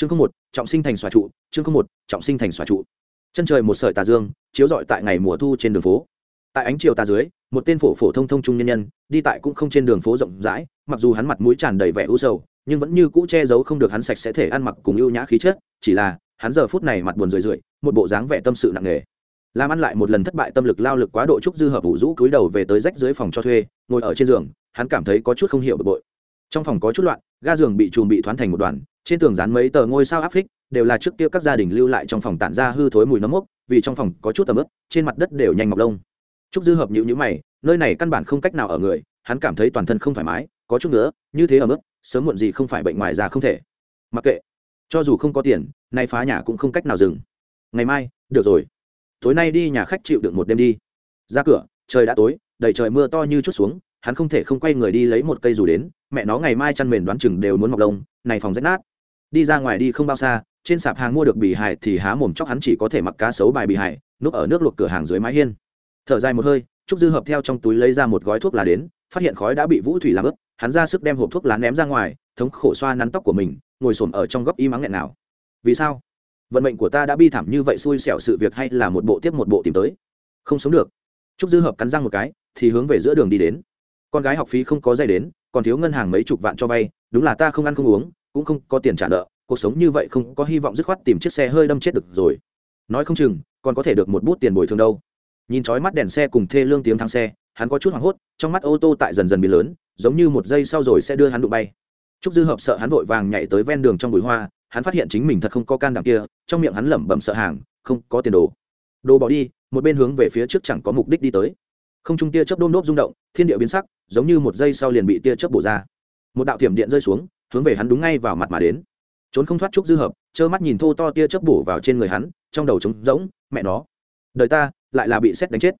chương không một, trọng sinh thành xòa trụ, chương không một, trọng sinh thành xòa trụ. Chân trời một sợi tà dương, chiếu rọi tại ngày mùa thu trên đường phố. Tại ánh chiều tà dưới, một tên phổ phổ thông thông trung nhân nhân, đi tại cũng không trên đường phố rộng rãi, mặc dù hắn mặt mũi tràn đầy vẻ u sầu, nhưng vẫn như cũ che giấu không được hắn sạch sẽ thể ăn mặc cùng ưu nhã khí chất, chỉ là, hắn giờ phút này mặt buồn rười rượi, một bộ dáng vẻ tâm sự nặng nề. Làm ăn lại một lần thất bại tâm lực lao lực quá độ trúc dư hợp vũ rũ cúi đầu về tới rách dưới phòng cho thuê, ngồi ở trên giường, hắn cảm thấy có chút không hiểu bực bội. Trong phòng có chút loạn, ga giường bị chùm bị thoán thành một đoàn trên tường dán mấy tờ ngôi sao áp phích, đều là trước kia các gia đình lưu lại trong phòng tản ra hư thối mùi nấm mốc, vì trong phòng có chút tầm ướp trên mặt đất đều nhanh mọc lông. Trúc dư hợp nhữ nhữ mày, nơi này căn bản không cách nào ở người, hắn cảm thấy toàn thân không thoải mái, có chút nữa, như thế ở mức sớm muộn gì không phải bệnh ngoài ra không thể. Mặc kệ, cho dù không có tiền, nay phá nhà cũng không cách nào dừng. Ngày mai, được rồi. Tối nay đi nhà khách chịu được một đêm đi. Ra cửa, trời đã tối, đầy trời mưa to như chút xuống, hắn không thể không quay người đi lấy một cây dù đến, mẹ nó ngày mai chăn mền đoán chừng đều muốn mọc lông, này phòng rách nát đi ra ngoài đi không bao xa, trên sạp hàng mua được bì hải thì há mồm chóc hắn chỉ có thể mặc cá sấu bài bì hải núp ở nước luộc cửa hàng dưới mái hiên. Thở dài một hơi, trúc dư hợp theo trong túi lấy ra một gói thuốc lá đến, phát hiện khói đã bị vũ thủy làm ướt, hắn ra sức đem hộp thuốc lá ném ra ngoài, thống khổ xoa nắn tóc của mình, ngồi xổm ở trong góc y mắng nghẹn nào. Vì sao? Vận mệnh của ta đã bi thảm như vậy xui xẻo sự việc hay là một bộ tiếp một bộ tìm tới? Không sống được. Trúc dư hợp cắn răng một cái, thì hướng về giữa đường đi đến. Con gái học phí không có dây đến, còn thiếu ngân hàng mấy chục vạn cho vay, đúng là ta không ăn không uống cũng không có tiền trả nợ, cuộc sống như vậy không có hy vọng dứt khoát tìm chiếc xe hơi đâm chết được rồi. Nói không chừng, còn có thể được một bút tiền bồi thường đâu. Nhìn trói mắt đèn xe cùng thê lương tiếng thang xe, hắn có chút hoảng hốt, trong mắt ô tô tại dần dần biến lớn, giống như một giây sau rồi sẽ đưa hắn đụng bay. Trúc dư hợp sợ hắn vội vàng nhảy tới ven đường trong bụi hoa, hắn phát hiện chính mình thật không có can đảm kia, trong miệng hắn lẩm bẩm sợ hàng, không có tiền đồ. Đồ bỏ đi, một bên hướng về phía trước chẳng có mục đích đi tới. Không trung tia chớp đôm đốp rung động, thiên địa biến sắc, giống như một giây sau liền bị tia chớp bổ ra. Một đạo thiểm điện rơi xuống hướng về hắn đúng ngay vào mặt mà đến. Trốn không thoát trúc dư hợp trơ mắt nhìn thô to tia chớp bổ vào trên người hắn trong đầu trống rỗng mẹ nó đời ta lại là bị xét đánh chết.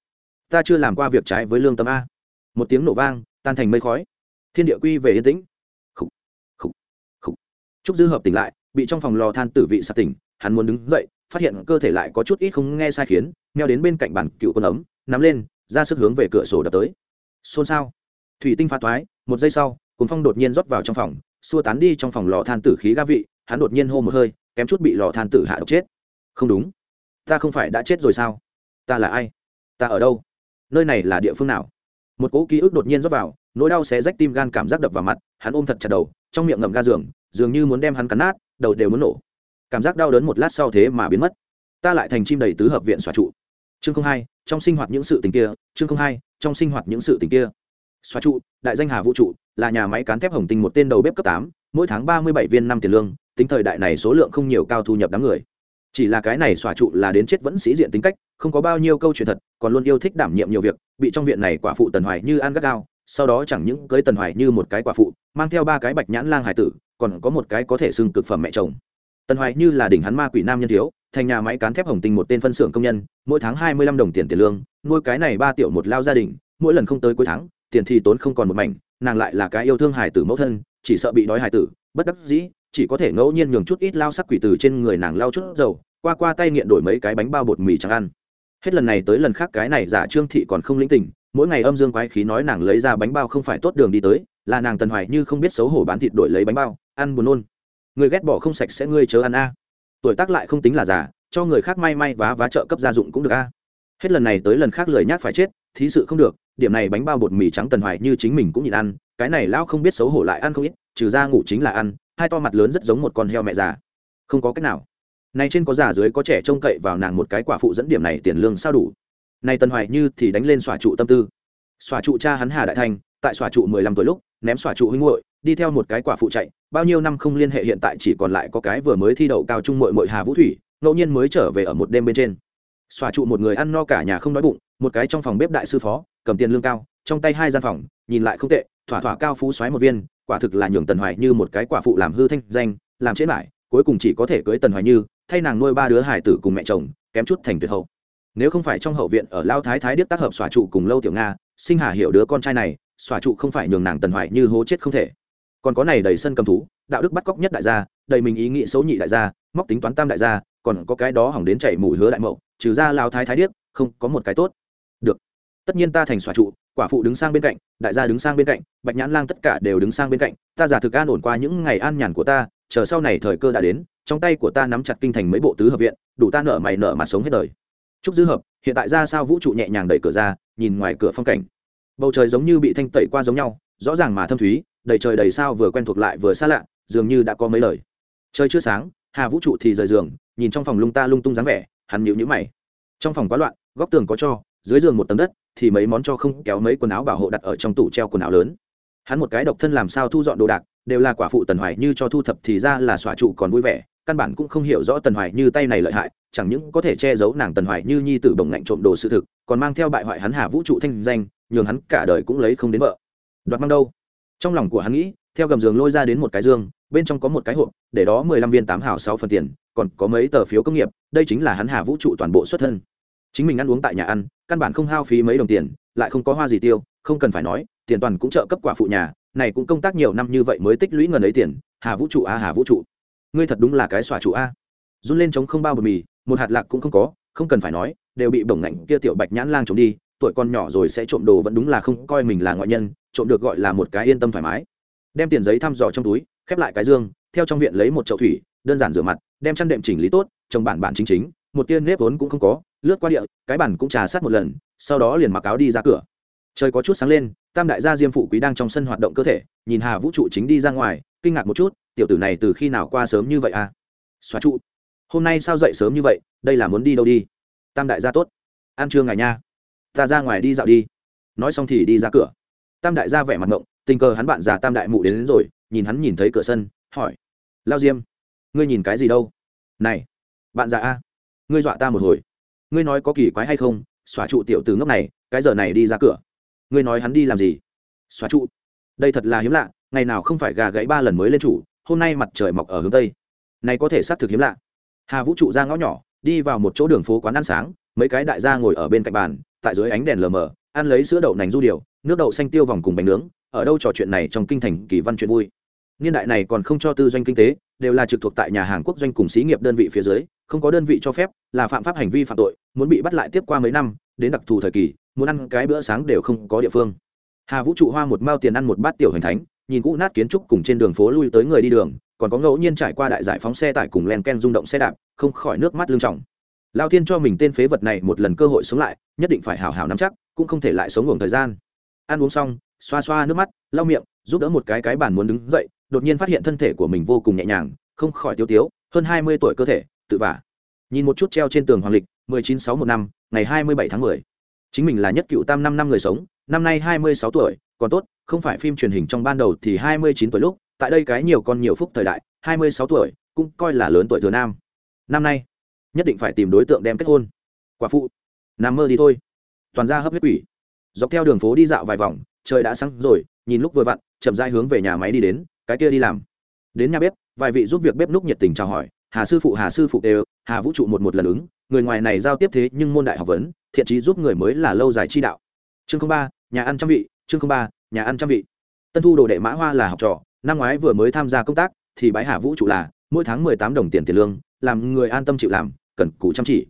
Ta chưa làm qua việc trái với lương tâm a. Một tiếng nổ vang tan thành mây khói. Thiên địa quy về yên tĩnh. Khủ, khủ, khủ. trúc dư hợp tỉnh lại bị trong phòng lò than tử vị sạc tỉnh hắn muốn đứng dậy phát hiện cơ thể lại có chút ít không nghe sai khiến neo đến bên cạnh bàn cựu con ấm nắm lên ra sức hướng về cửa sổ đập tới. Xôn xao. Thủy tinh pha toái một giây sau cuốn phong đột nhiên rót vào trong phòng xua tán đi trong phòng lò than tử khí ga vị, hắn đột nhiên hô một hơi, kém chút bị lò than tử hạ độc chết. Không đúng. Ta không phải đã chết rồi sao? Ta là ai? Ta ở đâu? Nơi này là địa phương nào? Một cỗ ký ức đột nhiên rót vào, nỗi đau xé rách tim gan cảm giác đập vào mặt, hắn ôm thật chặt đầu, trong miệng ngậm ga giường, dường như muốn đem hắn cắn nát, đầu đều muốn nổ. Cảm giác đau đớn một lát sau thế mà biến mất. Ta lại thành chim đầy tứ hợp viện xòa trụ. Chương không hai, trong sinh hoạt những sự tình kia, chương không hai, trong sinh hoạt những sự tình kia xóa trụ, đại danh hà vũ trụ, là nhà máy cán thép hồng tinh một tên đầu bếp cấp tám, mỗi tháng ba mươi bảy viên năm tiền lương, tính thời đại này số lượng không nhiều cao thu nhập đám người. Chỉ là cái này xóa trụ là đến chết vẫn sĩ diện tính cách, không có bao nhiêu câu chuyện thật, còn luôn yêu thích đảm nhiệm nhiều việc, bị trong viện này quả phụ tần hoài như ăn gắt gao, sau đó chẳng những cưới tần hoài như một cái quả phụ, mang theo ba cái bạch nhãn lang hải tử, còn có một cái có thể xưng cực phẩm mẹ chồng. Tần hoài như là đỉnh hắn ma quỷ nam nhân thiếu, thành nhà máy cán thép hồng tinh một tên phân xưởng công nhân, mỗi tháng hai mươi lăm đồng tiền tiền lương, nuôi cái này ba tiểu một lao gia đình, mỗi lần không tới cuối tháng tiền thì tốn không còn một mảnh, nàng lại là cái yêu thương hải tử mẫu thân, chỉ sợ bị đói hải tử, bất đắc dĩ, chỉ có thể ngẫu nhiên nhường chút ít lao sắc quỷ từ trên người nàng lao chút dầu, qua qua tay nghiện đổi mấy cái bánh bao bột mì chẳng ăn. Hết lần này tới lần khác cái này giả trương thị còn không lĩnh tình, mỗi ngày âm dương quái khí nói nàng lấy ra bánh bao không phải tốt đường đi tới, là nàng tần hoài như không biết xấu hổ bán thịt đổi lấy bánh bao, ăn buồn nôn. Người ghét bỏ không sạch sẽ ngươi chớ ăn a. Tuổi tác lại không tính là già, cho người khác may may vá vá trợ cấp gia dụng cũng được a hết lần này tới lần khác lười nhác phải chết, thí sự không được, điểm này bánh bao bột mì trắng tần hoài như chính mình cũng nhịn ăn, cái này lão không biết xấu hổ lại ăn không ít, trừ ra ngủ chính là ăn, hai to mặt lớn rất giống một con heo mẹ già. Không có cách nào. Này trên có già dưới có trẻ trông cậy vào nàng một cái quả phụ dẫn điểm này tiền lương sao đủ. Này tần hoài như thì đánh lên xòa trụ tâm tư. Xòa trụ cha hắn hà đại thanh tại xòa trụ mười lăm tuổi lúc, ném xòa trụ huynh muội, đi theo một cái quả phụ chạy, bao nhiêu năm không liên hệ hiện tại chỉ còn lại có cái vừa mới thi đậu cao trung mội mội hà vũ thủy, ngẫu nhiên mới trở về ở một đêm bên trên xòa trụ một người ăn no cả nhà không đói bụng, một cái trong phòng bếp đại sư phó, cầm tiền lương cao, trong tay hai gian phòng, nhìn lại không tệ, thỏa thỏa cao phú xoáy một viên, quả thực là nhường tần hoài như một cái quả phụ làm hư thanh danh, làm chết lại, cuối cùng chỉ có thể cưới tần hoài như, thay nàng nuôi ba đứa hải tử cùng mẹ chồng, kém chút thành tuyệt hậu. Nếu không phải trong hậu viện ở lao thái thái điếc tác hợp xòa trụ cùng lâu tiểu nga, sinh hà hiểu đứa con trai này, xòa trụ không phải nhường nàng tần hoài như hố chết không thể. Còn có này đầy sân cầm thú, đạo đức bắt cóc nhất đại gia, đầy mình ý nghĩ xấu nhị đại gia, móc tính toán tam đại gia còn có cái đó hỏng đến chảy mùi hứa đại mậu, trừ ra lao thái thái điếc, không có một cái tốt. Được. Tất nhiên ta thành xòa trụ, quả phụ đứng sang bên cạnh, đại gia đứng sang bên cạnh, bạch nhãn lang tất cả đều đứng sang bên cạnh, ta giả thực an ổn qua những ngày an nhàn của ta, chờ sau này thời cơ đã đến, trong tay của ta nắm chặt kinh thành mấy bộ tứ hợp viện, đủ ta nợ mày nợ mà sống hết đời. Chúc dư hợp, hiện tại ra sao vũ trụ nhẹ nhàng đẩy cửa ra, nhìn ngoài cửa phong cảnh. Bầu trời giống như bị thanh tẩy qua giống nhau, rõ ràng mà thâm thúy, đầy trời đầy sao vừa quen thuộc lại vừa xa lạ, dường như đã có mấy lời. Trời chưa sáng, hà vũ trụ thì rời giường nhìn trong phòng lung ta lung tung dáng vẻ, hắn nhịu nhữ mày. Trong phòng quá loạn, góc tường có cho, dưới giường một tấm đất, thì mấy món cho không kéo mấy quần áo bảo hộ đặt ở trong tủ treo quần áo lớn. Hắn một cái độc thân làm sao thu dọn đồ đạc, đều là quả phụ tần hoài như cho thu thập thì ra là xóa trụ còn vui vẻ, căn bản cũng không hiểu rõ tần hoài như tay này lợi hại, chẳng những có thể che giấu nàng tần hoài như nhi tử bồng ngạnh trộm đồ sự thực, còn mang theo bại hoại hắn hà vũ trụ thanh danh, nhường hắn cả đời cũng lấy không đến vợ. Đoạt mang đâu? Trong lòng của hắn nghĩ theo gầm giường lôi ra đến một cái dương, bên trong có một cái hộp, để đó mười lăm viên tám hào sáu phần tiền, còn có mấy tờ phiếu công nghiệp, đây chính là hắn hà vũ trụ toàn bộ xuất thân. Chính mình ăn uống tại nhà ăn, căn bản không hao phí mấy đồng tiền, lại không có hoa gì tiêu, không cần phải nói, tiền toàn cũng trợ cấp quả phụ nhà, này cũng công tác nhiều năm như vậy mới tích lũy ngần ấy tiền, hà vũ trụ a hà vũ trụ. Ngươi thật đúng là cái xòa trụ a. Run lên chống không bao bờ mì, một hạt lạc cũng không có, không cần phải nói, đều bị bổng ngạnh kia tiểu bạch nhãn lang trộm đi, tuổi con nhỏ rồi sẽ trộm đồ vẫn đúng là không coi mình là ngoại nhân, trộm được gọi là một cái yên tâm thoải mái đem tiền giấy thăm dò trong túi, khép lại cái dương, theo trong viện lấy một chậu thủy, đơn giản rửa mặt, đem chăn đệm chỉnh lý tốt, trồng bản bản chính chính, một tiên nếp vốn cũng không có, lướt qua địa, cái bản cũng trà sát một lần, sau đó liền mặc áo đi ra cửa. Trời có chút sáng lên, tam đại gia diêm phụ quý đang trong sân hoạt động cơ thể, nhìn hà vũ trụ chính đi ra ngoài, kinh ngạc một chút, tiểu tử này từ khi nào qua sớm như vậy à? Xóa trụ. Hôm nay sao dậy sớm như vậy, đây là muốn đi đâu đi? Tam đại gia tốt. Ăn trưa ngày nha. Ta ra ngoài đi dạo đi. Nói xong thì đi ra cửa. Tam đại gia vẻ mặt ngộng tình cờ hắn bạn già tam đại mụ đến, đến rồi nhìn hắn nhìn thấy cửa sân hỏi lao diêm ngươi nhìn cái gì đâu? Này bạn già a ngươi dọa ta một hồi. Ngươi nói có kỳ quái hay không? Xóa trụ tiểu từ ngốc này cái giờ này đi ra cửa. Ngươi nói hắn đi làm gì? Xóa trụ? Đây thật là hiếm lạ ngày nào không phải gà gãy ba lần mới lên chủ hôm nay mặt trời mọc ở hướng tây. Này có thể xác thực hiếm lạ. Hà vũ trụ ra ngõ nhỏ đi vào một chỗ đường phố quán ăn sáng mấy cái đại gia ngồi ở bên cạnh bàn tại dưới ánh đèn lờ mờ ăn lấy sữa đậu nành du điều nước đậu xanh tiêu vòng cùng bánh nướng ở đâu trò chuyện này trong kinh thành kỳ văn chuyện vui. Niên đại này còn không cho tư doanh kinh tế, đều là trực thuộc tại nhà hàng quốc doanh cùng xí nghiệp đơn vị phía dưới, không có đơn vị cho phép, là phạm pháp hành vi phạm tội, muốn bị bắt lại tiếp qua mấy năm, đến đặc thù thời kỳ, muốn ăn cái bữa sáng đều không có địa phương. Hà vũ trụ hoa một mao tiền ăn một bát tiểu hành thánh, nhìn cũ nát kiến trúc cùng trên đường phố lui tới người đi đường, còn có ngẫu nhiên trải qua đại giải phóng xe tải cùng len ken rung động xe đạp, không khỏi nước mắt lưng trọng. Lao thiên cho mình tên phế vật này một lần cơ hội sống lại, nhất định phải hào hào nắm chắc, cũng không thể lại sống ngủ thời gian. Ăn uống xong xoa xoa nước mắt, lau miệng, giúp đỡ một cái cái bàn muốn đứng dậy, đột nhiên phát hiện thân thể của mình vô cùng nhẹ nhàng, không khỏi tiêu tiếu, hơn hai mươi tuổi cơ thể, tự vả. Nhìn một chút treo trên tường hoàng lịch, mười chín sáu một năm, ngày hai mươi bảy tháng mười. Chính mình là nhất cựu tam năm năm người sống, năm nay hai mươi sáu tuổi, còn tốt, không phải phim truyền hình trong ban đầu thì hai mươi chín tuổi lúc, tại đây cái nhiều con nhiều phúc thời đại, hai mươi sáu tuổi, cũng coi là lớn tuổi thừa nam. Năm nay, nhất định phải tìm đối tượng đem kết hôn. Quả phụ, nằm mơ đi thôi. Toàn ra hấp huyết quỷ. Dọc theo đường phố đi dạo vài vòng trời đã sáng rồi, nhìn lúc vừa vặn, chậm rãi hướng về nhà máy đi đến, cái kia đi làm. Đến nhà bếp, vài vị giúp việc bếp núc nhiệt tình chào hỏi, hà sư phụ, hà sư phụ đều, hà vũ trụ một một lần ứng, người ngoài này giao tiếp thế nhưng môn đại học vấn, thiện trí giúp người mới là lâu dài chi đạo. Chương ba, nhà ăn trăm vị, chương ba, nhà ăn trăm vị. Tân thu đồ đệ mã hoa là học trò, năm ngoái vừa mới tham gia công tác, thì bái hà vũ trụ là, mỗi tháng mười tám đồng tiền tiền lương, làm người an tâm chịu làm, cần cù chăm chỉ.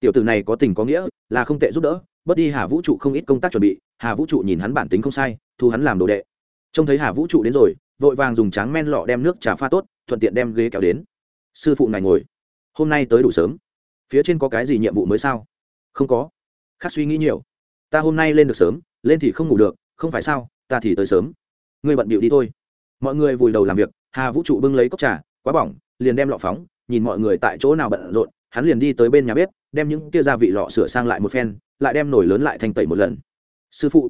Tiểu tử này có tình có nghĩa, là không tệ giúp đỡ, bớt đi hà vũ trụ không ít công tác chuẩn bị hà vũ trụ nhìn hắn bản tính không sai, thu hắn làm đồ đệ. Trông thấy hà vũ trụ đến rồi, vội vàng dùng tráng men lọ đem nước trà pha tốt, thuận tiện đem ghế kéo đến. Sư phụ này ngồi. Hôm nay tới đủ sớm. Phía trên có cái gì nhiệm vụ mới sao? Không có. Khác suy nghĩ nhiều. Ta hôm nay lên được sớm, lên thì không ngủ được, không phải sao, ta thì tới sớm. Ngươi bận bịu đi thôi. Mọi người vùi đầu làm việc, hà vũ trụ bưng lấy cốc trà, quá bỏng, liền đem lọ phóng, nhìn mọi người tại chỗ nào bận rộn, hắn liền đi tới bên nhà bếp, đem những kia gia vị lọ sửa sang lại một phen, lại đem nồi lớn lại thành tẩy một lần sư phụ,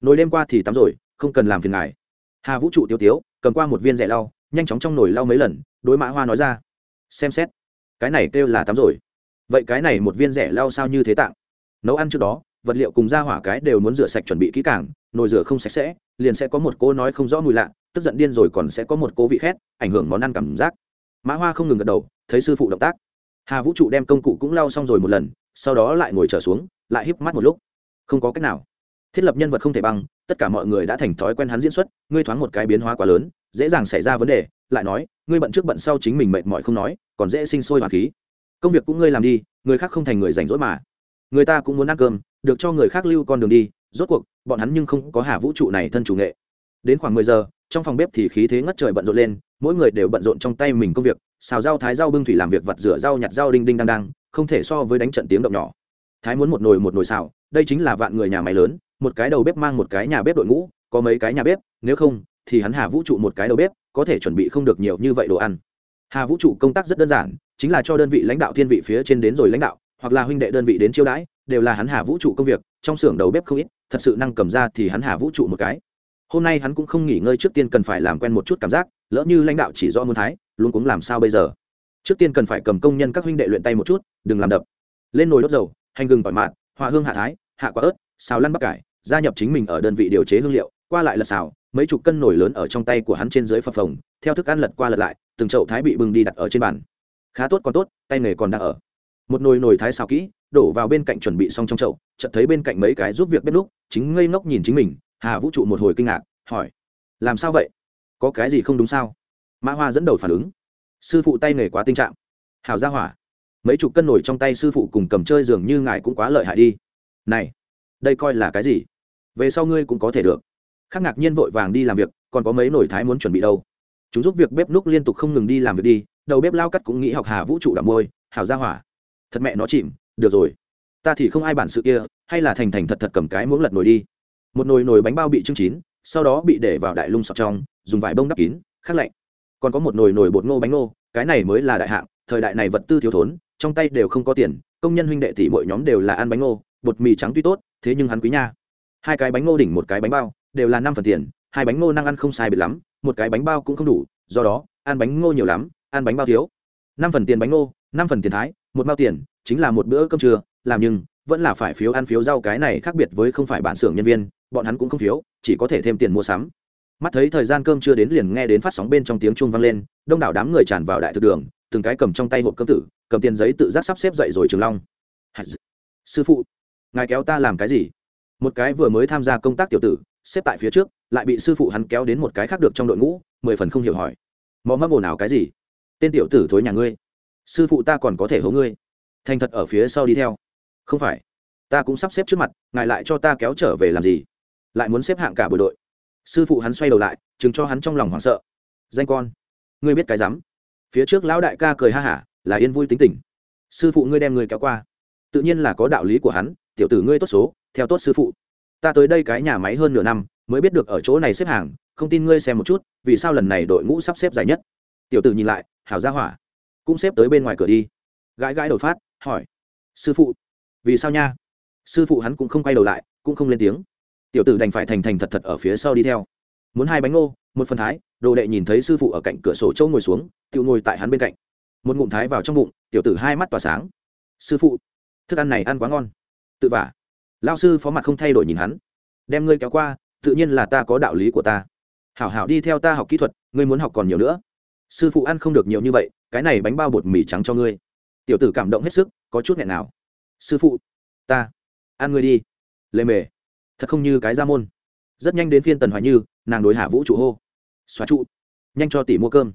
nồi đêm qua thì tắm rồi, không cần làm phiền ngài. Hà vũ trụ tiêu tiếu, cầm qua một viên rẻ lau, nhanh chóng trong nồi lau mấy lần, đối mã hoa nói ra. Xem xét, cái này kêu là tắm rồi. Vậy cái này một viên rẻ lau sao như thế tạng? Nấu ăn trước đó, vật liệu cùng ra hỏa cái đều muốn rửa sạch chuẩn bị kỹ càng, nồi rửa không sạch sẽ, liền sẽ có một cô nói không rõ mùi lạ, tức giận điên rồi còn sẽ có một cô vị khét, ảnh hưởng món ăn cảm giác. Mã hoa không ngừng gật đầu, thấy sư phụ động tác. Hà vũ trụ đem công cụ cũng lau xong rồi một lần, sau đó lại ngồi trở xuống, lại híp mắt một lúc. Không có cách nào thiết lập nhân vật không thể bằng, tất cả mọi người đã thành thói quen hắn diễn xuất, ngươi thoáng một cái biến hóa quá lớn, dễ dàng xảy ra vấn đề, lại nói, ngươi bận trước bận sau chính mình mệt mỏi không nói, còn dễ sinh sôi hoàng khí. Công việc cũng ngươi làm đi, người khác không thành người rảnh rỗi mà. Người ta cũng muốn ăn cơm, được cho người khác lưu con đường đi, rốt cuộc, bọn hắn nhưng không có hà vũ trụ này thân chủ nghệ. Đến khoảng mười giờ, trong phòng bếp thì khí thế ngất trời bận rộn lên, mỗi người đều bận rộn trong tay mình công việc, xào rau thái rau bưng thủy làm việc vặt rửa rau nhặt rau đinh đinh đang đang, không thể so với đánh trận tiếng động nhỏ. Thái muốn một nồi một nồi xào, đây chính là vạn người nhà máy lớn một cái đầu bếp mang một cái nhà bếp đội ngũ, có mấy cái nhà bếp, nếu không, thì hắn hà vũ trụ một cái đầu bếp, có thể chuẩn bị không được nhiều như vậy đồ ăn. Hà vũ trụ công tác rất đơn giản, chính là cho đơn vị lãnh đạo thiên vị phía trên đến rồi lãnh đạo, hoặc là huynh đệ đơn vị đến chiêu đãi, đều là hắn hà vũ trụ công việc, trong xưởng đầu bếp không ít, thật sự năng cầm ra thì hắn hà vũ trụ một cái. Hôm nay hắn cũng không nghỉ ngơi trước tiên cần phải làm quen một chút cảm giác, lỡ như lãnh đạo chỉ rõ muốn thái, luôn cũng làm sao bây giờ? Trước tiên cần phải cầm công nhân các huynh đệ luyện tay một chút, đừng làm đập. Lên nồi đốt dầu, hành gừng tỏi mặn hòa hương hạ thái, hạ quả ớt, xào lăn bắp cải gia nhập chính mình ở đơn vị điều chế hương liệu, qua lại lật xào, mấy chục cân nổi lớn ở trong tay của hắn trên dưới phập phồng, theo thức ăn lật qua lật lại, từng chậu thái bị bưng đi đặt ở trên bàn. Khá tốt còn tốt, tay nghề còn đang ở. Một nồi nồi thái xào kỹ, đổ vào bên cạnh chuẩn bị xong trong chậu, chợt thấy bên cạnh mấy cái giúp việc bếp lúc chính ngây ngốc nhìn chính mình, hà vũ trụ một hồi kinh ngạc, hỏi, làm sao vậy? Có cái gì không đúng sao? Mã hoa dẫn đầu phản ứng, sư phụ tay nghề quá tinh trạng. Hào ra hỏa, mấy chục cân nổi trong tay sư phụ cùng cầm chơi dường như ngài cũng quá lợi hại đi. Này, đây coi là cái gì? Về sau ngươi cũng có thể được. Khắc ngạc nhiên vội vàng đi làm việc, còn có mấy nổi thái muốn chuẩn bị đâu. Chúng giúp việc bếp núc liên tục không ngừng đi làm việc đi, đầu bếp lao cắt cũng nghĩ học hà vũ trụ đạm môi hào ra hỏa, thật mẹ nó chìm, được rồi. Ta thì không ai bản sự kia, hay là thành thành thật thật cầm cái muỗng lật nồi đi. Một nồi nồi bánh bao bị trưng chín, sau đó bị để vào đại lung sọt trong, dùng vải bông đắp kín, khắc lạnh. Còn có một nồi nồi bột ngô bánh ngô, cái này mới là đại hạng, thời đại này vật tư thiếu thốn, trong tay đều không có tiền, công nhân huynh đệ tỷ mỗi nhóm đều là ăn bánh ngô, bột mì trắng tuy tốt, thế nhưng hắn quý nha hai cái bánh ngô đỉnh, một cái bánh bao, đều là năm phần tiền, hai bánh ngô năng ăn không sai biệt lắm, một cái bánh bao cũng không đủ, do đó, ăn bánh ngô nhiều lắm, ăn bánh bao thiếu. Năm phần tiền bánh ngô, năm phần tiền thái, một bao tiền, chính là một bữa cơm trưa, làm nhưng, vẫn là phải phiếu ăn phiếu rau cái này khác biệt với không phải bản xưởng nhân viên, bọn hắn cũng không phiếu, chỉ có thể thêm tiền mua sắm. Mắt thấy thời gian cơm chưa đến liền nghe đến phát sóng bên trong tiếng chuông vang lên, đông đảo đám người tràn vào đại thực đường, từng cái cầm trong tay hộp cơm tử, cầm tiền giấy tự giác sắp xếp dậy rồi trường long. Sư phụ, ngài kéo ta làm cái gì? Một cái vừa mới tham gia công tác tiểu tử, xếp tại phía trước, lại bị sư phụ hắn kéo đến một cái khác được trong đội ngũ, mười phần không hiểu hỏi. Mò mấp ồn ào cái gì? Tên tiểu tử thối nhà ngươi. Sư phụ ta còn có thể hố ngươi. Thành thật ở phía sau đi theo. Không phải. Ta cũng sắp xếp trước mặt, ngài lại cho ta kéo trở về làm gì? Lại muốn xếp hạng cả bộ đội. Sư phụ hắn xoay đầu lại chứng cho hắn trong lòng hoảng sợ. Danh con. Ngươi biết cái rắm. Phía trước lão đại ca cười ha hả, là yên vui tính tình. Sư phụ ngươi đem người kéo qua. Tự nhiên là có đạo lý của hắn tiểu tử ngươi tốt số, theo tốt sư phụ. Ta tới đây cái nhà máy hơn nửa năm, mới biết được ở chỗ này xếp hàng, không tin ngươi xem một chút, vì sao lần này đội ngũ sắp xếp dài nhất? Tiểu tử nhìn lại, hảo ra hỏa. Cũng xếp tới bên ngoài cửa đi. Gãi gãi đầu phát, hỏi. Sư phụ. Vì sao nha? Sư phụ hắn cũng không quay đầu lại, cũng không lên tiếng. Tiểu tử đành phải thành thành thật thật ở phía sau đi theo. Muốn hai bánh ngô, một phần thái, đồ đệ nhìn thấy sư phụ ở cạnh cửa sổ châu ngồi xuống tự ngồi tại hắn bên cạnh. Một ngụm thái vào trong bụng, tiểu tử hai mắt tỏa sáng. Sư phụ, thức ăn này ăn quá ngon tự vả. Lao sư phó mặt không thay đổi nhìn hắn. Đem ngươi kéo qua, tự nhiên là ta có đạo lý của ta. Hảo hảo đi theo ta học kỹ thuật, ngươi muốn học còn nhiều nữa. Sư phụ ăn không được nhiều như vậy, cái này bánh bao bột mì trắng cho ngươi. Tiểu tử cảm động hết sức, có chút nghẹn nào. Sư phụ, ta, ăn ngươi đi. Lề mề. Thật không như cái ra môn. Rất nhanh đến phiên tần hoài như, nàng đối hạ vũ trụ hô. Xóa trụ. Nhanh cho tỷ mua cơm.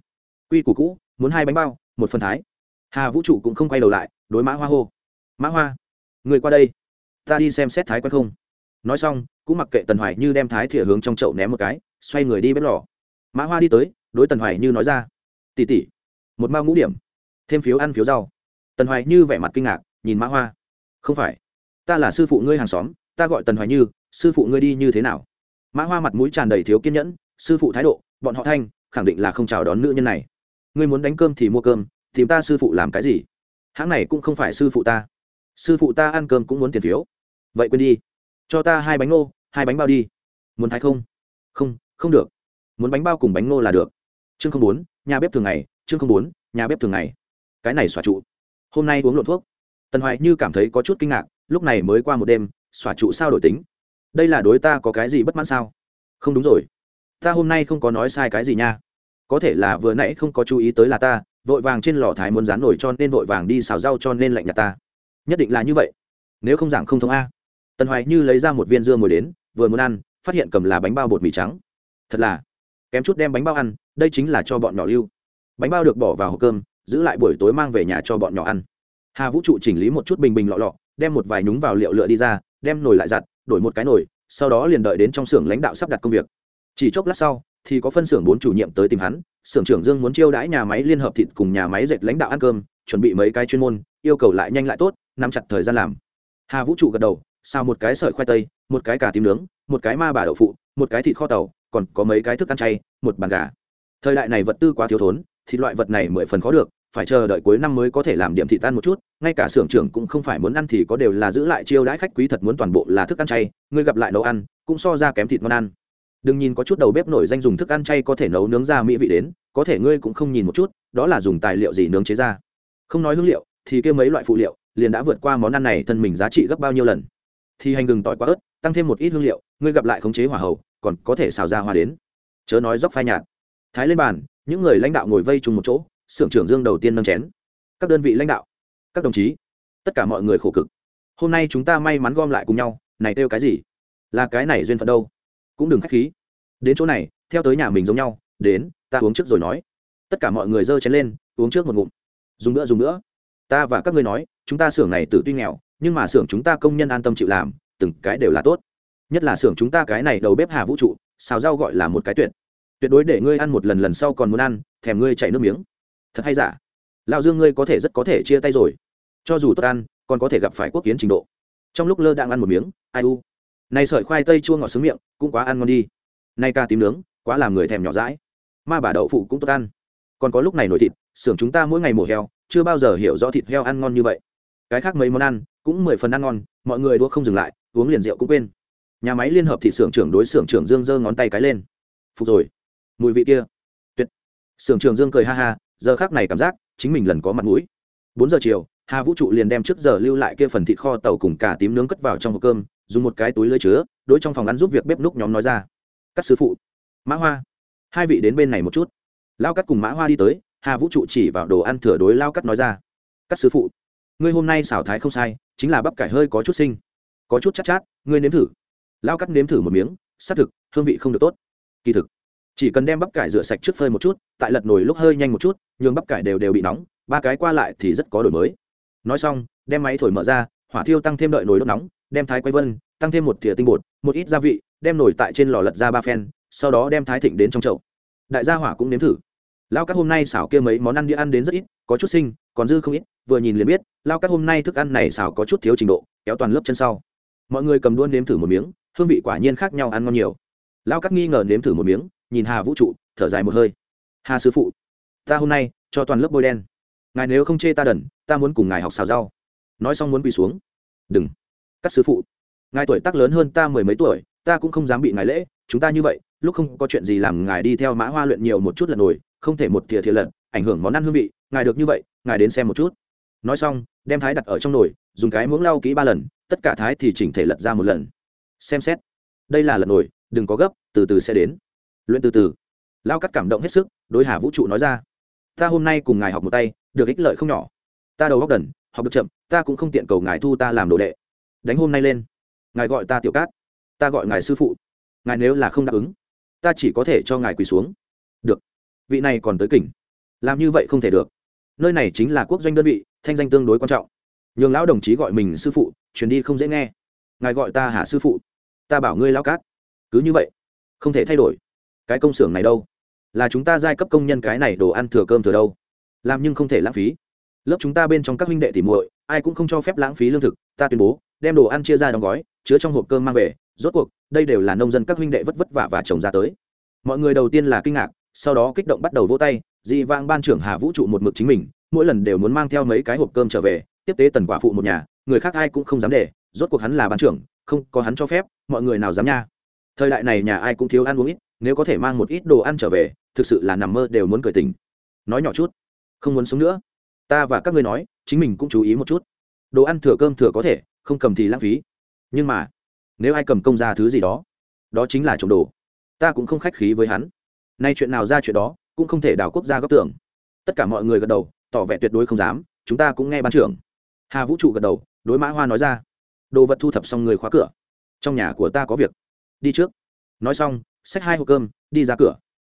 Quy củ cũ, muốn hai bánh bao, một phần thái. Hà vũ trụ cũng không quay đầu lại, đối mã hoa hô. Mã hoa, người qua đây ta đi xem xét thái quen không? Nói xong, cũng mặc kệ tần hoài như đem thái thìa hướng trong chậu ném một cái, xoay người đi bếp lò. Mã hoa đi tới, đối tần hoài như nói ra tỉ tỉ một mao ngũ điểm, thêm phiếu ăn phiếu rau. Tần hoài như vẻ mặt kinh ngạc, nhìn mã hoa, không phải, ta là sư phụ ngươi hàng xóm, ta gọi tần hoài như, sư phụ ngươi đi như thế nào? Mã hoa mặt mũi tràn đầy thiếu kiên nhẫn, sư phụ thái độ, bọn họ thanh, khẳng định là không chào đón nữ nhân này. Ngươi muốn đánh cơm thì mua cơm, tìm ta sư phụ làm cái gì? Hãng này cũng không phải sư phụ ta. Sư phụ ta ăn cơm cũng muốn tiền phiếu vậy quên đi. Cho ta hai bánh ngô, hai bánh bao đi. Muốn thái không? Không không được. Muốn bánh bao cùng bánh ngô là được. Chương không bốn, nhà bếp thường ngày, chương không bốn, nhà bếp thường ngày. Cái này xòa trụ. Hôm nay uống lộn thuốc. Tần hoài như cảm thấy có chút kinh ngạc, lúc này mới qua một đêm, xòa trụ sao đổi tính? Đây là đối ta có cái gì bất mãn sao? Không đúng rồi. Ta hôm nay không có nói sai cái gì nha. Có thể là vừa nãy không có chú ý tới là ta, vội vàng trên lò thái muốn rán nổi cho nên vội vàng đi xào rau cho nên lạnh nhà ta. Nhất định là như vậy. Nếu không giảng không thông a tần hoài như lấy ra một viên dưa mồi đến, vừa muốn ăn, phát hiện cầm là bánh bao bột mì trắng. Thật là, kém chút đem bánh bao ăn, đây chính là cho bọn nhỏ lưu. Bánh bao được bỏ vào hộp cơm, giữ lại buổi tối mang về nhà cho bọn nhỏ ăn. Hà vũ trụ chỉnh lý một chút bình bình lọ lọ, đem một vài nhúng vào liệu lựa đi ra, đem nồi lại giặt, đổi một cái nồi, sau đó liền đợi đến trong xưởng lãnh đạo sắp đặt công việc. Chỉ chốc lát sau, thì có phân xưởng bốn chủ nhiệm tới tìm hắn, xưởng trưởng dương muốn chiêu đãi nhà máy liên hợp thịt cùng nhà máy dệt lãnh đạo ăn cơm, chuẩn bị mấy cái chuyên môn, yêu cầu lại nhanh lại tốt, nắm chặt thời gian làm. Hà vũ trụ gật đầu xào một cái sợi khoai tây, một cái cà tím nướng, một cái ma bà đậu phụ, một cái thịt kho tàu, còn có mấy cái thức ăn chay, một bàn gà. Thời đại này vật tư quá thiếu thốn, thịt loại vật này mười phần khó được, phải chờ đợi cuối năm mới có thể làm điểm thị tan một chút, ngay cả xưởng trưởng cũng không phải muốn ăn thì có đều là giữ lại chiêu đãi khách quý thật muốn toàn bộ là thức ăn chay ngươi gặp lại nấu ăn, cũng so ra kém thịt ngon ăn. Đừng nhìn có chút đầu bếp nổi danh dùng thức ăn chay có thể nấu nướng ra mỹ vị đến, có thể ngươi cũng không nhìn một chút, đó là dùng tài liệu gì nướng chế ra. Không nói hương liệu, thì kêu mấy loại phụ liệu, liền đã vượt qua món ăn này thân mình giá trị gấp bao nhiêu lần thì hành gừng tỏi quá ớt tăng thêm một ít hương liệu ngươi gặp lại khống chế hỏa hầu, còn có thể xào ra hoa đến. Chớ nói dốc phai nhạt. Thái lên bàn những người lãnh đạo ngồi vây chung một chỗ xưởng trưởng dương đầu tiên nâng chén. Các đơn vị lãnh đạo các đồng chí tất cả mọi người khổ cực. Hôm nay chúng ta may mắn gom lại cùng nhau này kêu cái gì? Là cái này duyên phận đâu? Cũng đừng k h á c h khí. Đến chỗ này theo tới nhà mình giống nhau đến ta uống trước rồi nói. Tất cả mọi người giơ chén lên uống trước một ngụm. Dùng nữa dùng nữa. Ta và các ngươi nói chúng ta xưởng này tự tuy nghèo nhưng mà xưởng chúng ta công nhân an tâm chịu làm, từng cái đều là tốt. Nhất là xưởng chúng ta cái này đầu bếp hà vũ trụ, xào rau gọi là một cái tuyệt. Tuyệt đối để ngươi ăn một lần lần sau còn muốn ăn, thèm ngươi chảy nước miếng. Thật hay giả? Lão dương ngươi có thể rất có thể chia tay rồi. Cho dù tốt ăn, còn có thể gặp phải quốc kiến trình độ. Trong lúc lơ đang ăn một miếng, ai u? Này sợi khoai tây chua ngọt sướng miệng, cũng quá ăn ngon đi. Nay ca tím nướng, quá làm người thèm nhỏ rãi ma bà đậu phụ cũng tốt ăn. Còn có lúc này nổi thịt, xưởng chúng ta mỗi ngày mổ heo, chưa bao giờ hiểu rõ thịt heo ăn ngon như vậy. Cái khác mấy món ăn cũng mười phần ăn ngon, mọi người đua không dừng lại, uống liền rượu cũng quên. Nhà máy liên hợp thị xưởng trưởng đối xưởng trưởng dương giơ ngón tay cái lên. Phục rồi. Mùi vị kia. Tuyệt. Xưởng trưởng dương cười ha ha, giờ khác này cảm giác, chính mình lần có mặt mũi. Bốn giờ chiều, hà vũ trụ liền đem trước giờ lưu lại kia phần thịt kho tàu cùng cả tím nướng cất vào trong hộp cơm, dùng một cái túi lưới chứa, đối trong phòng ăn giúp việc bếp núc nhóm nói ra. Các sứ phụ. Mã hoa. Hai vị đến bên này một chút. Lao cắt cùng mã hoa đi tới, hà vũ trụ chỉ vào đồ ăn thừa đối lao cắt nói ra. Các sứ phụ ngươi hôm nay xảo thái không sai chính là bắp cải hơi có chút sinh có chút chắc chát, chát ngươi nếm thử. Lao cắt nếm thử một miếng xác thực hương vị không được tốt. Kỳ thực chỉ cần đem bắp cải rửa sạch trước phơi một chút tại lật nồi lúc hơi nhanh một chút nhường bắp cải đều đều bị nóng ba cái qua lại thì rất có đổi mới. Nói xong đem máy thổi mở ra hỏa thiêu tăng thêm đợi nồi đốt nóng đem thái quay vân tăng thêm một thìa tinh bột một ít gia vị đem nồi tại trên lò lật ra ba phen sau đó đem thái thịnh đến trong chậu. Đại gia hỏa cũng nếm thử. Lao các hôm nay xảo kia mấy món ăn đĩa ăn đến rất ít có chút sinh còn dư không ít vừa nhìn liền biết lao các hôm nay thức ăn này xào có chút thiếu trình độ, kéo toàn lớp chân sau. Mọi người cầm đuôn nếm thử một miếng, hương vị quả nhiên khác nhau ăn ngon nhiều. Lao các nghi ngờ nếm thử một miếng, nhìn hà vũ trụ, thở dài một hơi. Hà sư phụ, ta hôm nay cho toàn lớp bôi đen. Ngài nếu không chê ta đần, ta muốn cùng ngài học xào rau. Nói xong muốn quỳ xuống. Đừng. Các sư phụ, ngài tuổi tác lớn hơn ta mười mấy tuổi, ta cũng không dám bị ngài lễ, chúng ta như vậy, lúc không có chuyện gì làm ngài đi theo mã hoa luyện nhiều một chút lần nổi không thể một thìa thìa lần ảnh hưởng món ăn hương vị, ngài được như vậy, ngài đến xem một chút. Nói xong đem thái đặt ở trong nồi, dùng cái muỗng lau kỹ ba lần, tất cả thái thì chỉnh thể lật ra một lần. Xem xét. Đây là lần nồi, đừng có gấp, từ từ sẽ đến. Luyện từ từ. Lao cắt cảm động hết sức, đối hà vũ trụ nói ra. Ta hôm nay cùng ngài học một tay, được ích lợi không nhỏ. Ta đầu góc đần, học được chậm, ta cũng không tiện cầu ngài thu ta làm đồ đệ. Đánh hôm nay lên. Ngài gọi ta tiểu cát. Ta gọi ngài sư phụ. Ngài nếu là không đáp ứng, ta chỉ có thể cho ngài quỳ xuống. Được. Vị này còn tới kỉnh. Làm như vậy không thể được nơi này chính là quốc doanh đơn vị, thanh danh tương đối quan trọng. Nhường lão đồng chí gọi mình sư phụ, truyền đi không dễ nghe. Ngài gọi ta hả sư phụ. Ta bảo ngươi lao cát. Cứ như vậy, không thể thay đổi. Cái công xưởng này đâu? Là chúng ta giai cấp công nhân cái này đồ ăn thừa cơm thừa đâu? Làm nhưng không thể lãng phí. Lớp chúng ta bên trong các huynh đệ tỉ muội, ai cũng không cho phép lãng phí lương thực, ta tuyên bố, đem đồ ăn chia ra đóng gói, chứa trong hộp cơm mang về, rốt cuộc, đây đều là nông dân các huynh đệ vất vất vả và trồng ra tới. Mọi người đầu tiên là kinh ngạc, sau đó kích động bắt đầu vỗ tay dị vang ban trưởng hà vũ trụ một mực chính mình, mỗi lần đều muốn mang theo mấy cái hộp cơm trở về, tiếp tế tần quả phụ một nhà, người khác ai cũng không dám để, rốt cuộc hắn là ban trưởng, không có hắn cho phép, mọi người nào dám nha. Thời đại này nhà ai cũng thiếu ăn uống ít, nếu có thể mang một ít đồ ăn trở về, thực sự là nằm mơ đều muốn cười tình nói nhỏ chút, không muốn sống nữa. Ta và các ngươi nói, chính mình cũng chú ý một chút. Đồ ăn thừa cơm thừa có thể, không cầm thì lãng phí. Nhưng mà, nếu ai cầm công ra thứ gì đó đó chính là trộm đồ. Ta cũng không khách khí với hắn. Nay chuyện nào ra chuyện đó cũng không thể đảo quốc gia góp tưởng tất cả mọi người gật đầu, tỏ vẻ tuyệt đối không dám, chúng ta cũng nghe ban trưởng. Hà vũ trụ gật đầu, đối mã hoa nói ra. Đồ vật thu thập xong người khóa cửa. Trong nhà của ta có việc. Đi trước. Nói xong, xách hai hộp cơm, đi ra cửa.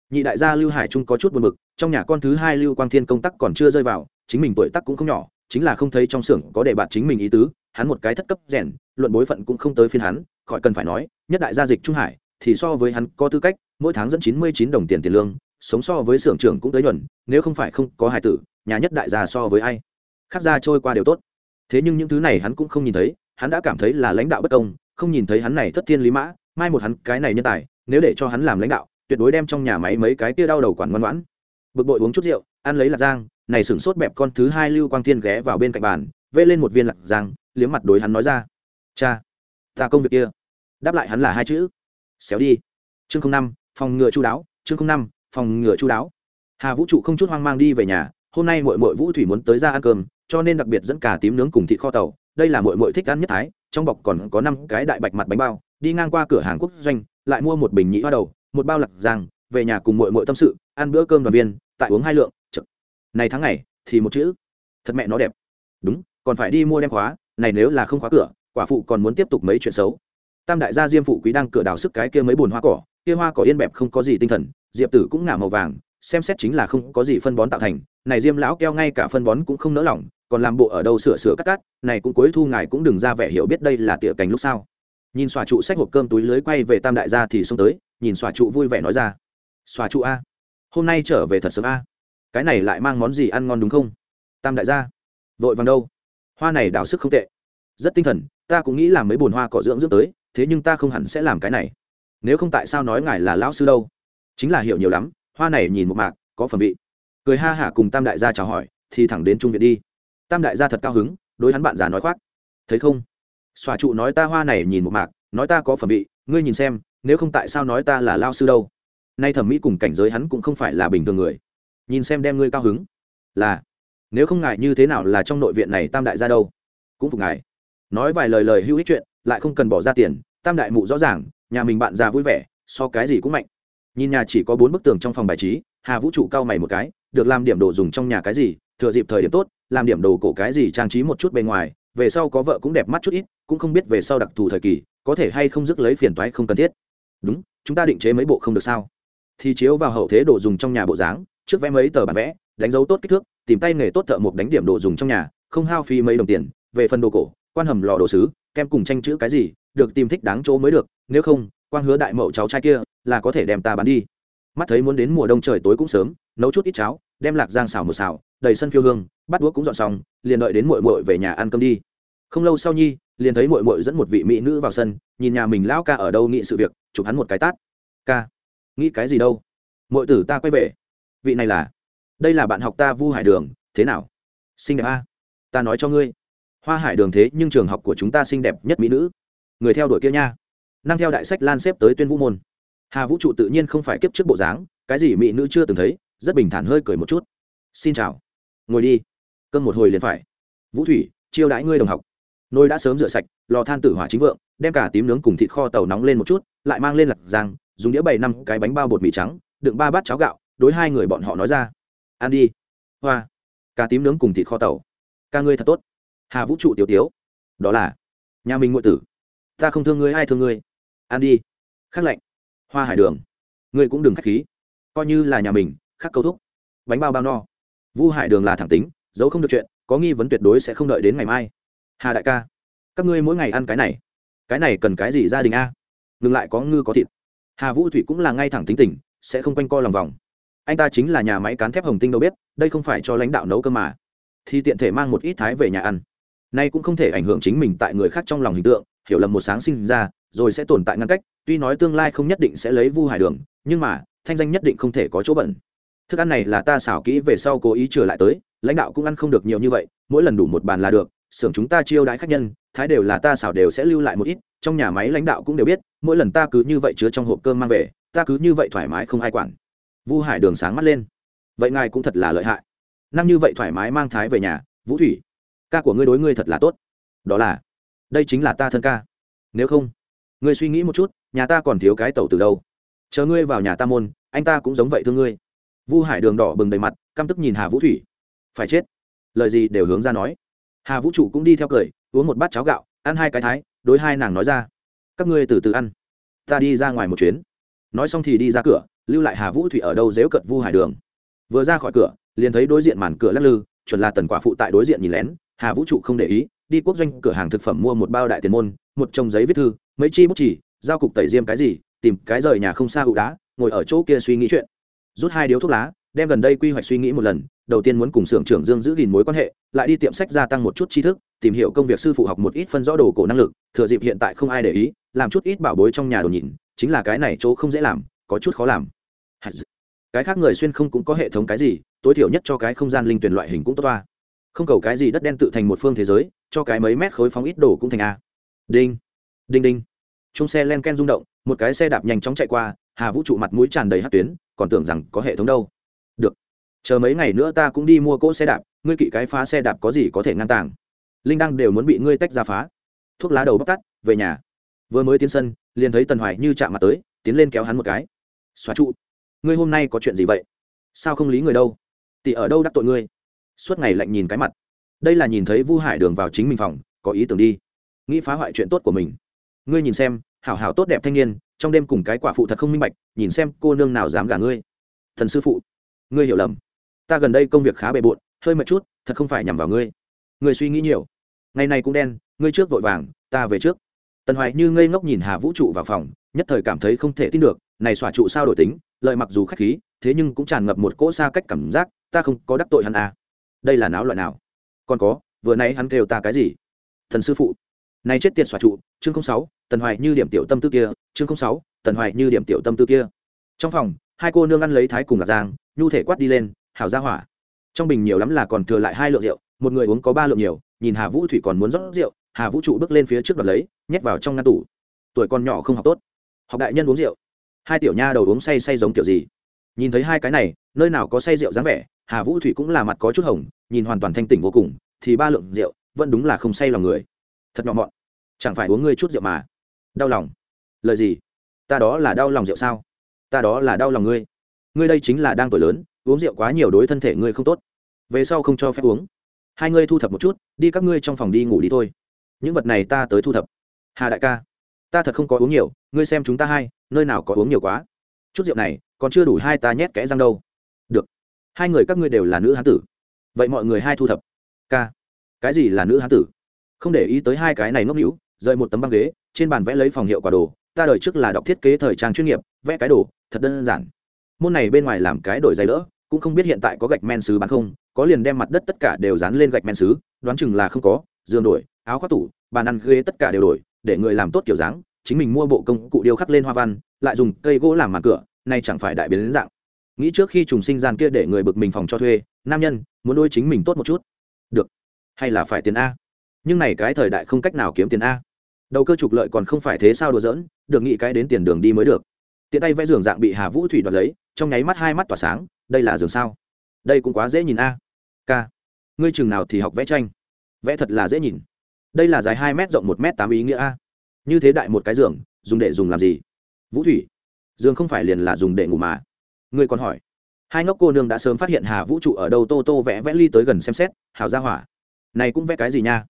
Nhị đại gia lưu hải trung có chút buồn bực, trong nhà con thứ hai lưu quang thiên công tác còn chưa rơi vào, chính mình tuổi tác cũng không nhỏ, chính là không thấy trong xưởng có để bạn chính mình ý tứ, hắn một cái thất cấp rèn, luận bối phận cũng không tới phiên hắn, khỏi cần phải nói, nhất đại gia dịch trung hải, thì so với hắn có tư cách, mỗi tháng dẫn chín mươi chín đồng tiền tiền lương sống so với xưởng trưởng cũng tới nhuần, nếu không phải không có hài tử, nhà nhất đại gia so với ai? Khác ra trôi qua đều tốt. Thế nhưng những thứ này hắn cũng không nhìn thấy, hắn đã cảm thấy là lãnh đạo bất công, không nhìn thấy hắn này thất thiên lý mã, mai một hắn cái này nhân tài, nếu để cho hắn làm lãnh đạo, tuyệt đối đem trong nhà máy mấy cái kia đau đầu quản ngoan ngoãn. Bực bội uống chút rượu, ăn lấy lạc giang, này sửng sốt bẹp con thứ hai lưu quang thiên ghé vào bên cạnh bàn, vê lên một viên lạc giang, liếm mặt đối hắn nói ra. Cha, ta công việc kia. Đáp lại hắn là hai chữ. Xéo đi. Chương không năm, phòng ngừa chu đáo, chương không năm phòng ngừa chu đáo. Hà vũ trụ không chút hoang mang đi về nhà hôm nay mội mội vũ thủy muốn tới ra ăn cơm cho nên đặc biệt dẫn cả tím nướng cùng thịt kho tàu. Đây là mội mội thích ăn nhất thái trong bọc còn có năm cái đại bạch mặt bánh bao đi ngang qua cửa hàng quốc doanh lại mua một bình nhị hoa đầu một bao lạc giang về nhà cùng mội mội tâm sự ăn bữa cơm đoàn viên tại uống hai lượng chật này tháng này, thì một chữ. Thật mẹ nó đẹp. Đúng còn phải đi mua đem khóa này nếu là không khóa cửa quả phụ còn muốn tiếp tục mấy chuyện xấu. Tam đại gia diêm phụ quý đang cửa đào sức cái kia mấy bùn hoa cỏ kia hoa cỏ yên bẹp không có gì tinh thần, diệp tử cũng ngả màu vàng, xem xét chính là không có gì phân bón tạo thành, này diêm lão keo ngay cả phân bón cũng không nỡ lòng, còn làm bộ ở đâu sửa sửa cắt cắt, này cũng cuối thu ngài cũng đừng ra vẻ hiểu biết đây là tỉa cành lúc sau. Nhìn xòa trụ xách hộp cơm túi lưới quay về tam đại gia thì xông tới, nhìn xòa trụ vui vẻ nói ra. Xòa trụ a, hôm nay trở về thật sớm a. Cái này lại mang món gì ăn ngon đúng không? Tam đại gia, vội vàng đâu? Hoa này đào sức không tệ, rất tinh thần, ta cũng nghĩ làm mấy bồn hoa cỏ dưỡng dưỡng tới, thế nhưng ta không hẳn sẽ làm cái này nếu không tại sao nói ngài là lão sư đâu? Chính là hiểu nhiều lắm, hoa này nhìn một mạc, có phẩm vị. Cười ha hả cùng tam đại gia chào hỏi, thì thẳng đến trung viện đi. Tam đại gia thật cao hứng, đối hắn bạn già nói khoác. Thấy không? Xòa trụ nói ta hoa này nhìn một mạc, nói ta có phẩm vị, ngươi nhìn xem, nếu không tại sao nói ta là lao sư đâu? Nay thẩm mỹ cùng cảnh giới hắn cũng không phải là bình thường người. Nhìn xem đem ngươi cao hứng. Là, nếu không ngại như thế nào là trong nội viện này tam đại gia đâu? Cũng phục ngài. Nói vài lời lời hữu ích chuyện, lại không cần bỏ ra tiền, tam đại mụ rõ ràng nhà mình bạn già vui vẻ, so cái gì cũng mạnh. Nhìn nhà chỉ có bốn bức tường trong phòng bài trí, hà vũ trụ cao mày một cái, được làm điểm đồ dùng trong nhà cái gì, thừa dịp thời điểm tốt, làm điểm đồ cổ cái gì trang trí một chút bề ngoài, về sau có vợ cũng đẹp mắt chút ít, cũng không biết về sau đặc thù thời kỳ, có thể hay không dứt lấy phiền toái không cần thiết. Đúng, chúng ta định chế mấy bộ không được sao? Thì chiếu vào hậu thế đồ dùng trong nhà bộ dáng, trước vẽ mấy tờ bản vẽ, đánh dấu tốt kích thước, tìm tay nghề tốt thợ mộc đánh điểm đồ dùng trong nhà, không hao phí mấy đồng tiền, về phần đồ cổ, quan hầm lò đồ sứ, kem cùng tranh chữ cái gì được tìm thích đáng chỗ mới được, nếu không, quang hứa đại mậu cháu trai kia là có thể đem ta bán đi. Mắt thấy muốn đến mùa đông trời tối cũng sớm, nấu chút ít cháo, đem lạc giang xào một xào, đầy sân phiêu hương, bắt đũa cũng dọn xong, liền đợi đến muội muội về nhà ăn cơm đi. Không lâu sau nhi, liền thấy muội muội dẫn một vị mỹ nữ vào sân, nhìn nhà mình lão ca ở đâu nghĩ sự việc, chụp hắn một cái tát. Ca, nghĩ cái gì đâu? Muội tử ta quay về. Vị này là? Đây là bạn học ta vu hải đường, thế nào? Xinh đẹp a, ta nói cho ngươi. Hoa hải đường thế nhưng trường học của chúng ta xinh đẹp nhất mỹ nữ người theo đuổi kia nha. Năng theo đại sách lan xếp tới tuyên vũ môn. Hà vũ trụ tự nhiên không phải kiếp trước bộ dáng, cái gì mỹ nữ chưa từng thấy, rất bình thản hơi cười một chút. Xin chào. Ngồi đi. Cơm một hồi liền phải. Vũ thủy, chiêu đãi ngươi đồng học. Nồi đã sớm rửa sạch, lò than tử hỏa chính vượng, đem cả tím nướng cùng thịt kho tàu nóng lên một chút, lại mang lên lặt giang, dùng đĩa bảy năm cái bánh bao bột mì trắng, đựng ba bát cháo gạo, đối hai người bọn họ nói ra. Ăn đi. Hoa. Cá tím nướng cùng thịt kho tàu. Ca ngươi thật tốt. Hà vũ trụ tiểu tiếu. Đó là nhà mình ngụy tử ta không thương ngươi, ai thương ngươi? Ăn đi. Khắc lạnh. Hoa hải đường. Ngươi cũng đừng k h á c h khí. Coi như là nhà mình, khắc câu thúc. Bánh bao bao no. Vu hải đường là thẳng tính, giấu không được chuyện, có nghi vấn tuyệt đối sẽ không đợi đến ngày mai. Hà đại ca, các ngươi mỗi ngày ăn cái này. Cái này cần cái gì gia đình a? Ngừng lại có ngư có thịt. Hà vũ thủy cũng là ngay thẳng tính tình, sẽ không quanh co lòng vòng. Anh ta chính là nhà máy cán thép hồng tinh đâu biết đây không phải cho lãnh đạo nấu cơm mà. Thì tiện thể mang một ít thái về nhà ăn. Nay cũng không thể ảnh hưởng chính mình tại người khác trong lòng hình tượng hiểu lầm một sáng sinh ra, rồi sẽ tồn tại ngăn cách, tuy nói tương lai không nhất định sẽ lấy vu hải đường, nhưng mà, thanh danh nhất định không thể có chỗ bẩn. Thức ăn này là ta xảo kỹ về sau cố ý trở lại tới, lãnh đạo cũng ăn không được nhiều như vậy, mỗi lần đủ một bàn là được, xưởng chúng ta chiêu đãi khách nhân, thái đều là ta xảo đều sẽ lưu lại một ít, trong nhà máy lãnh đạo cũng đều biết, mỗi lần ta cứ như vậy chứa trong hộp cơm mang về, ta cứ như vậy thoải mái không ai quản. Vu hải đường sáng mắt lên. Vậy ngài cũng thật là lợi hại. Năm như vậy thoải mái mang thái về nhà, vũ thủy, ca của ngươi đối ngươi thật là tốt. Đó là đây chính là ta thân ca. Nếu không, ngươi suy nghĩ một chút, nhà ta còn thiếu cái tàu từ đâu. Chờ ngươi vào nhà ta môn, anh ta cũng giống vậy thương ngươi. Vu hải đường đỏ bừng đầy mặt, căm tức nhìn hà vũ thủy. Phải chết. Lời gì đều hướng ra nói. Hà vũ trụ cũng đi theo cười, uống một bát cháo gạo, ăn hai cái thái, đối hai nàng nói ra. Các ngươi từ từ ăn. Ta đi ra ngoài một chuyến. Nói xong thì đi ra cửa, lưu lại hà vũ thủy ở đâu dếu cận vu hải đường. Vừa ra khỏi cửa, liền thấy đối diện màn cửa lắc lư, chuẩn là tần quả phụ tại đối diện nhìn lén, hà vũ trụ không để ý đi quốc doanh cửa hàng thực phẩm mua một bao đại tiền môn, một chồng giấy viết thư, mấy chi bút chỉ, giao cục tẩy diêm cái gì, tìm cái rời nhà không xa hụ đá, ngồi ở chỗ kia suy nghĩ chuyện. Rút hai điếu thuốc lá, đem gần đây quy hoạch suy nghĩ một lần, đầu tiên muốn cùng xưởng trưởng dương giữ gìn mối quan hệ, lại đi tiệm sách gia tăng một chút tri thức, tìm hiểu công việc sư phụ học một ít phân rõ đồ cổ năng lực, thừa dịp hiện tại không ai để ý, làm chút ít bảo bối trong nhà đồ nhìn, chính là cái này chỗ không dễ làm, có chút khó làm. Cái khác người xuyên không cũng có hệ thống cái gì, tối thiểu nhất cho cái không gian linh tuyển loại hình cũng tốt toa. Không cầu cái gì đất đen tự thành một phương thế giới cho cái mấy mét khối phóng ít đồ cũng thành a. Đinh đinh đinh. Chung xe len ken rung động, một cái xe đạp nhanh chóng chạy qua, hà vũ trụ mặt mũi tràn đầy hát tuyến, còn tưởng rằng có hệ thống đâu. Được, chờ mấy ngày nữa ta cũng đi mua cỗ xe đạp, ngươi kỵ cái phá xe đạp có gì có thể ngăn tàng. Linh đăng đều muốn bị ngươi tách ra phá. Thuốc lá đầu bóc tắt, về nhà. Vừa mới tiến sân, liền thấy tần hoài như chạm mặt tới, tiến lên kéo hắn một cái. Xóa trụ. Ngươi hôm nay có chuyện gì vậy? Sao không lý người đâu? Tỷ ở đâu đắc tội ngươi? Suốt ngày lạnh nhìn cái mặt đây là nhìn thấy vu hải đường vào chính mình phòng, có ý tưởng đi. Nghĩ phá hoại chuyện tốt của mình. Ngươi nhìn xem, hảo hảo tốt đẹp thanh niên, trong đêm cùng cái quả phụ thật không minh bạch, nhìn xem cô nương nào dám gả ngươi. Thần sư phụ, ngươi hiểu lầm. Ta gần đây công việc khá bề bộn, hơi mệt chút, thật không phải nhằm vào ngươi. Ngươi suy nghĩ nhiều. Ngày này cũng đen, ngươi trước vội vàng, ta về trước. Tần hoài như ngây ngốc nhìn hà vũ trụ vào phòng, nhất thời cảm thấy không thể tin được, này xòa trụ sao đổi tính, lợi mặc dù khách khí, thế nhưng cũng tràn ngập một cỗ xa cách cảm giác, ta không có đắc tội hắn à. đây là náo loại nào? Còn có, vừa nãy hắn kêu ta cái gì? Thần sư phụ. Nay chết tiệt xòa trụ, chương sáu, tần hoài như điểm tiểu tâm tư kia, chương sáu, tần hoài như điểm tiểu tâm tư kia. Trong phòng, hai cô nương ăn lấy thái cùng lạc giang, nhu thể quát đi lên, hảo ra hỏa. Trong bình nhiều lắm là còn thừa lại hai lượng rượu, một người uống có ba lượng nhiều, nhìn hà vũ thủy còn muốn rót rượu, hà vũ trụ bước lên phía trước đoạt lấy, nhét vào trong ngăn tủ. Tuổi con nhỏ không học tốt. Học đại nhân uống rượu. Hai tiểu nha đầu uống say say giống kiểu gì? Nhìn thấy hai cái này, nơi nào có say rượu dáng vẻ hà vũ thủy cũng là mặt có chút hồng, nhìn hoàn toàn thanh tỉnh vô cùng, thì ba lượng rượu vẫn đúng là không say lòng người. Thật nhỏ mọn. Chẳng phải uống ngươi chút rượu mà. Đau lòng. Lời gì? Ta đó là đau lòng rượu sao? Ta đó là đau lòng ngươi. Ngươi đây chính là đang tuổi lớn, uống rượu quá nhiều đối thân thể ngươi không tốt. Về sau không cho phép uống. Hai ngươi thu thập một chút, đi các ngươi trong phòng đi ngủ đi thôi. Những vật này ta tới thu thập. Hà đại ca, ta thật không có uống nhiều, ngươi xem chúng ta hai, nơi nào có uống nhiều quá. Chút rượu này, còn chưa đủ hai ta nhét kẽ răng đâu. Được hai người các ngươi đều là nữ hán tử. Vậy mọi người hai thu thập. K, cái gì là nữ hán tử? Không để ý tới hai cái này ngốc hữu rời một tấm băng ghế trên bàn vẽ lấy phòng hiệu quả đồ ta đời trước là đọc thiết kế thời trang chuyên nghiệp vẽ cái đồ thật đơn giản. Môn này bên ngoài làm cái đổi giày đỡ cũng không biết hiện tại có gạch men xứ bán không có liền đem mặt đất tất cả đều dán lên gạch men xứ đoán chừng là không có giường đổi áo khoác tủ bàn ăn ghế tất cả đều đổi để người làm tốt kiểu dáng chính mình mua bộ công cụ điêu khắc lên hoa văn lại dùng cây gỗ làm màn cửa nay chẳng phải đại biến đến dạng nghĩ trước khi trùng sinh gian kia để người bực mình phòng cho thuê, nam nhân, muốn đôi chính mình tốt một chút. Được. Hay là phải tiền a? Nhưng này cái thời đại không cách nào kiếm tiền a. Đầu cơ trục lợi còn không phải thế sao đùa giỡn, được nghĩ cái đến tiền đường đi mới được. Tiện tay vẽ giường dạng bị hà vũ thủy đoạt lấy, trong nháy mắt hai mắt tỏa sáng, đây là giường sao? Đây cũng quá dễ nhìn a. K ngươi chừng nào thì học vẽ tranh. Vẽ thật là dễ nhìn. Đây là dài hai m rộng một m tám ý nghĩa a. Như thế đại một cái giường, dùng để dùng làm gì? Vũ thủy. Giường không phải liền là dùng để ngủ mà ngươi còn hỏi. Hai ngốc cô nương đã sớm phát hiện hà vũ trụ ở đâu, tô tô vẽ vẽ ly tới gần xem xét hào ra hỏa. Này cũng vẽ cái gì nha?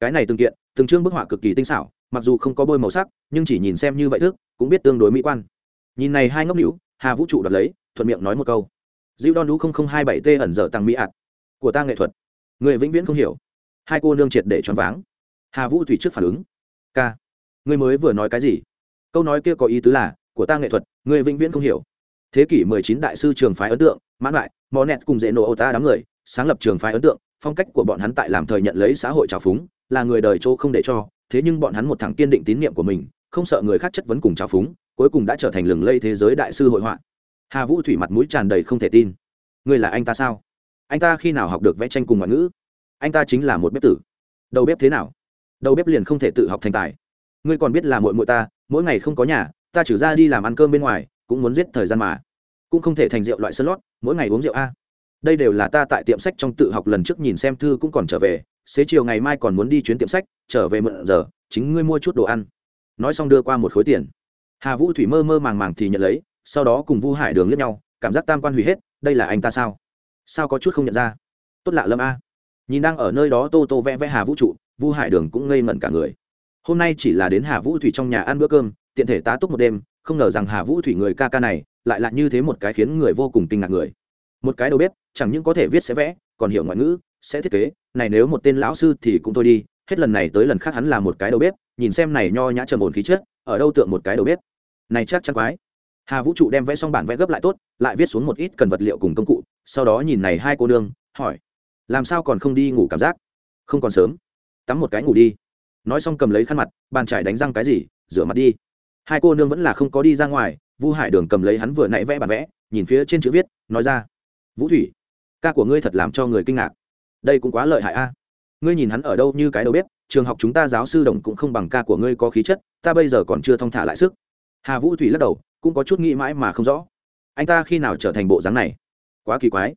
Cái này từng kiện, từng chương bức họa cực kỳ tinh xảo, mặc dù không có bôi màu sắc, nhưng chỉ nhìn xem như vậy thức, cũng biết tương đối mỹ quan. Nhìn này hai ngốc nữ, hà vũ trụ đoạt lấy, thuận miệng nói một câu. Dịu đon đũ không hai bảy t ẩn dở tăng mỹ ạt. Của ta nghệ thuật. Người vĩnh viễn không hiểu. Hai cô nương triệt để choáng váng. Hà vũ thủy trước phản ứng. K người mới vừa nói cái gì? Câu nói kia có ý tứ là, của ta nghệ thuật người vĩnh viễn không hiểu thế kỷ 19 đại sư trường phái ấn tượng mãn lại mò nẹt cùng dễ nổ ô ta đám người, sáng lập trường phái ấn tượng, phong cách của bọn hắn tại làm thời nhận lấy xã hội trào phúng, là người đời chỗ không để cho, thế nhưng bọn hắn một thằng kiên định tín nhiệm của mình, không sợ người khác chất vấn cùng trào phúng, cuối cùng đã trở thành lừng lây thế giới đại sư hội họa. Hà vũ thủy mặt mũi tràn đầy không thể tin. Ngươi là anh ta sao? Anh ta khi nào học được vẽ tranh cùng ngoại ngữ? Anh ta chính là một bếp tử. Đầu bếp thế nào? Đầu bếp liền không thể tự học thành tài. Ngươi còn biết là muội muội ta, mỗi ngày không có nhà, ta trừ ra đi làm ăn cơm bên ngoài cũng muốn giết thời gian mà. Cũng không thể thành rượu loại sân lót, mỗi ngày uống rượu a. Đây đều là ta tại tiệm sách trong tự học lần trước nhìn xem thư cũng còn trở về, xế chiều ngày mai còn muốn đi chuyến tiệm sách, trở về mượn giờ, chính ngươi mua chút đồ ăn. Nói xong đưa qua một khối tiền. Hà vũ thủy mơ mơ màng màng thì nhận lấy, sau đó cùng vu hải đường lướt nhau, cảm giác tam quan hủy hết, đây là anh ta sao? Sao có chút không nhận ra? Tốt lạ lâm a. Nhìn đang ở nơi đó tô tô vẽ vẽ hà vũ trụ, vu hải đường cũng ngây ngẩn cả người. Hôm nay chỉ là đến hà vũ thủy trong nhà ăn bữa cơm, tiện thể tá túc một đêm không ngờ rằng hà vũ thủy người ca ca này lại là như thế một cái khiến người vô cùng kinh ngạc người. Một cái đầu bếp, chẳng những có thể viết sẽ vẽ, còn hiểu ngoại ngữ, sẽ thiết kế. Này nếu một tên lão sư thì cũng thôi đi, hết lần này tới lần khác hắn là một cái đầu bếp, nhìn xem này nho nhã trầm ổn khí chất, ở đâu tượng một cái đầu bếp. Này chắc chắn quái. Hà vũ trụ đem vẽ xong bản vẽ gấp lại tốt, lại viết xuống một ít cần vật liệu cùng công cụ, sau đó nhìn này hai cô nương, hỏi, làm sao còn không đi ngủ cảm giác? Không còn sớm. Tắm một cái ngủ đi. Nói xong cầm lấy khăn mặt, bàn trải đánh răng cái gì, rửa mặt đi hai cô nương vẫn là không có đi ra ngoài, vu hải đường cầm lấy hắn vừa nãy vẽ bản vẽ, nhìn phía trên chữ viết, nói ra, vũ thủy, ca của ngươi thật làm cho người kinh ngạc. Đây cũng quá lợi hại a. Ngươi nhìn hắn ở đâu như cái đầu bếp, trường học chúng ta giáo sư đồng cũng không bằng ca của ngươi có khí chất, ta bây giờ còn chưa thong thả lại sức. Hà vũ thủy lắc đầu, cũng có chút nghĩ mãi mà không rõ. Anh ta khi nào trở thành bộ dáng này? Quá kỳ quái.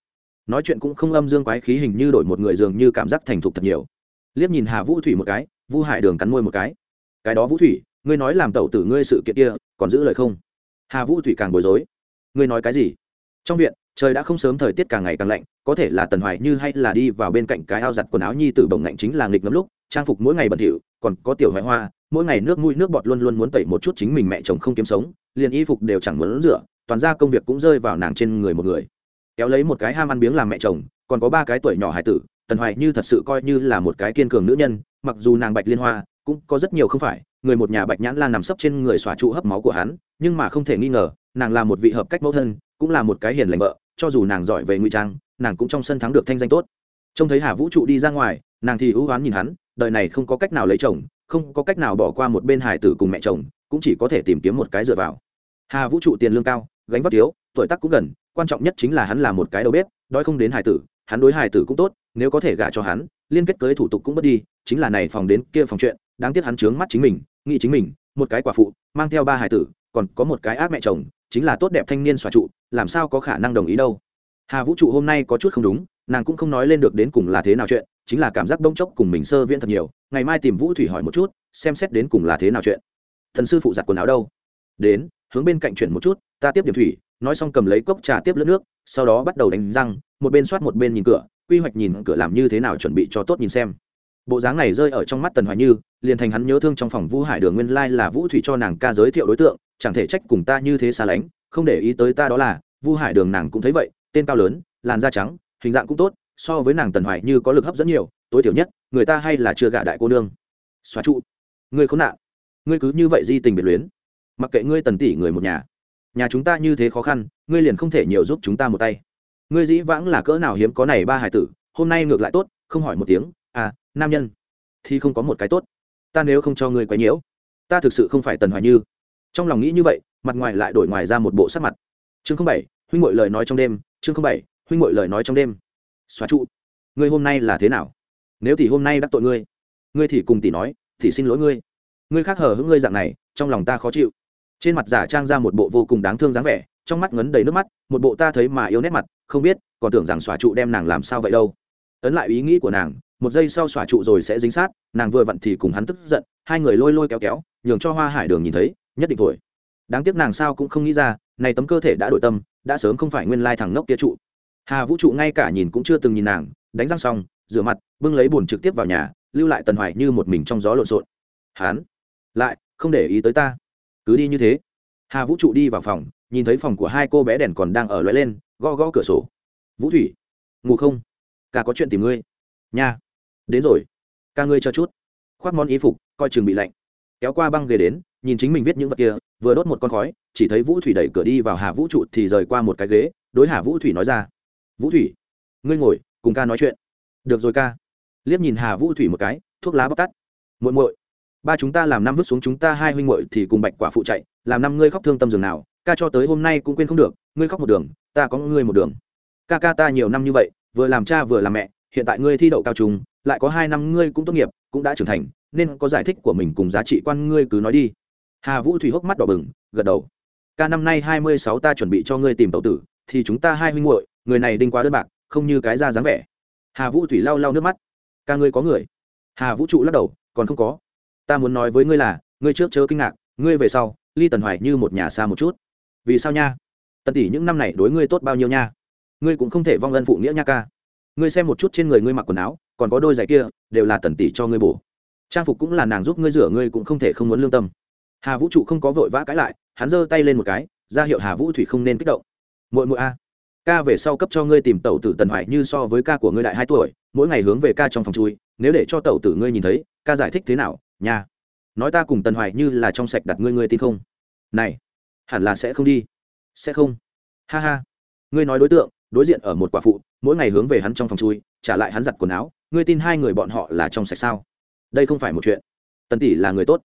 Nói chuyện cũng không âm dương quái khí hình như đổi một người dường như cảm giác thành thục thật nhiều. Liếc nhìn hà vũ thủy một cái, vu hải đường cắn môi một cái. Cái đó vũ thủy ngươi nói làm tẩu tử ngươi sự kiện kia, còn giữ lời không? Hà vũ thủy càng bối rối. Ngươi nói cái gì? Trong viện, trời đã không sớm, thời tiết càng ngày càng lạnh, có thể là tần hoài như hay là đi vào bên cạnh cái ao giặt quần áo nhi tử bồng ngạnh chính là nghịch ngấm lúc, trang phục mỗi ngày bẩn thỉu, còn có tiểu hoài hoa, mỗi ngày nước mũi nước bọt luôn luôn muốn tẩy một chút chính mình mẹ chồng không kiếm sống, liền y phục đều chẳng muốn rửa, toàn ra công việc cũng rơi vào nàng trên người một người. Kéo lấy một cái ham ăn biếng làm mẹ chồng, còn có ba cái tuổi nhỏ hải tử, tần hoài như thật sự coi như là một cái kiên cường nữ nhân, mặc dù nàng bạch liên hoa, cũng có rất nhiều không phải người một nhà bạch nhãn lan nằm sấp trên người xóa trụ hấp máu của hắn, nhưng mà không thể nghi ngờ, nàng là một vị hợp cách mẫu thân, cũng là một cái hiền lành vợ, cho dù nàng giỏi về ngụy trang, nàng cũng trong sân thắng được thanh danh tốt. Trông thấy hà vũ trụ đi ra ngoài, nàng thì hữu hoán nhìn hắn, đời này không có cách nào lấy chồng, không có cách nào bỏ qua một bên hải tử cùng mẹ chồng, cũng chỉ có thể tìm kiếm một cái dựa vào. Hà vũ trụ tiền lương cao, gánh vác thiếu, tuổi tác cũng gần, quan trọng nhất chính là hắn là một cái đầu bếp, đói không đến hải tử, hắn đối hải tử cũng tốt, nếu có thể gả cho hắn, liên kết tới thủ tục cũng mất đi, chính là này phòng đến kia phòng chuyện đáng tiếc hắn trướng mắt chính mình, nghĩ chính mình, một cái quả phụ, mang theo ba hải tử, còn có một cái ác mẹ chồng, chính là tốt đẹp thanh niên xòa trụ, làm sao có khả năng đồng ý đâu? Hà vũ trụ hôm nay có chút không đúng, nàng cũng không nói lên được đến cùng là thế nào chuyện, chính là cảm giác bỗng chốc cùng mình sơ viễn thật nhiều, ngày mai tìm vũ thủy hỏi một chút, xem xét đến cùng là thế nào chuyện. Thần sư phụ giặt quần áo đâu? Đến, hướng bên cạnh chuyển một chút, ta tiếp điểm thủy, nói xong cầm lấy cốc trà tiếp lướt nước, sau đó bắt đầu đánh răng, một bên soát một bên nhìn cửa, quy hoạch nhìn cửa làm như thế nào chuẩn bị cho tốt nhìn xem bộ dáng này rơi ở trong mắt tần hoài như, liền thành hắn nhớ thương trong phòng vũ hải đường nguyên lai là vũ thủy cho nàng ca giới thiệu đối tượng, chẳng thể trách cùng ta như thế xa lánh, không để ý tới ta đó là vu hải đường nàng cũng thấy vậy, tên cao lớn, làn da trắng, hình dạng cũng tốt, so với nàng tần hoài như có lực hấp dẫn nhiều, tối thiểu nhất, người ta hay là chưa gả đại cô nương. Xóa trụ. Ngươi khốn nạn. Ngươi cứ như vậy di tình biệt luyến. Mặc kệ ngươi tần tỷ người một nhà. Nhà chúng ta như thế khó khăn, ngươi liền không thể nhiều giúp chúng ta một tay. Ngươi dĩ vãng là cỡ nào hiếm có này ba hải tử, hôm nay ngược lại tốt, không hỏi một tiếng à nam nhân, thì không có một cái tốt. Ta nếu không cho ngươi quấy nhiễu, ta thực sự không phải tần hoài như. Trong lòng nghĩ như vậy, mặt ngoài lại đổi ngoài ra một bộ sắc mặt. Chương không bảy, huynh ngội lời nói trong đêm, chương không bảy, huynh ngội lời nói trong đêm. Xóa trụ, ngươi hôm nay là thế nào? Nếu thì hôm nay đắc tội ngươi ngươi thì cùng tỷ nói, thì xin lỗi ngươi. Ngươi khác hở hững ngươi dạng này, trong lòng ta khó chịu. Trên mặt giả trang ra một bộ vô cùng đáng thương dáng vẻ, trong mắt ngấn đầy nước mắt, một bộ ta thấy mà yêu nét mặt, không biết, còn tưởng rằng xóa trụ đem nàng làm sao vậy đâu. Ấn lại ý nghĩ của nàng một giây sau xóa trụ rồi sẽ dính sát, nàng vừa vặn thì cùng hắn tức giận, hai người lôi lôi kéo kéo, nhường cho hoa hải đường nhìn thấy, nhất định thổi. Đáng tiếc nàng sao cũng không nghĩ ra, này tấm cơ thể đã đổi tâm, đã sớm không phải nguyên lai thằng nốc kia trụ. Hà vũ trụ ngay cả nhìn cũng chưa từng nhìn nàng, đánh răng xong, rửa mặt, bưng lấy bùn trực tiếp vào nhà, lưu lại tần hoài như một mình trong gió lộn xộn. Hán lại, không để ý tới ta. Cứ đi như thế. Hà vũ trụ đi vào phòng, nhìn thấy phòng của hai cô bé đèn còn đang ở loại lên, gõ gõ cửa sổ. Vũ thủy, ngủ không? Ca có chuyện tìm ngươi. Nha đến rồi. Ca ngươi cho chút. Khoác món y phục, coi chừng bị lạnh. Kéo qua băng ghế đến, nhìn chính mình viết những vật kia, vừa đốt một con khói, chỉ thấy vũ thủy đẩy cửa đi vào hà vũ trụ thì rời qua một cái ghế, đối hà vũ thủy nói ra. Vũ thủy, ngươi ngồi, cùng ca nói chuyện. Được rồi ca. Liếc nhìn hà vũ thủy một cái, thuốc lá bóc tắt. Muội muội, ba chúng ta làm năm vứt xuống chúng ta hai huynh muội thì cùng bạch quả phụ chạy, làm năm ngươi khóc thương tâm giường nào, ca cho tới hôm nay cũng quên không được, ngươi khóc một đường, ta có ngươi một đường. Ca ca ta nhiều năm như vậy, vừa làm cha vừa làm mẹ, hiện tại ngươi thi đậu cao trung lại có hai năm ngươi cũng tốt nghiệp, cũng đã trưởng thành, nên có giải thích của mình cùng giá trị quan ngươi cứ nói đi. Hà vũ thủy hốc mắt đỏ bừng, gật đầu. Ca năm nay hai mươi sáu ta chuẩn bị cho ngươi tìm tàu tử, thì chúng ta hai huynh muội, người này đinh quá đơn bạc, không như cái ra dáng vẻ. Hà vũ thủy lau lau nước mắt. Ca ngươi có người? Hà vũ trụ lắc đầu, còn không có. Ta muốn nói với ngươi là, ngươi trước chớ kinh ngạc, ngươi về sau, ly tần hoài như một nhà xa một chút. Vì sao nha? Tần tỷ những năm này đối ngươi tốt bao nhiêu nha? Ngươi cũng không thể vong ân phụ nghĩa nha ca ngươi xem một chút trên người ngươi mặc quần áo, còn có đôi giày kia, đều là tần tỷ cho ngươi bổ. Trang phục cũng là nàng giúp ngươi rửa, ngươi cũng không thể không muốn lương tâm. Hà vũ trụ không có vội vã cãi lại, hắn giơ tay lên một cái, ra hiệu hà vũ thủy không nên kích động. Mỗi mỗi a, ca về sau cấp cho ngươi tìm tẩu tử tần hoài như so với ca của ngươi đại hai tuổi, mỗi ngày hướng về ca trong phòng chui, nếu để cho tẩu tử ngươi nhìn thấy, ca giải thích thế nào nhà. nói ta cùng tần hoài như là trong sạch đặt ngươi ngươi tin không? Này, hẳn là sẽ không đi. Sẽ không. Ha ha. Ngươi nói đối tượng đối diện ở một quả phụ, mỗi ngày hướng về hắn trong phòng chui, trả lại hắn giặt quần áo. Ngươi tin hai người bọn họ là trong sạch sao? Đây không phải một chuyện. Tần tỷ là người tốt.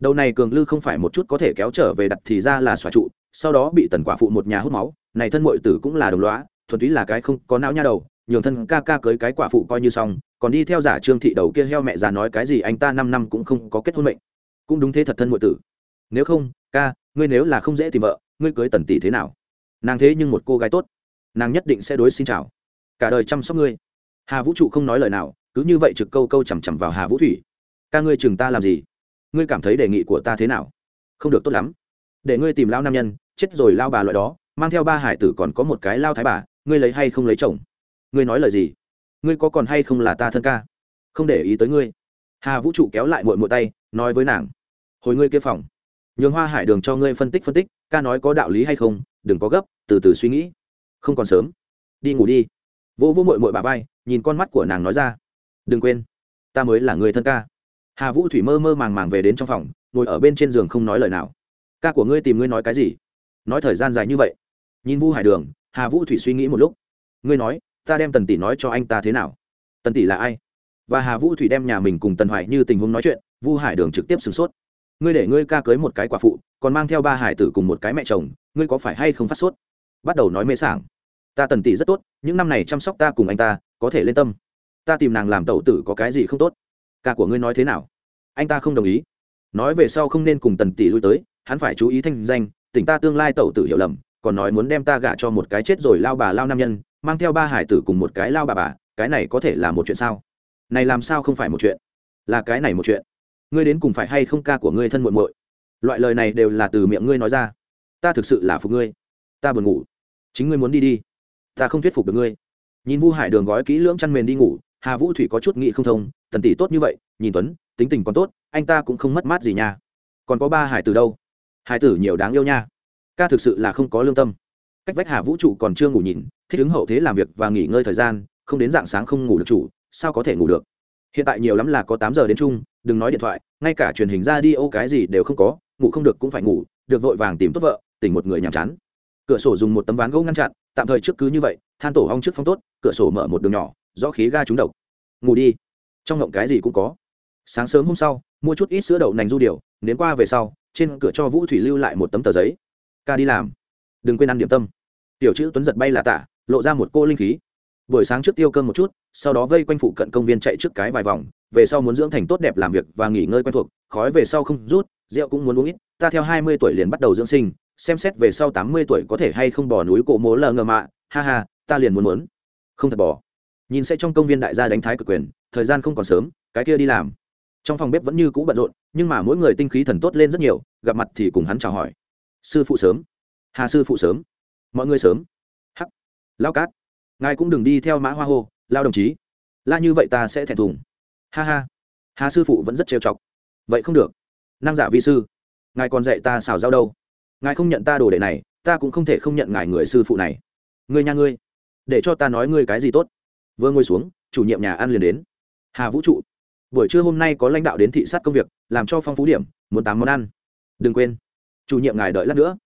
Đầu này cường lư không phải một chút có thể kéo trở về đặt thì ra là xòa trụ, sau đó bị tần quả phụ một nhà hút máu. Này thân mội tử cũng là đồng loá thuần túy là cái không có não nha đầu, nhường thân ca ca cưới cái quả phụ coi như xong, còn đi theo giả trương thị đầu kia heo mẹ già nói cái gì anh ta năm năm cũng không có kết hôn mệnh. Cũng đúng thế thật thân mội tử. Nếu không, ca, ngươi nếu là không dễ tìm vợ, ngươi cưới tần tỷ thế nào? Nàng thế nhưng một cô gái tốt nàng nhất định sẽ đối xin chào. Cả đời chăm sóc ngươi. Hà vũ trụ không nói lời nào, cứ như vậy trực câu câu chằm chằm vào hà vũ thủy. Ca ngươi chừng ta làm gì? Ngươi cảm thấy đề nghị của ta thế nào? Không được tốt lắm. Để ngươi tìm lao nam nhân, chết rồi lao bà loại đó, mang theo ba hải tử còn có một cái lao thái bà, ngươi lấy hay không lấy chồng? Ngươi nói lời gì? Ngươi có còn hay không là ta thân ca? Không để ý tới ngươi. Hà vũ trụ kéo lại mội mội tay, nói với nàng. Hồi ngươi kia phòng. Nhường hoa hải đường cho ngươi phân tích phân tích, ca nói có đạo lý hay không, đừng có gấp, từ từ suy nghĩ không còn sớm. Đi ngủ đi. Vỗ vỗ mội mội bà vai, nhìn con mắt của nàng nói ra. Đừng quên, ta mới là người thân ca. Hà vũ thủy mơ mơ màng màng về đến trong phòng, ngồi ở bên trên giường không nói lời nào. Ca của ngươi tìm ngươi nói cái gì? Nói thời gian dài như vậy. Nhìn vu hải đường, hà vũ thủy suy nghĩ một lúc. Ngươi nói, ta đem tần tỷ nói cho anh ta thế nào? Tần tỷ là ai? Và hà vũ thủy đem nhà mình cùng tần hoài như tình huống nói chuyện, vu hải đường trực tiếp sửng sốt. Ngươi để ngươi ca cưới một cái quả phụ, còn mang theo ba hải tử cùng một cái mẹ chồng, ngươi có phải hay không phát sốt? Bắt đầu nói mê sảng ta tần tỷ rất tốt, những năm này chăm sóc ta cùng anh ta, có thể lên tâm. Ta tìm nàng làm tẩu tử có cái gì không tốt? Ca của ngươi nói thế nào? Anh ta không đồng ý. Nói về sau không nên cùng tần tỷ lui tới, hắn phải chú ý thanh danh, tỉnh ta tương lai tẩu tử hiểu lầm, còn nói muốn đem ta gả cho một cái chết rồi lao bà lao nam nhân, mang theo ba hải tử cùng một cái lao bà bà, cái này có thể là một chuyện sao? Này làm sao không phải một chuyện? Là cái này một chuyện. Ngươi đến cùng phải hay không ca của ngươi thân muộn muội? Loại lời này đều là từ miệng ngươi nói ra. Ta thực sự là phục ngươi. Ta buồn ngủ. Chính ngươi muốn đi đi ta không thuyết phục được ngươi. Nhìn vu hải đường gói kỹ lưỡng chăn mền đi ngủ, hà vũ thủy có chút nghị không thông, tần tỷ tốt như vậy, nhìn tuấn, tính tình còn tốt, anh ta cũng không mất mát gì nha. Còn có ba hải tử đâu? Hải tử nhiều đáng yêu nha. Ca thực sự là không có lương tâm. Cách vách hà vũ trụ còn chưa ngủ nhìn, thích ứng hậu thế làm việc và nghỉ ngơi thời gian, không đến dạng sáng không ngủ được chủ, sao có thể ngủ được? Hiện tại nhiều lắm là có tám giờ đến chung, đừng nói điện thoại, ngay cả truyền hình ra đi ô cái gì đều không có, ngủ không được cũng phải ngủ, được vội vàng tìm tốt vợ, tỉnh một người nhàm chán. Cửa sổ dùng một tấm ván gỗ ngăn chặn tạm thời trước cứ như vậy, than tổ hong trước phong tốt, cửa sổ mở một đường nhỏ do khí ga trúng độc. Ngủ đi. Trong ngộng cái gì cũng có. Sáng sớm hôm sau, mua chút ít sữa đậu nành du điều nến qua về sau, trên cửa cho vũ thủy lưu lại một tấm tờ giấy. Ca đi làm. Đừng quên ăn điểm tâm. Tiểu chữ tuấn giật bay là tả lộ ra một cô linh khí. Buổi sáng trước tiêu cơm một chút, sau đó vây quanh phụ cận công viên chạy trước cái vài vòng, về sau muốn dưỡng thành tốt đẹp làm việc và nghỉ ngơi quen thuộc, khói về sau không rút, rượu cũng muốn uống ít, ta theo hai mươi tuổi liền bắt đầu dưỡng sinh xem xét về sau tám mươi tuổi có thể hay không bỏ núi cổ mố lờ ngờ mạ. Ha ha, ta liền muốn muốn. Không thật bỏ. Nhìn sẽ trong công viên đại gia đánh thái cực quyền, thời gian không còn sớm, cái kia đi làm. Trong phòng bếp vẫn như cũ bận rộn, nhưng mà mỗi người tinh khí thần tốt lên rất nhiều, gặp mặt thì cùng hắn chào hỏi. Sư phụ sớm. Hà sư phụ sớm. Mọi người sớm. Hắc. Lao cát. Ngài cũng đừng đi theo mã hoa hô, lao đồng chí. La như vậy ta sẽ thẹn thùng. Ha ha. Hà sư phụ vẫn rất trêu chọc. Vậy không được. Năng giả vi sư. Ngài còn dạy ta xào rau đâu? Ngài không nhận ta đồ đệ này, ta cũng không thể không nhận ngài người sư phụ này. Ngươi nha ngươi, để cho ta nói ngươi cái gì tốt. Vừa ngồi xuống, chủ nhiệm nhà ăn liền đến. Hà vũ trụ, buổi trưa hôm nay có lãnh đạo đến thị sát công việc, làm cho phong phú điểm, muốn tám món ăn. Đừng quên, chủ nhiệm ngài đợi lát nữa.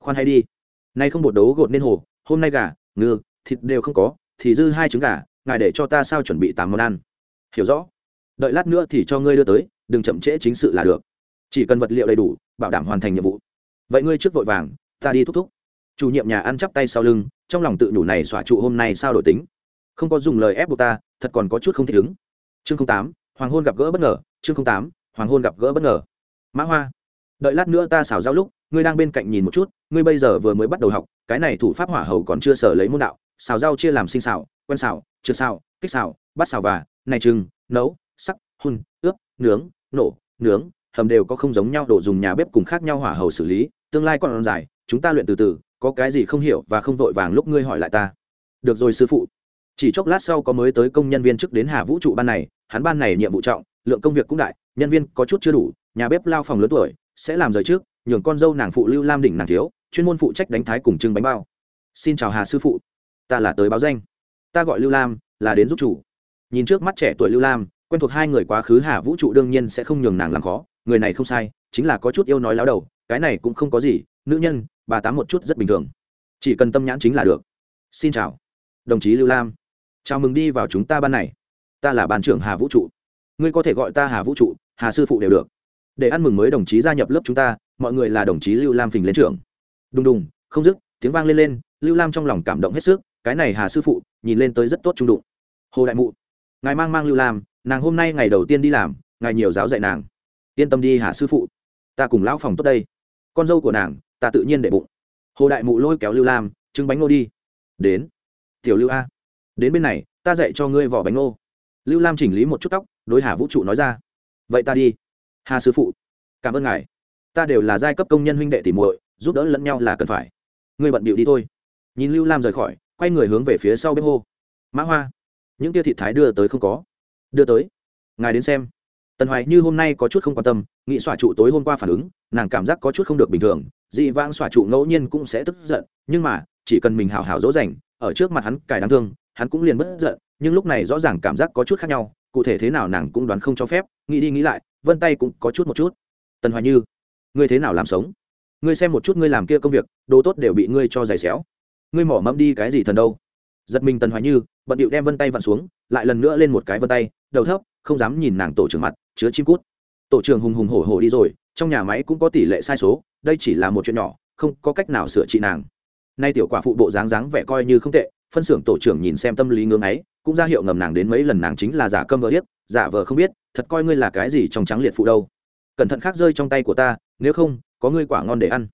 Khoan hay đi. Nay không bột đấu gột nên hồ, hôm nay gà, ngư, thịt đều không có, thì dư hai trứng gà, ngài để cho ta sao chuẩn bị tám món ăn. Hiểu rõ. Đợi lát nữa thì cho ngươi đưa tới, đừng chậm trễ chính sự là được. Chỉ cần vật liệu đầy đủ, bảo đảm hoàn thành nhiệm vụ vậy ngươi trước vội vàng, ta đi thúc thúc. Chủ nhiệm nhà ăn chắp tay sau lưng, trong lòng tự nhủ này xỏa trụ hôm nay sao đổi tính. Không có dùng lời ép buộc ta, thật còn có chút không thích ứng. Chương tám, hoàng hôn gặp gỡ bất ngờ. Chương tám, hoàng hôn gặp gỡ bất ngờ. Mã hoa, đợi lát nữa ta xào giao lúc, ngươi đang bên cạnh nhìn một chút, ngươi bây giờ vừa mới bắt đầu học, cái này thủ pháp hỏa hầu còn chưa sở lấy môn đạo. Xào rau chia làm sinh xào quen xào trượt xào kích xào bắt xào và, này trừng, nấu, sắc, hun, ướp, nướng, nổ, nướng, hầm đều có không giống nhau, đồ dùng nhà bếp cùng khác nhau hỏa hầu xử lý tương lai còn dài, chúng ta luyện từ từ, có cái gì không hiểu và không vội vàng lúc ngươi hỏi lại ta. Được rồi sư phụ. Chỉ chốc lát sau có mới tới công nhân viên chức đến hà vũ trụ ban này, hắn ban này nhiệm vụ trọng, lượng công việc cũng đại, nhân viên có chút chưa đủ, nhà bếp lao phòng lớn tuổi, sẽ làm rời trước, nhường con dâu nàng phụ lưu lam đỉnh nàng thiếu, chuyên môn phụ trách đánh thái cùng trưng bánh bao. Xin chào hà sư phụ. Ta là tới báo danh. Ta gọi lưu lam, là đến giúp chủ. Nhìn trước mắt trẻ tuổi lưu lam, quen thuộc hai người quá khứ hà vũ trụ đương nhiên sẽ không nhường nàng làm khó, người này không sai, chính là có chút yêu nói láo đầu cái này cũng không có gì, nữ nhân, bà tám một chút rất bình thường. Chỉ cần tâm nhãn chính là được. Xin chào. Đồng chí lưu lam. Chào mừng đi vào chúng ta ban này. Ta là ban trưởng hà vũ trụ. Ngươi có thể gọi ta hà vũ trụ, hà sư phụ đều được. Để ăn mừng mới đồng chí gia nhập lớp chúng ta, mọi người là đồng chí lưu lam phình lên trưởng. Đùng đùng, không dứt, tiếng vang lên lên, lưu lam trong lòng cảm động hết sức, cái này hà sư phụ, nhìn lên tới rất tốt trung đụng. Hồ đại mụ, ngài mang mang lưu lam, nàng hôm nay ngày đầu tiên đi làm, ngài nhiều giáo dạy nàng. Yên tâm đi hà sư phụ. Ta cùng lão phòng tốt đây con dâu của nàng, ta tự nhiên để bụng. Hồ đại mụ lôi kéo lưu lam, trứng bánh ngô đi. Đến. Tiểu lưu a. Đến bên này, ta dạy cho ngươi vỏ bánh ngô. Lưu lam chỉnh lý một chút tóc, đối hà vũ trụ nói ra. Vậy ta đi. Hà sư phụ. Cảm ơn ngài. Ta đều là giai cấp công nhân huynh đệ tỉ muội, giúp đỡ lẫn nhau là cần phải. Ngươi bận bịu đi thôi. Nhìn lưu lam rời khỏi, quay người hướng về phía sau bếp hô. Mã hoa, những tia thịt thái đưa tới không có. Đưa tới. Ngài đến xem. Tần hoài như hôm nay có chút không quan tâm nghị xòa trụ tối hôm qua phản ứng, nàng cảm giác có chút không được bình thường, dị vãng xòa trụ ngẫu nhiên cũng sẽ tức giận, nhưng mà, chỉ cần mình hào hào dỗ dành, ở trước mặt hắn cài đáng thương, hắn cũng liền bất giận, nhưng lúc này rõ ràng cảm giác có chút khác nhau, cụ thể thế nào nàng cũng đoán không cho phép, nghĩ đi nghĩ lại, vân tay cũng có chút một chút. Tần hoài như, ngươi thế nào làm sống? Ngươi xem một chút ngươi làm kia công việc, đồ tốt đều bị ngươi cho giày xéo. Ngươi mỏ mẫm đi cái gì thần đâu? Giật mình tần hoài như, bận điệu đem vân tay vặn xuống, lại lần nữa lên một cái vân tay, đầu thấp, không dám nhìn nàng tổ trưởng mặt, chứa chim cút tổ trưởng hùng hùng hổ hổ đi rồi, trong nhà máy cũng có tỷ lệ sai số, đây chỉ là một chuyện nhỏ, không có cách nào sửa trị nàng. Nay tiểu quả phụ bộ dáng dáng vẻ coi như không tệ, phân xưởng tổ trưởng nhìn xem tâm lý ngưỡng ấy, cũng ra hiệu ngầm nàng đến mấy lần nàng chính là giả câm vợ điếc, giả vờ không biết, thật coi ngươi là cái gì trong trắng liệt phụ đâu. Cẩn thận khác rơi trong tay của ta, nếu không, có ngươi quả ngon để ăn.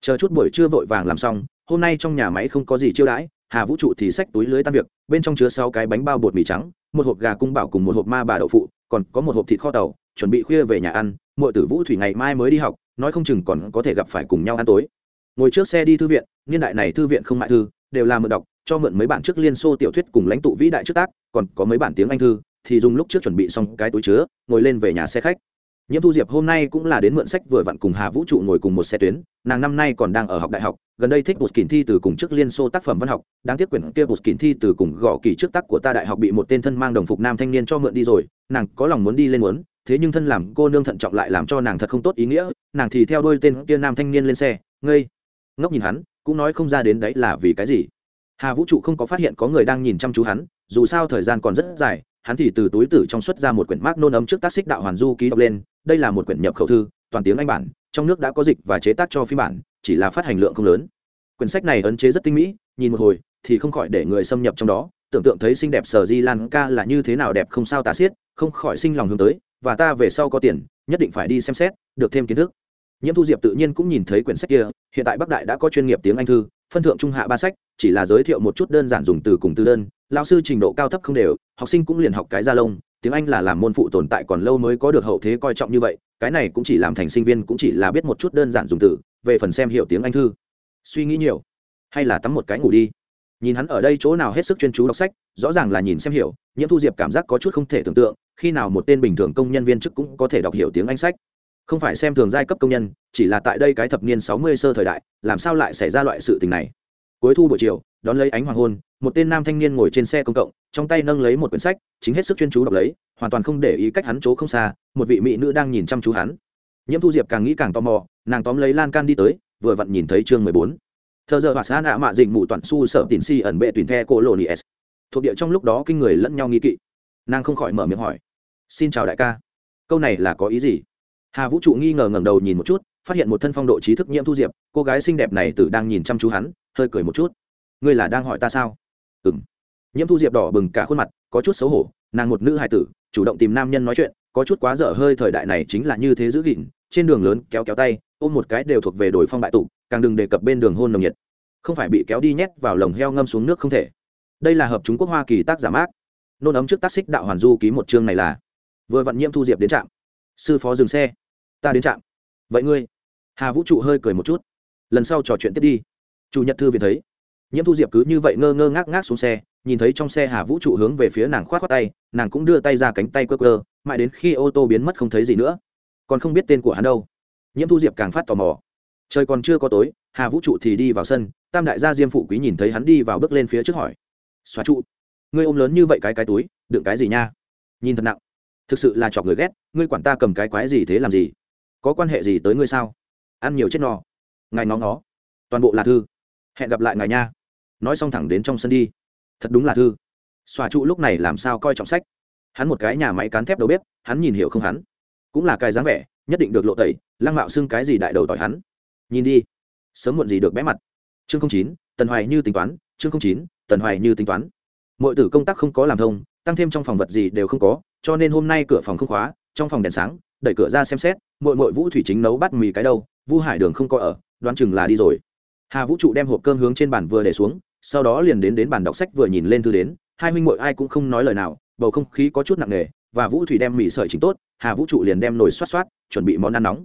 Chờ chút buổi trưa vội vàng làm xong, hôm nay trong nhà máy không có gì chiêu đãi, hà vũ trụ thì xách túi lưới tan việc, bên trong chứa sáu cái bánh bao bột mì trắng, một hộp gà cung bảo cùng một hộp ma bà đậu phụ, còn có một hộp thịt kho tàu chuẩn bị khuya về nhà ăn, muội tử vũ thủy ngày mai mới đi học, nói không chừng còn có thể gặp phải cùng nhau ăn tối. Ngồi trước xe đi thư viện, niên đại này thư viện không mại thư, đều là mượn đọc, cho mượn mấy bản trước liên xô tiểu thuyết cùng lãnh tụ vĩ đại trước tác, còn có mấy bản tiếng anh thư, thì dùng lúc trước chuẩn bị xong cái túi chứa, ngồi lên về nhà xe khách. Nhiễm thu diệp hôm nay cũng là đến mượn sách vừa vặn cùng hà vũ trụ ngồi cùng một xe tuyến, nàng năm nay còn đang ở học đại học, gần đây thích một kỳ thi từ cùng trước liên xô tác phẩm văn học, đáng tiếc quyển kia một kỳ thi từ cùng gõ kỳ trước tác của ta đại học bị một tên thân mang đồng phục nam thanh niên cho mượn đi rồi, nàng có lòng muốn đi lên muốn thế nhưng thân làm cô nương thận trọng lại làm cho nàng thật không tốt ý nghĩa, nàng thì theo đôi tên kia nam thanh niên lên xe, ngây. Ngốc nhìn hắn, cũng nói không ra đến đấy là vì cái gì. Hà vũ trụ không có phát hiện có người đang nhìn chăm chú hắn, dù sao thời gian còn rất dài, hắn thì từ túi tử trong xuất ra một quyển mác nôn ấm trước tác xích đạo hoàn du ký đọc lên, đây là một quyển nhập khẩu thư, toàn tiếng anh bản, trong nước đã có dịch và chế tác cho phiên bản, chỉ là phát hành lượng không lớn. Quyển sách này ấn chế rất tinh mỹ, nhìn một hồi thì không khỏi để người xâm nhập trong đó, tưởng tượng thấy xinh đẹp sở di lan ca là như thế nào đẹp không sao tả xiết, không khỏi sinh lòng hướng tới và ta về sau có tiền, nhất định phải đi xem xét, được thêm kiến thức. Nhiễm thu diệp tự nhiên cũng nhìn thấy quyển sách kia, hiện tại bắc đại đã có chuyên nghiệp tiếng anh thư, phân thượng trung hạ ba sách, chỉ là giới thiệu một chút đơn giản dùng từ cùng từ đơn lao sư trình độ cao thấp không đều, học sinh cũng liền học cái ra lông, tiếng anh là làm môn phụ tồn tại còn lâu mới có được hậu thế coi trọng như vậy, cái này cũng chỉ làm thành sinh viên cũng chỉ là biết một chút đơn giản dùng từ, về phần xem hiểu tiếng anh thư. Suy nghĩ nhiều, hay là tắm một cái ngủ đi nhìn hắn ở đây chỗ nào hết sức chuyên chú đọc sách, rõ ràng là nhìn xem hiểu, nhiễm thu diệp cảm giác có chút không thể tưởng tượng, khi nào một tên bình thường công nhân viên chức cũng có thể đọc hiểu tiếng anh sách. Không phải xem thường giai cấp công nhân, chỉ là tại đây cái thập niên sáu mươi sơ thời đại, làm sao lại xảy ra loại sự tình này? Cuối thu buổi chiều, đón lấy ánh hoàng hôn, một tên nam thanh niên ngồi trên xe công cộng, trong tay nâng lấy một quyển sách, chính hết sức chuyên chú đọc lấy, hoàn toàn không để ý cách hắn chỗ không xa, một vị mỹ nữ đang nhìn chăm chú hắn. Nhiễm thu diệp càng nghĩ càng tò mò, nàng tóm lấy lan can đi tới, vừa vặn nhìn thấy chương mười bốn thờ giờ hoạt san ạ mạ dịnh mù toàn su sợ tín si ẩn bệ tuyển the cô lô ni thuộc địa trong lúc đó kinh người lẫn nhau nghi kỵ. Nàng không khỏi mở miệng hỏi, xin chào đại ca, câu này là có ý gì? Hà vũ trụ nghi ngờ ngẩng đầu nhìn một chút, phát hiện một thân phong độ trí thức nhiễm thu diệp, cô gái xinh đẹp này tử đang nhìn chăm chú hắn, hơi cười một chút. Ngươi là đang hỏi ta sao? Ừng nhiễm thu diệp đỏ bừng cả khuôn mặt, có chút xấu hổ, nàng một nữ hài tử, chủ động tìm nam nhân nói chuyện, có chút quá dở hơi thời đại này chính là như thế giữ gìn, trên đường lớn kéo kéo tay, ôm một cái đều thuộc về đổi phong bại tụ, càng đừng đề cập bên đường hôn nồng nhiệt không phải bị kéo đi nhét vào lồng heo ngâm xuống nước không thể. Đây là hợp chúng quốc hoa kỳ tác giả mát nôn ấm trước tác xích đạo hoàn du ký một chương này là, vừa vặn nhiễm thu diệp đến trạm. Sư phó dừng xe. Ta đến trạm. Vậy ngươi? Hà vũ trụ hơi cười một chút. Lần sau trò chuyện tiếp đi. Chủ nhật thư viện thấy. Nhiễm thu diệp cứ như vậy ngơ ngơ ngác ngác xuống xe, nhìn thấy trong xe hà vũ trụ hướng về phía nàng k h o á t k tay, nàng cũng đưa tay ra cánh tay quơ quơ, mãi đến khi ô tô biến mất không thấy gì nữa. Còn không biết tên của hắn đâu. Nhiễm thu diệp càng phát tò mò trời còn chưa có tối, hà vũ trụ thì đi vào sân, tam đại gia diêm phụ quý nhìn thấy hắn đi vào bước lên phía trước hỏi. Xóa trụ, ngươi ôm lớn như vậy cái cái túi, đựng cái gì nha? Nhìn thật nặng. Thực sự là chọc người ghét, ngươi quản ta cầm cái quái gì thế làm gì? Có quan hệ gì tới ngươi sao? Ăn nhiều chết no. Ngài ngó nó toàn bộ là thư. Hẹn gặp lại ngài nha. Nói xong thẳng đến trong sân đi. Thật đúng là thư. Xòa trụ lúc này làm sao coi trọng sách? Hắn một cái nhà máy cán thép đầu bếp, hắn nhìn hiểu không hắn. Cũng là cái dáng vẻ, nhất định được lộ tẩy, lăng mạo xưng cái gì đại đầu tỏi hắn nhìn đi. Sớm muộn gì được bé mặt. Chương chín, tần hoài như tính toán, chương chín, tần hoài như tính toán. Mọi tử công tác không có làm thông, tăng thêm trong phòng vật gì đều không có, cho nên hôm nay cửa phòng không khóa, trong phòng đèn sáng, đẩy cửa ra xem xét mội mội vũ thủy chính nấu bát mì cái đâu, vu hải đường không có ở, đoán chừng là đi rồi. Hà vũ trụ đem hộp cơm hướng trên bàn vừa để xuống, sau đó liền đến đến bàn đọc sách vừa nhìn lên thư đến, hai huynh mội ai cũng không nói lời nào, bầu không khí có chút nặng nề, và vũ thủy đem mì sợi chính tốt, hà vũ trụ liền đem nồi xoát xoát, chuẩn bị món ăn nóng.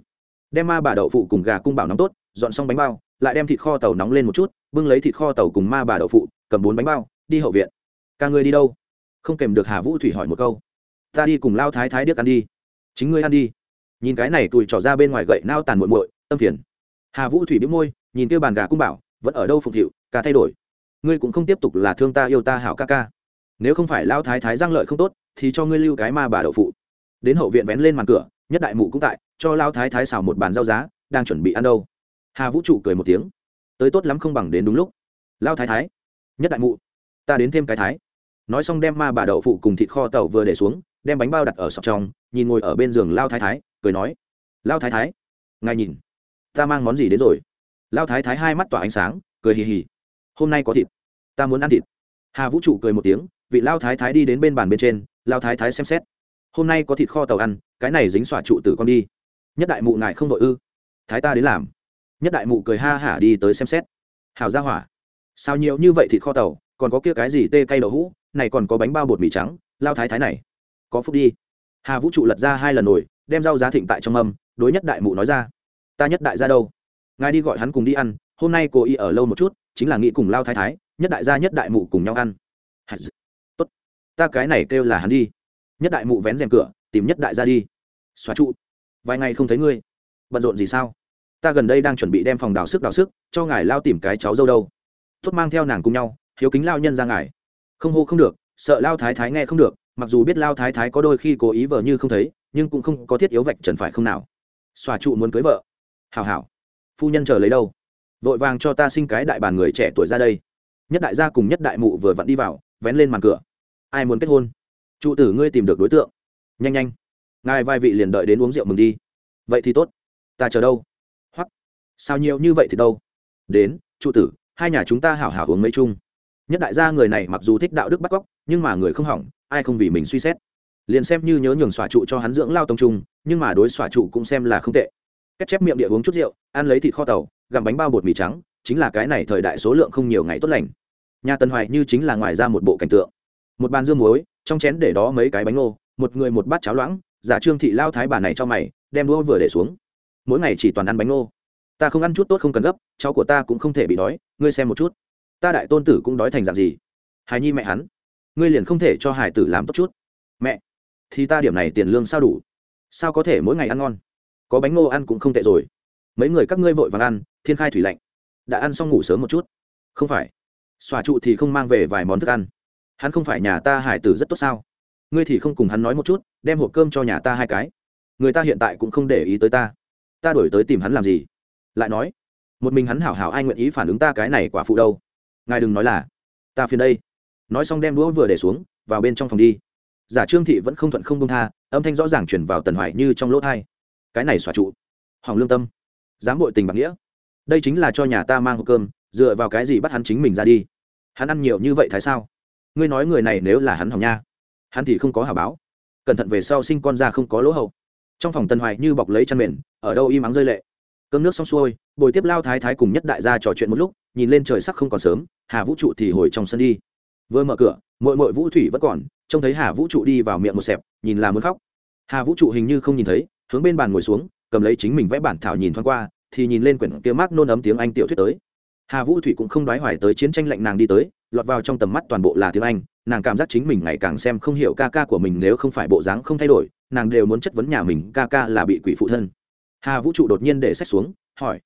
Đem ma bà đậu phụ cùng gà cung bảo nóng tốt dọn xong bánh bao, lại đem thịt kho tàu nóng lên một chút, bưng lấy thịt kho tàu cùng ma bà đậu phụ, cầm bốn bánh bao, đi hậu viện. Ca ngươi đi đâu? Không kèm được hà vũ thủy hỏi một câu. Ta đi cùng lao thái thái điếc ăn đi. Chính ngươi ăn đi. Nhìn cái này tùi trỏ ra bên ngoài gậy nao tàn muội muội, tâm phiền. Hà vũ thủy bĩu môi, nhìn kêu bàn gà cung bảo, vẫn ở đâu phục hiệu ca thay đổi. Ngươi cũng không tiếp tục là thương ta yêu ta hảo ca ca. Nếu không phải lao thái thái giang lợi không tốt, thì cho ngươi lưu cái ma bà đậu phụ. Đến hậu viện vén lên màn cửa, nhất đại mụ cũng tại, cho lao thái thái xào một bàn rau giá, đang chuẩn bị ăn đâu hà vũ trụ cười một tiếng. Tới tốt lắm không bằng đến đúng lúc. Lao thái thái, nhất đại mụ, ta đến thêm cái thái. Nói xong đem ma bà đậu phụ cùng thịt kho tàu vừa để xuống, đem bánh bao đặt ở sọc trong, nhìn ngồi ở bên giường lao thái thái, cười nói, lao thái thái, ngài nhìn, ta mang món gì đến rồi? Lao thái thái hai mắt tỏa ánh sáng, cười hì hì, hôm nay có thịt, ta muốn ăn thịt. Hà vũ trụ cười một tiếng, vị lao thái thái đi đến bên bàn bên trên, lao thái thái xem xét. Hôm nay có thịt kho tàu ăn, cái này dính xỏa trụ tử con đi. Nhất đại mụ ngài không vội ư? Thái ta đến làm nhất đại mụ cười ha hả đi tới xem xét. Hào ra hỏa. Sao nhiều như vậy thịt kho tàu, còn có kia cái gì tê cây đậu hũ, này còn có bánh bao bột mì trắng, lao thái thái này. Có phúc đi. Hà vũ trụ lật ra hai lần nổi đem rau giá thịnh tại trong âm, đối nhất đại mụ nói ra. Ta nhất đại ra đâu? Ngài đi gọi hắn cùng đi ăn, hôm nay cô y ở lâu một chút, chính là nghĩ cùng lao thái thái, nhất đại gia nhất đại mụ cùng nhau ăn. Tốt. Ta cái này kêu là hắn đi. Nhất đại mụ vén rèm cửa, tìm nhất đại gia đi. Xóa trụ. Vài ngày không thấy ngươi. Bận rộn gì sao? Ta gần đây đang chuẩn bị đem phòng đào sức đào sức, cho ngài lao tìm cái cháu dâu đâu. Tốt mang theo nàng cùng nhau, hiếu kính lao nhân ra ngài. Không hô không được, sợ lao thái thái nghe không được, mặc dù biết lao thái thái có đôi khi cố ý vờ như không thấy, nhưng cũng không có thiết yếu vạch trần phải không nào. Xòa trụ muốn cưới vợ. Hào hào phu nhân chờ lấy đâu? Vội vàng cho ta sinh cái đại bàn người trẻ tuổi ra đây. Nhất đại gia cùng nhất đại mụ vừa vặn đi vào, vén lên màn cửa. Ai muốn kết hôn? Trụ tử ngươi tìm được đối tượng. Nhanh nhanh. Ngài vai vị liền đợi đến uống rượu mừng đi. Vậy thì tốt. Ta chờ đâu? Sao nhiều như vậy thì đâu? Đến, trụ tử, hai nhà chúng ta hảo hảo uống mấy chung. Nhất đại gia người này mặc dù thích đạo đức bắt cóc, nhưng mà người không hỏng, ai không vì mình suy xét. Liền xem như nhớ nhường xòa trụ cho hắn dưỡng lao tông trung, nhưng mà đối xòa trụ cũng xem là không tệ. Cách chép miệng địa uống chút rượu, ăn lấy thịt kho tàu, gặm bánh bao bột mì trắng, chính là cái này thời đại số lượng không nhiều ngày tốt lành. Nhà tân hoài như chính là ngoài ra một bộ cảnh tượng. Một bàn dương muối, trong chén để đó mấy cái bánh ngô, một người một bát cháo loãng, giả trương thị lao thái bà này cho mày, đem đũa vừa để xuống. Mỗi ngày chỉ toàn ăn bánh ngô ta không ăn chút tốt không cần gấp, cháu của ta cũng không thể bị đói, ngươi xem một chút. Ta đại tôn tử cũng đói thành dạng gì? Hài nhi mẹ hắn, ngươi liền không thể cho hải tử làm tốt chút. Mẹ, thì ta điểm này tiền lương sao đủ? Sao có thể mỗi ngày ăn ngon? Có bánh ngô ăn cũng không tệ rồi. Mấy người các ngươi vội vàng ăn, thiên khai thủy lạnh. Đã ăn xong ngủ sớm một chút. Không phải. Xòa trụ thì không mang về vài món thức ăn. Hắn không phải nhà ta hải tử rất tốt sao? Ngươi thì không cùng hắn nói một chút, đem hộp cơm cho nhà ta hai cái. Người ta hiện tại cũng không để ý tới ta. Ta đổi tới tìm hắn làm gì? Lại nói, một mình hắn hảo hảo ai nguyện ý phản ứng ta cái này quả phụ đâu? Ngài đừng nói là, ta phiền đây. Nói xong đem đũa vừa để xuống, vào bên trong phòng đi. Giả trương thị vẫn không thuận không công tha, âm thanh rõ ràng chuyển vào tần hoài như trong lỗ thai. Cái này xòa trụ, hỏng lương tâm, dám bội tình bạc nghĩa. Đây chính là cho nhà ta mang hộp cơm, dựa vào cái gì bắt hắn chính mình ra đi? Hắn ăn nhiều như vậy thái sao? Ngươi nói người này nếu là hắn hỏng nha, hắn thì không có hào báo. Cẩn thận về sau sinh con ra không có lỗ hậu. Trong phòng tần hoài như bọc lấy chăn mền, ở đâu im ắng rơi lệ cơm nước xong xuôi, bồi tiếp lao thái thái cùng nhất đại gia trò chuyện một lúc, nhìn lên trời sắc không còn sớm, hà vũ trụ thì hồi trong sân đi. Vừa mở cửa mội mội vũ thủy vẫn còn, trông thấy hà vũ trụ đi vào miệng một xẹp, nhìn là muốn khóc. Hà vũ trụ hình như không nhìn thấy, hướng bên bàn ngồi xuống, cầm lấy chính mình vẽ bản thảo nhìn thoáng qua, thì nhìn lên quyển kia mác nôn ấm tiếng anh tiểu thuyết tới. Hà vũ thủy cũng không đoái hoài tới chiến tranh lạnh nàng đi tới, lọt vào trong tầm mắt toàn bộ là tiếng anh, nàng cảm giác chính mình ngày càng xem không hiểu ca ca của mình nếu không phải bộ dáng không thay đổi, nàng đều muốn chất vấn nhà mình ca ca là bị quỷ phụ thân hà vũ trụ đột nhiên để sách xuống, hỏi,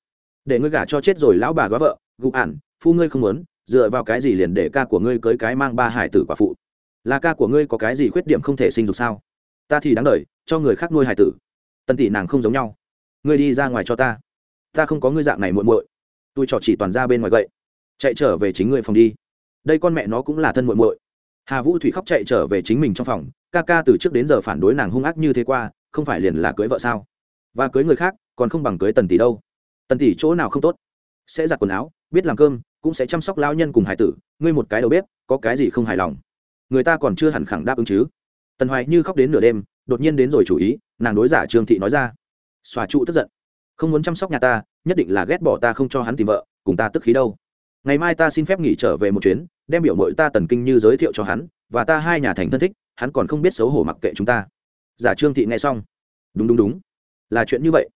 để ngươi gả cho chết rồi lão bà góa vợ, gụ ản, phu ngươi không muốn, dựa vào cái gì liền để ca của ngươi cưới cái mang ba hải tử quả phụ? Là ca của ngươi có cái gì khuyết điểm không thể sinh dục sao? Ta thì đáng đợi cho người khác nuôi hải tử. Tân tỷ nàng không giống nhau. Ngươi đi ra ngoài cho ta. Ta không có ngươi dạng này muội muội. Tôi trò chỉ toàn ra bên ngoài gậy. Chạy trở về chính người phòng đi. Đây con mẹ nó cũng là thân muội muội. Hà vũ thủy khóc chạy trở về chính mình trong phòng. Ca ca, từ trước đến giờ phản đối nàng hung ác như thế qua, không phải liền là cưới vợ sao? Và cưới người khác, còn không bằng cưới tần tỷ đâu. Tần tỷ chỗ nào không tốt? Sẽ giặt quần áo, biết làm cơm, cũng sẽ chăm sóc lao nhân cùng hải tử, ngươi một cái đầu bếp, có cái gì không hài lòng? Người ta còn chưa hẳn khẳng đáp ứng chứ. Tần hoài như khóc đến nửa đêm, đột nhiên đến rồi chủ ý, nàng đối giả trương thị nói ra. Xòa trụ tức giận. Không muốn chăm sóc nhà ta, nhất định là ghét bỏ ta không cho hắn tìm vợ, cùng ta tức khí đâu. Ngày mai ta xin phép nghỉ trở về một chuyến, đem biểu mội ta tần kinh như giới thiệu cho hắn, và ta hai nhà thành thân thích, hắn còn không biết xấu hổ mặc kệ chúng ta. Giả trương thị nghe xong. Đúng đúng đúng là chuyện như vậy.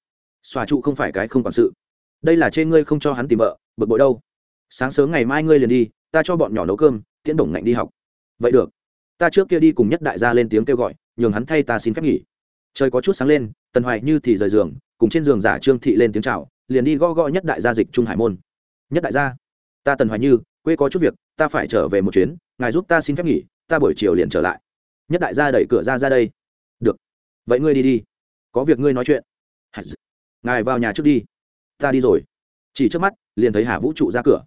Xòa trụ không phải cái không quản sự. Đây là trên ngươi không cho hắn tìm vợ, bực bội đâu. Sáng sớm ngày mai ngươi liền đi, ta cho bọn nhỏ nấu cơm, tiễn đồng ngạnh đi học. Vậy được. Ta trước kia đi cùng nhất đại gia lên tiếng kêu gọi, nhường hắn thay ta xin phép nghỉ. Trời có chút sáng lên, tần hoài như thì rời giường, cùng trên giường giả trương thị lên tiếng chào, liền đi gõ gõ nhất đại gia dịch trung hải môn. Nhất đại gia, ta tần hoài như, quê có chút việc, ta phải trở về một chuyến, ngài giúp ta xin phép nghỉ, ta buổi chiều liền trở lại. Nhất đại gia đẩy cửa ra ra đây. Được. Vậy ngươi đi đi có việc ngươi nói chuyện. Ngài vào nhà trước đi. Ta đi rồi. Chỉ trước mắt, liền thấy hà vũ trụ ra cửa.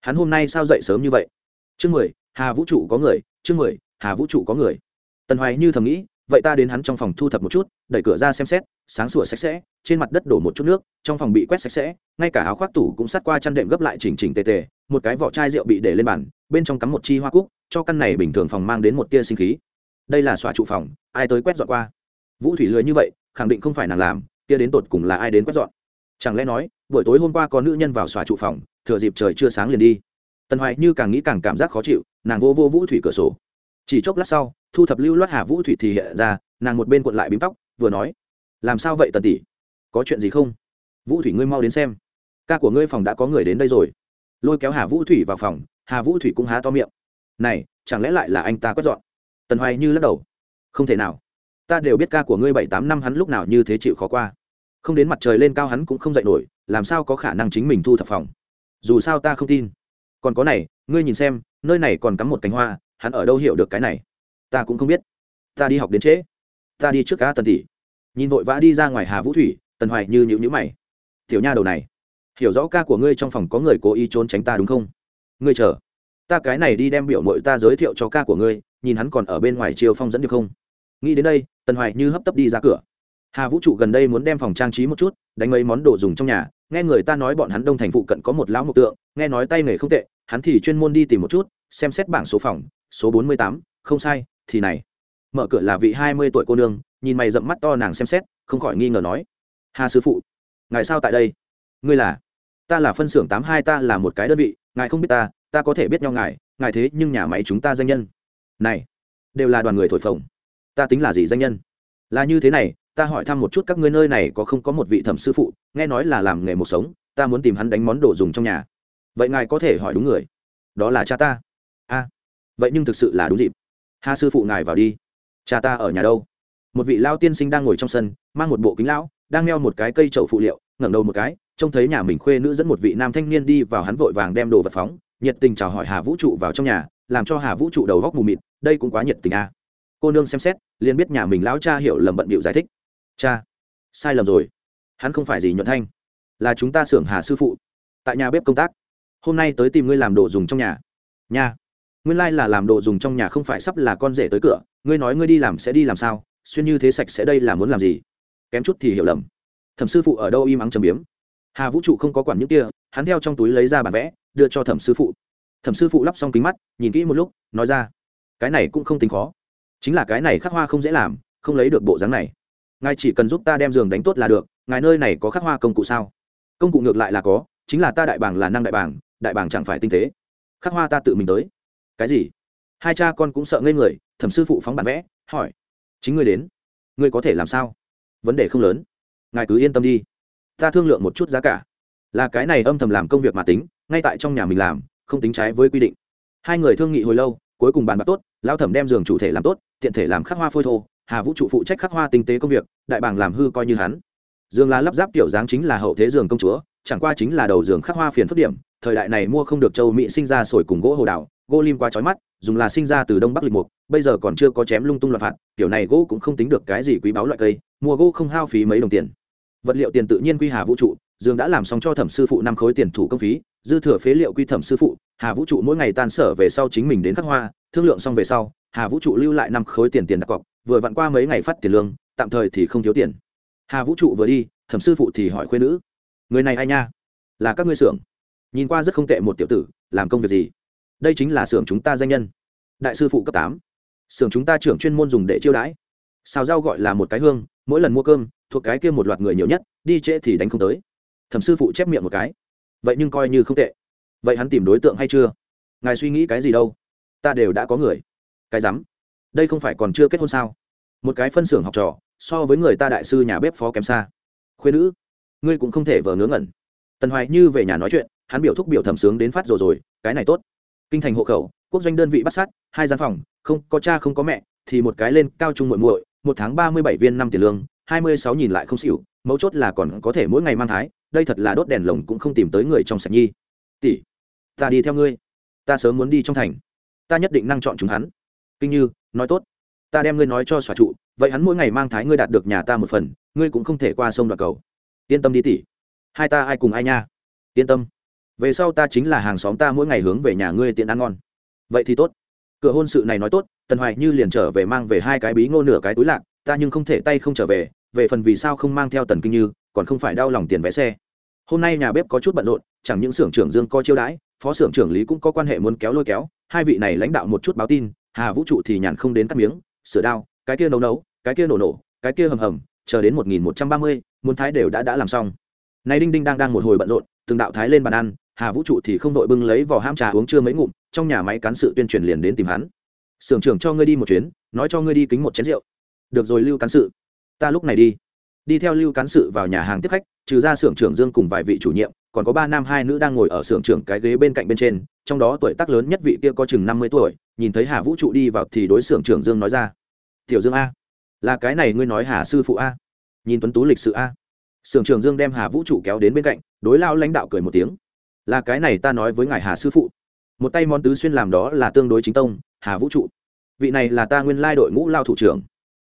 Hắn hôm nay sao dậy sớm như vậy? Chương mười, hà vũ trụ có người, chương mười, hà vũ trụ có người. Tần hoài như thầm nghĩ, vậy ta đến hắn trong phòng thu thập một chút, đẩy cửa ra xem xét, sáng sủa sạch sẽ, trên mặt đất đổ một chút nước, trong phòng bị quét sạch sẽ, ngay cả áo khoác tủ cũng sát qua chăn đệm gấp lại chỉnh chỉnh tề tề, một cái vỏ chai rượu bị để lên bàn, bên trong cắm một chi hoa cúc, cho căn này bình thường phòng mang đến một tia sinh khí. Đây là xóa trụ phòng, ai tới quét dọn qua? Vũ thủy lười như vậy khẳng định không phải nàng làm, kia đến tột cùng là ai đến quét dọn? Chẳng lẽ nói, buổi tối hôm qua có nữ nhân vào xóa trụ phòng, thừa dịp trời chưa sáng liền đi. Tần hoài như càng nghĩ càng cảm giác khó chịu, nàng vô vô vũ thủy cửa sổ. Chỉ chốc lát sau, thu thập lưu loát hà vũ thủy thì hiện ra, nàng một bên cuộn lại bím tóc, vừa nói, làm sao vậy tần tỷ? Có chuyện gì không? Vũ thủy ngươi mau đến xem. Ca của ngươi phòng đã có người đến đây rồi. Lôi kéo hà vũ thủy vào phòng, hà vũ thủy cũng há to miệng. Này, chẳng lẽ lại là anh ta quét dọn? Tần hoài như lắc đầu. Không thể nào ta đều biết ca của ngươi bảy tám năm hắn lúc nào như thế chịu khó qua. Không đến mặt trời lên cao hắn cũng không dậy nổi, làm sao có khả năng chính mình thu thập phòng? Dù sao ta không tin. Còn có này, ngươi nhìn xem, nơi này còn cắm một cánh hoa, hắn ở đâu hiểu được cái này? Ta cũng không biết. Ta đi học đến trễ. Ta đi trước cá tần tỷ nhìn vội vã đi ra ngoài hà vũ thủy, tần hoài như nhữ nhữ mày. Tiểu nha đầu này, hiểu rõ ca của ngươi trong phòng có người cố ý trốn tránh ta đúng không? Ngươi chờ. Ta cái này đi đem biểu mội ta giới thiệu cho ca của ngươi, nhìn hắn còn ở bên ngoài chiều phong dẫn được không? Nghĩ đến đây, tần hoài như hấp tấp đi ra cửa. Hà vũ trụ gần đây muốn đem phòng trang trí một chút, đánh mấy món đồ dùng trong nhà. Nghe người ta nói bọn hắn đông thành phụ cận có một lão mộc tượng, nghe nói tay nghề không tệ, hắn thì chuyên môn đi tìm một chút, xem xét bảng số phòng, số bốn mươi tám, không sai, thì này. Mở cửa là vị hai mươi tuổi cô nương, nhìn mày rậm mắt to nàng xem xét, không khỏi nghi ngờ nói. Hà sư phụ, ngài sao tại đây? Ngươi là? Ta là phân xưởng tám hai, ta là một cái đơn vị, ngài không biết ta ta có thể biết nhau ngài ngài thế nhưng nhà máy chúng ta danh nhân. Này, đều là đoàn người thổi phồng ta tính là gì danh nhân? Là như thế này, ta hỏi thăm một chút các ngươi nơi này có không có một vị thẩm sư phụ, nghe nói là làm nghề một sống, ta muốn tìm hắn đánh món đồ dùng trong nhà. Vậy ngài có thể hỏi đúng người. Đó là cha ta. A, vậy nhưng thực sự là đúng dịp. Hà sư phụ ngài vào đi. Cha ta ở nhà đâu? Một vị lao tiên sinh đang ngồi trong sân, mang một bộ kính lão, đang neo một cái cây trậu phụ liệu, ngẩng đầu một cái, trông thấy nhà mình khuê nữ dẫn một vị nam thanh niên đi vào hắn vội vàng đem đồ vật phóng, nhiệt tình chào hỏi hà vũ trụ vào trong nhà, làm cho hà vũ trụ đầu góc mù mịt, đây cũng quá nhiệt tình a cô nương xem xét, liền biết nhà mình lão cha hiểu lầm bận bịu giải thích. Cha, sai lầm rồi. Hắn không phải gì nhuận thanh, là chúng ta xưởng hà sư phụ. Tại nhà bếp công tác, hôm nay tới tìm ngươi làm đồ dùng trong nhà. Nhà nguyên lai、like、là làm đồ dùng trong nhà không phải sắp là con rể tới cửa, ngươi nói ngươi đi làm sẽ đi làm sao, xuyên như thế sạch sẽ đây là muốn làm gì? Kém chút thì hiểu lầm. Thẩm sư phụ ở đâu im ắng trầm biếm. Hà vũ trụ không có quản những kia, hắn theo trong túi lấy ra bản vẽ, đưa cho thẩm sư phụ. Thẩm sư phụ lắp xong kính mắt, nhìn kỹ một lúc, nói ra, cái này cũng không tính khó chính là cái này khắc hoa không dễ làm, không lấy được bộ dáng này. Ngài chỉ cần giúp ta đem giường đánh tốt là được, ngài nơi này có khắc hoa công cụ sao? Công cụ ngược lại là có, chính là ta đại bảng là năng đại bảng đại bảng chẳng phải tinh tế. Khắc hoa ta tự mình tới. Cái gì? Hai cha con cũng sợ ngây người, thẩm sư phụ phóng bản vẽ, hỏi. Chính ngươi đến. Ngươi có thể làm sao? Vấn đề không lớn. Ngài cứ yên tâm đi. Ta thương lượng một chút giá cả. Là cái này âm thầm làm công việc mà tính, ngay tại trong nhà mình làm, không tính trái với quy định. Hai người thương nghị hồi lâu, cuối cùng bàn bạc tốt lao thẩm đem giường chủ thể làm tốt, tiện thể làm khắc hoa phôi thô, hà vũ trụ phụ trách khắc hoa tinh tế công việc, đại bảng làm hư coi như hắn. Giường lá lắp ráp kiểu dáng chính là hậu thế giường công chúa, chẳng qua chính là đầu giường khắc hoa phiền phức điểm, thời đại này mua không được châu mỹ sinh ra sồi cùng gỗ hồ đào gỗ lim quá trói mắt, dùng là sinh ra từ đông bắc lịch mục, bây giờ còn chưa có chém lung tung loạt phạt, kiểu này gỗ cũng không tính được cái gì quý báu loại cây, mua gỗ không hao phí mấy đồng tiền. Vật liệu tiền tự nhiên quy hà vũ trụ, dương đã làm xong cho thẩm sư phụ năm khối tiền thủ công phí, dư thừa phế liệu quy thẩm sư phụ, hà vũ trụ mỗi ngày tan sở về sau chính mình đến khắc hoa thương lượng xong về sau, hà vũ trụ lưu lại năm khối tiền tiền đặt cọc, vừa vặn qua mấy ngày phát tiền lương, tạm thời thì không thiếu tiền. Hà vũ trụ vừa đi, thẩm sư phụ thì hỏi khuyên nữ, người này ai nha? Là các ngươi xưởng. Nhìn qua rất không tệ một tiểu tử, làm công việc gì? Đây chính là xưởng chúng ta danh nhân. Đại sư phụ cấp tám. Xưởng chúng ta trưởng chuyên môn dùng để chiêu đãi. Xào rau gọi là một cái hương, mỗi lần mua cơm, thuộc cái kia một loạt người nhiều nhất, đi trễ thì đánh không tới. Thẩm sư phụ chép miệng một cái. Vậy nhưng coi như không tệ. Vậy hắn tìm đối tượng hay chưa? Ngài suy nghĩ cái gì đâu? Ta đều đã có người. Cái rắm. Đây không phải còn chưa kết hôn sao? Một cái phân xưởng học trò, so với người ta đại sư nhà bếp phó kém xa. Khuyên nữ, ngươi cũng không thể vờ ngớ ngẩn. Tần hoài như về nhà nói chuyện, hắn biểu thúc biểu thẩm sướng đến phát rồi rồi, cái này tốt. Kinh thành hộ khẩu, quốc doanh đơn vị bắt sát, hai gian phòng, không, có cha không có mẹ, thì một cái lên, cao trung muội muội, một tháng ba mươi bảy viên năm tiền lương, hai mươi sáu nhìn lại không xỉu, mấu chốt là còn có thể mỗi ngày mang thái, đây thật là đốt đèn lồng cũng không tìm tới người trong sạch nhi. Tỷ, ta đi theo ngươi. Ta sớm muốn đi trong thành ta nhất định năng chọn chúng hắn. Kinh như, nói tốt. Ta đem ngươi nói cho xòa trụ, vậy hắn mỗi ngày mang thái ngươi đạt được nhà ta một phần, ngươi cũng không thể qua sông đoạt cầu. Yên tâm đi tỷ. Hai ta ai cùng ai nha? Yên tâm. Về sau ta chính là hàng xóm ta mỗi ngày hướng về nhà ngươi tiện ăn ngon. Vậy thì tốt. Cửa hôn sự này nói tốt, tần hoài như liền trở về mang về hai cái bí ngô nửa cái túi lạc, ta nhưng không thể tay không trở về về phần vì sao không mang theo tần kinh như, còn không phải đau lòng tiền vé xe. Hôm nay nhà bếp có chút bận rộn, chẳng những xưởng trưởng dương có chiêu đãi, phó xưởng trưởng lý cũng có quan hệ muốn kéo lôi kéo hai vị này lãnh đạo một chút báo tin, hà vũ trụ thì nhàn không đến cắt miếng, sửa đao, cái kia nấu nấu, cái kia nổ nổ, cái kia hầm hầm, chờ đến một nghìn một trăm ba mươi, muốn thái đều đã đã làm xong. Này đinh đinh đang đang một hồi bận rộn, từng đạo thái lên bàn ăn, hà vũ trụ thì không đội bưng lấy vỏ ham trà uống chưa mấy ngụm, trong nhà máy cán sự tuyên truyền liền đến tìm hắn. Sưởng trưởng cho ngươi đi một chuyến, nói cho ngươi đi kính một chén rượu. Được rồi, lưu cán sự. Ta lúc này đi. Đi theo lưu cán sự vào nhà hàng tiếp khách, trừ ra xưởng trưởng dương cùng vài vị chủ nhiệm còn có ba nam hai nữ đang ngồi ở xưởng trưởng cái ghế bên cạnh bên trên, trong đó tuổi tác lớn nhất vị kia có chừng năm mươi tuổi, nhìn thấy hà vũ trụ đi vào thì đối xưởng trưởng dương nói ra, tiểu dương a, là cái này ngươi nói hà sư phụ a, nhìn tuấn tú lịch sự a. Xưởng trưởng dương đem hà vũ trụ kéo đến bên cạnh, đối lao lãnh đạo cười một tiếng, là cái này ta nói với ngài hà sư phụ, một tay món tứ xuyên làm đó là tương đối chính tông, hà vũ trụ, vị này là ta nguyên lai đội ngũ lao thủ trưởng.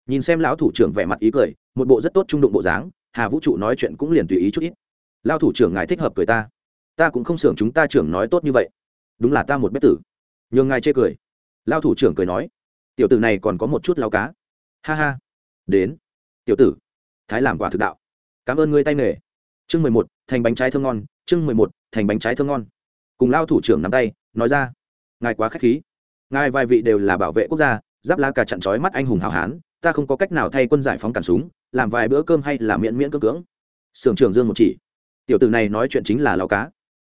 Nhìn xem lão thủ trưởng vẻ mặt ý cười, một bộ rất tốt trung đụng bộ dáng, hà vũ trụ nói chuyện cũng liền tùy ý chút ít lao thủ trưởng ngài thích hợp cười ta. Ta cũng không xưởng chúng ta trưởng nói tốt như vậy. Đúng là ta một bếp tử. Nhường ngài chê cười. Lao thủ trưởng cười nói. Tiểu tử này còn có một chút lao cá. Ha ha. Đến. Tiểu tử. Thái làm quả thực đạo. Cảm ơn ngươi tay nghề. Chương mười một, thành bánh trái thơm ngon. Chương mười một, thành bánh trái thơm ngon. Cùng lao thủ trưởng nắm tay, nói ra. Ngài quá k h á c h khí. Ngài vài vị đều là bảo vệ quốc gia, giáp lá cả chặn trói mắt anh hùng hào hán, ta không có cách nào thay quân giải phóng cản súng, làm vài bữa cơm hay là miễn miễn cưỡng cưỡng. Sưởng trưởng dương một chỉ tiểu tử này nói chuyện chính là lao cá.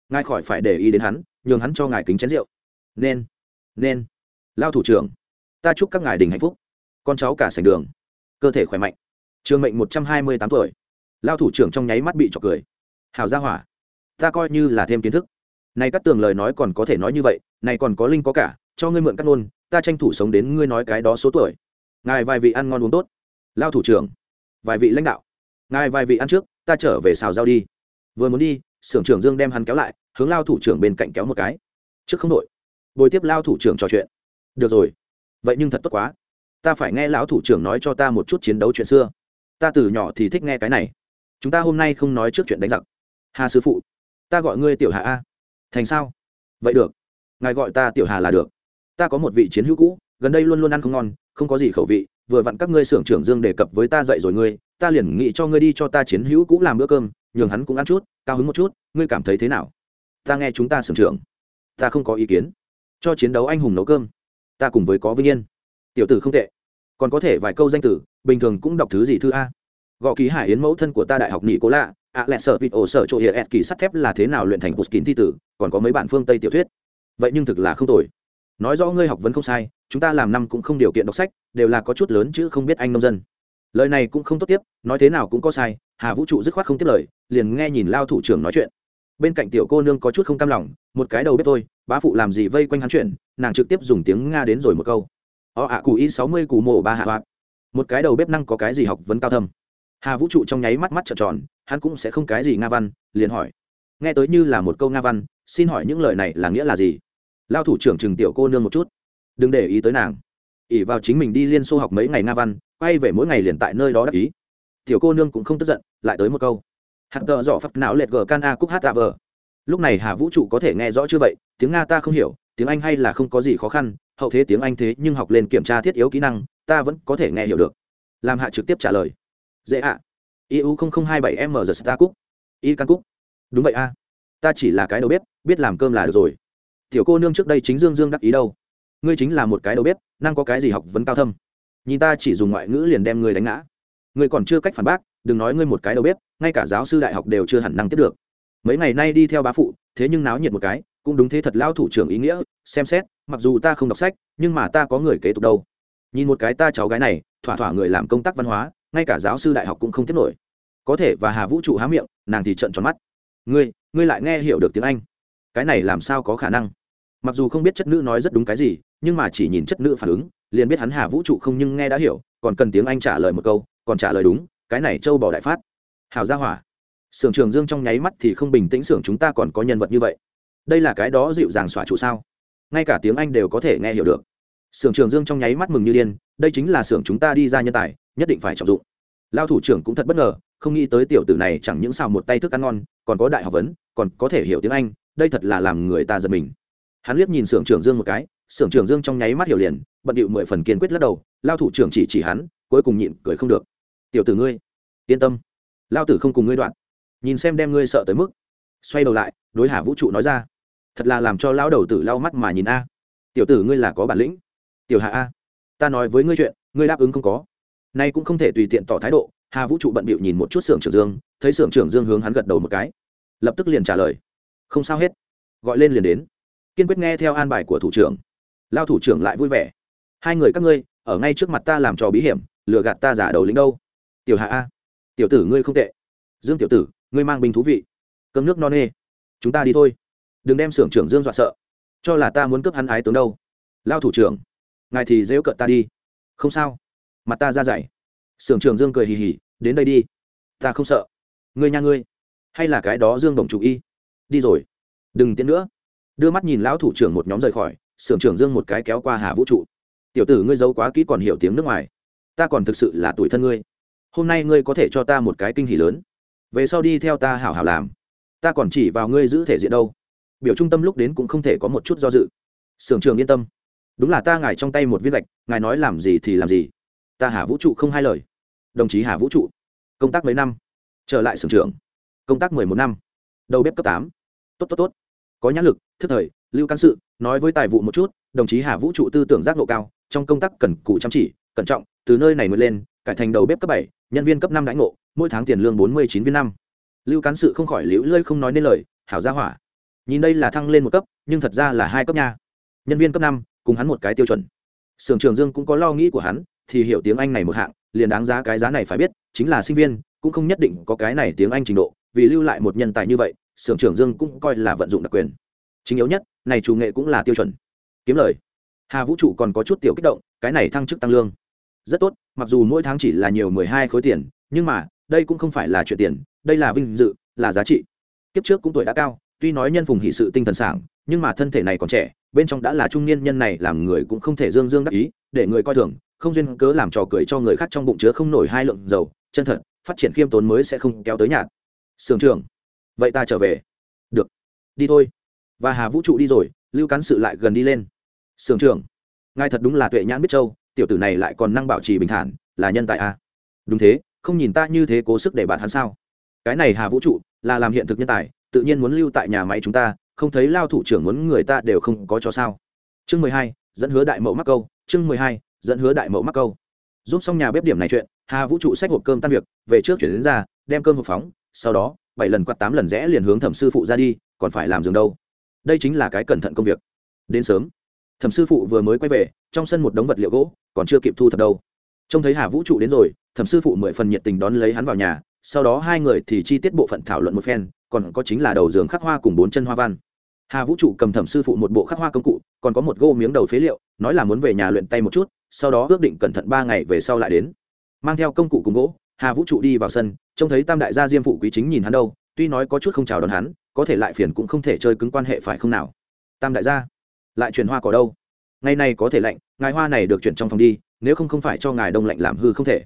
Ngài khỏi phải để ý đến hắn, nhường hắn cho ngài kính chén rượu. Nên nên. Lao thủ trưởng, ta chúc các ngài đình hạnh phúc. Con cháu cả sành đường, cơ thể khỏe mạnh. Trường mệnh một trăm hai mươi tám tuổi. Lao thủ trưởng trong nháy mắt bị trọc cười. Hào ra hỏa, ta coi như là thêm kiến thức. Này các tường lời nói còn có thể nói như vậy, này còn có linh có cả, cho ngươi mượn các ngôn, ta tranh thủ sống đến ngươi nói cái đó số tuổi. Ngài vài vị ăn ngon uống tốt. Lao thủ trưởng, vài vị lãnh đạo. Ngài vài vị ăn trước, ta trở về xào rau đi vừa muốn đi sưởng trưởng dương đem hắn kéo lại, hướng lao thủ trưởng bên cạnh kéo một cái. Trước không đội. Bồi tiếp lao thủ trưởng trò chuyện. Được rồi. Vậy nhưng thật tốt quá. Ta phải nghe lão thủ trưởng nói cho ta một chút chiến đấu chuyện xưa. Ta từ nhỏ thì thích nghe cái này. Chúng ta hôm nay không nói trước chuyện đánh giặc. Hà sư phụ, ta gọi ngươi tiểu hà a. Thành sao? Vậy được. Ngài gọi ta tiểu hà là được. Ta có một vị chiến hữu cũ, gần đây luôn luôn ăn không ngon, không có gì khẩu vị vừa vặn các ngươi xưởng trưởng dương đề cập với ta dậy rồi ngươi, ta liền nghĩ cho ngươi đi cho ta chiến hữu cũ làm bữa cơm, nhường hắn cũng ăn chút, cao hứng một chút, ngươi cảm thấy thế nào? Ta nghe chúng ta xưởng trưởng, ta không có ý kiến. Cho chiến đấu anh hùng nấu cơm, ta cùng với có vinh yên. Tiểu tử không tệ, còn có thể vài câu danh tử, bình thường cũng đọc thứ gì thư a. Gõ ký hải yến mẫu thân của ta đại học nhị cố lạ, ạ lẹ sợ vịt ổ sở chỗ hiệa kỳ sắt thép là thế nào luyện thành bột kín thi tử, còn có mấy bản phương tây tiểu thuyết. Vậy nhưng thực là không tồi. Nói rõ ngươi học vấn không sai chúng ta làm năm cũng không điều kiện đọc sách, đều là có chút lớn chứ không biết anh nông dân. Lời này cũng không tốt tiếp, nói thế nào cũng có sai, hà vũ trụ dứt khoát không tiếp lời, liền nghe nhìn lao thủ trưởng nói chuyện. Bên cạnh tiểu cô nương có chút không cam lòng, một cái đầu bếp thôi, bá phụ làm gì vây quanh hắn chuyện, nàng trực tiếp dùng tiếng nga đến rồi một câu. O ạ cụ y sáu mươi cù mộ ba hạ hoạt một cái đầu bếp năng có cái gì học vấn cao thâm. Hà vũ trụ trong nháy mắt mắt trợn tròn, hắn cũng sẽ không cái gì nga văn, liền hỏi. Nghe tới như là một câu nga văn, xin hỏi những lời này là nghĩa là gì? Lao thủ trưởng chừng tiểu cô nương một chút đừng để ý tới nàng. ỉ vào chính mình đi liên xô học mấy ngày nga văn, quay về mỗi ngày liền tại nơi đó đắc ý. Tiểu cô nương cũng không tức giận, lại tới một câu. Hạt tờ dọ phật não lệt gờ can a cúc hát tạ vờ. Lúc này hà vũ trụ có thể nghe rõ chưa vậy? Tiếng nga ta không hiểu, tiếng anh hay là không có gì khó khăn, hậu thế tiếng anh thế nhưng học lên kiểm tra thiết yếu kỹ năng, ta vẫn có thể nghe hiểu được. Làm hạ trực tiếp trả lời. Dễ ạ. Iu hai bảy m giờ star cúc. Y căn cúc. Đúng vậy a. Ta chỉ là cái đầu bếp, biết làm cơm là được rồi. Tiểu cô nương trước đây chính dương dương đắc ý đâu ngươi chính là một cái đầu bếp, năng có cái gì học vấn cao thâm? Nhìn ta chỉ dùng ngoại ngữ liền đem ngươi đánh ngã. Ngươi còn chưa cách phản bác, đừng nói ngươi một cái đầu bếp, ngay cả giáo sư đại học đều chưa hẳn năng tiếp được. Mấy ngày nay đi theo bá phụ, thế nhưng náo nhiệt một cái, cũng đúng thế thật lao thủ trưởng ý nghĩa, xem xét, mặc dù ta không đọc sách, nhưng mà ta có người kế tục đâu. Nhìn một cái ta cháu gái này, thỏa thỏa người làm công tác văn hóa, ngay cả giáo sư đại học cũng không tiếp nổi. Có thể và hà vũ trụ há miệng, nàng thì trận tròn mắt. Ngươi ngươi lại nghe hiểu được tiếng anh. Cái này làm sao có khả năng? Mặc dù không biết chất nữ nói rất đúng cái gì, nhưng mà chỉ nhìn chất nữ phản ứng, liền biết hắn hà vũ trụ không nhưng nghe đã hiểu, còn cần tiếng anh trả lời một câu, còn trả lời đúng, cái này châu bỏ đại phát. Hào gia hỏa. Sưởng trường dương trong nháy mắt thì không bình tĩnh sưởng chúng ta còn có nhân vật như vậy. Đây là cái đó dịu dàng xỏa trụ sao? Ngay cả tiếng anh đều có thể nghe hiểu được. Sưởng trường dương trong nháy mắt mừng như điên, đây chính là sưởng chúng ta đi ra nhân tài, nhất định phải trọng dụng. Lao thủ trưởng cũng thật bất ngờ, không nghĩ tới tiểu tử này chẳng những xào một tay thức ăn ngon, còn có đại học vấn, còn có thể hiểu tiếng anh, đây thật là làm người ta giật mình hắn liếc nhìn sưởng trưởng dương một cái sưởng trưởng dương trong nháy mắt hiểu liền, bận điệu mười phần kiên quyết lắc đầu, lao thủ trưởng chỉ chỉ hắn, cuối cùng nhịn cười không được. Tiểu tử ngươi, yên tâm, lao tử không cùng ngươi đoạn, nhìn xem đem ngươi sợ tới mức. Xoay đầu lại, đối hà vũ trụ nói ra, thật là làm cho lão đầu tử lau mắt mà nhìn a. Tiểu tử ngươi là có bản lĩnh. Tiểu hạ a, ta nói với ngươi chuyện, ngươi đáp ứng không có. Nay cũng không thể tùy tiện tỏ thái độ. Hà vũ trụ bận bịu nhìn một chút xưởng trưởng dương, thấy xưởng trưởng dương hướng hắn gật đầu một cái, lập tức liền trả lời, không sao hết, gọi lên liền đến kiên quyết nghe theo an bài của thủ trưởng. Lao thủ trưởng lại vui vẻ. Hai người các ngươi, ở ngay trước mặt ta làm trò bí hiểm, lừa gạt ta giả đầu lính đâu? Tiểu hạ a. Tiểu tử ngươi không tệ. Dương tiểu tử, ngươi mang binh thú vị. Cơm nước no nê. Chúng ta đi thôi. Đừng đem xưởng trưởng dương dọa sợ. Cho là ta muốn cướp hắn ái tướng đâu. Lao thủ trưởng. Ngài thì dễu cợt ta đi. Không sao. Mặt ta ra dày. Xưởng trưởng dương cười hì hì, đến đây đi. Ta không sợ. Ngươi nha ngươi. Hay là cái đó dương đồng chủ y? Đi rồi. Đừng tiến nữa đưa mắt nhìn lão thủ trưởng một nhóm rời khỏi sưởng trưởng dương một cái kéo qua hà vũ trụ. Tiểu tử ngươi giấu quá kỹ còn hiểu tiếng nước ngoài. Ta còn thực sự là tuổi thân ngươi. Hôm nay ngươi có thể cho ta một cái kinh hỉ lớn. Về sau đi theo ta hảo hảo làm. Ta còn chỉ vào ngươi giữ thể diện đâu. Biểu trung tâm lúc đến cũng không thể có một chút do dự. Sưởng trường yên tâm. Đúng là ta ngài trong tay một viên gạch, ngài nói làm gì thì làm gì. Ta hà vũ trụ không hai lời. Đồng chí hà vũ trụ, công tác mấy năm? Trở lại sưởng trường công tác mười một năm. Đầu bếp cấp tám. Tốt tốt tốt. Có nhãn lực thức thời, lưu cán sự, nói với tài vụ một chút, đồng chí hà vũ trụ tư tưởng giác ngộ cao, trong công tác cần cụ chăm chỉ, cẩn trọng, từ nơi này mới lên, cải thành đầu bếp cấp bảy, nhân viên cấp năm đãi ngộ, mỗi tháng tiền lương bốn mươi chín viên năm. Lưu cán sự không khỏi liễu lơi không nói nên lời, hảo gia hỏa. Nhìn đây là thăng lên một cấp, nhưng thật ra là hai cấp nha. Nhân viên cấp năm, cùng hắn một cái tiêu chuẩn. Sưởng trường dương cũng có lo nghĩ của hắn, thì hiểu tiếng anh này một hạng, liền đáng giá cái giá này phải biết, chính là sinh viên, cũng không nhất định có cái này tiếng anh trình độ, vì lưu lại một nhân tài như vậy, sưởng trưởng dương cũng coi là vận dụng đặc quyền chính yếu nhất, này chủ nghệ cũng là tiêu chuẩn. Kiếm lời. Hà vũ trụ còn có chút tiểu kích động, cái này thăng chức tăng lương. Rất tốt, mặc dù mỗi tháng chỉ là nhiều mười hai khối tiền, nhưng mà, đây cũng không phải là chuyện tiền, đây là vinh dự, là giá trị. Kiếp trước cũng tuổi đã cao, tuy nói nhân phùng hỷ sự tinh thần sảng, nhưng mà thân thể này còn trẻ, bên trong đã là trung niên nhân này làm người cũng không thể dương dương đắc ý, để người coi thường, không duyên cớ làm trò cười cho người khác trong bụng chứa không nổi hai lượng dầu, chân thật, phát triển khiêm tốn mới sẽ không kéo tới nhạt. Sưởng trường vậy ta trở về. Được, đi thôi và hà vũ trụ đi rồi lưu cán sự lại gần đi lên. Sưởng trưởng, ngài thật đúng là tuệ nhãn biết châu tiểu tử này lại còn năng bảo trì bình thản là nhân tài a. À? đúng thế không nhìn ta như thế cố sức để bạn hắn sao? Cái này hà vũ trụ là làm hiện thực nhân tài tự nhiên muốn lưu tại nhà máy chúng ta không thấy lao thủ trưởng muốn người ta đều không có cho sao. Chương mười hai dẫn hứa đại mẫu mắc câu chương mười hai dẫn hứa đại mẫu mắc câu. Giúp xong nhà bếp điểm này chuyện hà vũ trụ xách hộp cơm tan việc về trước chuyển đến ra đem cơm hộp phóng sau đó bảy lần quạt tám lần rẽ liền hướng thẩm sư phụ ra đi còn phải làm giường đâu? Đây chính là cái cẩn thận công việc. Đến sớm. Thẩm sư phụ vừa mới quay về, trong sân một đống vật liệu gỗ, còn chưa kịp thu thập đâu. Trông thấy hà vũ trụ đến rồi, thẩm sư phụ mười phần nhiệt tình đón lấy hắn vào nhà, sau đó hai người thì chi tiết bộ phận thảo luận một phen, còn có chính là đầu giường khắc hoa cùng bốn chân hoa văn. Hà vũ trụ cầm thẩm sư phụ một bộ khắc hoa công cụ, còn có một gô miếng đầu phế liệu, nói là muốn về nhà luyện tay một chút, sau đó ước định cẩn thận ba ngày về sau lại đến. Mang theo công cụ cùng gỗ, hà vũ trụ đi vào sân, trông thấy tam đại gia diêm phụ quý chính nhìn hắn đâu, tuy nói có chút không chào đón hắn có thể lại phiền cũng không thể chơi cứng quan hệ phải không nào? Tam đại gia, lại chuyển hoa cỏ đâu? Ngày nay có thể lạnh, ngài hoa này được chuyển trong phòng đi, nếu không không phải cho ngài đông lạnh làm hư không thể.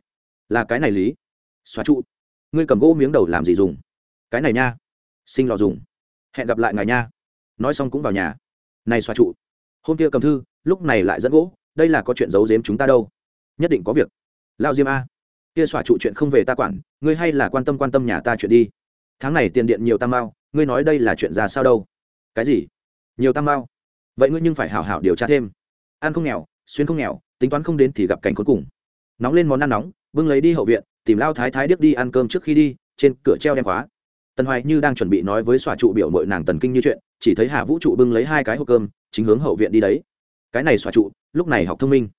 Là cái này lý. Xóa trụ. Ngươi cầm gỗ miếng đầu làm gì dùng? Cái này nha. Sinh lò dùng. Hẹn gặp lại ngài nha. Nói xong cũng vào nhà. Này xóa trụ. Hôm kia cầm thư, lúc này lại dẫn gỗ, đây là có chuyện giấu giếm chúng ta đâu. Nhất định có việc. Lao diêm a. Kia xóa trụ chuyện không về ta quản, ngươi hay là quan tâm quan tâm nhà ta chuyện đi. Tháng này tiền điện nhiều tam mao ngươi nói đây là chuyện ra sao đâu? Cái gì? Nhiều tam mao. Vậy ngươi nhưng phải hảo hảo điều tra thêm. Ăn không nghèo, xuyên không nghèo, tính toán không đến thì gặp cảnh cuối cùng. Nóng lên món ăn nóng, bưng lấy đi hậu viện, tìm lao thái thái điếc đi ăn cơm trước khi đi, trên cửa treo đem khóa. Tần hoài như đang chuẩn bị nói với xòa trụ biểu mội nàng tần kinh như chuyện, chỉ thấy hà vũ trụ bưng lấy hai cái hộp cơm, chính hướng hậu viện đi đấy. Cái này xòa trụ, lúc này học thông minh.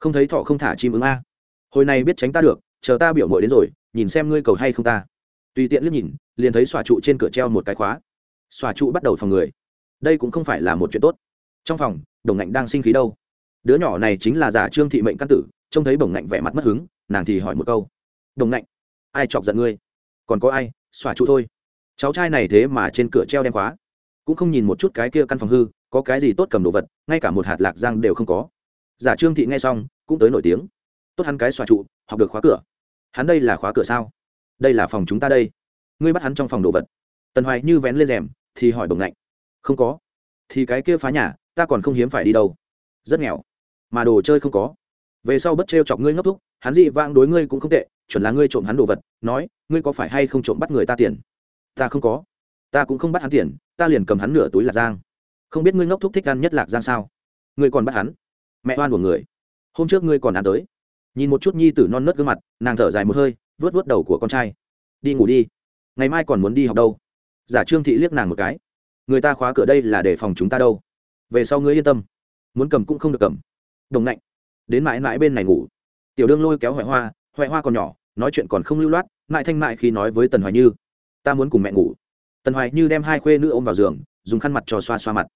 Không thấy thọ không thả chim ứng a. Hồi này biết tránh ta được, chờ ta biểu mội đến rồi, nhìn xem ngươi cầu hay không ta tùy tiện liếc nhìn, liền thấy xòa trụ trên cửa treo một cái khóa. Xòa trụ bắt đầu phòng người. Đây cũng không phải là một chuyện tốt. Trong phòng, đồng ngạnh đang sinh khí đâu? Đứa nhỏ này chính là giả trương thị mệnh căn tử, trông thấy bổng ngạnh vẻ mặt mất hứng, nàng thì hỏi một câu. Đồng ngạnh, ai chọc giận ngươi? Còn có ai? Xòa trụ thôi. Cháu trai này thế mà trên cửa treo đem khóa. Cũng không nhìn một chút cái kia căn phòng hư, có cái gì tốt cầm đồ vật, ngay cả một hạt lạc giang đều không có. Giả trương thị nghe xong, cũng tới nổi tiếng. Tốt hắn cái xòa trụ, học được khóa cửa. Hắn đây là khóa cửa sao? Đây là phòng chúng ta đây. Ngươi bắt hắn trong phòng đồ vật. Tần hoài như vén lên rèm, thì hỏi bồng lạnh không có. Thì cái kia phá nhà, ta còn không hiếm phải đi đâu. Rất nghèo. Mà đồ chơi không có. Về sau bất trêu chọc ngươi ngốc thúc, hắn dị vang đối ngươi cũng không tệ, chuẩn là ngươi trộm hắn đồ vật, nói, ngươi có phải hay không trộm bắt người ta tiền? Ta không có. Ta cũng không bắt hắn tiền, ta liền cầm hắn nửa túi lạc giang. Không biết ngươi ngốc thúc thích ăn nhất lạc giang sao? Ngươi còn bắt hắn? Mẹ oan của người. Hôm trước ngươi còn ăn tới. Nhìn một chút nhi tử non nớt gương mặt, nàng thở dài một hơi vớt vớt đầu của con trai. Đi ngủ đi. Ngày mai còn muốn đi học đâu? Giả trương thị liếc nàng một cái. Người ta khóa cửa đây là để phòng chúng ta đâu. Về sau ngươi yên tâm. Muốn cầm cũng không được cầm. Đồng lạnh đến mãi mãi bên này ngủ. Tiểu đương lôi kéo hoại hoa. Hoại hoa còn nhỏ, nói chuyện còn không lưu loát. Mãi thanh mại khi nói với tần hoài như, ta muốn cùng mẹ ngủ. Tần hoài như đem hai khuê nữ ôm vào giường, dùng khăn mặt cho xoa xoa mặt.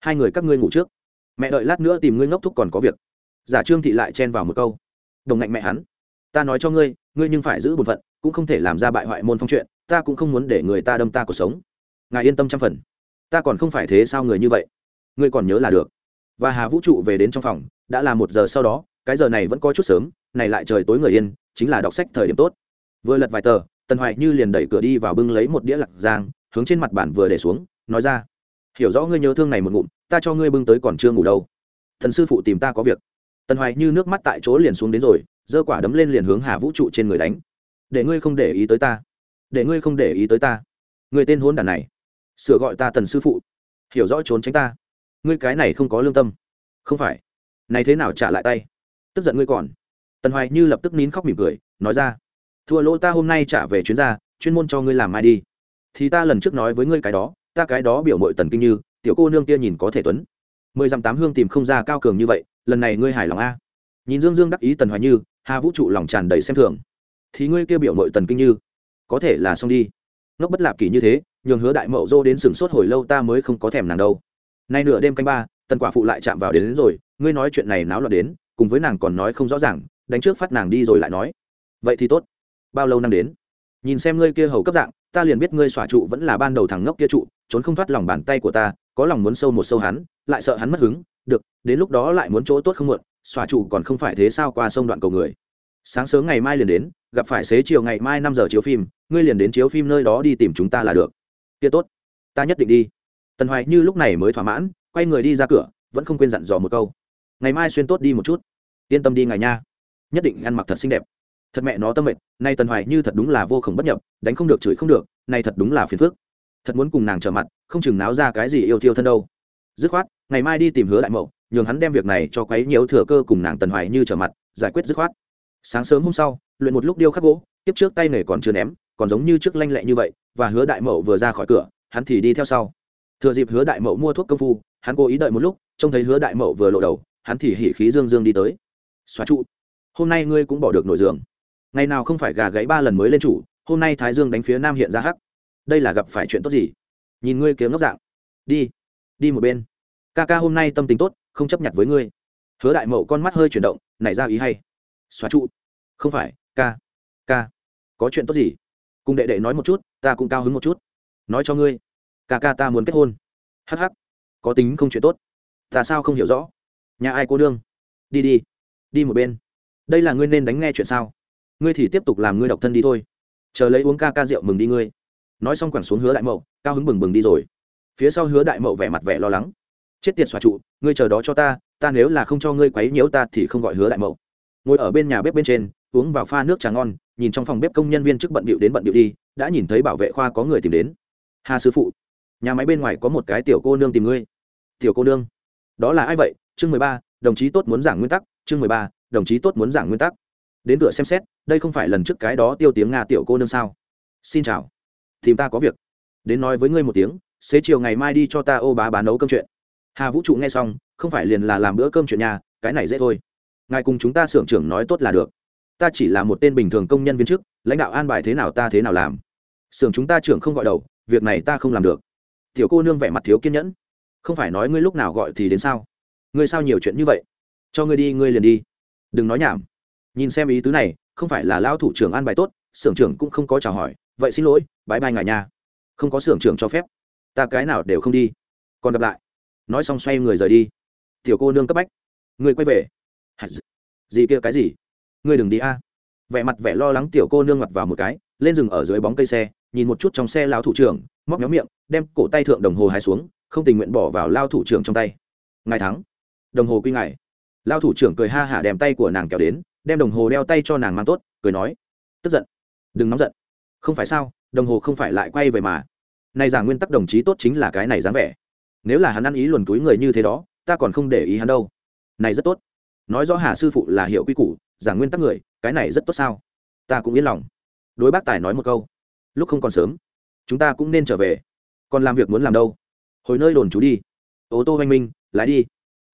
Hai người các ngươi ngủ trước. Mẹ đợi lát nữa tìm ngươi ngốc thúc còn có việc. Giả trương thị lại chen vào một câu. Đồng ngạnh mẹ hắn, ta nói cho ngươi ngươi nhưng phải giữ bổn phận, cũng không thể làm ra bại hoại môn phong chuyện, ta cũng không muốn để người ta đâm ta cuộc sống. Ngài yên tâm trăm phần. Ta còn không phải thế sao người như vậy? Ngươi còn nhớ là được. Và hà vũ trụ về đến trong phòng, đã là một giờ sau đó, cái giờ này vẫn có chút sớm, này lại trời tối người yên, chính là đọc sách thời điểm tốt. Vừa lật vài tờ, tần hoài như liền đẩy cửa đi vào bưng lấy một đĩa lạc giang, hướng trên mặt bản vừa để xuống, nói ra. Hiểu rõ ngươi nhớ thương này một ngụm, ta cho ngươi bưng tới còn chưa ngủ đâu. Thần sư phụ tìm ta có việc. Tần hoài như nước mắt tại chỗ liền xuống đến rồi giơ quả đấm lên liền hướng hà vũ trụ trên người đánh. Để ngươi không để ý tới ta. Để ngươi không để ý tới ta. Người tên hôn đản này, sửa gọi ta tần sư phụ. Hiểu rõ trốn tránh ta. Ngươi cái này không có lương tâm. Không phải. Này thế nào trả lại tay? Tức giận ngươi còn. Tần hoài như lập tức nín khóc mỉm cười, nói ra. Thua lỗ ta hôm nay trả về chuyến ra, chuyên môn cho ngươi làm mai đi. Thì ta lần trước nói với ngươi cái đó, ta cái đó biểu mội tần kinh như, tiểu cô nương kia nhìn có thể tuấn. Mười dặm tám hương tìm không ra cao cường như vậy, lần này ngươi hài lòng a? Nhìn dương dương đắc ý tần hoài như hà vũ trụ lòng tràn đầy xem thường. Thì ngươi kia biểu mội tần kinh như có thể là xong đi. Ngốc bất lạp kỷ như thế nhường hứa đại mậu dô đến sừng sốt hồi lâu ta mới không có thèm nàng đâu. Nay nửa đêm canh ba tần quả phụ lại chạm vào đến, đến rồi ngươi nói chuyện này náo loạn đến cùng với nàng còn nói không rõ ràng đánh trước phát nàng đi rồi lại nói. Vậy thì tốt. Bao lâu năng đến? Nhìn xem ngươi kia hầu cấp dạng ta liền biết ngươi xỏa trụ vẫn là ban đầu thằng ngốc kia trụ trốn không thoát lòng bàn tay của ta có lòng muốn sâu một sâu hắn lại sợ hắn mất hứng được đến lúc đó lại muốn chỗ tốt không muộn xỏa trụ còn không phải thế sao qua sông đoạn cầu người sáng sớm ngày mai liền đến, gặp phải xế chiều ngày mai năm giờ chiếu phim, ngươi liền đến chiếu phim nơi đó đi tìm chúng ta là được. Kia tốt, ta nhất định đi. Tần hoài như lúc này mới thỏa mãn, quay người đi ra cửa, vẫn không quên dặn dò một câu. Ngày mai xuyên tốt đi một chút. Yên tâm đi ngài nha. Nhất định ăn mặc thật xinh đẹp. Thật mẹ nó tâm mệnh nay tần hoài như thật đúng là vô khổng bất nhập, đánh không được, chửi không được, nay thật đúng là phiền phức. Thật muốn cùng nàng trở mặt, không chừng náo ra cái gì yêu thiêu thân đâu. Dứt khoát, ngày mai đi tìm hứa đại mậu, nhường hắn đem việc này cho quấy nhiễu thừa cơ cùng nàng tần hoài như trở mặt, giải quyết dứt khoát sáng sớm hôm sau, luyện một lúc điêu khắc gỗ, tiếp trước tay nghề còn chưa ném, còn giống như trước lanh lẹ như vậy, và hứa đại mậu vừa ra khỏi cửa, hắn thì đi theo sau. Thừa dịp hứa đại mậu mua thuốc công phu, hắn cố ý đợi một lúc, trông thấy hứa đại mậu vừa lộ đầu, hắn thì hỉ khí dương dương đi tới. Xóa trụ. Hôm nay ngươi cũng bỏ được nổi giường. Ngày nào không phải gà gãy ba lần mới lên chủ, hôm nay thái dương đánh phía nam hiện ra hắc. Đây là gặp phải chuyện tốt gì? Nhìn ngươi kiếm ngốc dạng. Đi đi một bên. Ca ca hôm nay tâm tình tốt, không chấp nhận với ngươi. Hứa đại mậu con mắt hơi chuyển động, nảy ra ý hay xóa trụ. Không phải, ca ca. Có chuyện tốt gì? Cùng đệ đệ nói một chút, ta cũng cao hứng một chút. Nói cho ngươi, ca ca ta muốn kết hôn. Hh ắ c ắ c có tính không chuyện tốt. Ta sao không hiểu rõ? Nhà ai cô đương đi đi đi một bên. Đây là ngươi nên đánh nghe chuyện sao? Ngươi thì tiếp tục làm ngươi độc thân đi thôi. Chờ lấy uống ca ca rượu mừng đi ngươi. Nói xong quẳng xuống hứa đại mậu, cao hứng bừng bừng đi rồi. Phía sau hứa đại mậu vẻ mặt vẻ lo lắng. Chết tiệt xòa trụ, ngươi chờ đó cho ta ta nếu là không cho ngươi quấy nhiễu ta thì không gọi hứa đại mậu ngồi ở bên nhà bếp bên trên, uống vào pha nước trà ngon, nhìn trong phòng bếp công nhân viên chức bận bịu đến bận bịu đi, đã nhìn thấy bảo vệ khoa có người tìm đến. Hà sư phụ, nhà máy bên ngoài có một cái tiểu cô nương tìm ngươi. Tiểu cô nương? Đó là ai vậy? Chương mười ba, đồng chí tốt muốn giảng nguyên tắc, chương mười ba, đồng chí tốt muốn giảng nguyên tắc. Đến cửa xem xét, đây không phải lần trước cái đó tiêu tiếng nga tiểu cô nương sao? Xin chào. Tìm ta có việc. Đến nói với ngươi một tiếng, xế chiều ngày mai đi cho ta ô bá bá nấu cơm chuyện. Hà vũ trụ nghe xong, không phải liền là làm bữa cơm chuyện nhà, cái này dễ thôi ngài cùng chúng ta xưởng trưởng nói tốt là được. Ta chỉ là một tên bình thường công nhân viên chức, lãnh đạo an bài thế nào ta thế nào làm. Xưởng chúng ta trưởng không gọi đầu, việc này ta không làm được. Tiểu cô nương vẻ mặt thiếu kiên nhẫn. Không phải nói ngươi lúc nào gọi thì đến sao? Ngươi sao nhiều chuyện như vậy? Cho ngươi đi, ngươi liền đi. Đừng nói nhảm. Nhìn xem ý tứ này, không phải là lao thủ trưởng an bài tốt, xưởng trưởng cũng không có chào hỏi. Vậy xin lỗi bãi bai ngài nhà không có xưởng trưởng cho phép. Ta cái nào đều không đi. Còn gặp lại. Nói xong xoay người rời đi. Tiểu cô nương cấp bách. Người quay về gì? Kia cái gì? Ngươi đừng đi a. Vẻ mặt vẻ lo lắng tiểu cô nương mặt vào một cái, lên rừng ở dưới bóng cây xe, nhìn một chút trong xe lao thủ trưởng, móc nhóm miệng, đem cổ tay thượng đồng hồ hai xuống, không tình nguyện bỏ vào lao thủ trưởng trong tay. Ngài thắng. Đồng hồ quy ngài. Lao thủ trưởng cười ha hả đem tay của nàng kéo đến, đem đồng hồ đeo tay cho nàng mang tốt, cười nói. Tức giận. Đừng nóng giận. Không phải sao, đồng hồ không phải lại quay về mà. Này giả nguyên tắc đồng chí tốt chính là cái này dáng vẻ. Nếu là hắn ăn ý luồn túi người như thế đó, ta còn không để ý hắn đâu. Này rất tốt nói rõ hà sư phụ là hiệu quy củ, giảng nguyên tắc người, cái này rất tốt sao? Ta cũng yên lòng. Đối bác tài nói một câu. Lúc không còn sớm, chúng ta cũng nên trở về. Còn làm việc muốn làm đâu? Hồi nơi đồn chú đi. Ô tô hoanh minh, lái đi.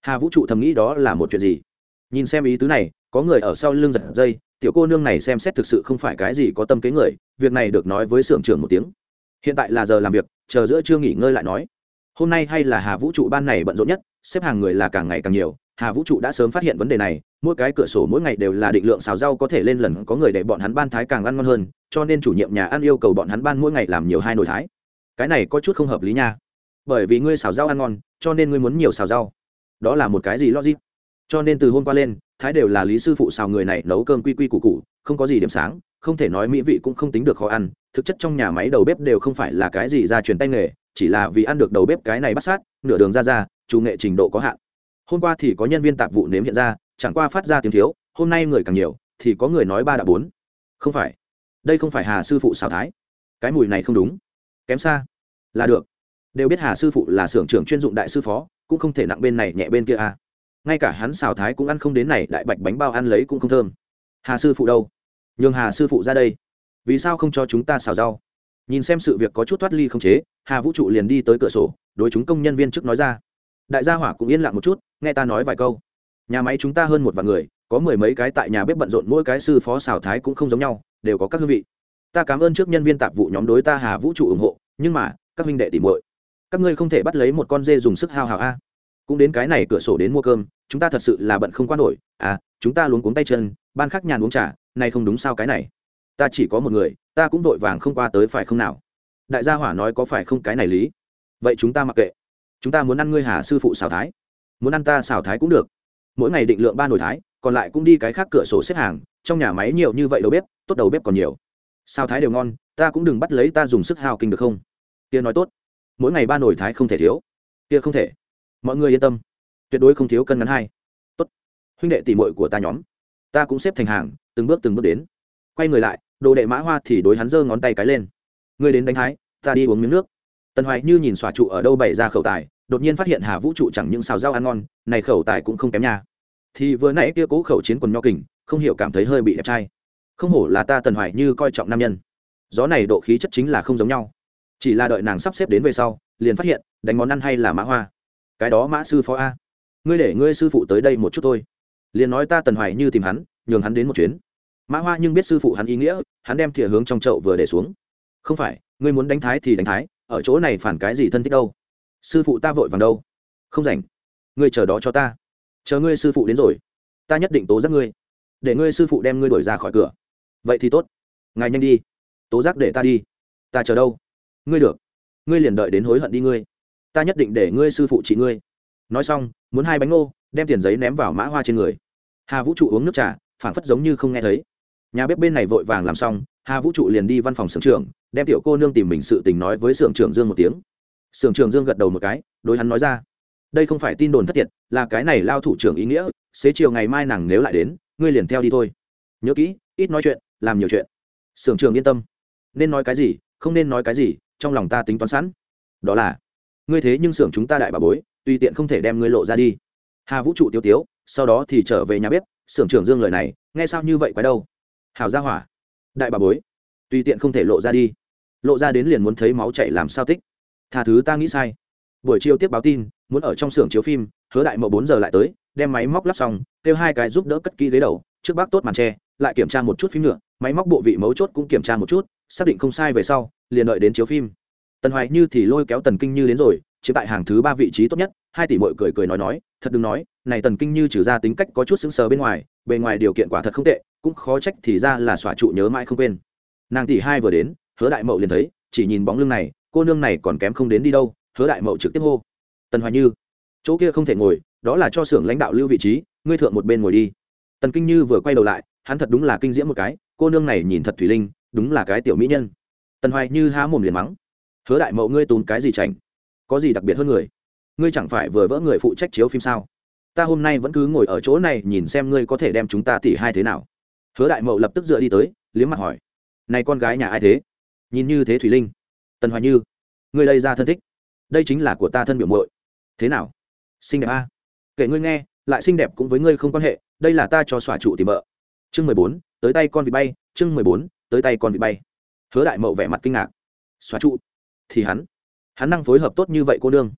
Hà vũ trụ thầm nghĩ đó là một chuyện gì? Nhìn xem ý tứ này, có người ở sau lưng giật dây, tiểu cô nương này xem xét thực sự không phải cái gì có tâm kế người, việc này được nói với xưởng trưởng một tiếng. Hiện tại là giờ làm việc, chờ giữa chưa nghỉ ngơi lại nói. Hôm nay hay là hà vũ trụ ban này bận rộn nhất, xếp hàng người là càng ngày càng nhiều hà vũ trụ đã sớm phát hiện vấn đề này mỗi cái cửa sổ mỗi ngày đều là định lượng xào rau có thể lên lần có người để bọn hắn ban thái càng ăn ngon hơn cho nên chủ nhiệm nhà ăn yêu cầu bọn hắn ban mỗi ngày làm nhiều hai nồi thái. Cái này có chút không hợp lý nha. Bởi vì ngươi xào rau ăn ngon cho nên ngươi muốn nhiều xào rau. Đó là một cái gì logic? Cho nên từ hôm qua lên thái đều là lý sư phụ xào người này nấu cơm quy quy củ củ, không có gì điểm sáng không thể nói mỹ vị cũng không tính được khó ăn thực chất trong nhà máy đầu bếp đều không phải là cái gì ra truyền tay nghề chỉ là vì ăn được đầu bếp cái này bắt sát nửa đường ra ra chủ nghệ trình độ có hạn hôm qua thì có nhân viên tạp vụ nếm hiện ra, chẳng qua phát ra tiếng thiếu, hôm nay người càng nhiều, thì có người nói ba đã bốn. Không phải. Đây không phải hà sư phụ xào thái. Cái mùi này không đúng. Kém xa. Là được. Đều biết hà sư phụ là xưởng trưởng chuyên dụng đại sư phó, cũng không thể nặng bên này nhẹ bên kia à. ngay cả hắn xào thái cũng ăn không đến này, đại bạch bánh bao ăn lấy cũng không thơm. Hà sư phụ đâu? Nhường hà sư phụ ra đây. Vì sao không cho chúng ta xào rau? Nhìn xem sự việc có chút thoát ly không chế, hà vũ trụ liền đi tới cửa sổ, đối chúng công nhân viên chức nói ra đại gia hỏa cũng yên lặng một chút, nghe ta nói vài câu. Nhà máy chúng ta hơn một vạn người, có mười mấy cái tại nhà bếp bận rộn, mỗi cái sư phó xào thái cũng không giống nhau, đều có các hương vị. Ta cảm ơn trước nhân viên tạp vụ nhóm đối ta hà vũ trụ ủng hộ, nhưng mà, các minh đệ tìm muội, các ngươi không thể bắt lấy một con dê dùng sức hao hào a. À. Cũng đến cái này cửa sổ đến mua cơm, chúng ta thật sự là bận không quan nổi. À chúng ta luống cuống tay chân, ban khắc nhàn uống trà, này không đúng sao cái này? Ta chỉ có một người, ta cũng vội vàng không qua tới phải không nào? Đại gia hỏa nói có phải không cái này lý? Vậy chúng ta mặc kệ chúng ta muốn ăn ngươi hà sư phụ xào thái. Muốn ăn ta xào thái cũng được. Mỗi ngày định lượng ba nồi thái, còn lại cũng đi cái khác cửa sổ xếp hàng, trong nhà máy nhiều như vậy đầu bếp, tốt đầu bếp còn nhiều. Xào thái đều ngon, ta cũng đừng bắt lấy ta dùng sức hào kinh được không? Tia nói tốt. Mỗi ngày ba nồi thái không thể thiếu. Tia không thể. Mọi người yên tâm. Tuyệt đối không thiếu cân ngắn hai. Tốt. Huynh đệ tỉ mội của ta nhóm, ta cũng xếp thành hàng, từng bước từng bước đến. Quay người lại, đồ đệ mã hoa thì đối hắn giơ ngón tay cái lên. Ngươi đến đánh thái, ta đi uống miếng nước tần hoài như nhìn xòa trụ ở đâu bày ra khẩu tài, đột nhiên phát hiện hà vũ trụ chẳng những xào rau ăn ngon, này khẩu tài cũng không kém nha. Thì vừa nãy kia cố khẩu chiến quần nho kình, không hiểu cảm thấy hơi bị đẹp trai. Không hổ là ta tần hoài như coi trọng nam nhân. Gió này độ khí chất chính là không giống nhau. Chỉ là đợi nàng sắp xếp đến về sau, liền phát hiện, đánh món ăn hay là mã hoa. Cái đó mã sư phó a. Ngươi để ngươi sư phụ tới đây một chút thôi. Liền nói ta tần hoài như tìm hắn, nhường hắn đến một chuyến. Mã hoa nhưng biết sư phụ hắn ý nghĩa, hắn đem thìa hướng trong chậu vừa để xuống. Không phải, ngươi muốn đánh thái thì đánh thái ở chỗ này phản cái gì thân thích đâu? Sư phụ ta vội vàng đâu? Không rảnh. Ngươi chờ đó cho ta. Chờ ngươi sư phụ đến rồi, ta nhất định tố giác ngươi. Để ngươi sư phụ đem ngươi đuổi ra khỏi cửa. Vậy thì tốt. Ngài nhanh đi. Tố giác để ta đi. Ta chờ đâu? Ngươi được. Ngươi liền đợi đến hối hận đi ngươi. Ta nhất định để ngươi sư phụ trị ngươi. Nói xong, muốn hai bánh ngô, đem tiền giấy ném vào mã hoa trên người. Hà vũ trụ uống nước trà, phảng phất giống như không nghe thấy. Nhà bếp bên này vội vàng làm xong, hà vũ trụ liền đi văn phòng sưởng trưởng đem tiểu cô nương tìm mình sự tình nói với sưởng trưởng dương một tiếng. Sưởng trưởng dương gật đầu một cái, đối hắn nói ra, đây không phải tin đồn thất thiệt, là cái này lao thủ trưởng ý nghĩa, xế chiều ngày mai nàng nếu lại đến, ngươi liền theo đi thôi. Nhớ kỹ, ít nói chuyện, làm nhiều chuyện. Sưởng trưởng yên tâm. Nên nói cái gì, không nên nói cái gì, trong lòng ta tính toán sẵn. Đó là, ngươi thế nhưng xưởng chúng ta đại bà bối, tùy tiện không thể đem ngươi lộ ra đi. Hà vũ trụ tiêu tiếu, sau đó thì trở về nhà bếp xưởng trưởng dương lời này, nghe sao như vậy quái đâu? Hào ra hỏa, đại bà bối, tùy tiện không thể lộ ra đi lộ ra đến liền muốn thấy máu chảy làm sao tích. Tha thứ ta nghĩ sai. Buổi chiều tiếp báo tin, muốn ở trong xưởng chiếu phim, hứa đại mậu bốn giờ lại tới, đem máy móc lắp xong, kêu hai cái giúp đỡ cất kỹ ghế đầu, trước bác tốt màn tre, lại kiểm tra một chút phim nữa, máy móc bộ vị mấu chốt cũng kiểm tra một chút, xác định không sai về sau, liền đợi đến chiếu phim. Tần hoài như thì lôi kéo tần kinh như đến rồi, chiếm tại hàng thứ ba vị trí tốt nhất, hai tỷ mội cười cười nói nói, thật đừng nói, này tần kinh như trừ ra tính cách có chút sững sờ bên ngoài, bề ngoài điều kiện quả thật không tệ, cũng khó trách thì ra là xòa trụ nhớ mãi không quên. Nàng tỷ hai vừa đến hứa đại mậu liền thấy, chỉ nhìn bóng lưng này, cô nương này còn kém không đến đi đâu, hứa đại mậu trực tiếp hô. Tần hoài như, chỗ kia không thể ngồi, đó là cho xưởng lãnh đạo lưu vị trí, ngươi thượng một bên ngồi đi. Tần kinh như vừa quay đầu lại, hắn thật đúng là kinh diễm một cái, cô nương này nhìn thật thủy linh, đúng là cái tiểu mỹ nhân. Tần hoài như há mồm liền mắng. Hứa đại mậu ngươi tốn cái gì chảnh? Có gì đặc biệt hơn người? Ngươi chẳng phải vừa vỡ người phụ trách chiếu phim sao? Ta hôm nay vẫn cứ ngồi ở chỗ này, nhìn xem ngươi có thể đem chúng ta tỉ hai thế nào. Hứa đại mậu lập tức dựa đi tới, liếm mặt hỏi. Này con gái nhà ai thế? Nhìn như thế thủy linh. Tần hoài như, ngươi đây ra thân thích. Đây chính là của ta thân biểu muội. Thế nào? Xinh đẹp a. À? kể ngươi nghe, lại xinh đẹp cũng với ngươi không quan hệ, đây là ta cho xòa trụ tìm vợ. Chương mười bốn, tới tay con vịt bay, chương mười bốn, tới tay con vịt bay. Hứa đại mậu vẻ mặt kinh ngạc. Xóa trụ? Thì hắn hắn năng phối hợp tốt như vậy cô nương.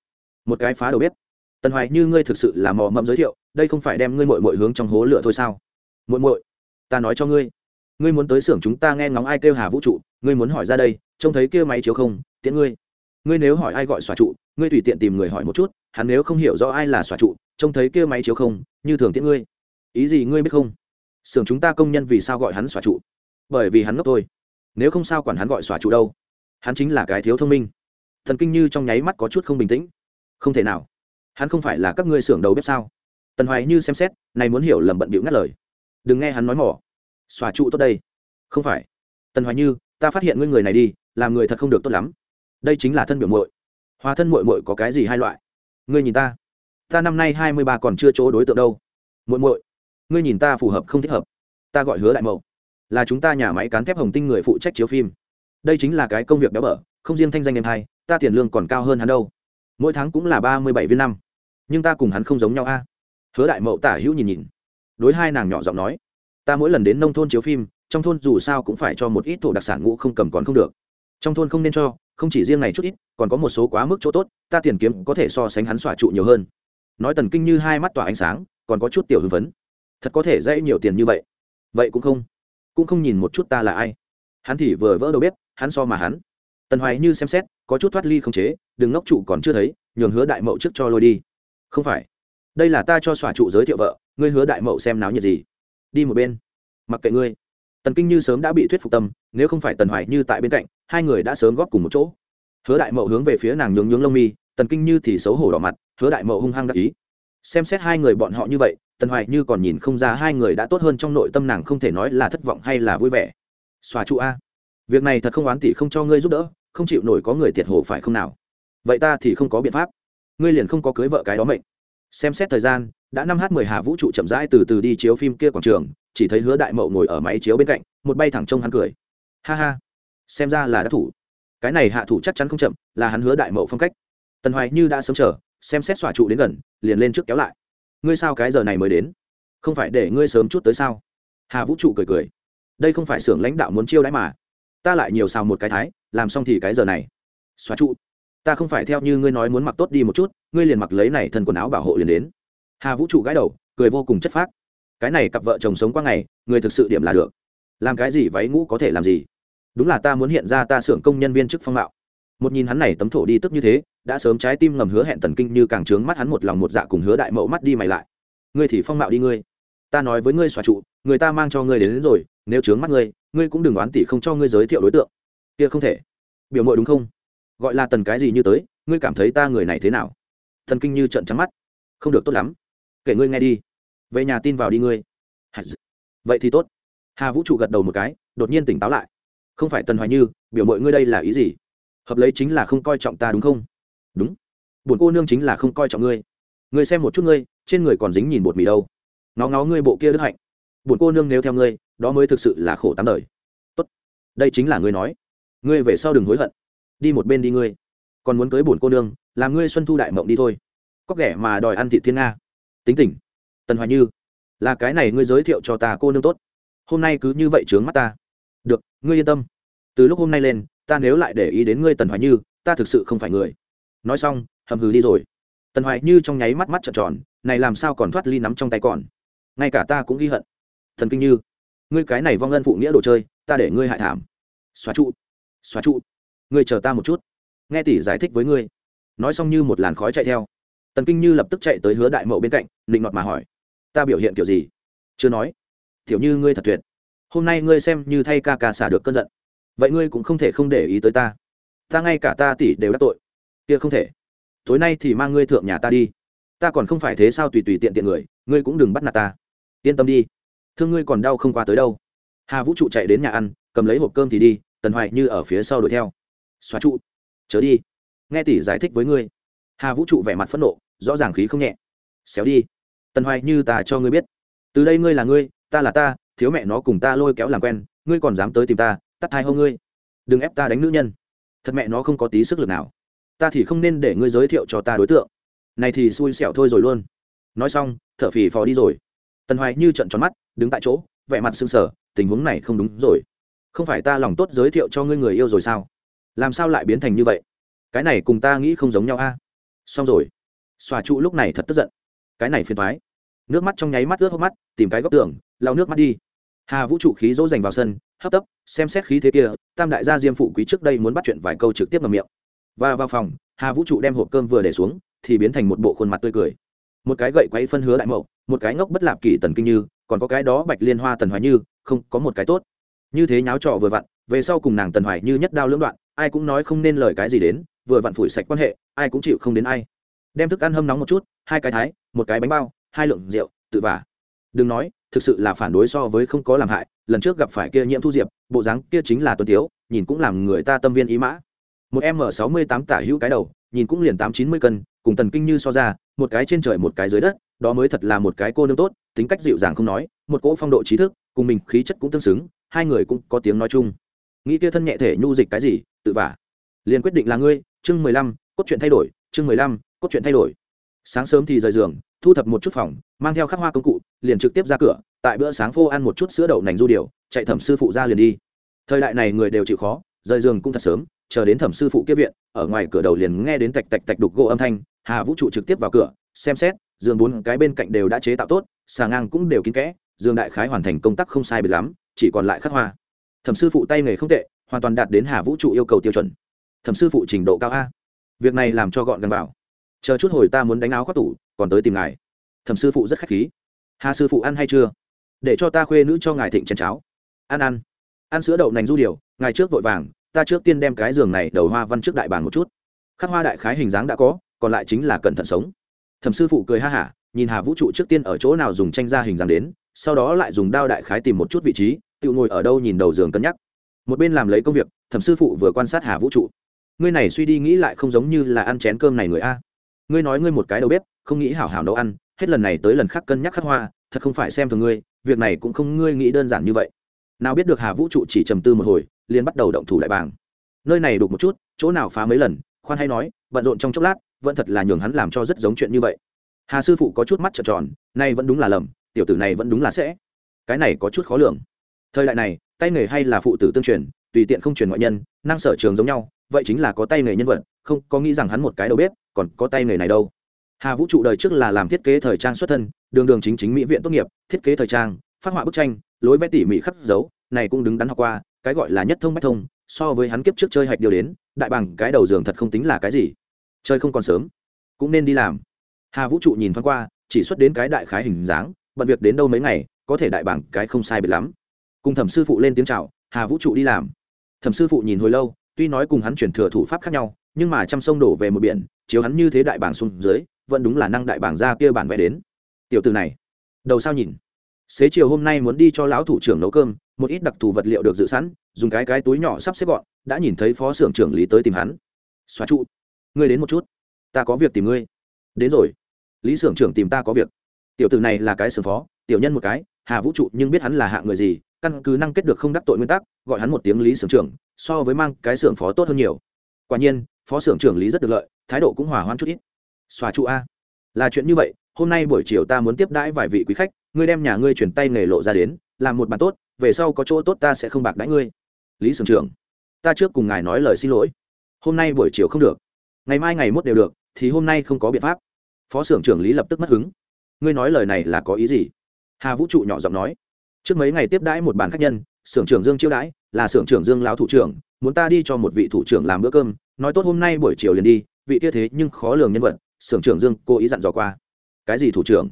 Một cái phá đầu biết tần hoài như ngươi thực sự là mò mẫm giới thiệu, đây không phải đem ngươi mội mội hướng trong hố lửa thôi sao? Mội mội ta nói cho ngươi ngươi muốn tới xưởng chúng ta nghe ngóng ai kêu hà vũ trụ, ngươi muốn hỏi ra đây, trông thấy kêu máy chiếu không tiễn ngươi. Ngươi nếu hỏi ai gọi xóa trụ, ngươi tùy tiện tìm người hỏi một chút, hắn nếu không hiểu rõ ai là xóa trụ, trông thấy kêu máy chiếu không, như thường tiễn ngươi. Ý gì ngươi biết không? Xưởng chúng ta công nhân vì sao gọi hắn xóa trụ? Bởi vì hắn ngốc thôi. Nếu không sao quản hắn gọi xóa trụ đâu. Hắn chính là cái thiếu thông minh. Thần kinh như trong nháy mắt có chút không bình tĩnh. Không thể nào. Hắn không phải là các ngươi xưởng đầu bếp sao? Tần hoài như xem xét, này muốn hiểu lầm bận bịu ngắt lời. Đừng nghe hắn nói mỏ xóa trụ tốt đây. Không phải. Tần hoài như, ta phát hiện ngươi người này đi, làm người thật không được tốt lắm. Đây chính là thân biểu muội. Hòa thân muội muội có cái gì hai loại? Ngươi nhìn ta. Ta năm nay hai mươi ba còn chưa chỗ đối tượng đâu. Muội muội, ngươi nhìn ta phù hợp không thích hợp? Ta gọi hứa đại mậu. Là chúng ta nhà máy cán thép hồng tinh người phụ trách chiếu phim. Đây chính là cái công việc béo bở, không riêng thanh danh em hai, ta tiền lương còn cao hơn hắn đâu. Mỗi tháng cũng là ba mươi bảy viên năm. Nhưng ta cùng hắn không giống nhau a. Hứa đại mậu tả hữu nhìn nhìn. Đối hai nàng nhỏ giọng nói ta mỗi lần đến nông thôn chiếu phim, trong thôn dù sao cũng phải cho một ít thổ đặc sản ngũ không cầm còn không được. Trong thôn không nên cho, không chỉ riêng này chút ít, còn có một số quá mức chỗ tốt, ta tiền kiếm có thể so sánh hắn xỏa trụ nhiều hơn. Nói tần kinh như hai mắt tỏa ánh sáng, còn có chút tiểu hưng phấn. Thật có thể dễ nhiều tiền như vậy. Vậy cũng không cũng không nhìn một chút ta là ai. Hắn thì vừa vỡ đầu bếp, hắn so mà hắn. Tần hoài như xem xét, có chút thoát ly không chế, đừng ngốc trụ còn chưa thấy, nhường hứa đại mậu trước cho lôi đi. Không phải, đây là ta cho xòa trụ giới thiệu vợ, ngươi hứa đại mậu xem náo nhiệt gì đi một bên. Mặc kệ ngươi. Tần kinh như sớm đã bị thuyết phục tâm, nếu không phải tần hoài như tại bên cạnh, hai người đã sớm góp cùng một chỗ. Hứa đại mậu hướng về phía nàng nhướng nhướng lông mi, tần kinh như thì xấu hổ đỏ mặt, hứa đại mậu hung hăng đắc ý. Xem xét hai người bọn họ như vậy, tần hoài như còn nhìn không ra hai người đã tốt hơn trong nội tâm nàng không thể nói là thất vọng hay là vui vẻ. Xòa trụ a. Việc này thật không oán tỷ không cho ngươi giúp đỡ, không chịu nổi có người thiệt hổ phải không nào? Vậy ta thì không có biện pháp. Ngươi liền không có cưới vợ cái đó mệnh xem xét thời gian, đã năm h mười hà vũ trụ chậm rãi từ từ đi chiếu phim kia quảng trường, chỉ thấy hứa đại mậu ngồi ở máy chiếu bên cạnh, một bay thẳng trông hắn cười. Ha ha, xem ra là đã thủ. Cái này hạ thủ chắc chắn không chậm, là hắn hứa đại mậu phong cách. Tần hoài như đã sớm chờ, xem xét xòa trụ đến gần, liền lên trước kéo lại. Ngươi sao cái giờ này mới đến? Không phải để ngươi sớm chút tới sao? Hà vũ trụ cười cười. Đây không phải xưởng lãnh đạo muốn chiêu đãi mà. Ta lại nhiều xào một cái thái, làm xong thì cái giờ này. Xóa trụ ta không phải theo như ngươi nói muốn mặc tốt đi một chút ngươi liền mặc lấy này thân quần áo bảo hộ liền đến. Hà vũ trụ gãi đầu cười vô cùng chất phác. Cái này cặp vợ chồng sống qua ngày người thực sự điểm là được. Làm cái gì váy ngũ có thể làm gì? Đúng là ta muốn hiện ra ta xưởng công nhân viên chức phong mạo. Một nhìn hắn này tấm thổ đi tức như thế đã sớm trái tim ngầm hứa hẹn tần kinh như càng trướng mắt hắn một lòng một dạ cùng hứa đại mẫu mắt đi mày lại. Ngươi thì phong mạo đi ngươi. Ta nói với ngươi xòa trụ người ta mang cho ngươi đến, đến rồi nếu trướng mắt ngươi ngươi cũng đừng oán tỉ không cho ngươi giới thiệu đối tượng. Kia không thể. Biểu mội đúng không? Gọi là tần cái gì như tới, ngươi cảm thấy ta người này thế nào? Thần kinh như trận trắng mắt. Không được tốt lắm. Kể ngươi nghe đi. Về nhà tin vào đi ngươi. Vậy thì tốt. Hà vũ trụ gật đầu một cái, đột nhiên tỉnh táo lại. Không phải tần hoài như, biểu mội ngươi đây là ý gì? Hợp lấy chính là không coi trọng ta đúng không? Đúng. Buồn cô nương chính là không coi trọng ngươi. Ngươi xem một chút ngươi, trên người còn dính nhìn bột mì đâu. Nó ngó ngươi bộ kia đức hạnh. Buồn cô nương nếu theo ngươi, đó mới thực sự là khổ tám đời. Tốt. Đây chính là ngươi nói. Ngươi về sau đừng hối hận đi một bên đi ngươi. Còn muốn cưới buồn cô nương, làm ngươi xuân thu đại mộng đi thôi. Có kẻ mà đòi ăn thị thiên nga. Tính tình. Tần hoài như. Là cái này ngươi giới thiệu cho ta cô nương tốt. Hôm nay cứ như vậy trướng mắt ta. Được, ngươi yên tâm. Từ lúc hôm nay lên, ta nếu lại để ý đến ngươi tần hoài như, ta thực sự không phải người. Nói xong, hầm hừ đi rồi. Tần hoài như trong nháy mắt mắt trợn tròn, này làm sao còn thoát ly nắm trong tay còn? Ngay cả ta cũng ghi hận. Thần kinh như, ngươi cái này vong ân phụ nghĩa đồ chơi, ta để ngươi hại thảm. Xóa trụ. Xóa trụ ngươi chờ ta một chút. Nghe tỷ giải thích với ngươi. Nói xong như một làn khói chạy theo. Tần kinh như lập tức chạy tới hứa đại mậu bên cạnh định ngọt mà hỏi, ta biểu hiện kiểu gì? Chưa nói. Tiểu như, ngươi thật tuyệt. Hôm nay ngươi xem như thay ca ca xả được cơn giận. Vậy ngươi cũng không thể không để ý tới ta. Ta ngay cả ta tỷ đều đắc tội. Kia không thể. Tối nay thì mang ngươi thượng nhà ta đi. Ta còn không phải thế sao tùy tùy tiện tiện người, ngươi cũng đừng bắt nạt ta. Yên tâm đi. Thương ngươi còn đau không qua tới đâu. Hà vũ trụ chạy đến nhà ăn, cầm lấy hộp cơm thì đi, tần hoài như ở phía sau đuổi theo xóa trụ. Chớ đi. Nghe tỷ giải thích với ngươi. Hà vũ trụ vẻ mặt phẫn nộ, rõ ràng khí không nhẹ. Xéo đi. Tần hoài như ta cho ngươi biết. Từ đây ngươi là ngươi, ta là ta, thiếu mẹ nó cùng ta lôi kéo làm quen, ngươi còn dám tới tìm ta tắt hai hô ngươi. Đừng ép ta đánh nữ nhân. Thật mẹ nó không có tí sức lực nào. Ta thì không nên để ngươi giới thiệu cho ta đối tượng. Này thì xui xẻo thôi rồi luôn. Nói xong, thở phì phò đi rồi. Tần hoài như trận tròn mắt, đứng tại chỗ, vẻ mặt sưng sờ, tình huống này không đúng rồi. Không phải ta lòng tốt giới thiệu cho ngươi người yêu rồi sao? Làm sao lại biến thành như vậy? Cái này cùng ta nghĩ không giống nhau a. Xong rồi. Xòa trụ lúc này thật tức giận. Cái này phiền thoái nước mắt trong nháy mắt ướt hốc mắt, tìm cái góc tường, lau nước mắt đi. Hà vũ trụ khí dỗ dành vào sân, hấp tấp, xem xét khí thế kia, tam đại gia diêm phụ quý trước đây muốn bắt chuyện vài câu trực tiếp vào miệng. Và vào phòng, hà vũ trụ đem hộp cơm vừa để xuống, thì biến thành một bộ khuôn mặt tươi cười. Một cái gậy quấy phân hứa đại mậu, một cái ngốc bất lạp kỷ tần kinh như, còn có cái đó bạch liên hoa tần hoài như, không có một cái tốt. Như thế nháo trọ vừa vặn về sau cùng nàng tần hoài như nhất đao lưỡng đoạn, ai cũng nói không nên lời cái gì đến, vừa vặn phủi sạch quan hệ, ai cũng chịu không đến ai. Đem thức ăn hâm nóng một chút, hai cái thái, một cái bánh bao, hai lượng rượu, tự vả. Đừng nói, thực sự là phản đối so với không có làm hại, lần trước gặp phải kia nhiễm thu diệp, bộ dáng kia chính là tuân tiếu, nhìn cũng làm người ta tâm viên ý mã. Một m sáu mươi tám tả hữu cái đầu, nhìn cũng liền tám chín mươi cân, cùng tần kinh như so ra, một cái trên trời một cái dưới đất, đó mới thật là một cái cô nương tốt, tính cách dịu dàng không nói, một cỗ phong độ trí thức, cùng mình khí chất cũng tương xứng, hai người cũng có tiếng nói chung nghĩ kia thân nhẹ thể nhu dịch cái gì, tự vả. Liền quyết định là ngươi, chương mười lăm, cốt truyện thay đổi, chương mười lăm, cốt truyện thay đổi. Sáng sớm thì rời giường, thu thập một chút phòng, mang theo khắc hoa công cụ, liền trực tiếp ra cửa, tại bữa sáng phô ăn một chút sữa đậu nành du điều, chạy thẩm sư phụ ra liền đi. Thời đại này người đều chịu khó, rời giường cũng thật sớm, chờ đến thẩm sư phụ kia viện, ở ngoài cửa đầu liền nghe đến tạch tạch tạch đục gỗ âm thanh, hà vũ trụ trực tiếp vào cửa, xem xét, giường bốn cái bên cạnh đều đã chế tạo tốt, xà ngang cũng đều kín kẽ, giường đại khái hoàn thành công tác không sai biệt lắm, chỉ còn lại khắc hoa thẩm sư phụ tay nghề không tệ, hoàn toàn đạt đến hà vũ trụ yêu cầu tiêu chuẩn. Thẩm sư phụ trình độ cao a. Việc này làm cho gọn gần vào. Chờ chút hồi ta muốn đánh áo khoác tủ, còn tới tìm ngài. Thẩm sư phụ rất khách khí. Hà sư phụ ăn hay chưa? Để cho ta khuê nữ cho ngài thịnh chén cháo. Ăn ăn. Ăn sữa đậu nành du điều, ngài trước vội vàng, ta trước tiên đem cái giường này đầu hoa văn trước đại bàn một chút. Khắc hoa đại khái hình dáng đã có, còn lại chính là cẩn thận sống. Thẩm sư phụ cười ha hả, nhìn hà vũ trụ trước tiên ở chỗ nào dùng tranh ra hình dáng đến, sau đó lại dùng đao đại khái tìm một chút vị trí tự ngồi ở đâu nhìn đầu giường cân nhắc. Một bên làm lấy công việc, thẩm sư phụ vừa quan sát hà vũ trụ. Ngươi này suy đi nghĩ lại không giống như là ăn chén cơm này người a. Ngươi nói ngươi một cái đầu bếp, không nghĩ hảo hảo nấu ăn, hết lần này tới lần khác cân nhắc khắc hoa, thật không phải xem thường ngươi, việc này cũng không ngươi nghĩ đơn giản như vậy. Nào biết được hà vũ trụ chỉ trầm tư một hồi, liền bắt đầu động thủ đại bàng. Nơi này đục một chút, chỗ nào phá mấy lần, khoan hay nói, bận rộn trong chốc lát, vẫn thật là nhường hắn làm cho rất giống chuyện như vậy. Hà sư phụ có chút mắt trợn tròn, nay vẫn đúng là lầm, tiểu tử này vẫn đúng là sẽ. Cái này có chút khó lường thời đại này, tay nghề hay là phụ tử tương truyền, tùy tiện không truyền ngoại nhân, năng sở trường giống nhau, vậy chính là có tay nghề nhân vật, không, có nghĩ rằng hắn một cái đầu bếp, còn có tay nghề này đâu. Hà vũ trụ đời trước là làm thiết kế thời trang xuất thân, đường đường chính chính mỹ viện tốt nghiệp, thiết kế thời trang, phát họa bức tranh, lối vẽ tỉ mỉ khắc dấu, này cũng đứng đắn học qua, cái gọi là nhất thông bách thông, so với hắn kiếp trước chơi hạch điều đến, đại bằng cái đầu giường thật không tính là cái gì. Chơi không còn sớm, cũng nên đi làm. Hà vũ trụ nhìn thoáng qua, chỉ xuất đến cái đại khái hình dáng, bận việc đến đâu mấy ngày, có thể đại bảng cái không sai biệt lắm cùng thẩm sư phụ lên tiếng chào, hà vũ trụ đi làm. Thẩm sư phụ nhìn hồi lâu, tuy nói cùng hắn chuyển thừa thủ pháp khác nhau, nhưng mà trăm sông đổ về một biển, chiếu hắn như thế đại bảng xuống dưới, vẫn đúng là năng đại bảng ra kia bản vẽ đến. Tiểu từ này, đầu sao nhìn? Xế chiều hôm nay muốn đi cho lão thủ trưởng nấu cơm, một ít đặc thù vật liệu được dự sẵn, dùng cái cái túi nhỏ sắp xếp gọn, đã nhìn thấy phó xưởng trưởng lý tới tìm hắn. Xóa trụ. Ngươi đến một chút. Ta có việc tìm ngươi. Đến rồi. Lý xưởng trưởng tìm ta có việc. Tiểu từ này là cái xưởng phó, tiểu nhân một cái, hà vũ trụ nhưng biết hắn là hạ người gì căn cứ năng kết được không đắc tội nguyên tắc, gọi hắn một tiếng lý s ư ở n g trưởng, so với mang cái xưởng phó tốt hơn nhiều. Quả nhiên, phó xưởng trưởng lý rất được lợi, thái độ cũng hòa hoãn chút ít. Xòa trụ a. Là chuyện như vậy, hôm nay buổi chiều ta muốn tiếp đãi vài vị quý khách, ngươi đem nhà ngươi chuyển tay nghề lộ ra đến, làm một bàn tốt, về sau có chỗ tốt ta sẽ không bạc đãi ngươi. Lý sưởng trưởng. Ta trước cùng ngài nói lời xin lỗi. Hôm nay buổi chiều không được. Ngày mai ngày mốt đều được, thì hôm nay không có biện pháp. Phó xưởng trưởng lý lập tức mất hứng. Ngươi nói lời này là có ý gì? Hà vũ trụ nhỏ giọng nói trước mấy ngày tiếp đãi một bản khách nhân, xưởng trưởng dương chiêu đãi, là xưởng trưởng dương lão thủ trưởng, muốn ta đi cho một vị thủ trưởng làm bữa cơm, nói tốt hôm nay buổi chiều liền đi, vị kia thế nhưng khó lường nhân vật, xưởng trưởng dương cố ý dặn dò qua. Cái gì thủ trưởng?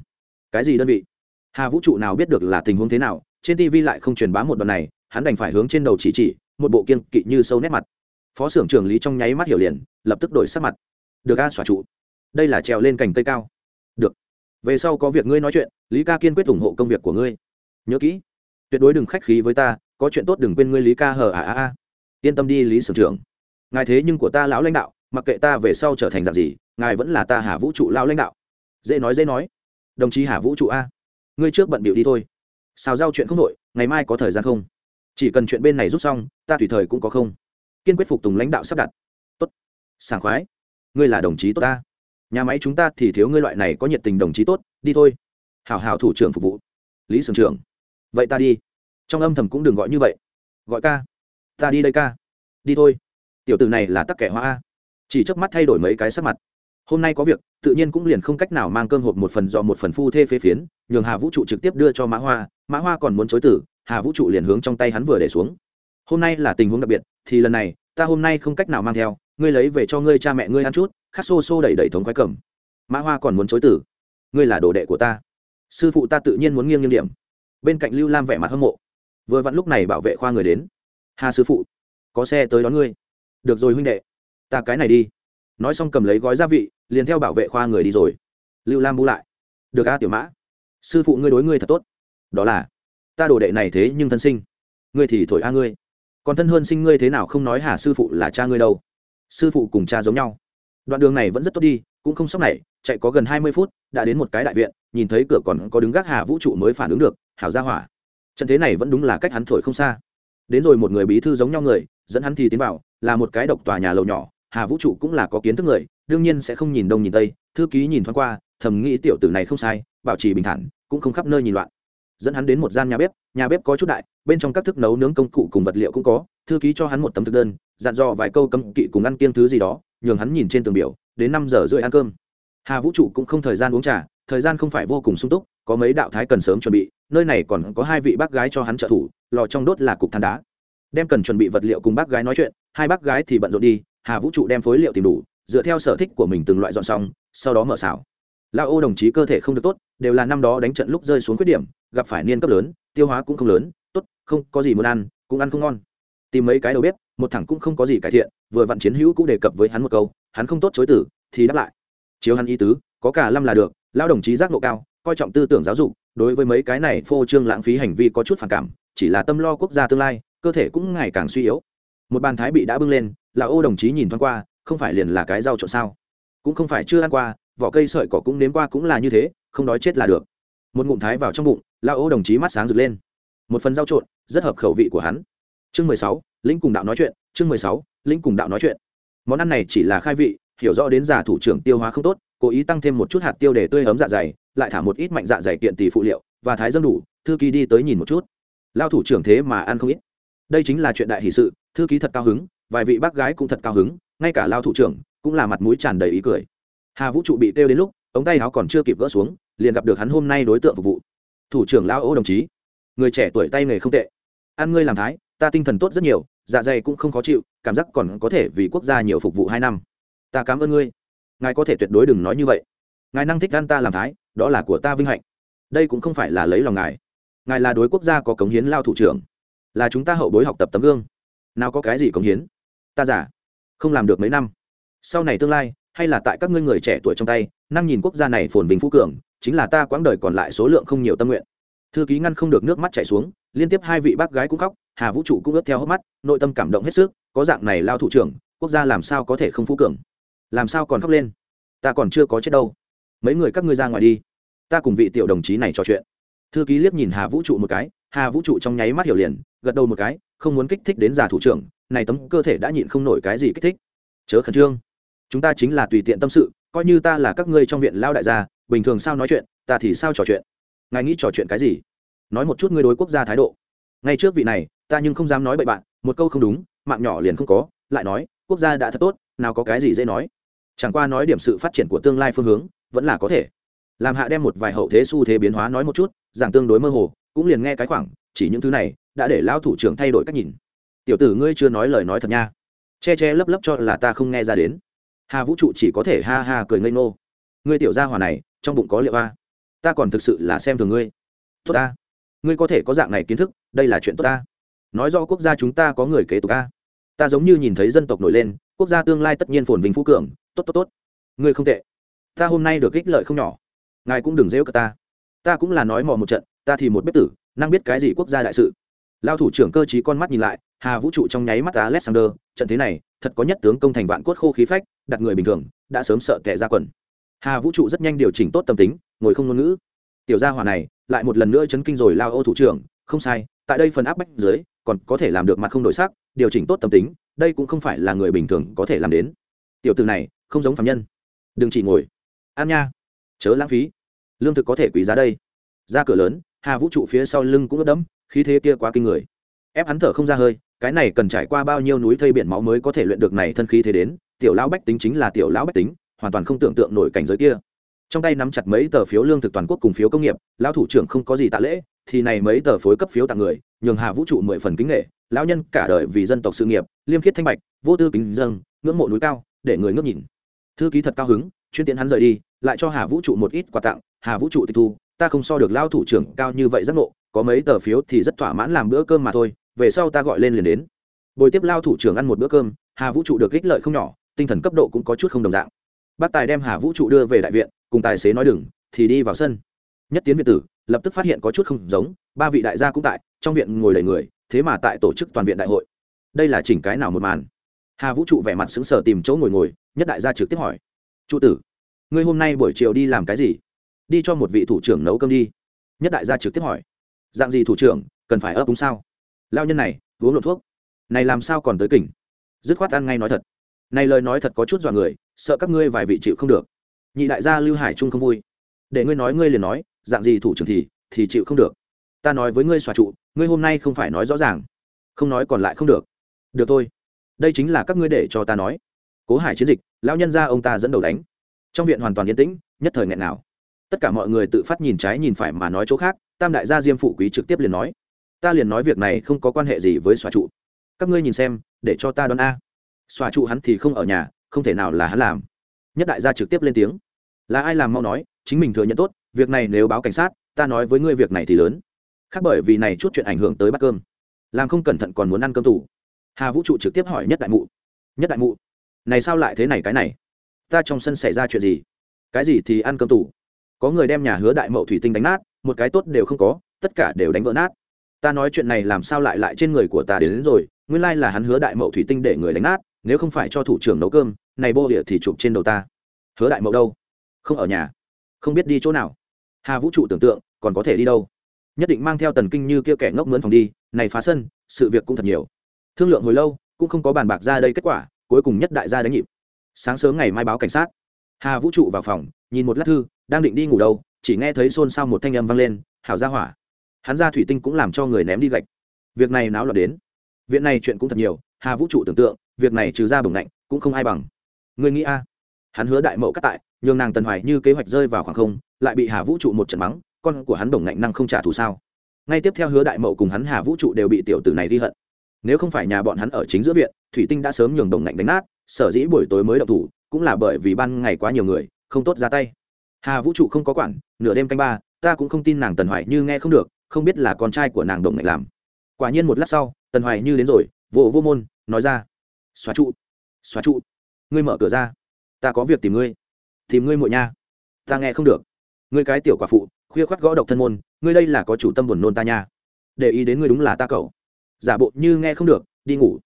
Cái gì đơn vị? Hà vũ trụ nào biết được là tình huống thế nào, trên tv lại không truyền bá một đoạn này, hắn đành phải hướng trên đầu chỉ chỉ, một bộ kiên kỵ như sâu nét mặt. Phó xưởng trưởng lý trong nháy mắt hiểu liền, lập tức đổi sắc mặt. Được a, xòa trụ. Đây là trèo lên cành cây cao. Được. Về sau có việc ngươi nói chuyện, lý ca kiên quyết ủng hộ công việc của ngươi nhớ kỹ. Tuyệt đối đừng khách khí với ta, có chuyện tốt đừng quên ngươi lý ca hờ à à à. Yên tâm đi, lý sưởng trưởng. Ngài thế nhưng của ta lão lãnh đạo, mặc kệ ta về sau trở thành dạng gì, ngài vẫn là ta hà vũ trụ lão lãnh đạo. Dễ nói dễ nói. Đồng chí hà vũ trụ a, ngươi trước bận bịu đi thôi. Xào giao chuyện không đội ngày mai có thời gian không? Chỉ cần chuyện bên này rút xong, ta tùy thời cũng có không? Kiên quyết phục tùng lãnh đạo sắp đặt. Tốt. Sảng khoái. Ngươi là đồng chí tốt ta. Nhà máy chúng ta thì thiếu ngươi loại này có nhiệt tình đồng chí tốt, đi thôi. Hảo hảo thủ trưởng phục vụ. Lý sưởng trưởng vậy ta đi. Trong âm thầm cũng đừng gọi như vậy. Gọi ca. Ta đi đây ca. Đi thôi. Tiểu t này là tắc kẻ hoa a. Chỉ chớp mắt thay đổi mấy cái sắc mặt. Hôm nay có việc, tự nhiên cũng liền không cách nào mang cơm hộp một phần do một phần phu thê phế phiến, nhường hà vũ trụ trực tiếp đưa cho mã hoa. Mã hoa còn muốn chối tử, hà vũ trụ liền hướng trong tay hắn vừa để xuống. Hôm nay là tình huống đặc biệt, thì lần này, ta hôm nay không cách nào mang theo, ngươi lấy về cho ngươi cha mẹ ngươi ăn chút khát xô xô đẩy đẩy thống khoái cầm. Mã hoa còn muốn chối tử. Ngươi là đồ đệ của ta. Sư phụ ta tự nhiên muốn nghiêng nghiêng điểm bên cạnh lưu lam vẻ mặt hâm mộ. Vừa vặn lúc này bảo vệ khoa người đến. Hà sư phụ, có xe tới đón ngươi. Được rồi huynh đệ, ta cái này đi. Nói xong cầm lấy gói gia vị, liền theo bảo vệ khoa người đi rồi. Lưu lam bu lại. Được a tiểu mã. Sư phụ ngươi đối ngươi thật tốt. Đó là, ta đồ đệ này thế nhưng thân sinh. Ngươi thì thổi a ngươi. Còn thân hơn sinh ngươi thế nào không nói hà sư phụ là cha ngươi đâu. Sư phụ cùng cha giống nhau. Đoạn đường này vẫn rất tốt đi, cũng không sốc này chạy có gần hai mươi phút, đã đến một cái đại viện, nhìn thấy cửa còn có đứng gác hà vũ trụ mới phản ứng được, hảo ra hỏa. Trận thế này vẫn đúng là cách hắn thổi không xa. Đến rồi một người bí thư giống nhau người, dẫn hắn thì tiến vào, là một cái độc tòa nhà lầu nhỏ, hà vũ trụ cũng là có kiến thức người, đương nhiên sẽ không nhìn đông nhìn tây, thư ký nhìn thoáng qua, thầm nghĩ tiểu tử này không sai, bảo trì bình thản, cũng không khắp nơi nhìn loạn. Dẫn hắn đến một gian nhà bếp nhà bếp có chút đại, bên trong các thức nấu nướng công cụ cùng vật liệu cũng có, thư ký cho hắn một tấm thực đơn, dặn dò vài câu cấm kỵ cùng ăn kiêng thứ gì đó, nhường hắn nhìn trên tường biểu, đến năm giờ rưỡi ăn cơm hà vũ trụ cũng không thời gian uống trà, thời gian không phải vô cùng sung túc, có mấy đạo thái cần sớm chuẩn bị, nơi này còn có hai vị bác gái cho hắn trợ thủ, lò trong đốt là cục than đá. Đem cần chuẩn bị vật liệu cùng bác gái nói chuyện, hai bác gái thì bận rộn đi, hà vũ trụ đem phối liệu tìm đủ, dựa theo sở thích của mình từng loại dọn xong, sau đó mở xảo. Lao ô đồng chí cơ thể không được tốt, đều là năm đó đánh trận lúc rơi xuống khuyết điểm, gặp phải niên cấp lớn, tiêu hóa cũng không lớn, tốt, không, có gì muốn ăn, cũng ăn không ngon. Tìm mấy cái đầu bếp, một thằng cũng không có gì cải thiện, vừa vặn chiến hữu cũng đề cập với hắn một câu, hắn không tốt chối tử thì đáp lại chiếu hắn ý tứ, có cả lâm là được lao đồng chí giác ngộ cao, coi trọng tư tưởng giáo dục, đối với mấy cái này phô trương lãng phí hành vi có chút phản cảm, chỉ là tâm lo quốc gia tương lai, cơ thể cũng ngày càng suy yếu. Một bàn thái bị đã bưng lên là ô đồng chí nhìn thoáng qua, không phải liền là cái rau trộn sao? Cũng không phải chưa ăn qua, vỏ cây sợi cỏ cũng nếm qua cũng là như thế, không đói chết là được. Một ngụm thái vào trong bụng là ô đồng chí mắt sáng rực lên. Một phần rau trộn, rất hợp khẩu vị của hắn. Chương mười sáu, lĩnh cùng đạo nói chuyện, chương mười sáu, lĩnh cùng đạo nói chuyện. Món ăn này chỉ là khai vị hiểu rõ đến giả thủ trưởng tiêu hóa không tốt, cố ý tăng thêm một chút hạt tiêu để tươi ấm dạ dày, lại thả một ít mạnh dạ dày kiện tỷ phụ liệu và thái dâm đủ, thư ký đi tới nhìn một chút. Lao thủ trưởng thế mà ăn không ít. Đây chính là chuyện đại hỷ sự, thư ký thật cao hứng, vài vị bác gái cũng thật cao hứng, ngay cả lao thủ trưởng cũng là mặt mũi tràn đầy ý cười. Hà vũ trụ bị kêu đến lúc, ống tay áo còn chưa kịp gỡ xuống, liền gặp được hắn hôm nay đối tượng phục vụ. Thủ trưởng lao ô đồng chí, người trẻ tuổi tay nghề không tệ. Ăn ngươi làm thái, ta tinh thần tốt rất nhiều dạ dày cũng không khó chịu, cảm giác còn có thể vì quốc gia nhiều phục vụ hai năm ta cảm ơn ngươi. Ngài có thể tuyệt đối đừng nói như vậy. Ngài năng thích gan ta làm thái, đó là của ta vinh hạnh. Đây cũng không phải là lấy lòng ngài. Ngài là đối quốc gia có cống hiến lao thủ trưởng. Là chúng ta hậu bối học tập tấm gương. Nào có cái gì cống hiến? Ta giả không làm được mấy năm. Sau này tương lai, hay là tại các ngươi người trẻ tuổi trong tay, năng nhìn quốc gia này phồn vinh phú cường, chính là ta quãng đời còn lại số lượng không nhiều tâm nguyện. Thư ký ngăn không được nước mắt chảy xuống, liên tiếp hai vị bác gái cũng khóc, hà vũ trụ cũng ướt theo hốc mắt, nội tâm cảm động hết sức, có dạng này lao thủ trưởng, quốc gia làm sao có thể không phú cường? Làm sao còn khóc lên? Ta còn chưa có chết đâu. Mấy người các ngươi ra ngoài đi. Ta cùng vị tiểu đồng chí này trò chuyện. Thư ký liếc nhìn hà vũ trụ một cái. Hà vũ trụ trong nháy mắt hiểu liền, gật đầu một cái, không muốn kích thích đến già thủ trưởng, này tấm cơ thể đã nhịn không nổi cái gì kích thích. Chớ khẩn trương. Chúng ta chính là tùy tiện tâm sự, coi như ta là các ngươi trong viện lao đại gia, bình thường sao nói chuyện, ta thì sao trò chuyện? Ngài nghĩ trò chuyện cái gì? Nói một chút ngươi đối quốc gia thái độ. Ngay trước vị này, ta nhưng không dám nói bậy bạn, một câu không đúng, mạng nhỏ liền không có, lại nói, quốc gia đã thật tốt, nào có cái gì dễ nói chẳng qua nói điểm sự phát triển của tương lai phương hướng, vẫn là có thể. Làm hạ đem một vài hậu thế xu thế biến hóa nói một chút, giảng tương đối mơ hồ, cũng liền nghe cái khoảng, chỉ những thứ này đã để lão thủ trưởng thay đổi cách nhìn. Tiểu tử ngươi chưa nói lời nói thật nha. Che che lấp lấp cho là ta không nghe ra đến. Hà vũ trụ chỉ có thể ha ha cười ngây ngô. Ngươi tiểu gia hòa này, trong bụng có liệu a? Ta còn thực sự là xem thường ngươi. Tốt ta. Ngươi có thể có dạng này kiến thức, đây là chuyện tốt ta. Nói do quốc gia chúng ta có người kế tục a. Ta giống như nhìn thấy dân tộc nổi lên, quốc gia tương lai tất nhiên phồn vinh phú cường tốt tốt tốt. Ngươi không tệ. Ta hôm nay được ích lợi không nhỏ. Ngài cũng đừng dễu cờ ta. Ta cũng là nói mò một trận, ta thì một bếp tử, năng biết cái gì quốc gia đại sự. Lao thủ trưởng cơ chí con mắt nhìn lại, hà vũ trụ trong nháy mắt alexander, trận thế này, thật có nhất tướng công thành vạn cốt khô khí phách, đặt người bình thường, đã sớm sợ tệ ra quần. Hà vũ trụ rất nhanh điều chỉnh tốt tâm tính, ngồi không ngôn ngữ. Tiểu gia hỏa này, lại một lần nữa chấn kinh rồi lao ô thủ trưởng, không sai, tại đây phần áp bách dưới, còn có thể làm được mặt không đổi sắc, điều chỉnh tốt tâm tính, đây cũng không phải là người bình thường có thể làm đến. Tiểu từ này không giống phạm nhân. Đừng chỉ ngồi. Ăn nha. Chớ lãng phí. Lương thực có thể quý giá đây. Ra cửa lớn, hà vũ trụ phía sau lưng cũng ướt đẫm, khí thế kia quá kinh người. Ép hắn thở không ra hơi, cái này cần trải qua bao nhiêu núi thây biển máu mới có thể luyện được này thân khí thế đến, tiểu lão bách tính chính là tiểu lão bách tính, hoàn toàn không tưởng tượng nổi cảnh giới kia. Trong tay nắm chặt mấy tờ phiếu lương thực toàn quốc cùng phiếu công nghiệp, lão thủ trưởng không có gì tạ lễ, thì này mấy tờ phối cấp phiếu tặng người, nhường hà vũ trụ mười phần kính nghệ lão nhân cả đời vì dân tộc sự nghiệp, liêm khiết thanh bạch, vô tư kính dâng ngưỡng mộ núi cao, để người ngước nhìn thư ký thật cao hứng, chuyên tiện hắn rời đi, lại cho hà vũ trụ một ít quà tặng. Hà vũ trụ tịch thu, ta không so được lao thủ trưởng cao như vậy giác ngộ, có mấy tờ phiếu thì rất thỏa mãn làm bữa cơm mà thôi, về sau ta gọi lên liền đến. Bồi tiếp lao thủ trưởng ăn một bữa cơm, hà vũ trụ được ích lợi không nhỏ, tinh thần cấp độ cũng có chút không đồng dạng. Bác tài đem hà vũ trụ đưa về đại viện, cùng tài xế nói đừng, thì đi vào sân. Nhất tiến viện tử, lập tức phát hiện có chút không giống, ba vị đại gia cũng tại, trong viện ngồi đầy người, thế mà tại tổ chức toàn viện đại hội. Đây là chỉnh cái nào một màn? Hà vũ trụ vẻ mặt sững sờ tìm chỗ ngồi ngồi nhất đại gia trực tiếp hỏi. Trụ tử, ngươi hôm nay buổi chiều đi làm cái gì? Đi cho một vị thủ trưởng nấu cơm đi. Nhất đại gia trực tiếp hỏi. Dạng gì thủ trưởng, cần phải ấp đúng sao? Lao nhân này, uống lộ thuốc. Này làm sao còn tới kỉnh? Dứt khoát ăn ngay nói thật. Này lời nói thật có chút dọa người, sợ các ngươi vài vị chịu không được. Nhị đại gia lưu hải trung không vui. Để ngươi nói ngươi liền nói, dạng gì thủ trưởng thì thì chịu không được. Ta nói với ngươi xòa trụ, ngươi hôm nay không phải nói rõ ràng. Không nói còn lại không được. Được thôi. Đây chính là các ngươi để cho ta nói cố hải chiến dịch, lão nhân ra ông ta dẫn đầu đánh. Trong viện hoàn toàn yên tĩnh, nhất thời nghẹn nào. Tất cả mọi người tự phát nhìn trái nhìn phải mà nói chỗ khác, tam đại gia diêm phụ quý trực tiếp liền nói, ta liền nói việc này không có quan hệ gì với xòa trụ. Các ngươi nhìn xem, để cho ta đón a. Xòa trụ hắn thì không ở nhà, không thể nào là hắn làm. Nhất đại gia trực tiếp lên tiếng, là ai làm mau nói, chính mình thừa nhận tốt, việc này nếu báo cảnh sát, ta nói với ngươi việc này thì lớn. Khác bởi vì này chút chuyện ảnh hưởng tới bát cơm. Làm không cẩn thận còn muốn ăn cơm tủ. Hà vũ trụ trực tiếp hỏi nhất đại mụ. Nhất đại mụ này sao lại thế này cái này? Ta trong sân xảy ra chuyện gì? Cái gì thì ăn cơm tủ? Có người đem nhà hứa đại mậu thủy tinh đánh nát một cái tốt đều không có tất cả đều đánh vỡ nát. Ta nói chuyện này làm sao lại lại trên người của ta đến, đến rồi nguyên lai là hắn hứa đại mậu thủy tinh để người đánh nát nếu không phải cho thủ trưởng nấu cơm này bô địa thì chụp trên đầu ta. Hứa đại mậu đâu? Không ở nhà. Không biết đi chỗ nào. Hà vũ trụ tưởng tượng còn có thể đi đâu? Nhất định mang theo tần kinh như kia kẻ ngốc mướn phòng đi này phá sân sự việc cũng thật nhiều. Thương lượng hồi lâu cũng không có bàn bạc ra đây kết quả cuối cùng nhất đại gia đánh nhịp. Sáng sớm ngày mai báo cảnh sát. Hà vũ trụ vào phòng, nhìn một lát thư, đang định đi ngủ đâu, chỉ nghe thấy xôn xao một thanh âm vang lên, hảo ra hỏa. Hắn ra thủy tinh cũng làm cho người ném đi gạch. Việc này náo loạn đến. Viện này chuyện cũng thật nhiều, hà vũ trụ tưởng tượng, việc này trừ ra bổng lạnh, cũng không ai bằng. Người nghĩ a? Hắn hứa đại mậu cắt tại, nhường nàng tần hoài như kế hoạch rơi vào khoảng không, lại bị hà vũ trụ một trận mắng, con của hắn đồng ngạnh năng không trả thù sao? Ngay tiếp theo hứa đại mậu cùng hắn hà vũ trụ đều bị tiểu tử này ghi hận nếu không phải nhà bọn hắn ở chính giữa viện, thủy tinh đã sớm nhường đồng ngạnh đánh nát, sở dĩ buổi tối mới đậu thủ, cũng là bởi vì ban ngày quá nhiều người, không tốt ra tay. Hà vũ trụ không có quản, nửa đêm canh ba, ta cũng không tin nàng tần hoài như nghe không được, không biết là con trai của nàng đồng ngạnh làm. Quả nhiên một lát sau, tần hoài như đến rồi, vô vô môn, nói ra. Xóa trụ xóa trụ. Ngươi mở cửa ra. Ta có việc tìm ngươi. Tìm ngươi muội nha. Ta nghe không được. Ngươi cái tiểu quả phụ, khuya khoắt gõ độc thân môn, ngươi đây là có chủ tâm buồn nôn ta nha. Để ý đến ngươi đúng là ta cậu giả bộ như nghe không được, đi ngủ.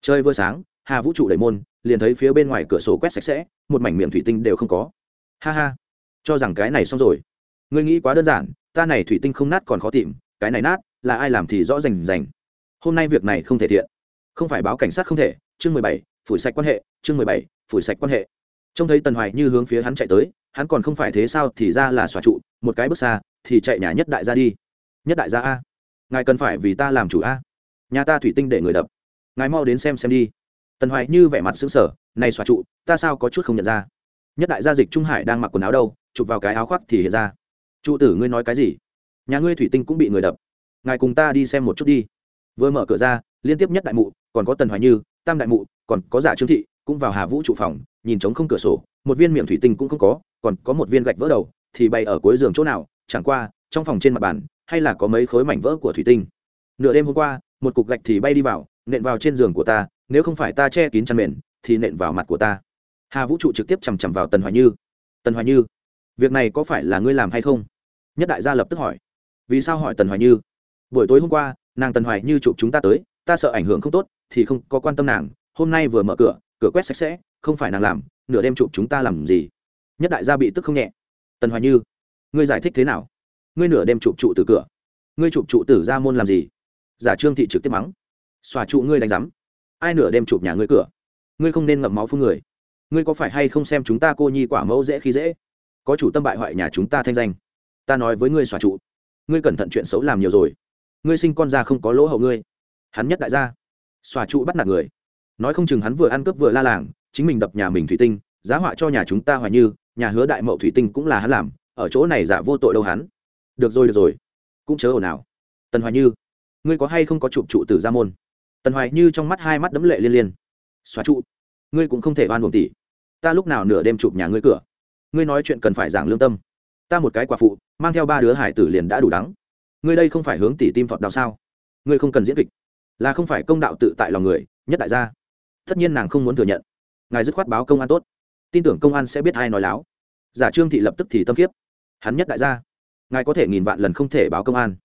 Chơi vừa sáng, hà vũ trụ đẩy môn, liền thấy phía bên ngoài cửa sổ quét sạch sẽ, một mảnh miệng thủy tinh đều không có. Ha ha, cho rằng cái này xong rồi. Ngươi nghĩ quá đơn giản, ta này thủy tinh không nát còn khó tìm, cái này nát, là ai làm thì rõ rành rành. Hôm nay việc này không thể thiện. Không phải báo cảnh sát không thể, chương mười bảy, phủi sạch quan hệ, chương mười bảy, phủi sạch quan hệ. Trông thấy tần hoài như hướng phía hắn chạy tới, hắn còn không phải thế sao thì ra là xòa trụ, một cái bước xa, thì chạy nhà nhất đại gia đi. Nhất đại gia a. Ngài cần phải vì ta làm chủ a nhà ta thủy tinh để người đập. Ngài mau đến xem xem đi. Tần hoài như vẻ mặt xứng sở này xòa trụ, ta sao có chút không nhận ra? Nhất đại gia dịch trung hải đang mặc quần áo đâu, chụp vào cái áo khoác thì hiện ra. Trụ tử, ngươi nói cái gì? Nhà ngươi thủy tinh cũng bị người đập. Ngài cùng ta đi xem một chút đi. Vừa mở cửa ra, liên tiếp nhất đại mụ, còn có tần hoài như, tam đại mụ, còn có giả trương thị cũng vào hà vũ trụ phòng, nhìn trống không cửa sổ, một viên miệng thủy tinh cũng không có, còn có một viên gạch vỡ đầu, thì bay ở cuối giường chỗ nào, chẳng qua, trong phòng trên mặt bàn, hay là có mấy khối mảnh vỡ của thủy tinh. Nửa đêm hôm qua một cục gạch thì bay đi vào, nện vào trên giường của ta, nếu không phải ta che kín chăn mền, thì nện vào mặt của ta. Hà vũ trụ trực tiếp chằm chằm vào tần hoài như. Tần hoài như, việc này có phải là ngươi làm hay không? Nhất đại gia lập tức hỏi. Vì sao hỏi tần hoài như? Buổi tối hôm qua, nàng tần hoài như chụp chúng ta tới, ta sợ ảnh hưởng không tốt, thì không có quan tâm nàng. Hôm nay vừa mở cửa cửa quét sạch sẽ, không phải nàng làm, nửa đêm chụp chúng ta làm gì? Nhất đại gia bị tức không nhẹ. Tần hoài như, ngươi giải thích thế nào? Ngươi nửa đêm chụp trụ từ cửa. Ngươi chụp trụ tử ra môn làm gì? Giả trương thị trực tiếp mắng. Xòa trụ ngươi đánh rắm ai nửa đêm chụp nhà ngươi cửa? Ngươi không nên ngậm máu phun người. Ngươi có phải hay không xem chúng ta cô nhi quả mẫu dễ khi dễ? Có chủ tâm bại hoại nhà chúng ta thanh danh. Ta nói với ngươi xòa trụ, ngươi cẩn thận chuyện xấu làm nhiều rồi. Ngươi sinh con ra không có lỗ hậu ngươi. Hắn nhất đại gia. Xòa trụ bắt nạt người. Nói không chừng hắn vừa ăn cướp vừa la làng, chính mình đập nhà mình thủy tinh, giá họa cho nhà chúng ta hoài như, nhà hứa đại mậu thủy tinh cũng là hắn làm, ở chỗ này giả vô tội đâu hắn. Được rồi được rồi. Cũng chớ ồn ào. Tần hoài như ngươi có hay không có chụp trụ tử gia môn? Tần hoài như trong mắt hai mắt đấm lệ liên liên. Xóa trụ. Ngươi cũng không thể oan buồn tỷ. Ta lúc nào nửa đêm chụp nhà ngươi cửa? Ngươi nói chuyện cần phải giảng lương tâm. Ta một cái quả phụ, mang theo ba đứa hải tử liền đã đủ đắng. Ngươi đây không phải hướng tỷ tim thọt đạo sao? Ngươi không cần diễn kịch. Là không phải công đạo tự tại lòng người, nhất đại gia. Tất nhiên nàng không muốn thừa nhận. Ngài dứt khoát báo công an tốt. Tin tưởng công an sẽ biết ai nói láo. Giả trương thị lập tức thì tâm kiếp. Hắn nhất đại gia. Ngài có thể nghìn vạn lần không thể báo công an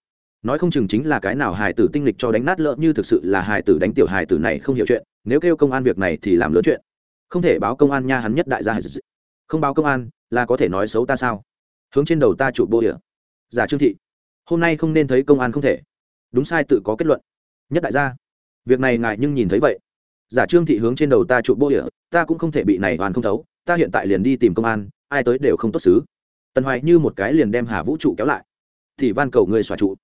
nói không chừng chính là cái nào hài tử tinh lịch cho đánh nát lỡ như thực sự là hài tử đánh tiểu hài tử này không hiểu chuyện, nếu kêu công an việc này thì làm lớn chuyện. Không thể báo công an nha hắn nhất đại gia không báo công an, là có thể nói xấu ta sao? Hướng trên đầu ta chụp bô địa giả trương thị, hôm nay không nên thấy công an không thể. Đúng sai tự có kết luận. Nhất đại gia, việc này ngài nhưng nhìn thấy vậy. Giả trương thị hướng trên đầu ta chụp bô địa ta cũng không thể bị này hoàn không thấu, ta hiện tại liền đi tìm công an, ai tới đều không tốt xứ. Tần hoài như một cái liền đem hà vũ trụ kéo lại. Thì van cầu ngươi xòa trụ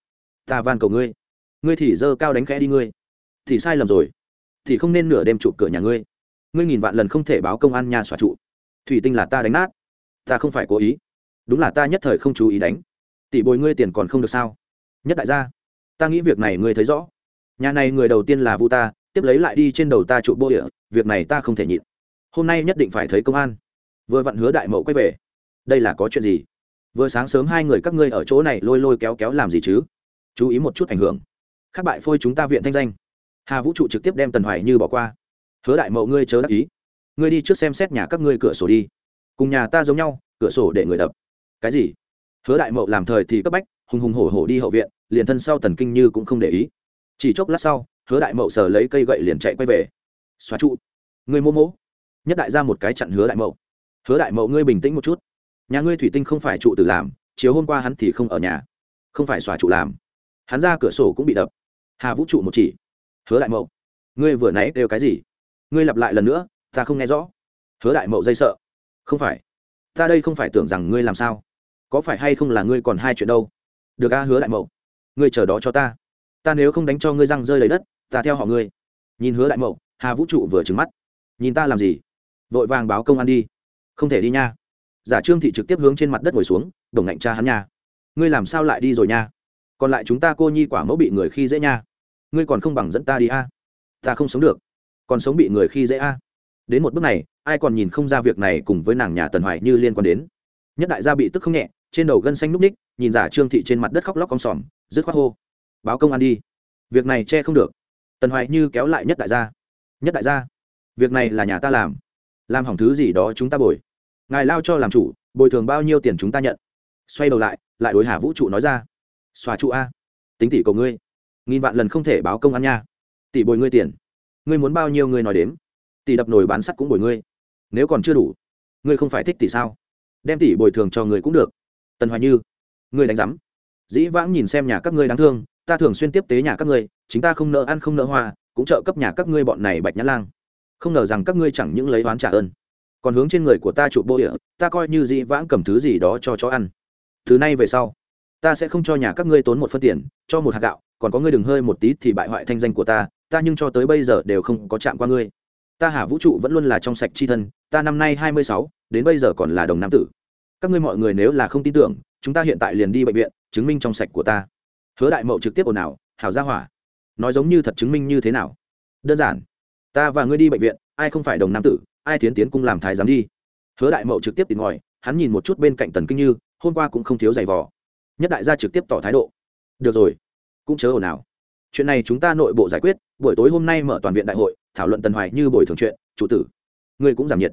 ta van cầu ngươi. Ngươi thì dơ cao đánh khẽ đi ngươi. Thì sai lầm rồi. Thì không nên nửa đêm chụp cửa nhà ngươi. Ngươi nghìn vạn lần không thể báo công an nhà xòa trụ. Thủy tinh là ta đánh nát. Ta không phải cố ý. Đúng là ta nhất thời không chú ý đánh. Tỷ bồi ngươi tiền còn không được sao? Nhất đại gia, ta nghĩ việc này ngươi thấy rõ. Nhà này người đầu tiên là vu ta, tiếp lấy lại đi trên đầu ta trụ bô địa, việc này ta không thể nhịn. Hôm nay nhất định phải thấy công an. Vừa vặn hứa đại mậu quay về. Đây là có chuyện gì? Vừa sáng sớm hai người các ngươi ở chỗ này lôi lôi kéo kéo làm gì chứ? Chú ý một chút ảnh hưởng. Khác bại phôi chúng ta viện thanh danh. Hà vũ trụ trực tiếp đem tần hoài như bỏ qua. Hứa đại mậu ngươi chớ đắc ý. Ngươi đi trước xem xét nhà các ngươi cửa sổ đi. Cùng nhà ta giống nhau, cửa sổ để người đập. Cái gì? Hứa đại mậu làm thời thì cấp bách, hùng hùng hổ hổ đi hậu viện, liền thân sau tần kinh như cũng không để ý. Chỉ chốc lát sau, hứa đại mậu sờ lấy cây gậy liền chạy quay về. Xóa trụ. Ngươi mô mỗ nhất đại ra một cái chặn hứa đại mậu. Hứa đại mậu ngươi bình tĩnh một chút. Nhà ngươi thủy tinh không phải trụ tự làm, chiều hôm qua hắn thì không ở nhà. Không phải xóa trụ làm hắn ra cửa sổ cũng bị đập. Hà vũ trụ một chỉ. Hứa đại mậu, ngươi vừa nãy kêu cái gì? Ngươi lặp lại lần nữa, ta không nghe rõ. Hứa đại mậu dây sợ. Không phải. Ta đây không phải tưởng rằng ngươi làm sao. Có phải hay không là ngươi còn hai chuyện đâu? Được a, hứa đại mậu. Ngươi chờ đó cho ta. Ta nếu không đánh cho ngươi răng rơi lấy đất, ta theo họ ngươi. Nhìn hứa đại mậu, hà vũ trụ vừa trừng mắt. Nhìn ta làm gì? Vội vàng báo công an đi. Không thể đi nha. Giả trương thị trực tiếp hướng trên mặt đất ngồi xuống, đồng ngạnh cha hắn nha. Ngươi làm sao lại đi rồi nha? Còn lại chúng ta cô nhi quả mẫu bị người khi dễ nha. Ngươi còn không bằng dẫn ta đi a. Ta không sống được. Còn sống bị người khi dễ a. Đến một bước này, ai còn nhìn không ra việc này cùng với nàng nhà tần hoài như liên quan đến. Nhất đại gia bị tức không nhẹ, trên đầu gân xanh núp ních, nhìn giả trương thị trên mặt đất khóc lóc cong sòm, dứt khoát hô. Báo công an đi. Việc này che không được. Tần hoài như kéo lại nhất đại gia. Nhất đại gia, việc này là nhà ta làm. Làm hỏng thứ gì đó chúng ta bồi. Ngài lao cho làm chủ, bồi thường bao nhiêu tiền chúng ta nhận. Xoay đầu lại lại đối hà vũ trụ nói ra xòa trụ a. Tính tỷ cầu ngươi. Nghìn vạn lần không thể báo công an nha. Tỷ bồi ngươi tiền. Ngươi muốn bao nhiêu ngươi nói đếm. Tỷ đập nồi bán sắt cũng bồi ngươi. Nếu còn chưa đủ, ngươi không phải thích tỷ sao? Đem tỷ bồi thường cho người cũng được. Tần hoài như, ngươi đánh giám. Dĩ vãng nhìn xem nhà các ngươi đáng thương, ta thường xuyên tiếp tế nhà các ngươi, chính ta không nợ ăn không nợ hoa, cũng trợ cấp nhà các ngươi bọn này bạch nhã lang. Không ngờ rằng các ngươi chẳng những lấy oán trả ơn, còn hướng trên người của ta chụp bô địa, ta coi như dĩ vãng cầm thứ gì đó cho chó ăn. Thứ này về sau ta sẽ không cho nhà các ngươi tốn một phân tiền, cho một hạt gạo, còn có ngươi đừng hơi một tí thì bại hoại thanh danh của ta ta nhưng cho tới bây giờ đều không có chạm qua ngươi. Ta hà vũ trụ vẫn luôn là trong sạch chi thân, ta năm nay hai mươi sáu, đến bây giờ còn là đồng nam tử. Các ngươi mọi người nếu là không tin tưởng, chúng ta hiện tại liền đi bệnh viện, chứng minh trong sạch của ta. Hứa đại mậu trực tiếp ồn ào, hảo ra hỏa, nói giống như thật chứng minh như thế nào? Đơn giản, ta và ngươi đi bệnh viện, ai không phải đồng nam tử, ai tiến tiến cung làm thái giám đi. Hứa đại mậu trực tiếp tìm ngòi hắn nhìn một chút bên cạnh tần kinh như, hôm qua cũng không thiếu giày vò nhất đại gia trực tiếp tỏ thái độ. Được rồi, cũng chớ ồn ào. Chuyện này chúng ta nội bộ giải quyết, buổi tối hôm nay mở toàn viện đại hội, thảo luận tần hoài như bồi thường chuyện, chủ tử. Người cũng giảm nhiệt.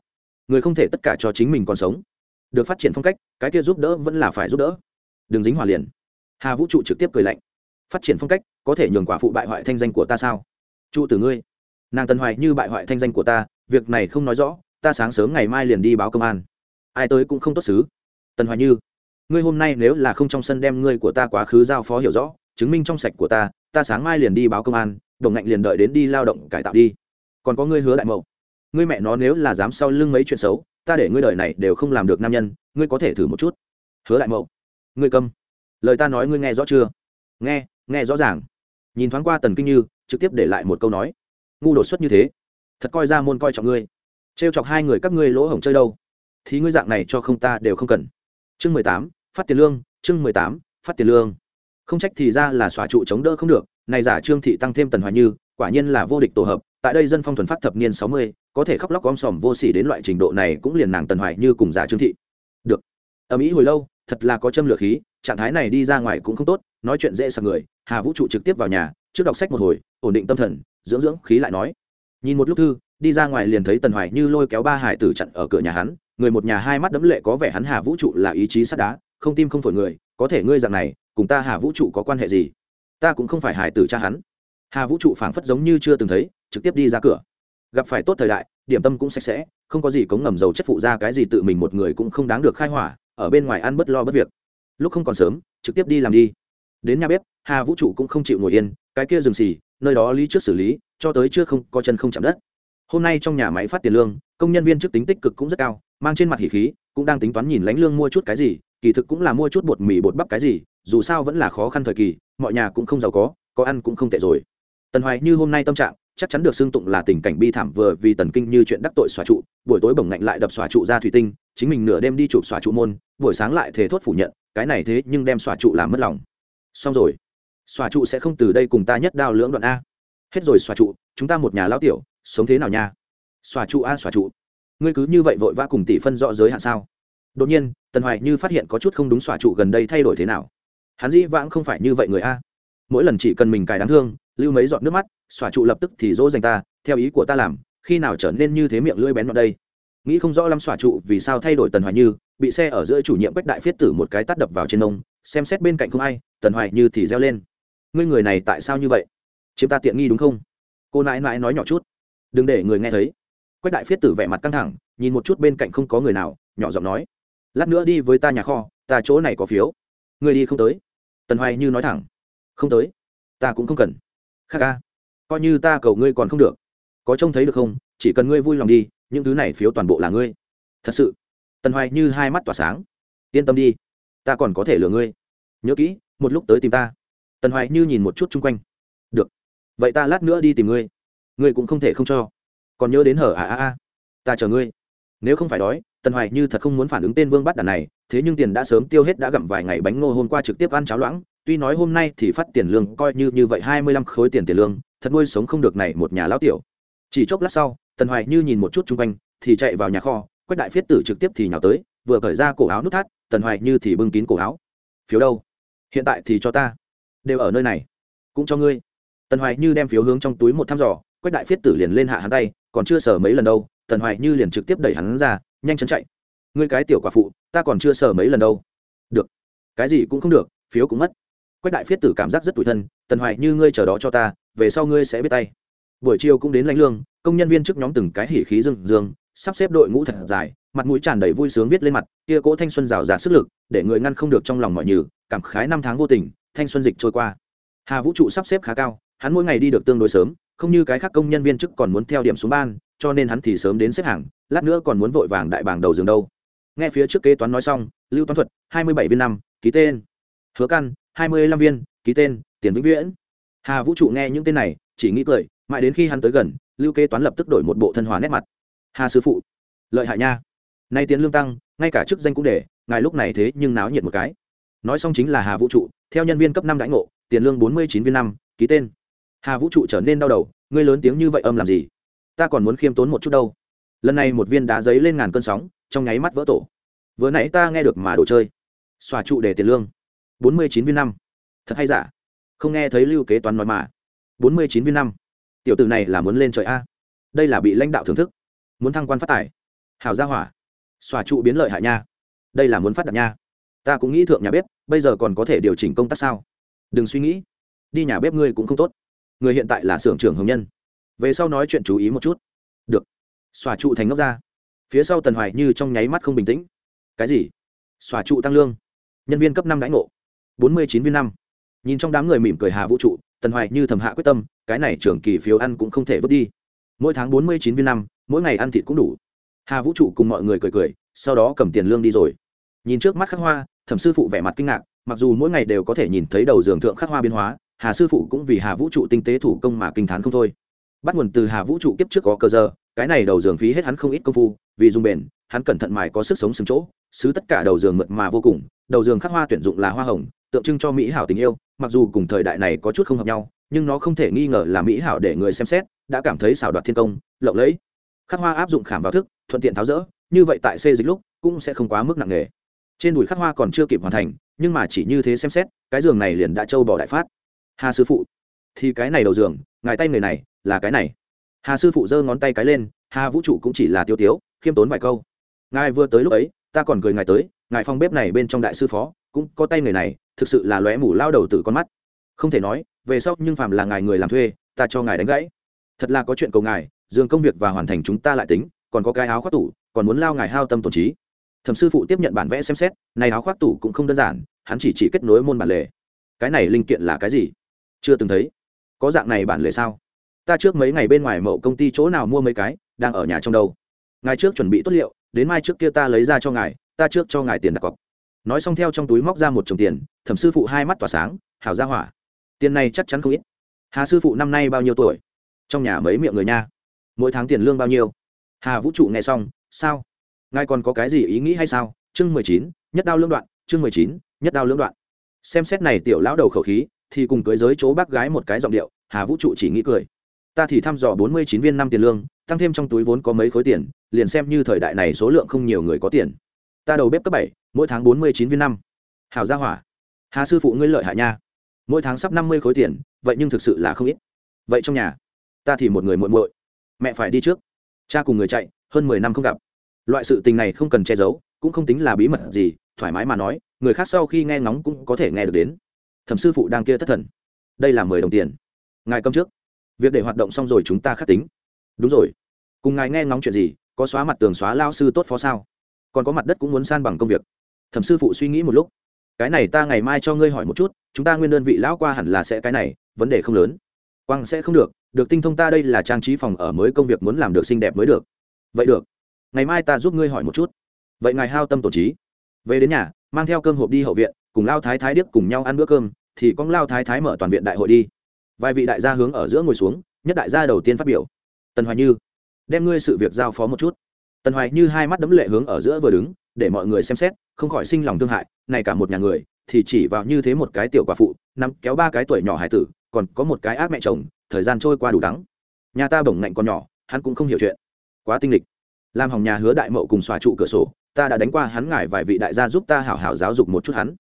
Người không thể tất cả cho chính mình còn sống. Được phát triển phong cách, cái kia giúp đỡ vẫn là phải giúp đỡ. Đừng dính hòa liền. Hà vũ trụ trực tiếp cười lạnh. Phát triển phong cách, có thể nhường quả phụ bại hoại thanh danh của ta sao? Trụ tử ngươi, nàng tần hoài như bại hoại thanh danh của ta, việc này không nói rõ, ta sáng sớm ngày mai liền đi báo công an. Ai tới cũng không tốt xứ. Tần hoài như ngươi hôm nay nếu là không trong sân đem ngươi của ta quá khứ giao phó hiểu rõ, chứng minh trong sạch của ta ta sáng mai liền đi báo công an, đồng ngạnh liền đợi đến đi lao động cải tạo đi. Còn có ngươi hứa đại mậu, ngươi mẹ nó nếu là dám sau lưng mấy chuyện xấu, ta để ngươi đời này đều không làm được nam nhân, ngươi có thể thử một chút. Hứa đại mậu, ngươi câm. Lời ta nói ngươi nghe rõ chưa? Nghe nghe rõ ràng. Nhìn thoáng qua tần kinh như, trực tiếp để lại một câu nói. Ngu đột xuất như thế, thật coi ra môn coi trọng ngươi. Trêu chọc hai người các ngươi lỗ hổng chơi đâu. Thì ngươi dạng này cho không ta đều không cần. Chương mười tám phát tiền lương, chương mười tám, phát tiền lương. Không trách thì ra là xóa trụ chống đỡ không được, này giả trương thị tăng thêm tần hoài như, quả nhiên là vô địch tổ hợp, tại đây dân phong thuần phát thập niên sáu mươi, có thể khóc lóc om sòm vô sỉ đến loại trình độ này cũng liền nàng tần hoài như cùng giả trương thị. Được. Ầm ĩ hồi lâu, thật là có châm lửa khí, trạng thái này đi ra ngoài cũng không tốt, nói chuyện dễ sạc người, hà vũ trụ trực tiếp vào nhà, trước đọc sách một hồi, ổn định tâm thần, dưỡng dưỡng khí lại nói. Nhìn một lúc thư, đi ra ngoài liền thấy tần hoài như lôi kéo ba hải tử chặn ở cửa nhà hắn, người một nhà hai mắt đấm lệ có vẻ hắn hà vũ trụ là ý chí sắt đá không tim không phổi người, có thể ngươi dạng này, cùng ta hà vũ trụ có quan hệ gì? Ta cũng không phải hải tử cha hắn. Hà vũ trụ phảng phất giống như chưa từng thấy, trực tiếp đi ra cửa. Gặp phải tốt thời đại, điểm tâm cũng sạch sẽ, không có gì cống ngầm dầu chất phụ ra cái gì tự mình một người cũng không đáng được khai hỏa, ở bên ngoài ăn bất lo bất việc. Lúc không còn sớm, trực tiếp đi làm đi. Đến nhà bếp, hà vũ trụ cũng không chịu ngồi yên, cái kia dừng xì, nơi đó lý trước xử lý, cho tới chưa không, có chân không chạm đất. Hôm nay trong nhà máy phát tiền lương, công nhân viên chức tính tích cực cũng rất cao, mang trên mặt hỉ khí, cũng đang tính toán nhìn lánh lương mua chút cái gì kỳ thực cũng là mua chút bột mì bột bắp cái gì, dù sao vẫn là khó khăn thời kỳ, mọi nhà cũng không giàu có có ăn cũng không tệ rồi. Tần hoài như hôm nay tâm trạng, chắc chắn được xưng tụng là tình cảnh bi thảm vừa vì tần kinh như chuyện đắc tội xóa trụ, buổi tối bổng ngạnh lại đập xóa trụ ra thủy tinh, chính mình nửa đêm đi chụp xóa trụ môn, buổi sáng lại thế thốt phủ nhận, cái này thế nhưng đem xóa trụ làm mất lòng. Xong rồi. Xóa trụ sẽ không từ đây cùng ta nhất đao lưỡng đoạn a. Hết rồi xóa trụ, chúng ta một nhà lão tiểu, sống thế nào nha? Xóa trụ a xóa trụ. Ngươi cứ như vậy vội vã cùng tỷ phân rõ giới hạn sao? Đột nhiên tần hoài như phát hiện có chút không đúng xòa trụ gần đây thay đổi thế nào. Hắn dĩ vãng không phải như vậy người a. Mỗi lần chỉ cần mình cài đáng thương lưu mấy giọt nước mắt xòa trụ lập tức thì dỗ dành ta theo ý của ta làm khi nào trở nên như thế miệng lưỡi bén vào đây? Nghĩ không rõ lắm xòa trụ vì sao thay đổi tần hoài như bị xe ở giữa chủ nhiệm quách đại phiết tử một cái tắt đập vào trên ông, xem xét bên cạnh không ai tần hoài như thì reo lên. Ngươi người này tại sao như vậy? Chiếm ta tiện nghi đúng không? Cô nãi nãi nói nhỏ chút. Đừng để người nghe thấy. Quách đại phiết tử vẻ mặt căng thẳng nhìn một chút bên cạnh không có người nào nhỏ giọng nói lát nữa đi với ta nhà kho, ta chỗ này có phiếu. Người đi không tới. Tần hoài như nói thẳng. Không tới. Ta cũng không cần. Khác ca. Coi như ta cầu ngươi còn không được. Có trông thấy được không? Chỉ cần ngươi vui lòng đi, những thứ này phiếu toàn bộ là ngươi. Thật sự. Tần hoài như hai mắt tỏa sáng. Yên tâm đi. Ta còn có thể lừa ngươi. Nhớ kỹ, một lúc tới tìm ta. Tần hoài như nhìn một chút chung quanh. Được. Vậy ta lát nữa đi tìm ngươi. Ngươi cũng không thể không cho. Còn nhớ đến hở à à à. Ta chờ ngươi. Nếu không phải đói tần hoài như thật không muốn phản ứng tên vương bắt đàn này, thế nhưng tiền đã sớm tiêu hết đã gặm vài ngày bánh ngô hôm qua trực tiếp ăn cháo loãng. Tuy nói hôm nay thì phát tiền lương coi như như vậy hai mươi lăm khối tiền tiền lương, thật nuôi sống không được này một nhà lão tiểu. Chỉ chốc lát sau, tần hoài như nhìn một chút chung quanh, thì chạy vào nhà kho quách đại phiết tử trực tiếp thì nhào tới, vừa cởi ra cổ áo nút thắt, tần hoài như thì bưng kín cổ áo. Phiếu đâu? Hiện tại thì cho ta. Đều ở nơi này. Cũng cho ngươi. Tần hoài như đem phiếu hướng trong túi một thăm dò quách đại phiết tử liền lên hạ hắn tay, còn chưa sờ mấy lần đâu. Tần hoài như liền trực tiếp đẩy hắn ra nhanh chóng chạy. Ngươi cái tiểu quả phụ, ta còn chưa sờ mấy lần đâu. Được. Cái gì cũng không được, phiếu cũng mất. Quách đại phiết tử cảm giác rất tủi thân, tần hoài như ngươi chờ đó cho ta, về sau ngươi sẽ biết tay. Buổi chiều cũng đến lãnh lương, công nhân viên trước nhóm từng cái hỉ khí dương dương sắp xếp đội ngũ thật dài, mặt mũi tràn đầy vui sướng viết lên mặt, kia cỗ thanh xuân rào rạt sức lực, để người ngăn không được trong lòng mọi nhừ, cảm khái năm tháng vô tình, thanh xuân dịch trôi qua. Hà vũ trụ sắp xếp khá cao, hắn mỗi ngày đi được tương đối sớm, không như cái khác công nhân viên chức còn muốn theo điểm xuống ban cho nên hắn thì sớm đến xếp hàng, lát nữa còn muốn vội vàng đại bảng đầu giường đâu. Nghe phía trước kế toán nói xong, lưu toán thuật, hai mươi bảy viên năm, ký tên. Hứa căn hai mươi lăm viên, ký tên, tiền vĩnh viễn. Hà vũ trụ nghe những tên này, chỉ nghĩ cười, mãi đến khi hắn tới gần, lưu kế toán lập tức đổi một bộ thân hòa nét mặt. Hà sư phụ, lợi hại nha. Nay tiền lương tăng, ngay cả chức danh cũng để, ngài lúc này thế nhưng náo nhiệt một cái. Nói xong chính là hà vũ trụ, theo nhân viên cấp năm đãi ngộ, tiền lương bốn mươi chín viên năm, ký tên. Hà vũ trụ trở nên đau đầu, ngươi lớn tiếng như vậy âm làm gì? Ta còn muốn khiêm tốn một chút đâu. Lần này một viên đá giấy lên ngàn cơn sóng, trong nháy mắt vỡ tổ. Vừa nãy ta nghe được mà đồ chơi. Xòa trụ để tiền lương. Bốn mươi chín viên năm. Thật hay giả? Không nghe thấy lưu kế toán nói mà. Bốn mươi chín viên năm. Tiểu t này là muốn lên trời a. Đây là bị lãnh đạo thưởng thức. Muốn thăng quan phát tài. Hào gia hỏa. Xòa trụ biến lợi hại nha. Đây là muốn phát đạt nha. Ta cũng nghĩ thượng nhà bếp, bây giờ còn có thể điều chỉnh công tác sao? Đừng suy nghĩ. Đi nhà bếp ngươi cũng không tốt. Người hiện tại là xưởng trưởng hồng nhân về sau nói chuyện chú ý một chút. Được. Xòa trụ thành ngốc ra. Phía sau tần hoài như trong nháy mắt không bình tĩnh. Cái gì? Xòa trụ tăng lương. Nhân viên cấp năm đãi ngộ. Bốn mươi chín viên năm. Nhìn trong đám người mỉm cười hà vũ trụ, tần hoài như thầm hạ quyết tâm, cái này trưởng kỳ phiếu ăn cũng không thể vứt đi. Mỗi tháng bốn mươi chín viên năm, mỗi ngày ăn thịt cũng đủ. Hà vũ trụ cùng mọi người cười cười, sau đó cầm tiền lương đi rồi. Nhìn trước mắt khắc hoa, thẩm sư phụ vẻ mặt kinh ngạc, mặc dù mỗi ngày đều có thể nhìn thấy đầu giường thượng khắc hoa biến hóa, hà sư phụ cũng vì hà vũ trụ tinh tế thủ công mà kinh t h á n không thôi bắt nguồn từ hà vũ trụ kiếp trước có cơ giờ, cái này đầu giường phí hết hắn không ít công phu, vì dùng bền, hắn cẩn thận mài có sức sống xứng chỗ, xứ tất cả đầu giường mượt mà vô cùng, đầu giường khắc hoa tuyển dụng là hoa hồng, tượng trưng cho mỹ hảo tình yêu, mặc dù cùng thời đại này có chút không hợp nhau, nhưng nó không thể nghi ngờ là mỹ hảo để người xem xét, đã cảm thấy xảo đoạt thiên công, lộng lẫy. Khắc hoa áp dụng khảm vào thức, thuận tiện tháo rỡ, như vậy tại xê dịch lúc, cũng sẽ không quá mức nặng nề. Trên đùi khắc hoa còn chưa kịp hoàn thành, nhưng mà chỉ như thế xem xét, cái giường này liền đã trâu bỏ đại phát. Hà sư phụ, thì cái này đầu giường ngài tay người này là cái này. Hà sư phụ giơ ngón tay cái lên, hà vũ trụ cũng chỉ là tiêu tiếu, khiêm tốn vài câu. Ngài vừa tới lúc ấy, ta còn cười ngài tới, ngài phong bếp này bên trong đại sư phó, cũng có tay người này, thực sự là lóe mủ lao đầu từ con mắt. Không thể nói, về sau nhưng phàm là ngài người làm thuê, ta cho ngài đánh gãy. Thật là có chuyện cầu ngài, dường công việc và hoàn thành chúng ta lại tính, còn có cái áo khoác tủ, còn muốn lao ngài hao tâm tổn trí. Thẩm sư phụ tiếp nhận bản vẽ xem xét, này áo khoác tủ cũng không đơn giản, hắn chỉ chỉ kết nối môn bản lề. Cái này linh kiện là cái gì? Chưa từng thấy có dạng này bản lề sao? Ta trước mấy ngày bên ngoài mậu công ty chỗ nào mua mấy cái, đang ở nhà trong đâu? Ngài trước chuẩn bị tốt liệu, đến mai trước kia ta lấy ra cho ngài, ta trước cho ngài tiền đặt cọc. Nói xong theo trong túi móc ra một chồng tiền, thẩm sư phụ hai mắt tỏa sáng, hảo ra hỏa. Tiền này chắc chắn không ít. Hà sư phụ năm nay bao nhiêu tuổi? Trong nhà mấy miệng người nha. Mỗi tháng tiền lương bao nhiêu? Hà vũ trụ nghe xong, sao? Ngài còn có cái gì ý nghĩ hay sao? Chương mười chín, nhất đao lưỡng đoạn, chương mười chín, nhất đao lưỡng đoạn. Xem xét này tiểu lão đầu khẩu khí thì cùng cưới giới chỗ bác gái một cái giọng điệu, hà vũ trụ chỉ nghĩ cười. Ta thì thăm dò bốn mươi chín viên năm tiền lương, tăng thêm trong túi vốn có mấy khối tiền, liền xem như thời đại này số lượng không nhiều người có tiền. Ta đầu bếp cấp bảy, mỗi tháng bốn mươi chín viên năm. Hào gia hỏa. Hà sư phụ ngươi lợi hại nha. Mỗi tháng sắp năm mươi khối tiền, vậy nhưng thực sự là không ít. Vậy trong nhà, ta thì một người muộn muội. Mẹ phải đi trước. Cha cùng người chạy, hơn mười năm không gặp. Loại sự tình này không cần che giấu, cũng không tính là bí mật gì, thoải mái mà nói, người khác sau khi nghe ngóng cũng có thể nghe được đến thẩm sư phụ đang kia thất thần. Đây là mười đồng tiền. Ngài cầm trước. Việc để hoạt động xong rồi chúng ta khắc tính. Đúng rồi. Cùng ngài nghe ngóng chuyện gì, có xóa mặt tường xóa lao sư tốt phó sao? Còn có mặt đất cũng muốn san bằng công việc. Thẩm sư phụ suy nghĩ một lúc. Cái này ta ngày mai cho ngươi hỏi một chút, chúng ta nguyên đơn vị lão qua hẳn là sẽ cái này, vấn đề không lớn. Quang sẽ không được được tinh thông ta đây là trang trí phòng ở mới công việc muốn làm được xinh đẹp mới được. Vậy được. Ngày mai ta giúp ngươi hỏi một chút. Vậy ngài hao tâm tổ trí. Về đến nhà, mang theo cơm hộp đi hậu viện, cùng lao thái thái điếc cùng nhau ăn bữa cơm thì con lao thái thái mở toàn viện đại hội đi. Vài vị đại gia hướng ở giữa ngồi xuống, nhất đại gia đầu tiên phát biểu. Tần hoài như, đem ngươi sự việc giao phó một chút. Tần hoài như hai mắt đấm lệ hướng ở giữa vừa đứng, để mọi người xem xét, không khỏi sinh lòng thương hại, này cả một nhà người, thì chỉ vào như thế một cái tiểu quả phụ, nắm kéo ba cái tuổi nhỏ hải tử, còn có một cái ác mẹ chồng, thời gian trôi qua đủ đắng. Nhà ta bổng ngạnh còn nhỏ, hắn cũng không hiểu chuyện. Quá tinh lịch làm hỏng nhà hứa đại mậu cùng xòa trụ cửa sổ, ta đã đánh qua hắn ngải vài vị đại gia giúp ta hảo hảo giáo dục một chút hắn.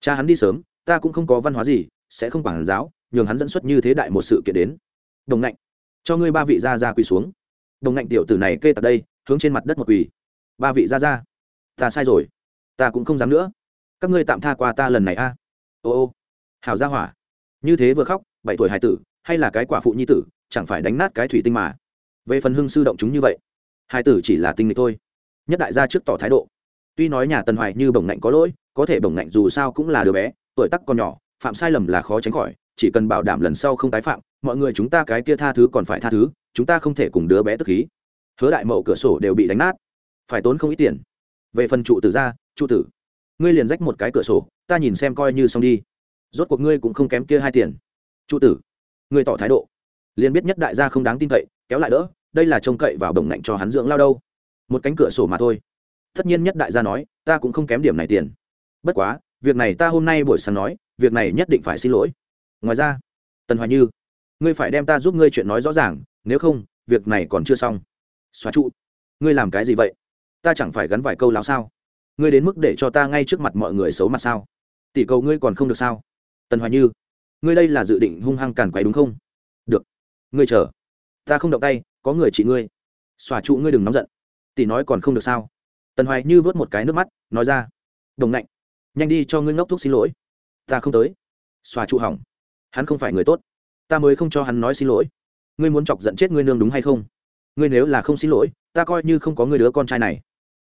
Cha hắn đi sớm ta cũng không có văn hóa gì sẽ không quản giáo nhường hắn dẫn xuất như thế đại một sự kiện đến. Đồng ngạnh cho ngươi ba vị gia gia quỳ xuống. Đồng ngạnh tiểu tử này kê tật đây hướng trên mặt đất một quỳ. Ba vị gia gia, ta sai rồi ta cũng không dám nữa. Các ngươi tạm tha qua ta lần này a. Ô ô hảo gia hỏa như thế vừa khóc bảy tuổi hải tử hay là cái quả phụ nhi tử chẳng phải đánh nát cái thủy tinh mà. Về phần hưng sư động chúng như vậy hải tử chỉ là tinh nghịch thôi. Nhất đại gia trước tỏ thái độ. Tuy nói nhà tần hoài như bổng ngạnh có lỗi có thể bổng ngạnh dù sao cũng là đứa bé tuổi tắc còn nhỏ, phạm sai lầm là khó tránh khỏi, chỉ cần bảo đảm lần sau không tái phạm, mọi người chúng ta cái kia tha thứ còn phải tha thứ, chúng ta không thể cùng đứa bé tức khí. Hứa đại mậu cửa sổ đều bị đánh nát. Phải tốn không ít tiền. Về phần trụ tử ra, trụ tử. Ngươi liền rách một cái cửa sổ, ta nhìn xem coi như xong đi. Rốt cuộc ngươi cũng không kém kia hai tiền. Trụ tử. Ngươi tỏ thái độ. Liền biết nhất đại gia không đáng tin cậy, kéo lại đỡ, đây là trông cậy vào đồng ngạnh cho hắn dưỡng lao đâu. Một cánh cửa sổ mà thôi. Tất nhiên nhất đại gia nói, ta cũng không kém điểm này tiền. Bất quá việc này ta hôm nay buổi sáng nói, việc này nhất định phải xin lỗi. Ngoài ra, tần hoài như, ngươi phải đem ta giúp ngươi chuyện nói rõ ràng, nếu không, việc này còn chưa xong. Xóa trụ. Ngươi làm cái gì vậy? Ta chẳng phải gắn vài câu láo sao? Ngươi đến mức để cho ta ngay trước mặt mọi người xấu mặt sao? Tỷ cầu ngươi còn không được sao? Tần hoài như, ngươi đây là dự định hung hăng càn quấy đúng không? Được. Ngươi chờ. Ta không động tay, có người chị ngươi. Xòa trụ ngươi đừng nóng giận. Tỷ nói còn không được sao? Tần hoài như vớt một cái nước mắt, nói ra. Đồng lạnh nhanh đi cho ngươi ngốc thuốc xin lỗi. Ta không tới. Xòa trụ hỏng. Hắn không phải người tốt. Ta mới không cho hắn nói xin lỗi. Ngươi muốn chọc giận chết ngươi nương đúng hay không? Ngươi nếu là không xin lỗi, ta coi như không có ngươi đứa con trai này.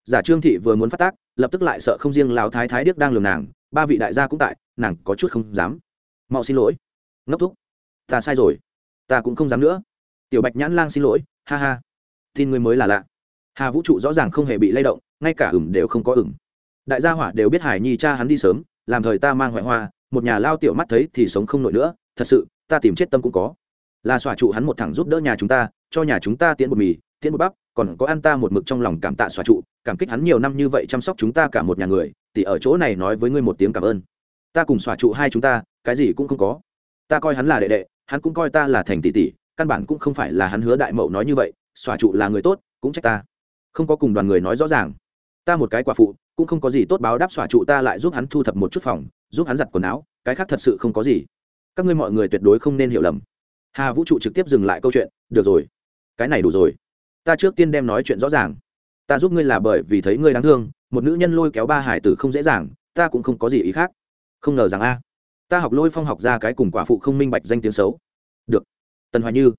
Giả trương thị vừa muốn phát tác, lập tức lại sợ không riêng lào thái thái điếc đang lường nàng, ba vị đại gia cũng tại, nàng có chút không dám. Mau xin lỗi. Ngốc thúc. Ta sai rồi. Ta cũng không dám nữa. Tiểu bạch nhãn lang xin lỗi, ha ha. Tin ngươi mới là lạ. Hà vũ trụ rõ ràng không hề bị lay động, ngay cả ửng đều không có ửng đại gia hỏa đều biết hải nhi cha hắn đi sớm, làm thời ta mang hoại hoa, một nhà lao tiểu mắt thấy thì sống không nổi nữa, thật sự, ta tìm chết tâm cũng có. Là xòa trụ hắn một thằng giúp đỡ nhà chúng ta, cho nhà chúng ta tiễn bột mì, tiễn bột bắp, còn có ăn ta một mực trong lòng cảm tạ xòa trụ, cảm kích hắn nhiều năm như vậy chăm sóc chúng ta cả một nhà người, thì ở chỗ này nói với ngươi một tiếng cảm ơn. Ta cùng xòa trụ hai chúng ta, cái gì cũng không có. Ta coi hắn là đệ đệ, hắn cũng coi ta là thành tỷ tỷ, căn bản cũng không phải là hắn hứa đại mậu nói như vậy, xòa trụ là người tốt, cũng trách ta. Không có cùng đoàn người nói rõ ràng. Ta một cái quả phụ cũng không có gì tốt báo đáp xòa trụ ta lại giúp hắn thu thập một chút phòng, giúp hắn giặt quần áo, cái khác thật sự không có gì. Các ngươi mọi người tuyệt đối không nên hiểu lầm. Hà vũ trụ trực tiếp dừng lại câu chuyện, được rồi, cái này đủ rồi. Ta trước tiên đem nói chuyện rõ ràng. Ta giúp ngươi là bởi vì thấy ngươi đáng thương, một nữ nhân lôi kéo ba hải tử không dễ dàng, ta cũng không có gì ý khác. Không ngờ rằng a, ta học lôi phong học ra cái cùng quả phụ không minh bạch danh tiếng xấu. Được. Tần hoài như,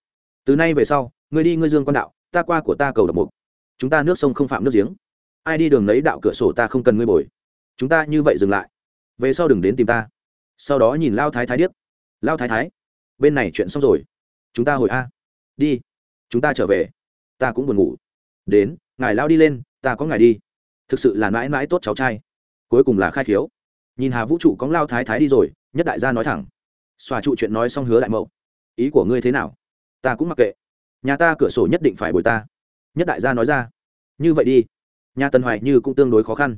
từ nay về sau, ngươi đi ngươi dương quan đạo, ta qua của ta cầu độc mục. Chúng ta nước sông không phạm nước giếng ai đi đường lấy đạo cửa sổ ta không cần ngươi bồi. Chúng ta như vậy dừng lại. Về sau đừng đến tìm ta. Sau đó nhìn lao thái thái điếc. Lao thái thái, bên này chuyện xong rồi. Chúng ta hồi a. Đi. Chúng ta trở về. Ta cũng buồn ngủ. Đến, ngài lao đi lên, ta có ngài đi. Thực sự là mãi mãi tốt cháu trai. Cuối cùng là khai khiếu. Nhìn hà vũ trụ có lao thái thái đi rồi, nhất đại gia nói thẳng. Xòa trụ chuyện nói xong hứa đại mậu. Ý của ngươi thế nào? Ta cũng mặc kệ. Nhà ta cửa sổ nhất định phải bồi ta. Nhất đại gia nói ra. Như vậy đi nhà tần hoài như cũng tương đối khó khăn.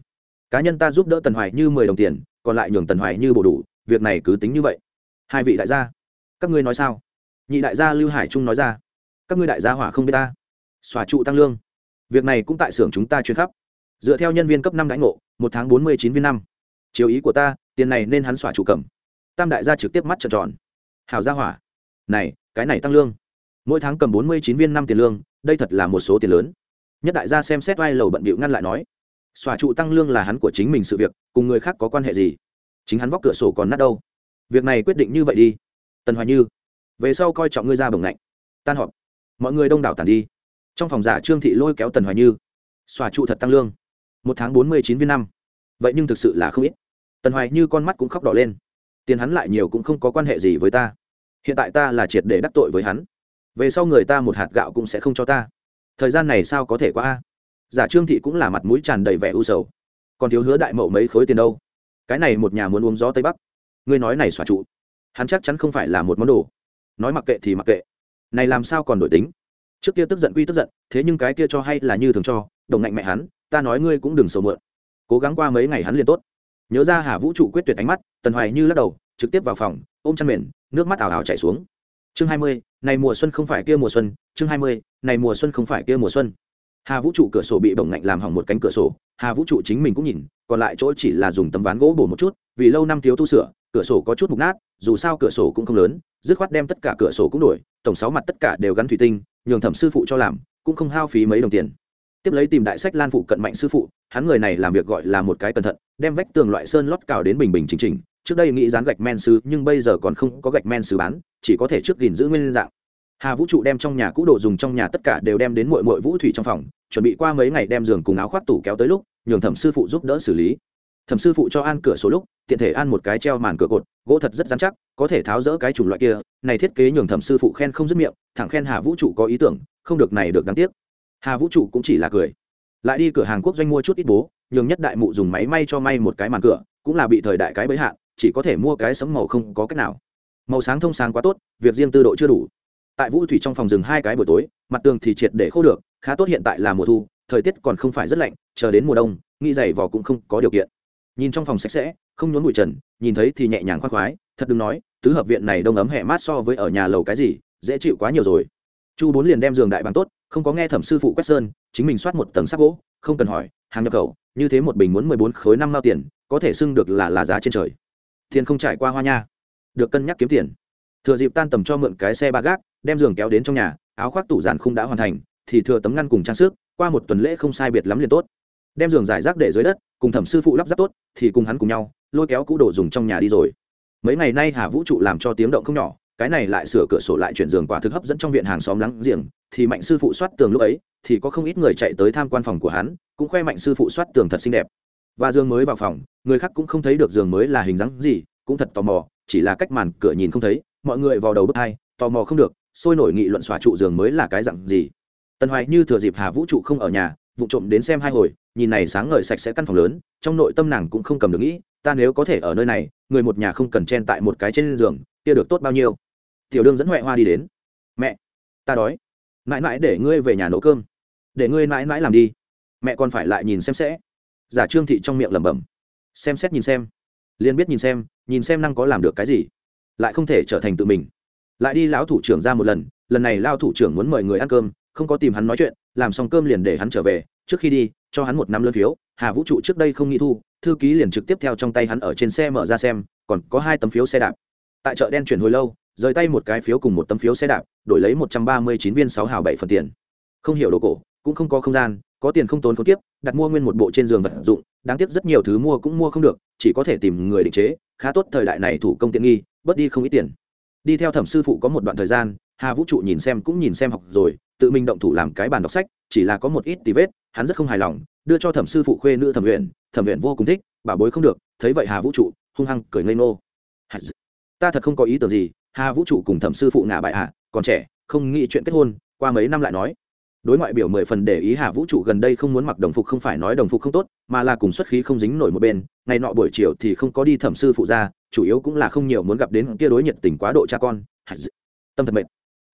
Cá nhân ta giúp đỡ tần hoài như mười đồng tiền, còn lại nhường tần hoài như bổ đủ, việc này cứ tính như vậy. Hai vị đại gia, các ngươi nói sao? Nhị đại gia lưu hải trung nói ra. Các ngươi đại gia hỏa không biết ta. Xòa trụ tăng lương. Việc này cũng tại xưởng chúng ta chuyên khắp. Dựa theo nhân viên cấp năm đãi ngộ, một tháng bốn mươi chín viên năm. Chiều ý của ta, tiền này nên hắn xòa trụ cầm. Tam đại gia trực tiếp mắt trợn tròn. Hào gia hỏa. Này, cái này tăng lương. Mỗi tháng cầm bốn mươi chín viên năm tiền lương, đây thật là một số tiền lớn nhất đại gia xem xét vai lầu bận bịu ngăn lại nói, xòa trụ tăng lương là hắn của chính mình sự việc, cùng người khác có quan hệ gì? Chính hắn vóc cửa sổ còn nát đâu? Việc này quyết định như vậy đi. Tần hoài như, về sau coi trọng ngươi ra bồng lạnh tan họp. Mọi người đông đảo tàn đi. Trong phòng giả trương thị lôi kéo tần hoài như, xòa trụ thật tăng lương. Một tháng bốn mươi chín viên năm. Vậy nhưng thực sự là không ít. Tần hoài như con mắt cũng khóc đỏ lên. Tiền hắn lại nhiều cũng không có quan hệ gì với ta. Hiện tại ta là triệt để đắc tội với hắn. Về sau người ta một hạt gạo cũng sẽ không cho ta thời gian này sao có thể qua? A giả trương thị cũng là mặt mũi tràn đầy vẻ u sầu. Còn thiếu hứa đại mậu mấy khối tiền đâu? Cái này một nhà muốn uống gió tây bắc. Ngươi nói này xòa trụ. Hắn chắc chắn không phải là một món đồ. Nói mặc kệ thì mặc kệ. Này làm sao còn đổi tính? Trước kia tức giận quy tức giận, thế nhưng cái kia cho hay là như thường cho, đồng ngạnh mẹ hắn, ta nói ngươi cũng đừng sầu mượn. Cố gắng qua mấy ngày hắn liền tốt. Nhớ ra hà vũ trụ quyết tuyệt ánh mắt, tần hoài như lắc đầu, trực tiếp vào phòng, ôm chăn mền, nước mắt ảo ảo chảy xuống. Chương hai mươi, này mùa xuân không phải kia mùa xuân, chương hai mươi này mùa xuân không phải kia mùa xuân. Hà vũ trụ cửa sổ bị bổng ngạnh làm hỏng một cánh cửa sổ, hà vũ trụ chính mình cũng nhìn, còn lại chỗ chỉ là dùng tấm ván gỗ bổ một chút, vì lâu năm thiếu tu sửa, cửa sổ có chút mục nát, dù sao cửa sổ cũng không lớn, dứt khoát đem tất cả cửa sổ cũng đổi, tổng sáu mặt tất cả đều gắn thủy tinh, nhường thẩm sư phụ cho làm, cũng không hao phí mấy đồng tiền. Tiếp lấy tìm đại sách lan phụ cận mạnh sư phụ, hắn người này làm việc gọi là một cái cẩn thận, đem vách tường loại sơn lót cào đến bình bình chỉnh chỉnh, trước đây nghĩ dán gạch men sứ nhưng bây giờ còn không có gạch men sứ bán, chỉ có thể trước gìn giữ nguyên dạng hà vũ trụ đem trong nhà cũ đồ dùng trong nhà tất cả đều đem đến mội mội vũ thủy trong phòng, chuẩn bị qua mấy ngày đem giường cùng áo khoác tủ kéo tới lúc, nhường thẩm sư phụ giúp đỡ xử lý. Thẩm sư phụ cho an cửa số lúc, tiện thể an một cái treo màn cửa cột, gỗ thật rất dán chắc, có thể tháo rỡ cái chủng loại kia. Này thiết kế nhường thẩm sư phụ khen không dứt miệng, thẳng khen hà vũ trụ có ý tưởng, không được này được đáng tiếc. Hà vũ trụ cũng chỉ là cười. Lại đi cửa hàng quốc doanh mua chút ít bố, nhường nhất đại mụ dùng máy may cho may một cái màn cửa, cũng là bị thời đại cái bấy hạn, chỉ có thể mua cái sấm màu không có cách nào. Màu sáng thông sáng quá tốt, việc riêng tư độ chưa đủ tại vũ thủy trong phòng rừng hai cái buổi tối, mặt tường thì triệt để khô được, khá tốt hiện tại là mùa thu, thời tiết còn không phải rất lạnh, chờ đến mùa đông, nghĩ giày vò cũng không có điều kiện. Nhìn trong phòng sạch sẽ, không nhốn bụi trần, nhìn thấy thì nhẹ nhàng khoác khoái, thật đừng nói, tứ hợp viện này đông ấm hẹ mát so với ở nhà lầu cái gì, dễ chịu quá nhiều rồi. Chu bốn liền đem giường đại bằng tốt, không có nghe thẩm sư phụ quét sơn, chính mình soát một tầng sắc gỗ, không cần hỏi, hàng nhập khẩu, như thế một bình muốn mười bốn khối năm mao tiền, có thể xưng được là là giá trên trời. Tiền không trải qua hoa nha. Được cân nhắc kiếm tiền. Thừa dịp tan tầm cho mượn cái xe ba gác đem giường kéo đến trong nhà, áo khoác tủ giàn khung đã hoàn thành, thì thừa tấm ngăn cùng trang sức, qua một tuần lễ không sai biệt lắm liền tốt. Đem giường giải rác để dưới đất, cùng thẩm sư phụ lắp ráp tốt, thì cùng hắn cùng nhau, lôi kéo cũ đồ dùng trong nhà đi rồi. Mấy ngày nay hà vũ trụ làm cho tiếng động không nhỏ, cái này lại sửa cửa sổ lại chuyển giường quả thực hấp dẫn trong viện hàng xóm lắng giềng, thì mạnh sư phụ soát tường lúc ấy, thì có không ít người chạy tới tham quan phòng của hắn, cũng khoe mạnh sư phụ soát tường thật xinh đẹp. Và giường mới vào phòng, người khác cũng không thấy được giường mới là hình dáng gì, cũng thật tò mò, chỉ là cách màn cửa nhìn không thấy, mọi người vào đầu bước hai, tò mò không được sôi nổi nghị luận xóa trụ giường mới là cái dặn gì. Tần hoài như thừa dịp hà vũ trụ không ở nhà, vụ trộm đến xem hai hồi, nhìn này sáng ngời sạch sẽ căn phòng lớn, trong nội tâm nàng cũng không cầm được nghĩ, ta nếu có thể ở nơi này, người một nhà không cần chen tại một cái trên giường, kia được tốt bao nhiêu. Tiểu đương dẫn huệ hoa đi đến. Mẹ, ta đói. Mãi mãi để ngươi về nhà nấu cơm. Để ngươi mãi mãi làm đi. Mẹ còn phải lại nhìn xem sẽ. Giả trương thị trong miệng lẩm bẩm. Xem xét nhìn xem. Liên biết nhìn xem nhìn xem năng có làm được cái gì. Lại không thể trở thành tự mình lại đi lão thủ trưởng ra một lần lần này lao thủ trưởng muốn mời người ăn cơm, không có tìm hắn nói chuyện, làm xong cơm liền để hắn trở về, trước khi đi, cho hắn một năm lương phiếu, hà vũ trụ trước đây không nghĩ thu, thư ký liền trực tiếp theo trong tay hắn ở trên xe mở ra xem, còn có hai tấm phiếu xe đạp. Tại chợ đen chuyển hồi lâu, rời tay một cái phiếu cùng một tấm phiếu xe đạp, đổi lấy một trăm ba mươi chín viên sáu hào bảy phần tiền. Không hiểu đồ cổ, cũng không có không gian, có tiền không tốn không tiếp đặt mua nguyên một bộ trên giường vật dụng, đáng tiếc rất nhiều thứ mua cũng mua không được, chỉ có thể tìm người định chế, khá tốt thời đại này thủ công tiện nghi, bớt đi không ít tiền đi theo thẩm sư phụ có một đoạn thời gian, hà vũ trụ nhìn xem cũng nhìn xem học rồi, tự mình động thủ làm cái bàn đọc sách, chỉ là có một ít tí vết, hắn rất không hài lòng, đưa cho thẩm sư phụ khuê nữ thẩm luyện thẩm luyện vô cùng thích bà bối không được, thấy vậy hà vũ trụ hung hăng cười ngây ngô. Ta thật không có ý tưởng gì, hà vũ trụ cùng thẩm sư phụ ngả bại hạ còn trẻ, không nghĩ chuyện kết hôn, qua mấy năm lại nói. Đối ngoại biểu mười phần để ý hà vũ trụ gần đây không muốn mặc đồng phục không phải nói đồng phục không tốt, mà là cùng xuất khí không dính nổi một bên, ngày nọ buổi chiều thì không có đi thẩm sư phụ ra chủ yếu cũng là không nhiều muốn gặp đến kia đối nhiệt tình quá độ cha con. Tâm thật mệt.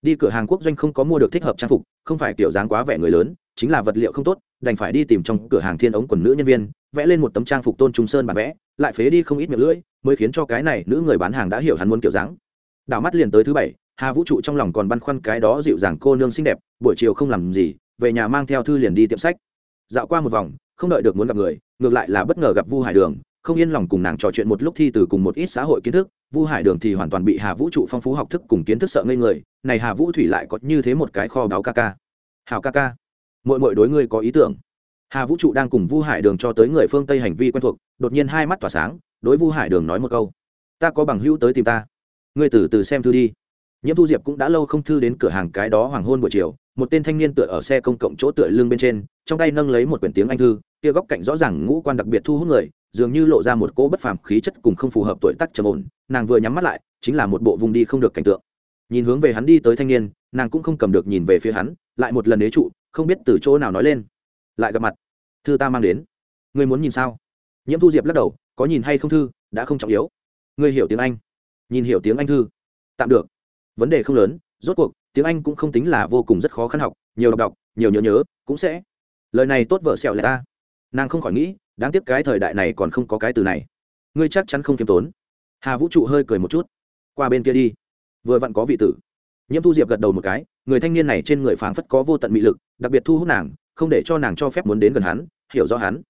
Đi cửa hàng quốc doanh không có mua được thích hợp trang phục, không phải kiểu dáng quá vẻ người lớn, chính là vật liệu không tốt, đành phải đi tìm trong cửa hàng thiên ống quần nữ nhân viên, vẽ lên một tấm trang phục tôn trung sơn bản vẽ, lại phế đi không ít miệng lưỡi, mới khiến cho cái này nữ người bán hàng đã hiểu hắn muốn kiểu dáng. Đảo mắt liền tới thứ bảy, hà vũ trụ trong lòng còn băn khoăn cái đó dịu dàng cô nương xinh đẹp, buổi chiều không làm gì, về nhà mang theo thư liền đi tiệm sách. Dạo qua một vòng, không đợi được muốn gặp người, ngược lại là bất ngờ gặp vu hải đường không yên lòng cùng nàng trò chuyện một lúc thi từ cùng một ít xã hội kiến thức, vu hải đường thì hoàn toàn bị hà vũ trụ phong phú học thức cùng kiến thức sợ ngây người, này hà vũ thủy lại có như thế một cái kho báo ca ca. Hào ca ca mỗi mỗi đối ngươi có ý tưởng. Hà vũ trụ đang cùng vu hải đường cho tới người phương tây hành vi quen thuộc, đột nhiên hai mắt tỏa sáng, đối vu hải đường nói một câu. Ta có bằng hữu tới tìm ta. Ngươi từ từ xem thư đi. Nhiễm thu diệp cũng đã lâu không thư đến cửa hàng cái đó hoàng hôn buổi chiều, một tên thanh niên tựa ở xe công cộng chỗ tựa lưng bên trên, trong tay nâng lấy một quyển tiếng anh thư, kia góc cạnh rõ ràng ngũ quan đặc biệt thu hút người dường như lộ ra một cỗ bất phàm khí chất cùng không phù hợp tuổi tác trầm ổn, nàng vừa nhắm mắt lại, chính là một bộ vùng đi không được cảnh tượng. Nhìn hướng về hắn đi tới thanh niên, nàng cũng không cầm được nhìn về phía hắn, lại một lần ế trụ, không biết từ chỗ nào nói lên. Lại gặp mặt. Thư ta mang đến. Ngươi muốn nhìn sao? Nhiễm thu diệp lắc đầu, có nhìn hay không thư, đã không trọng yếu. Ngươi hiểu tiếng anh. Nhìn hiểu tiếng anh thư. Tạm được. Vấn đề không lớn, rốt cuộc, tiếng anh cũng không tính là vô cùng rất khó khăn học, nhiều đọc đọc, nhiều nhớ nhớ, cũng sẽ. Lời này tốt vợ sẹo lại ta. Nàng không khỏi nghĩ đáng tiếc cái thời đại này còn không có cái từ này. Ngươi chắc chắn không kiêm tốn. Hà vũ trụ hơi cười một chút. Qua bên kia đi. Vừa vặn có vị tử. Nhiễm thu diệp gật đầu một cái, người thanh niên này trên người phảng phất có vô tận mị lực, đặc biệt thu hút nàng, không để cho nàng cho phép muốn đến gần hắn, hiểu rõ hắn.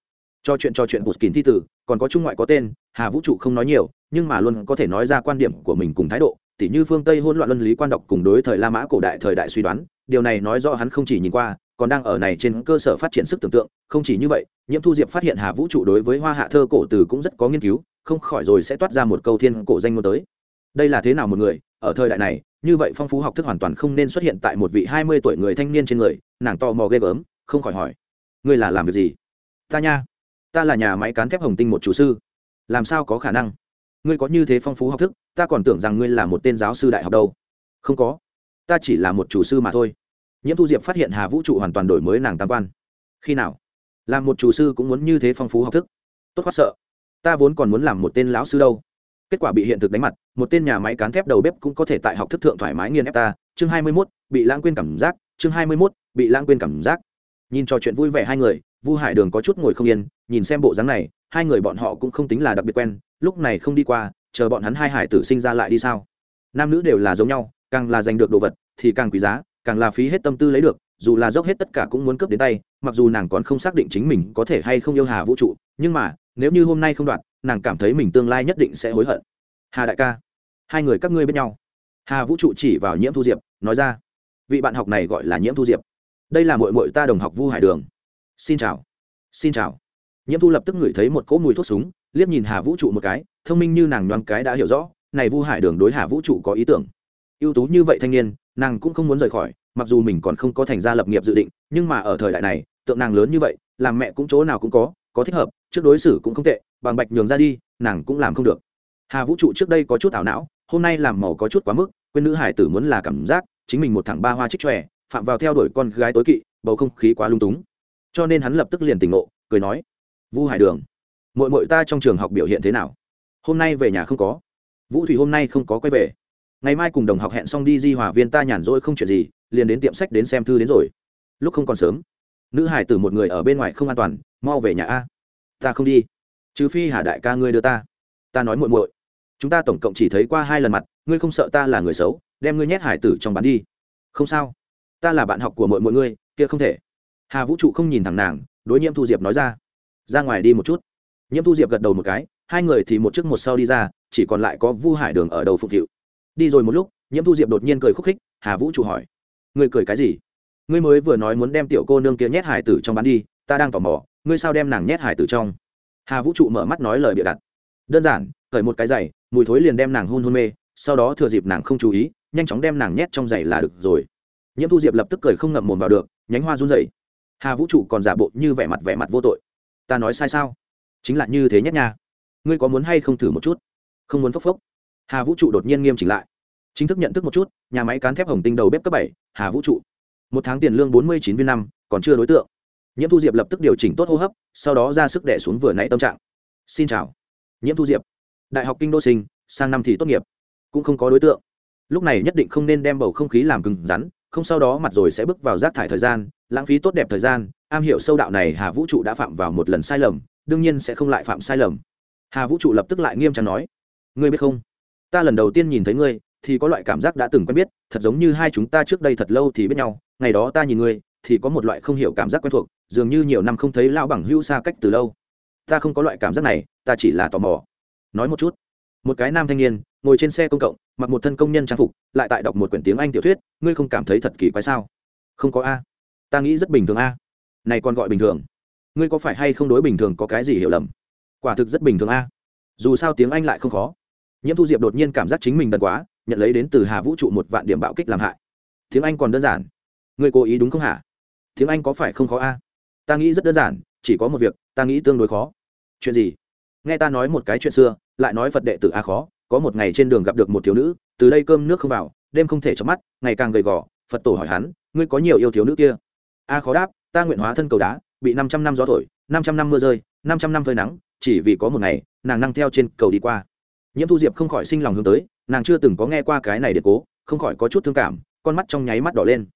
Cho chuyện cho chuyện bụt kín thi tử, còn có trung ngoại có tên, hà vũ trụ không nói nhiều, nhưng mà luôn có thể nói ra quan điểm của mình cùng thái độ, tỉ như phương tây hỗn loạn luân lý quan độc cùng đối thời la mã cổ đại thời đại suy đoán, điều này nói rõ hắn không chỉ nhìn qua còn đang ở này trên cơ sở phát triển sức tưởng tượng, không chỉ như vậy, nhiễm thu diệp phát hiện hà vũ trụ đối với hoa hạ thơ cổ từ cũng rất có nghiên cứu, không khỏi rồi sẽ toát ra một câu thiên cổ danh ngôn tới. Đây là thế nào một người? Ở thời đại này, như vậy phong phú học thức hoàn toàn không nên xuất hiện tại một vị hai mươi tuổi người thanh niên trên người, nàng to mò ghê gớm, không khỏi hỏi. Ngươi là làm việc gì? Ta nha. Ta là nhà máy cán thép hồng tinh một chủ sư. Làm sao có khả năng? Ngươi có như thế phong phú học thức, ta còn tưởng rằng ngươi là một tên giáo sư đại học đâu. Không có. Ta chỉ là một chủ sư mà thôi nhiễm thu diệp phát hiện hà vũ trụ hoàn toàn đổi mới nàng tam quan. Khi nào? Làm một chủ sư cũng muốn như thế phong phú học thức. Tốt khoát sợ. Ta vốn còn muốn làm một tên lão sư đâu. Kết quả bị hiện thực đánh mặt, một tên nhà máy cán thép đầu bếp cũng có thể tại học thức thượng thoải mái nghiên ép ta. Chương hai mươi mốt, bị lãng quên cảm giác. Chương hai mươi mốt, bị lãng quên cảm giác. Nhìn trò chuyện vui vẻ hai người, vu hải đường có chút ngồi không yên, nhìn xem bộ dáng này, hai người bọn họ cũng không tính là đặc biệt quen, lúc này không đi qua, chờ bọn hắn hai hải tử sinh ra lại đi sao? Nam nữ đều là giống nhau, càng là giành được đồ vật thì càng quý giá càng là phí hết tâm tư lấy được, dù là dốc hết tất cả cũng muốn cướp đến tay, mặc dù nàng còn không xác định chính mình có thể hay không yêu hà vũ trụ, nhưng mà, nếu như hôm nay không đoạt nàng cảm thấy mình tương lai nhất định sẽ hối hận. Hà đại ca, hai người các ngươi bên nhau. Hà vũ trụ chỉ vào nhiễm thu diệp, nói ra, vị bạn học này gọi là nhiễm thu diệp. Đây là mội mội ta đồng học vu hải đường. Xin chào. Xin chào. Nhiễm thu lập tức ngửi thấy một cỗ mùi thuốc súng, liếc nhìn hà vũ trụ một cái, thông minh như nàng nhoáng cái đã hiểu rõ, này vu hải đường đối hà vũ trụ có ý tưởng. Ưu tú như vậy thanh niên nàng cũng không muốn rời khỏi, mặc dù mình còn không có thành gia lập nghiệp dự định, nhưng mà ở thời đại này, tượng nàng lớn như vậy, làm mẹ cũng chỗ nào cũng có có thích hợp, trước đối xử cũng không tệ, bằng bạch nhường ra đi, nàng cũng làm không được. Hà vũ trụ trước đây có chút ảo não, hôm nay làm màu có chút quá mức, quên nữ hải tử muốn là cảm giác, chính mình một thằng ba hoa trích tròe phạm vào theo đuổi con gái tối kỵ, bầu không khí quá lung túng. Cho nên hắn lập tức liền tỉnh ngộ, cười nói, vu hải đường mội mội ta trong trường học biểu hiện thế nào? Hôm nay về nhà không có. Vũ thủy hôm nay không có quay về ngày mai cùng đồng học hẹn xong đi di hòa viên ta nhàn rỗi không chuyện gì, liền đến tiệm sách đến xem thư đến rồi. Lúc không còn sớm, nữ hải tử một người ở bên ngoài không an toàn, mau về nhà a. Ta không đi, trừ phi hà đại ca ngươi đưa ta. Ta nói muội muội. Chúng ta tổng cộng chỉ thấy qua hai lần mặt, ngươi không sợ ta là người xấu, đem ngươi nhét hải tử trong bán đi. Không sao. Ta là bạn học của mọi mọi ngươi, kia không thể. Hà vũ trụ không nhìn thẳng nàng, đối nhiễm thu diệp nói ra. Ra ngoài đi một chút. Nhiễm thu diệp gật đầu một cái, hai người thì một trước một sau đi ra, chỉ còn lại có vu hải đường ở đầu phục vụ đi rồi một lúc, nhiễm thu diệp đột nhiên cười khúc khích, hà vũ trụ hỏi, ngươi cười cái gì? Ngươi mới vừa nói muốn đem tiểu cô nương kia nhét hải tử trong bán đi, ta đang tò mò, ngươi sao đem nàng nhét hải tử trong? Hà vũ trụ mở mắt nói lời bịa đặt. Đơn giản khởi một cái giày, mùi thối liền đem nàng hôn hôn mê, sau đó thừa dịp nàng không chú ý, nhanh chóng đem nàng nhét trong giày là được rồi. Nhiễm thu diệp lập tức cười không ngậm mồm vào được, nhánh hoa run rẩy. Hà vũ trụ còn giả bộ như vẻ mặt vẻ mặt vô tội. Ta nói sai sao? Chính là như thế nhất nha. Ngươi có muốn hay không thử một chút? Không muốn phốc phốc. Hà vũ trụ đột nhiên nghiêm chỉnh lại chính thức nhận thức một chút, nhà máy cán thép hồng tinh đầu bếp cấp bảy, hà vũ trụ. Một tháng tiền lương bốn mươi chín viên năm, còn chưa đối tượng. Nhiễm thu diệp lập tức điều chỉnh tốt hô hấp, sau đó ra sức đẻ xuống vừa nãy tâm trạng. Xin chào. Nhiễm thu diệp. Đại học kinh đô sinh, sang năm thì tốt nghiệp. Cũng không có đối tượng. Lúc này nhất định không nên đem bầu không khí làm cứng rắn, không sau đó mặt rồi sẽ bước vào rác thải thời gian, lãng phí tốt đẹp thời gian. Am hiểu sâu đạo này hà vũ trụ đã phạm vào một lần sai lầm, đương nhiên sẽ không lại phạm sai lầm. Hà vũ trụ lập tức lại nghiêm trọng nói, ngươi biết không? Ta lần đầu tiên nhìn thấy ngươi thì có loại cảm giác đã từng quen biết, thật giống như hai chúng ta trước đây thật lâu thì biết nhau, ngày đó ta nhìn ngươi, thì có một loại không hiểu cảm giác quen thuộc, dường như nhiều năm không thấy lão bằng hữu xa cách từ lâu. Ta không có loại cảm giác này, ta chỉ là tò mò. Nói một chút. Một cái nam thanh niên, ngồi trên xe công cộng, mặc một thân công nhân trang phục, lại tại đọc một quyển tiếng anh tiểu thuyết, ngươi không cảm thấy thật kỳ quái sao? Không có a. Ta nghĩ rất bình thường a. Này còn gọi bình thường. Ngươi có phải hay không đối bình thường có cái gì hiểu lầm? Quả thực rất bình thường a. Dù sao tiếng anh lại không khó. Nhiễm thu diệp đột nhiên cảm giác chính mình đần quá nhận lấy đến từ hà vũ trụ một vạn điểm bạo kích làm hại. Tiếng anh còn đơn giản. Ngươi cố ý đúng không hả? Tiếng anh có phải không khó a? Ta nghĩ rất đơn giản, chỉ có một việc, ta nghĩ tương đối khó. Chuyện gì? Nghe ta nói một cái chuyện xưa, lại nói phật đệ tử a khó, có một ngày trên đường gặp được một thiếu nữ, từ đây cơm nước không vào, đêm không thể chớm mắt, ngày càng gầy gò, phật tổ hỏi hắn, ngươi có nhiều yêu thiếu nữ kia? A khó đáp, ta nguyện hóa thân cầu đá, bị năm trăm năm gió thổi, năm trăm năm mưa rơi, năm trăm năm phơi nắng, chỉ vì có một ngày, nàng năng theo trên cầu đi qua. Nhiễm thu diệp không khỏi sinh lòng hướng tới nàng chưa từng có nghe qua cái này điện cố, không khỏi có chút thương cảm, con mắt trong nháy mắt đỏ lên.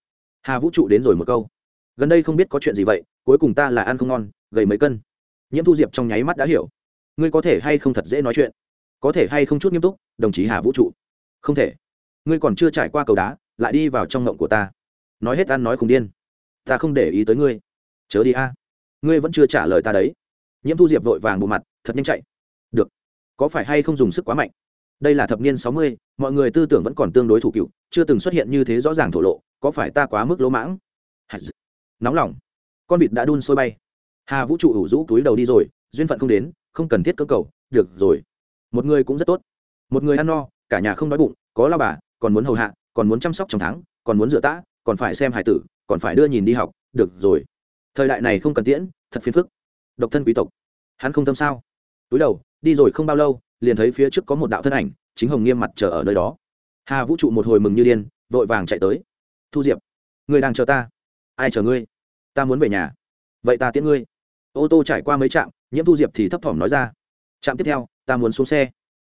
Hà vũ trụ đến rồi một câu. Gần đây không biết có chuyện gì vậy, cuối cùng ta là ăn không ngon, gầy mấy cân. Nhiễm thu diệp trong nháy mắt đã hiểu. Ngươi có thể hay không thật dễ nói chuyện? Có thể hay không chút nghiêm túc, đồng chí hà vũ trụ? Không thể. Ngươi còn chưa trải qua cầu đá, lại đi vào trong ngộng của ta. Nói hết ăn nói không điên. Ta không để ý tới ngươi. Chớ đi a. Ngươi vẫn chưa trả lời ta đấy. Nhiễm thu diệp vội vàng bộ mặt, thật nhanh chạy. Được. Có phải hay không dùng sức quá mạnh? Đây là thập niên sáu mươi, mọi người tư tưởng vẫn còn tương đối thủ cựu, chưa từng xuất hiện như thế rõ ràng thổ lộ, có phải ta quá mức lỗ mãng? Nóng lòng. Con vịt đã đun sôi bay. Hà vũ trụ ủ rũ túi đầu đi rồi, duyên phận không đến, không cần thiết cơ cầu, được rồi. Một người cũng rất tốt. Một người ăn no, cả nhà không đói bụng, có lao bà, còn muốn hầu hạ, còn muốn chăm sóc trong tháng, còn muốn rửa tã, còn phải xem hải tử, còn phải đưa nhìn đi học, được rồi. Thời đại này không cần tiễn, thật phiền phức. Độc thân quý tộc. Hắn không tâm sao? Túi đầu, đi rồi không bao lâu liền thấy phía trước có một đạo thân ảnh, chính hồng nghiêm mặt chờ ở nơi đó. Hà vũ trụ một hồi mừng như điên, vội vàng chạy tới. Thu diệp người đang chờ ta. Ai chờ ngươi? Ta muốn về nhà. Vậy ta tiễn ngươi. Ô tô trải qua mấy trạm, nhiễm thu diệp thì thấp thỏm nói ra. Trạm tiếp theo, ta muốn xuống xe.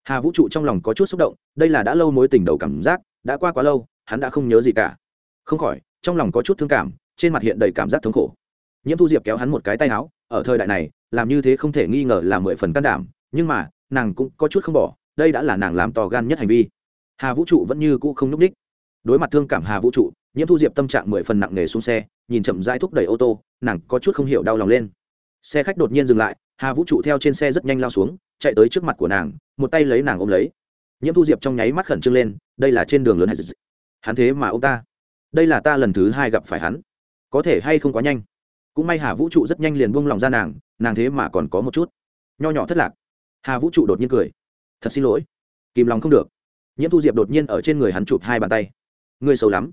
Hà vũ trụ trong lòng có chút xúc động, đây là đã lâu mối tình đầu cảm giác, đã qua quá lâu, hắn đã không nhớ gì cả. Không khỏi, trong lòng có chút thương cảm, trên mặt hiện đầy cảm giác thống khổ. Nhiễm thu diệp kéo hắn một cái tay áo, ở thời đại này, làm như thế không thể nghi ngờ là mười phần can đảm, nhưng mà nàng cũng có chút không bỏ, đây đã là nàng làm to gan nhất hành vi. Hà vũ trụ vẫn như cũ không nhúc ních đối mặt thương cảm hà vũ trụ, nhiễm thu diệp tâm trạng mười phần nặng nề xuống xe, nhìn chậm rãi thúc đẩy ô tô, nàng có chút không hiểu đau lòng lên. Xe khách đột nhiên dừng lại, hà vũ trụ theo trên xe rất nhanh lao xuống, chạy tới trước mặt của nàng, một tay lấy nàng ôm lấy. Nhiễm thu diệp trong nháy mắt khẩn trương lên, đây là trên đường lớn hay hắn thế mà ô ta. Đây là ta lần thứ hai gặp phải hắn. Có thể hay không quá nhanh? Cũng may hà vũ trụ rất nhanh liền buông lòng ra nàng nàng thế mà còn có một chút. Nho nhỏ thất lạc hà vũ trụ đột nhiên cười. Thật xin lỗi, kìm lòng không được. Nhiễm thu diệp đột nhiên ở trên người hắn chụp hai bàn tay. Ngươi xấu lắm.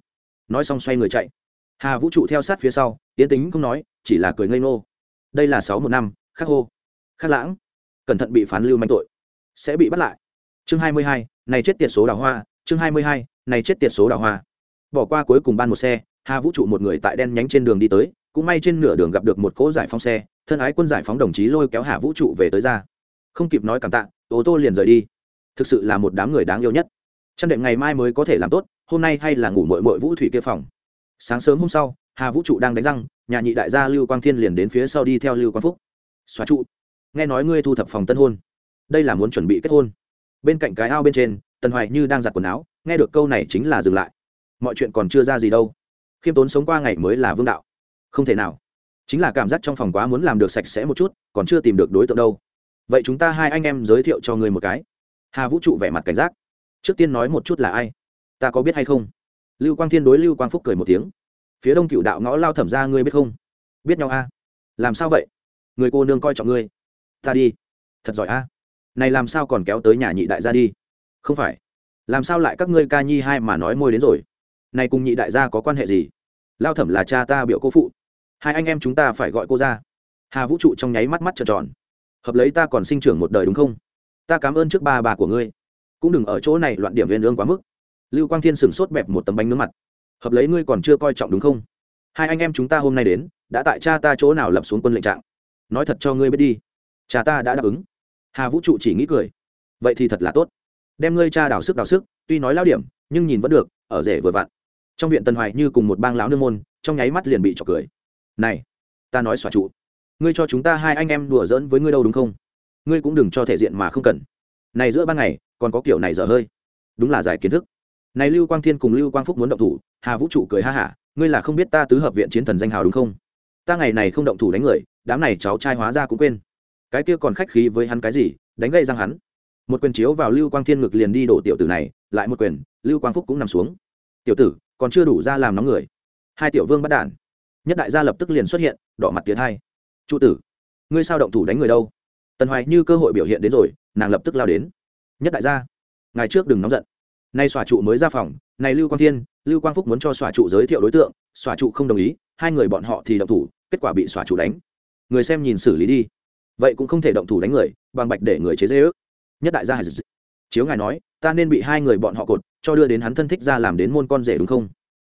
Nói xong xoay người chạy. Hà vũ trụ theo sát phía sau tiến tính không nói, chỉ là cười ngây ngô. Đây là sáu một năm, khắc hô, khắc lãng. Cẩn thận bị phán lưu manh tội, sẽ bị bắt lại. Chương hai mươi hai, này chết tiệt số đào hoa. Chương hai mươi hai, này chết tiệt số đào hoa. Bỏ qua cuối cùng ban một xe, hà vũ trụ một người tại đen nhánh trên đường đi tới, cũng may trên nửa đường gặp được một cỗ giải phóng xe, thân ái quân giải phóng đồng chí lôi kéo hà vũ trụ về tới ra không kịp nói cảm tạ, ô tô liền rời đi. Thực sự là một đám người đáng yêu nhất. Chăn đệm ngày mai mới có thể làm tốt, hôm nay hay là ngủ mội mội vũ thủy kia phòng. Sáng sớm hôm sau, hà vũ trụ đang đánh răng, nhà nhị đại gia lưu quang thiên liền đến phía sau đi theo lưu quang phúc. Xóa trụ. Nghe nói ngươi thu thập phòng tân hôn. Đây là muốn chuẩn bị kết hôn. Bên cạnh cái ao bên trên, tần hoài như đang giặt quần áo, nghe được câu này chính là dừng lại. Mọi chuyện còn chưa ra gì đâu. Khiêm tốn sống qua ngày mới là vương đạo. Không thể nào. Chính là cảm giác trong phòng quá muốn làm được sạch sẽ một chút, còn chưa tìm được đối tượng đâu vậy chúng ta hai anh em giới thiệu cho người một cái. Hà vũ trụ vẻ mặt cảnh giác. Trước tiên nói một chút là ai? Ta có biết hay không? Lưu quang thiên đối lưu quang phúc cười một tiếng. Phía đông cựu đạo ngõ lao thẩm ra ngươi biết không? Biết nhau a. Làm sao vậy? Người cô nương coi trọng ngươi. Ta đi. Thật giỏi a. Này làm sao còn kéo tới nhà nhị đại gia đi? Không phải. Làm sao lại các ngươi ca nhi hai mà nói môi đến rồi? Này cùng nhị đại gia có quan hệ gì? Lao thẩm là cha ta biểu cô phụ. Hai anh em chúng ta phải gọi cô ra. Hà vũ trụ trong nháy mắt mắt trợn tròn hợp lấy ta còn sinh trưởng một đời đúng không? Ta cảm ơn trước ba bà của ngươi. Cũng đừng ở chỗ này loạn điểm viên lương quá mức. Lưu quang thiên sửng sốt bẹp một tấm bánh nướng mặt. Hợp lấy ngươi còn chưa coi trọng đúng không? Hai anh em chúng ta hôm nay đến, đã tại cha ta chỗ nào lập xuống quân lệnh trạng? Nói thật cho ngươi biết đi. Cha ta đã đáp ứng. Hà vũ trụ chỉ nghĩ cười. Vậy thì thật là tốt. Đem ngươi cha đào sức đào sức, tuy nói lao điểm, nhưng nhìn vẫn được, ở rể vừa vặn. Trong viện tân hoài như cùng một bang lão nương môn, trong nháy mắt liền bị trọc cười. Này, ta nói xòa trụ ngươi cho chúng ta hai anh em đùa giỡn với ngươi đâu đúng không? Ngươi cũng đừng cho thể diện mà không cần. Này giữa ban ngày, còn có kiểu này dở hơi. Đúng là giải kiến thức. Này lưu quang thiên cùng lưu quang phúc muốn động thủ, hà vũ trụ cười ha hả, ngươi là không biết ta tứ hợp viện chiến thần danh hào đúng không? Ta ngày này không động thủ đánh người, đám này cháu trai hóa ra cũng quên. Cái kia còn khách khí với hắn cái gì, đánh gây răng hắn. Một quyền chiếu vào lưu quang thiên ngực liền đi đổ tiểu tử này, lại một quyền, lưu quang phúc cũng nằm xuống. Tiểu tử, còn chưa đủ ra làm nóng người. Hai tiểu vương bắt đản nhất đại gia lập tức liền xuất hiện, đỏ mặt tiến hai trụ tử, ngươi sao động thủ đánh người đâu? Tần hoài như cơ hội biểu hiện đến rồi, nàng lập tức lao đến. Nhất đại gia ngày trước đừng nóng giận. Nay xòa trụ mới ra phòng này lưu quang thiên, lưu quang phúc muốn cho xòa trụ giới thiệu đối tượng, xòa trụ không đồng ý, hai người bọn họ thì động thủ, kết quả bị xòa trụ đánh. Người xem nhìn xử lý đi. Vậy cũng không thể động thủ đánh người, bằng bạch để người chế dễ ước nhất đại gia hải chiếu ngài nói, ta nên bị hai người bọn họ cột, cho đưa đến hắn thân thích ra làm đến môn con rể đúng không?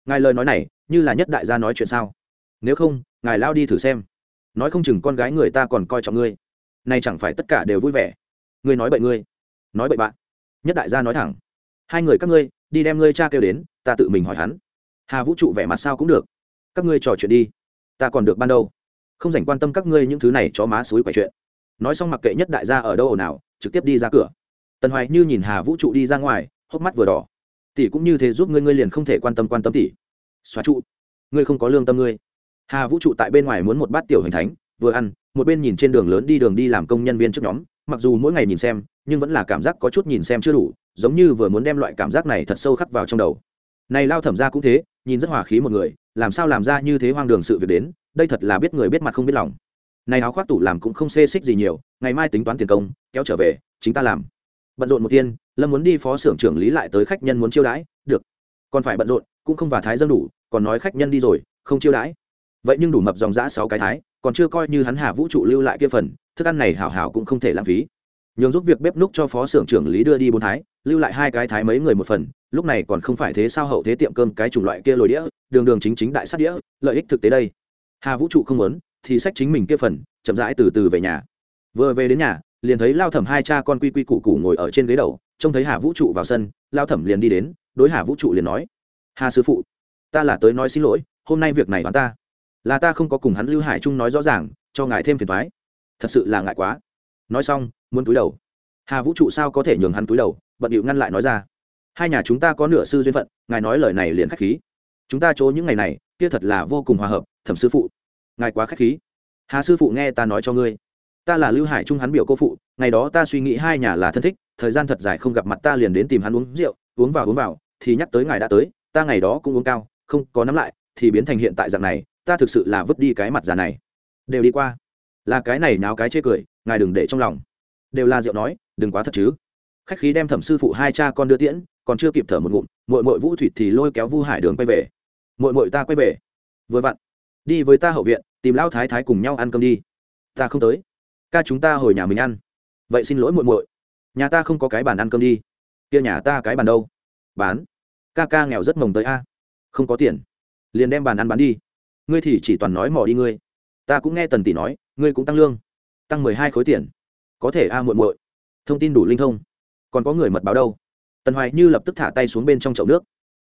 Ngài lời nói này, như là nhất đại gia nói chuyện sao? Nếu không, ngài lao đi thử xem nói không chừng con gái người ta còn coi trọng ngươi. Nay chẳng phải tất cả đều vui vẻ. Ngươi nói bậy ngươi. Nói bậy bạn. Nhất đại gia nói thẳng. Hai người các ngươi, đi đem ngươi cha kêu đến, ta tự mình hỏi hắn. Hà vũ trụ vẻ mặt sao cũng được. Các ngươi trò chuyện đi. Ta còn được ban đâu? không dành quan tâm các ngươi những thứ này cho má suối quậy chuyện. Nói xong mặc kệ nhất đại gia ở đâu ồn ào, trực tiếp đi ra cửa. Tần hoài như nhìn hà vũ trụ đi ra ngoài, hốc mắt vừa đỏ. Tỷ cũng như thế giúp ngươi ngươi liền không thể quan tâm quan tâm tỷ. Xóa trụ. Ngươi không có lương tâm ngươi hà vũ trụ tại bên ngoài muốn một bát tiểu hình thánh, vừa ăn, một bên nhìn trên đường lớn đi đường đi làm công nhân viên trước nhóm, mặc dù mỗi ngày nhìn xem, nhưng vẫn là cảm giác có chút nhìn xem chưa đủ, giống như vừa muốn đem loại cảm giác này thật sâu khắc vào trong đầu. Này lao thẩm ra cũng thế, nhìn rất hòa khí một người, làm sao làm ra như thế hoang đường sự việc đến, đây thật là biết người biết mặt không biết lòng. Này áo khoác tủ làm cũng không xê xích gì nhiều, ngày mai tính toán tiền công, kéo trở về, chính ta làm. Bận rộn một tiên, lâm muốn đi phó xưởng trưởng lý lại tới khách nhân muốn chiêu đãi, được. Còn phải bận rộn, cũng không và thái dân đủ, còn nói khách nhân đi rồi, không chiêu đãi vậy nhưng đủ mập dòng giã sáu cái thái, còn chưa coi như hắn hà vũ trụ lưu lại kia phần, thức ăn này hảo hảo cũng không thể lãng phí. Nhường giúp việc bếp núc cho phó xưởng trưởng lý đưa đi bốn thái, lưu lại hai cái thái mấy người một phần, lúc này còn không phải thế sao hậu thế tiệm cơm cái chủng loại kia lồi đĩa, đường đường chính chính đại sát đĩa, lợi ích thực tế đây. Hà vũ trụ không muốn, thì sách chính mình kia phần, chậm rãi từ từ về nhà. Vừa về đến nhà, liền thấy lao thẩm hai cha con quy quy củ củ ngồi ở trên ghế đầu, trông thấy hà vũ trụ vào sân, lao thẩm liền đi đến, đối hà vũ trụ liền nói, hà sư phụ, ta là tới nói xin lỗi, hôm nay việc này đoán ta là ta không có cùng hắn lưu hải trung nói rõ ràng, cho ngài thêm phiền thoái thật sự là ngại quá. Nói xong, muốn túi đầu. Hà vũ trụ sao có thể nhường hắn túi đầu, bận điệu ngăn lại nói ra. Hai nhà chúng ta có nửa sư duyên phận, ngài nói lời này liền k h á c h khí. Chúng ta chỗ những ngày này, kia thật là vô cùng hòa hợp, thẩm sư phụ. Ngài quá k h á c h khí. Hà sư phụ nghe ta nói cho ngươi. Ta là lưu hải trung hắn biểu cô phụ, ngày đó ta suy nghĩ hai nhà là thân thích, thời gian thật dài không gặp mặt ta liền đến tìm hắn uống rượu, uống vào uống vào, thì nhắc tới ngài đã tới, ta ngày đó cũng uống cao, không có nắm lại, thì biến thành hiện tại dạng này ta thực sự là vứt đi cái mặt già này. Đều đi qua. Là cái này náo cái chê cười, ngài đừng để trong lòng. Đều là rượu nói, đừng quá thật chứ. Khách khí đem thẩm sư phụ hai cha con đưa tiễn, còn chưa kịp thở một ngụm mội mội vũ thủy thì lôi kéo vu hải đường quay về. Mội mội ta quay về. Vừa vặn, đi với ta hậu viện, tìm lão thái thái cùng nhau ăn cơm đi. Ta không tới. Ca chúng ta hồi nhà mình ăn. Vậy xin lỗi muội muội. Nhà ta không có cái bàn ăn cơm đi. Kia nhà ta cái bàn đâu? Bán. Ca ca nghèo rất mồng tới a. Không có tiền. Liền đem bàn ăn bán đi ngươi thì chỉ toàn nói mò đi ngươi. Ta cũng nghe tần tỷ nói, ngươi cũng tăng lương, tăng mười hai khối tiền. Có thể a muội muội. Thông tin đủ linh thông. Còn có người mật báo đâu? Tần hoài như lập tức thả tay xuống bên trong chậu nước.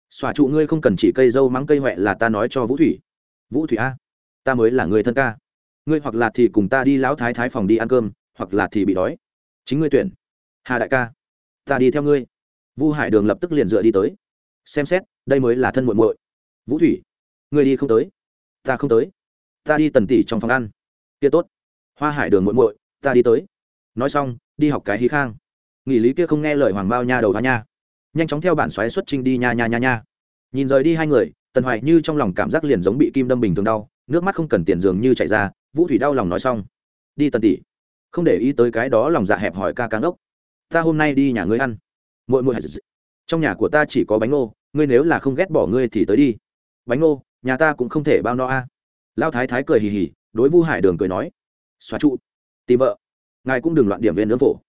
Xòa trụ ngươi không cần chỉ cây dâu mắng cây huệ là ta nói cho vũ thủy. Vũ thủy a, ta mới là người thân ca. Ngươi hoặc là thì cùng ta đi lão thái thái phòng đi ăn cơm, hoặc là thì bị đói. Chính ngươi tuyển. Hà đại ca, ta đi theo ngươi. Vu hải đường lập tức liền dựa đi tới. Xem xét, đây mới là thân muội muội. Vũ thủy, ngươi đi không tới ta không tới. Ta đi tần tỷ trong phòng ăn. Kia tốt. Hoa hải đường muộn muội, ta đi tới. Nói xong, đi học cái hí khang. Nghỉ lý kia không nghe lời hoàng bao nha đầu hoa nha. Nhanh chóng theo bản xoáy xuất trinh đi nha nha nha nha. Nhìn rời đi hai người, tần hoài như trong lòng cảm giác liền giống bị kim đâm bình thường đau, nước mắt không cần tiền dường như chạy ra, vũ thủy đau lòng nói xong. Đi tần tỷ không để ý tới cái đó lòng dạ hẹp hỏi ca cáng ốc ta hôm nay đi nhà ngươi ăn. Muội muội trong nhà của ta chỉ có bánh ngô, ngươi nếu là không ghét bỏ ngươi thì tới đi. Bánh ngô nhà ta cũng không thể bao no a. À. lao thái thái cười hì hì, đối vu hải đường cười nói, xóa trụ, tìm vợ. Ngài cũng đừng loạn điểm viên nướng phổ.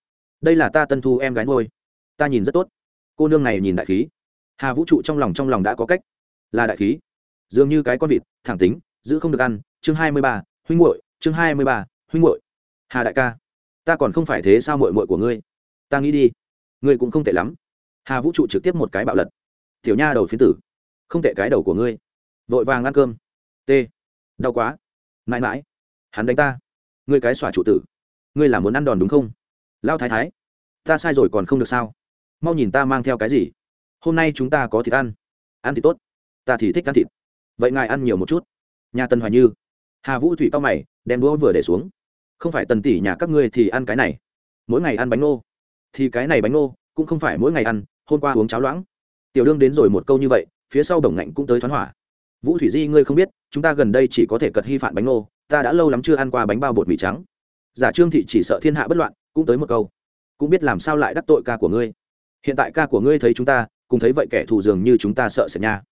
Đây là ta tân thu em gái ngôi ta nhìn rất tốt. Cô nương này nhìn đại khí. Hà vũ trụ trong lòng trong lòng đã có cách. Là đại khí. Dường như cái con vịt, thẳng tính, giữ không được ăn. Chương hai mươi ba, huynh muội, chương hai mươi ba, huynh muội. Hà đại ca, ta còn không phải thế sao muội muội của ngươi? Ta nghĩ đi. Ngươi cũng không tệ lắm. Hà vũ trụ trực tiếp một cái bạo lật. Tiểu nha đầu phiến tử. Không tệ cái đầu của ngươi vội vàng ăn cơm. T. Đau quá. Mãi mãi. Hắn đánh ta. Ngươi cái xỏa trụ tử. Ngươi là muốn ăn đòn đúng không? Lao thái thái. Ta sai rồi còn không được sao? Mau nhìn ta mang theo cái gì? Hôm nay chúng ta có thịt ăn. Ăn thì tốt. Ta thì thích ăn thịt. Vậy ngài ăn nhiều một chút. Nhà tân hoài như. Hà vũ thủy cao mày, đem đũa vừa để xuống. Không phải tần tỷ nhà các ngươi thì ăn cái này. Mỗi ngày ăn bánh nô thì cái này bánh nô cũng không phải mỗi ngày ăn, hôm qua uống cháo loãng. Tiểu đương đến rồi một câu như vậy, phía sau đồng ngạnh cũng tới thoán hỏa vũ thủy di, ngươi không biết, chúng ta gần đây chỉ có thể cật hy phản bánh ngô. ta đã lâu lắm chưa ăn qua bánh bao bột mì trắng. Giả trương thị chỉ sợ thiên hạ bất loạn, cũng tới một câu, cũng biết làm sao lại đắc tội ca của ngươi. Hiện tại ca của ngươi thấy chúng ta, cùng thấy vậy kẻ thù dường như chúng ta sợ sệt nha.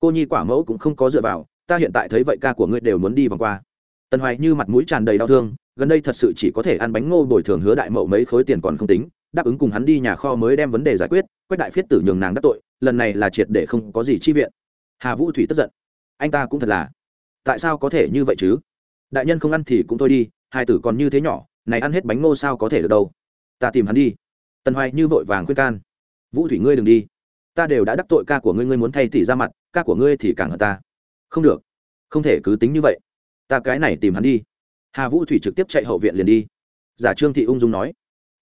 Cô nhi quả mẫu cũng không có dựa vào, ta hiện tại thấy vậy ca của ngươi đều muốn đi vòng qua. Tần hoài như mặt mũi tràn đầy đau thương, gần đây thật sự chỉ có thể ăn bánh ngô bồi thường hứa đại mậu mấy khối tiền còn không tính, đáp ứng cùng hắn đi nhà kho mới đem vấn đề giải quyết, quách đại phiết tử nhường nàng đắc tội, lần này là triệt để không có gì chi viện. Hà vũ thủy tức giận anh ta cũng thật là. Tại sao có thể như vậy chứ? Đại nhân không ăn thì cũng thôi đi, hai tử còn như thế nhỏ, này ăn hết bánh ngô sao có thể được đâu? Ta tìm hắn đi. Tần hoài như vội vàng khuyên can. Vũ thủy ngươi đừng đi. Ta đều đã đắc tội ca của ngươi ngươi muốn thay tỷ ra mặt, ca của ngươi thì càng hơn ta. Không được. Không thể cứ tính như vậy. Ta cái này tìm hắn đi. Hà vũ thủy trực tiếp chạy hậu viện liền đi. Giả trương thị ung dung nói.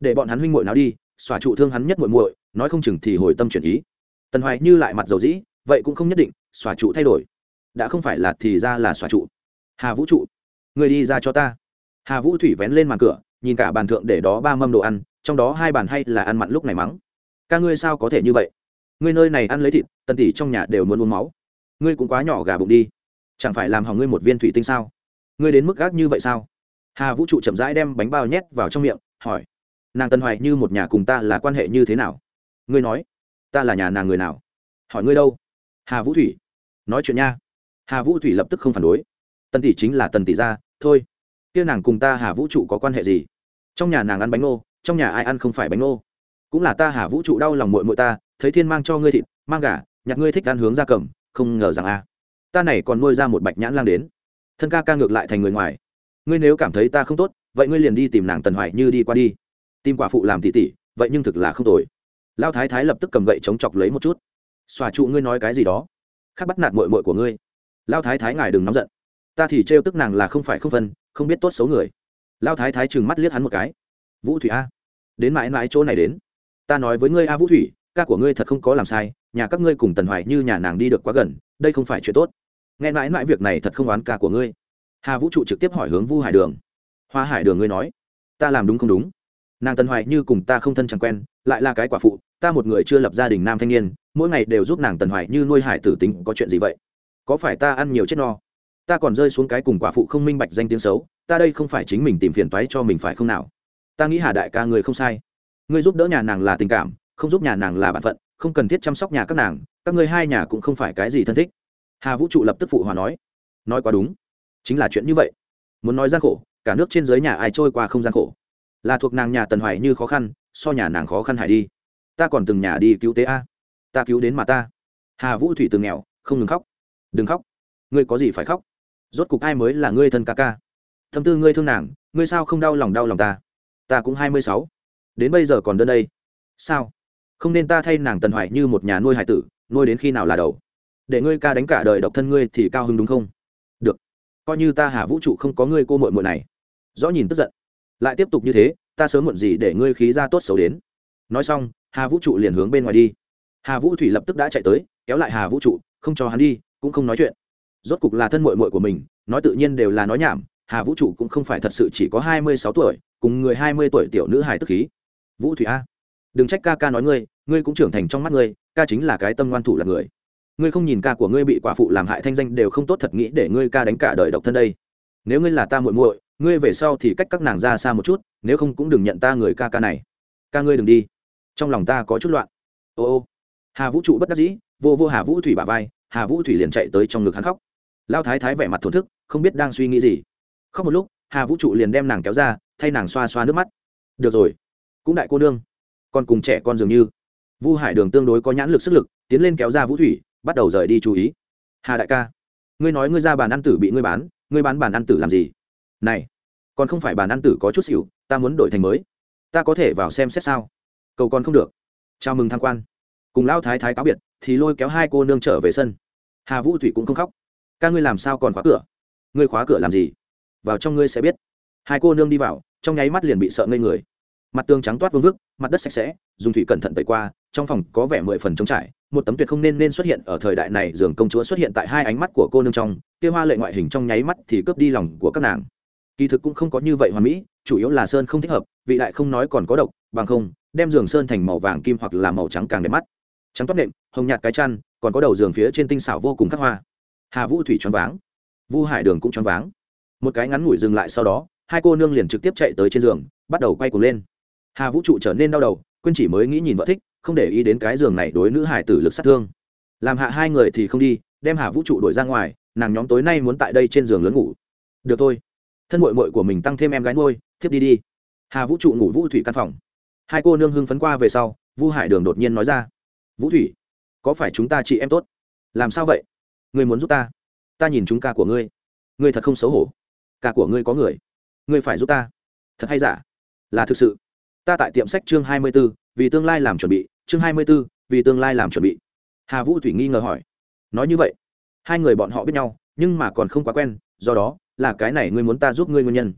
Để bọn hắn huynh muội nào đi, xòa trụ thương hắn nhất muội muội, nói không chừng thì hồi tâm chuyển ý. Tần hoài như lại mặt dầu dĩ, vậy cũng không nhất định, xòa trụ thay đổi đã không phải là thì ra là xòa trụ. Hà vũ trụ, người đi ra cho ta. Hà vũ thủy vén lên màn cửa, nhìn cả bàn thượng để đó ba mâm đồ ăn, trong đó hai bàn hay là ăn mặn lúc này mắng. Ca ngươi sao có thể như vậy? Ngươi nơi này ăn lấy thịt, tần tỷ trong nhà đều muốn uống máu. Ngươi cũng quá nhỏ gà bụng đi. Chẳng phải làm hỏng ngươi một viên thủy tinh sao? Ngươi đến mức gác như vậy sao? Hà vũ trụ chậm rãi đem bánh bao nhét vào trong miệng, hỏi. Nàng tân hoài như một nhà cùng ta là quan hệ như thế nào? Ngươi nói, ta là nhà nàng người nào? Hỏi ngươi đâu? Hà vũ thủy, nói chuyện nha hà vũ thủy lập tức không phản đối. Tần tỷ chính là tần tỷ gia, thôi. Kia nàng cùng ta hà vũ trụ có quan hệ gì? Trong nhà nàng ăn bánh ngô, trong nhà ai ăn không phải bánh ngô? Cũng là ta hà vũ trụ đau lòng mội mội ta, thấy thiên mang cho ngươi thịt, mang gà, nhặt ngươi thích ăn hướng ra cầm, không ngờ rằng a, ta này còn nuôi ra một bạch nhãn lang đến. Thân ca ca ngược lại thành người ngoài. Ngươi nếu cảm thấy ta không tốt, vậy ngươi liền đi tìm nàng tần hoài như đi qua đi. Tìm quả phụ làm tỉ tỉ, vậy nhưng thực là không tồi. Lao thái thái lập tức cầm gậy chống chọc lấy một chút. Xòa trụ ngươi nói cái gì đó. Khác bắt nạt mội mội của ngươi lao thái thái ngài đừng nóng giận. Ta thì trêu tức nàng là không phải không phân, không biết tốt xấu người. Lao thái thái trừng mắt liếc hắn một cái. Vũ thủy a, đến mãi mãi chỗ này đến. Ta nói với ngươi a vũ thủy, ca của ngươi thật không có làm sai, nhà các ngươi cùng tần hoài như nhà nàng đi được quá gần, đây không phải chuyện tốt. Nghe mãi mãi việc này thật không oán ca của ngươi. Hà vũ trụ trực tiếp hỏi hướng vu hải đường. Hoa hải đường ngươi nói, ta làm đúng không đúng? Nàng tần hoài như cùng ta không thân chẳng quen, lại là cái quả phụ, ta một người chưa lập gia đình nam thanh niên, mỗi ngày đều giúp nàng tần hoài như nuôi hải tử tính, có chuyện gì vậy? Có phải ta ăn nhiều chết no? Ta còn rơi xuống cái cùng quả phụ không minh bạch danh tiếng xấu, ta đây không phải chính mình tìm phiền toái cho mình phải không nào? Ta nghĩ hà đại ca người không sai. Ngươi giúp đỡ nhà nàng là tình cảm, không giúp nhà nàng là b ả n phận, không cần thiết chăm sóc nhà các nàng, các ngươi hai nhà cũng không phải cái gì thân thích. Hà vũ trụ lập tức phụ hòa nói. Nói quá đúng. Chính là chuyện như vậy. Muốn nói gian khổ, cả nước trên dưới nhà ai trôi qua không gian khổ. Là thuộc nàng nhà tần hoài như khó khăn, so nhà nàng khó khăn hải đi. Ta còn từng nhà đi cứu tế a. Ta cứu đến mà ta. Hà vũ thủy từng nghèo, không ngừng khóc đừng khóc. Ngươi có gì phải khóc? Rốt cục ai mới là ngươi thân ca ca? Thâm tư ngươi thương nàng, ngươi sao không đau lòng đau lòng ta? Ta cũng hai mươi sáu. Đến bây giờ còn đơn đây. Sao? Không nên ta thay nàng tần hoài như một nhà nuôi hải tử, nuôi đến khi nào là đầu? Để ngươi ca đánh cả đời độc thân ngươi thì cao hứng đúng không? Được. Coi như ta hà vũ trụ không có ngươi cô mội mội này. Rõ nhìn tức giận. Lại tiếp tục như thế, ta sớm muộn gì để ngươi khí ra tốt xấu đến. Nói xong, hà vũ trụ liền hướng bên ngoài đi. Hà vũ thủy lập tức đã chạy tới, kéo lại hà vũ trụ, không cho hắn đi cũng không nói chuyện. Rốt cục là thân mội mội của mình, nói tự nhiên đều là nói nhảm, hà vũ trụ cũng không phải thật sự chỉ có hai mươi sáu tuổi, cùng người hai mươi tuổi tiểu nữ hài tức khí. Vũ thủy a, đừng trách ca ca nói ngươi ngươi cũng trưởng thành trong mắt ngươi, ca chính là cái tâm ngoan thủ là người. Ngươi không nhìn ca của ngươi bị quả phụ làm hại thanh danh đều không tốt thật nghĩ để ngươi ca đánh cả đời độc thân đây. Nếu ngươi là ta muội muội, ngươi về sau thì cách các nàng ra xa một chút, nếu không cũng đừng nhận ta người ca ca này. Ca ngươi đừng đi. Trong lòng ta có chút loạn. Ô ô. Hà vũ trụ bất đắc dĩ, vô vô hà vũ thủy bà vai hà vũ thủy liền chạy tới trong ngực hắn khóc. Lao thái thái vẻ mặt thổn thức, không biết đang suy nghĩ gì. Khóc một lúc, hà vũ trụ liền đem nàng kéo ra, thay nàng xoa xoa nước mắt. Được rồi, cũng đại cô nương. Còn cùng trẻ con dường như. Vu hải đường tương đối có nhãn lực sức lực, tiến lên kéo ra vũ thủy, bắt đầu rời đi chú ý. Hà đại ca, ngươi nói ngươi ra bàn ăn tử bị ngươi bán ngươi bán bàn ăn tử làm gì? Này, còn không phải bàn ăn tử có chút xỉu, ta muốn đổi thành mới. Ta có thể vào xem xét sao? Cầu còn không được. Chào mừng tham quan. Cùng lão thái thái cáo biệt, thì lôi kéo hai cô nương trở về sân hà vũ thủy cũng không khóc. Ca ngươi làm sao còn khóa cửa? Ngươi khóa cửa làm gì? Vào trong ngươi sẽ biết. Hai cô nương đi vào, trong nháy mắt liền bị sợ ngây người. Mặt tường trắng toát vương vức, mặt đất sạch sẽ, dùng thủy cẩn thận tẩy qua, trong phòng có vẻ mười phần trống trải, một tấm tuyệt không nên nên xuất hiện ở thời đại này, giường công chúa xuất hiện tại hai ánh mắt của cô nương trong, kia hoa lệ ngoại hình trong nháy mắt thì cướp đi lòng của các nàng. Kỳ thực cũng không có như vậy hoàn mỹ, chủ yếu là sơn không thích hợp, vị đại không nói còn có độc, bằng không, đem giường sơn thành màu vàng kim hoặc là màu trắng càng đẹp mắt. Trắng toát nệm hồng nhạt cái chăn, còn có đầu giường phía trên tinh xảo vô cùng khắc hoa. Hà vũ thủy choáng váng, vu hải đường cũng choáng váng. Một cái ngắn ngủi dừng lại sau đó, hai cô nương liền trực tiếp chạy tới trên giường, bắt đầu quay cuồng lên. Hà vũ trụ trở nên đau đầu, quên chỉ mới nghĩ nhìn vợ thích, không để ý đến cái giường này đối nữ hải tử lực sát thương. Làm hạ hai người thì không đi, đem hà vũ trụ đuổi ra ngoài, nàng nhóm tối nay muốn tại đây trên giường lớn ngủ. Được thôi. Thân mội mội của mình tăng thêm em gái ngôi thiếp đi đi. Hà vũ trụ ngủ vũ thủy căn phòng. Hai cô nương hưng phấn qua về sau, vu hải đường đột nhiên nói ra. Vũ thủy có phải chúng ta chị em tốt? Làm sao vậy? Ngươi muốn giúp ta? Ta nhìn chúng ca của ngươi. Ngươi thật không xấu hổ. Ca của ngươi có người. Ngươi phải giúp ta. Thật hay giả? Là thực sự. Ta tại tiệm sách chương hai mươi b ố vì tương lai làm chuẩn bị. Chương hai mươi b ố vì tương lai làm chuẩn bị. Hà vũ thủy nghi ngờ hỏi. Nói như vậy, hai người bọn họ biết nhau, nhưng mà còn không quá quen, do đó là cái này ngươi muốn ta giúp ngươi nguyên nhân.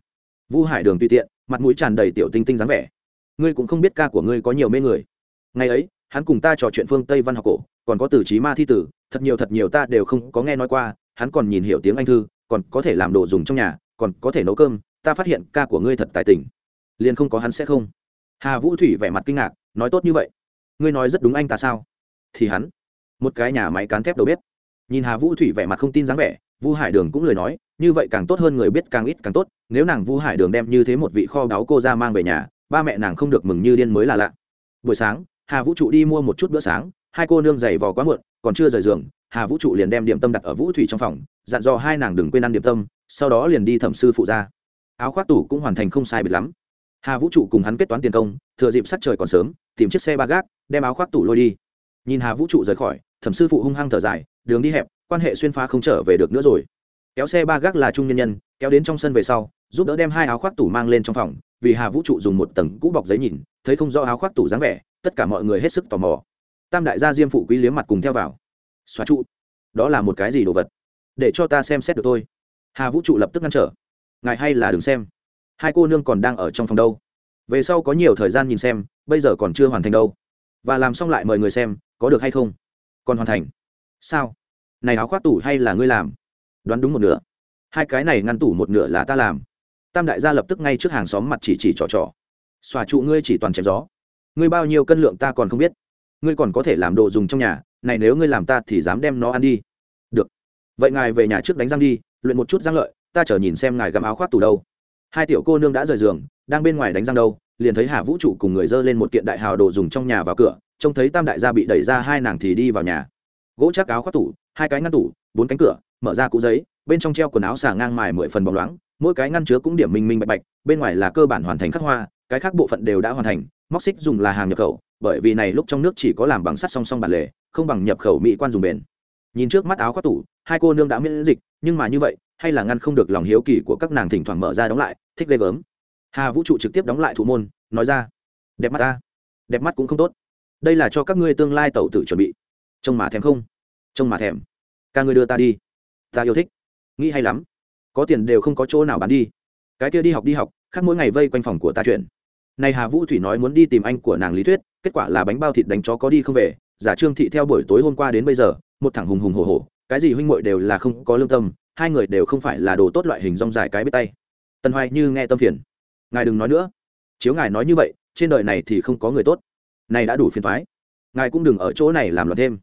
Vu hải đường tùy tiện, mặt mũi tràn đầy tiểu tinh tinh dáng vẻ. Ngươi cũng không biết ca của ngươi có nhiều mê người. Ngày ấy hắn cùng ta trò chuyện phương tây văn học cổ, còn có từ trí ma thi tử, thật nhiều thật nhiều ta đều không có nghe nói qua, hắn còn nhìn hiểu tiếng anh thư, còn có thể làm đồ dùng trong nhà, còn có thể nấu cơm, ta phát hiện ca của ngươi thật tài tình. Liền không có hắn sẽ không. Hà vũ thủy vẻ mặt kinh ngạc, nói tốt như vậy. Ngươi nói rất đúng anh ta sao? Thì hắn, một cái nhà máy cán thép đầu bếp. Nhìn hà vũ thủy vẻ mặt không tin dáng vẻ, vu hải đường cũng lời nói, như vậy càng tốt hơn người biết càng ít càng tốt, nếu nàng vu hải đường đem như thế một vị kho báu cô ra mang về nhà, ba mẹ nàng không được mừng như điên mới là lạ. Buổi sáng hà vũ trụ đi mua một chút bữa sáng, hai cô nương giày vò quá muộn, còn chưa rời giường, hà vũ trụ liền đem điểm tâm đặt ở vũ thủy trong phòng, dặn dò hai nàng đừng quên ăn điểm tâm, sau đó liền đi thẩm sư phụ ra. Áo khoác tủ cũng hoàn thành không sai biệt lắm. Hà vũ trụ cùng hắn kết toán tiền công, thừa dịp sắc trời còn sớm, tìm chiếc xe ba gác, đem áo khoác tủ lôi đi. Nhìn hà vũ trụ rời khỏi, thẩm sư phụ hung hăng thở dài, đường đi hẹp, quan hệ xuyên phá không trở về được nữa rồi. Kéo xe ba gác là trung nhân nhân, kéo đến trong sân về sau, giúp đỡ đem hai áo khoác tủ mang lên trong phòng, vì hà vũ trụ dùng một tầng cũ bọc giấy nhìn, thấy không rõ áo khoác tủ dáng vẻ tất cả mọi người hết sức tò mò. Tam đại gia diêm phụ quý liếm mặt cùng theo vào. Xóa trụ. Đó là một cái gì đồ vật? Để cho ta xem xét được thôi. Hà vũ trụ lập tức ngăn trở. Ngài hay là đừng xem. Hai cô nương còn đang ở trong phòng đâu. Về sau có nhiều thời gian nhìn xem, bây giờ còn chưa hoàn thành đâu. Và làm xong lại mời người xem, có được hay không? Còn hoàn thành. Sao? Này áo khoác tủ hay là ngươi làm? Đoán đúng một nửa. Hai cái này ngăn tủ một nửa là ta làm. Tam đại gia lập tức ngay trước hàng xóm mặt chỉ chỉ trò trò. Xòa trụ ngươi chỉ toàn chém gió ngươi bao nhiêu cân lượng ta còn không biết. Ngươi còn có thể làm đồ dùng trong nhà, này nếu ngươi làm ta thì dám đem nó ăn đi. Được. Vậy ngài về nhà trước đánh răng đi, luyện một chút răng lợi, ta chờ nhìn xem ngài gặm áo khoác tủ đâu. Hai tiểu cô nương đã rời giường, đang bên ngoài đánh răng đâu, liền thấy hà vũ trụ cùng người dơ lên một kiện đại hào đồ dùng trong nhà vào cửa, trông thấy tam đại gia bị đẩy ra hai nàng thì đi vào nhà. Gỗ chắc áo khoác tủ, hai cái ngăn tủ, bốn cánh cửa, mở ra cũ giấy, bên trong treo quần áo xả ngang mài mười phần bóng loáng, mỗi cái ngăn chứa cũng điểm minh minh bạch bạch, bên ngoài là cơ bản hoàn thành khắc hoa, cái khác bộ phận đều đã hoàn thành móc xích dùng là hàng nhập khẩu, bởi vì này lúc trong nước chỉ có làm bằng sắt song song bản lề, không bằng nhập khẩu mỹ quan dùng bền. Nhìn trước mắt áo khoác tủ, hai cô nương đã miễn dịch, nhưng mà như vậy, hay là ngăn không được lòng hiếu kỳ của các nàng thỉnh thoảng mở ra đóng lại, thích ghê gớm. Hà vũ trụ trực tiếp đóng lại thủ môn, nói ra, đẹp mắt ta, đẹp mắt cũng không tốt. Đây là cho các ngươi tương lai tẩu tử chuẩn bị. Trông mà thèm không? Trông mà thèm. Ca ngươi đưa ta đi. Ta yêu thích. Nghĩ hay lắm. Có tiền đều không có chỗ nào bán đi. Cái kia đi học đi học, khác mỗi ngày vây quanh phòng của ta chuyện này hà vũ thủy nói muốn đi tìm anh của nàng lý thuyết, kết quả là bánh bao thịt đánh chó có đi không về. Giả trương thị theo buổi tối hôm qua đến bây giờ, một thằng hùng hùng hổ hổ, cái gì huynh muội đều là không có lương tâm, hai người đều không phải là đồ tốt loại hình rong dài cái biết tay. Tần hoài như nghe tâm phiền. Ngài đừng nói nữa. Chiếu ngài nói như vậy, trên đời này thì không có người tốt. Này đã đủ phiền thoái ngài cũng đừng ở chỗ này làm loạn thêm.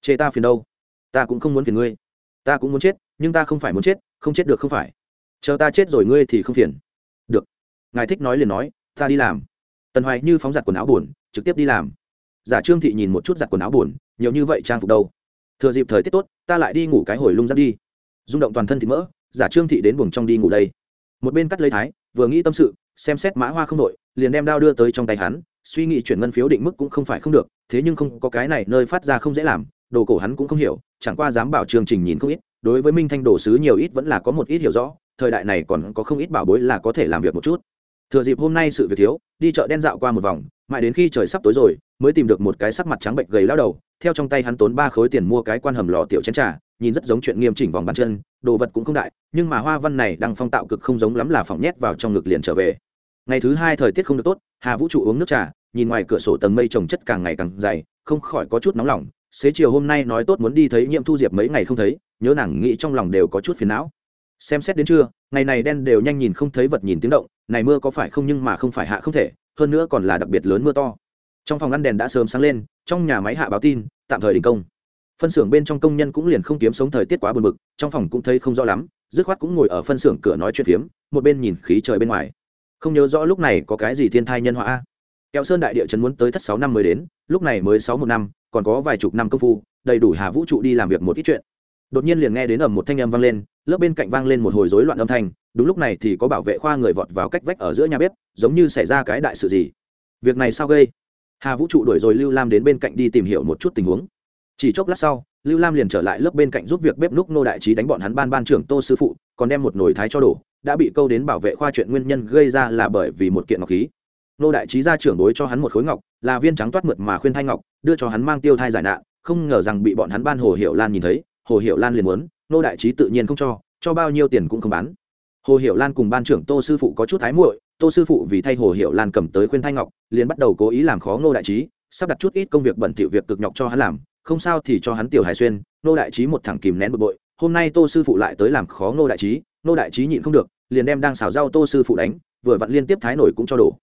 Chê ta phiền đâu? Ta cũng không muốn phiền ngươi. Ta cũng muốn chết, nhưng ta không phải muốn chết, không chết được không phải. Chờ ta chết rồi ngươi thì không phiền. Được. Ngài thích nói liền nói ta đi làm. Tần hoài như phóng giặt quần áo buồn, trực tiếp đi làm. Giả trương thị nhìn một chút giặt quần áo buồn, nhiều như vậy trang phục đâu? Thừa dịp thời tiết tốt, ta lại đi ngủ cái hồi lung giáp đi. Rung động toàn thân thì mỡ, giả trương thị đến buồng trong đi ngủ đây. Một bên cắt lấy thái, vừa nghĩ tâm sự, xem xét mã hoa không đội, liền đem đao đưa tới trong tay hắn, suy nghĩ chuyển ngân phiếu định mức cũng không phải không được, thế nhưng không có cái này nơi phát ra không dễ làm, đồ cổ hắn cũng không hiểu, chẳng qua dám bảo chương trình nhìn không ít, đối với minh thanh đồ sứ nhiều ít vẫn là có một ít hiểu rõ, thời đại này còn có không ít bảo bối là có thể làm việc một chút thừa dịp hôm nay sự việc thiếu, đi chợ đen dạo qua một vòng, mãi đến khi trời sắp tối rồi, mới tìm được một cái sắc mặt trắng bệnh gầy lao đầu, theo trong tay hắn tốn ba khối tiền mua cái quan hầm lò tiểu chén trà, nhìn rất giống chuyện nghiêm chỉnh vòng bàn chân, đồ vật cũng không đại, nhưng mà hoa văn này đang phong tạo cực không giống lắm là phỏng nhét vào trong ngực liền trở về. Ngày thứ hai thời tiết không được tốt, hà vũ trụ uống nước trà, nhìn ngoài cửa sổ tầng mây trồng chất càng ngày càng dày, không khỏi có chút nóng lòng, xế chiều hôm nay nói tốt muốn đi thấy nhiệm thu diệp mấy ngày không thấy, nhớ nàng nghĩ trong lòng đều có chút phiền não xem xét đến trưa, ngày này đen đều nhanh nhìn không thấy vật nhìn tiếng động, này mưa có phải không nhưng mà không phải hạ không thể, hơn nữa còn là đặc biệt lớn mưa to. Trong phòng ngăn đèn đã sớm sáng lên, trong nhà máy hạ báo tin, tạm thời đình công. Phân xưởng bên trong công nhân cũng liền không kiếm sống thời tiết quá buồn bực, trong phòng cũng thấy không rõ lắm, dứt khoát cũng ngồi ở phân xưởng cửa nói chuyện phiếm, một bên nhìn khí trời bên ngoài. Không nhớ rõ lúc này có cái gì thiên thai nhân họa a. Kẹo sơn đại địa chấn muốn tới thất sáu năm mới đến, lúc này mới sáu một năm, còn có vài chục năm công phu, đầy đủ hà vũ trụ đi làm việc một ít chuyện. Đột nhiên liền nghe đến ầm một thanh âm vang lên lớp bên cạnh vang lên một hồi rối loạn âm thanh, đúng lúc này thì có bảo vệ khoa người vọt vào cách vách ở giữa nhà bếp, giống như xảy ra cái đại sự gì. Việc này sao gây? Hà vũ trụ đuổi rồi lưu lam đến bên cạnh đi tìm hiểu một chút tình huống. Chỉ chốc lát sau, lưu lam liền trở lại lớp bên cạnh giúp việc bếp núc nô đại trí đánh bọn hắn ban ban trưởng tô sư phụ, còn đem một nồi thái cho đổ, đã bị câu đến bảo vệ khoa chuyện nguyên nhân gây ra là bởi vì một kiện ngọc khí. Nô đại trí ra trưởng đối cho hắn một khối ngọc, là viên trắng toát mượt mà khuyên thai ngọc, đưa cho hắn mang tiêu thai giải nạn, không ngờ rằng bị bọn hắn ban hồ hiệu lan nhìn thấy, hồ hiệu lan liền muốn nô đại trí tự nhiên không cho cho bao nhiêu tiền cũng không bán. Hồ hiệu lan cùng ban trưởng tô sư phụ có chút thái muội, tô sư phụ vì thay hồ hiệu lan cầm tới khuyên thanh ngọc, liền bắt đầu cố ý làm khó nô đại trí, sắp đặt chút ít công việc bẩn thỉu việc cực nhọc cho hắn làm, không sao thì cho hắn tiểu Hải xuyên, nô đại trí một thẳng kìm nén bực bội, hôm nay tô sư phụ lại tới làm khó nô đại trí, nô đại trí nhịn không được, liền đem đang xào rau tô sư phụ đánh, vừa vặn liên tiếp thái nổi cũng cho đổ.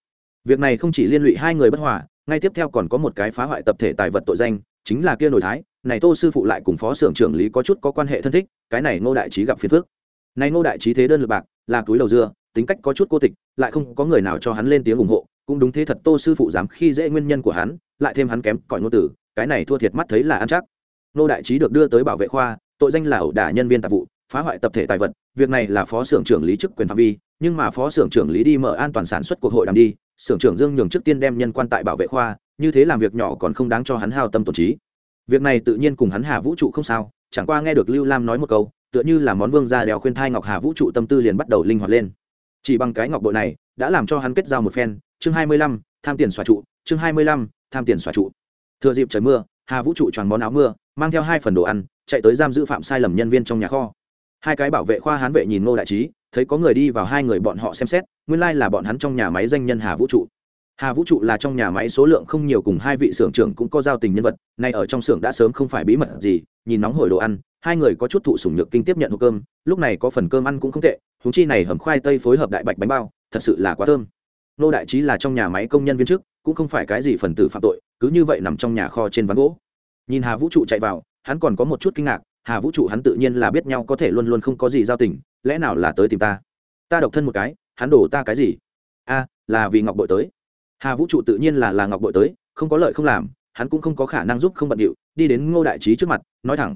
Việc này không chỉ liên lụy hai người bất hòa, ngay tiếp theo còn có một cái phá hoại tập thể tài vật tội danh chính là kia nổi thái, này tô sư phụ lại cùng phó xưởng trưởng lý có chút có quan hệ thân thích, cái này ngô đại trí gặp phiền phước này ngô đại trí thế đơn lực bạc, là túi đầu dưa, tính cách có chút cô tịch, lại không có người nào cho hắn lên tiếng ủng hộ, cũng đúng thế thật tô sư phụ dám khi dễ nguyên nhân của hắn, lại thêm hắn kém cỏi ngôn tử, cái này thua thiệt mắt thấy là ăn chắc. Ngô đại trí được đưa tới bảo vệ khoa, tội danh là ẩu đả nhân viên tạp vụ, phá hoại tập thể tài vật, việc này là phó xưởng trưởng lý chức quyền phạm vi, nhưng mà phó xưởng trưởng lý đi mở an toàn sản xuất cuộc hội đàm đi, xưởng trưởng dương nhường trước tiên đem nhân quan tại bảo vệ khoa như thế làm việc nhỏ còn không đáng cho hắn hao tâm tổn trí. Việc này tự nhiên cùng hắn hà vũ trụ không sao, chẳng qua nghe được lưu lam nói một câu, tựa như là món vương gia đèo khuyên thai ngọc hà vũ trụ tâm tư liền bắt đầu linh hoạt lên. Chỉ bằng cái ngọc bội này, đã làm cho hắn kết giao một phen, chương hai mươi lăm, tham tiền xóa trụ, chương hai mươi lăm, tham tiền xóa trụ. Thừa dịp trời mưa, hà vũ trụ tròn món áo mưa, mang theo hai phần đồ ăn, chạy tới giam giữ phạm sai lầm nhân viên trong nhà kho. Hai cái bảo vệ khoa hán vệ nhìn ngô đại trí, thấy có người đi vào hai người bọn họ xem xét, nguyên lai là bọn hắn trong nhà máy danh nhân hà vũ trụ hà vũ trụ là trong nhà máy số lượng không nhiều cùng hai vị xưởng trưởng cũng có giao tình nhân vật, nay ở trong xưởng đã sớm không phải bí mật gì, nhìn nóng hổi đồ ăn, hai người có chút thụ sủng nhược kinh tiếp nhận hộp cơm, lúc này có phần cơm ăn cũng không tệ, huống chi này hầm khoai tây phối hợp đại bạch bánh bao, thật sự là quá thơm. Nô đại trí là trong nhà máy công nhân viên chức, cũng không phải cái gì phần tử phạm tội, cứ như vậy nằm trong nhà kho trên ván gỗ. Nhìn hà vũ trụ chạy vào, hắn còn có một chút kinh ngạc, hà vũ trụ hắn tự nhiên là biết nhau có thể luôn luôn không có gì giao tình, lẽ nào là tới tìm ta? Ta độc thân một cái, hắn đổ ta cái gì? A, là vì ngọc bội tới hà vũ trụ tự nhiên là là ngọc bội tới, không có lợi không làm, hắn cũng không có khả năng giúp không bận điệu, đi đến ngô đại trí trước mặt, nói thẳng,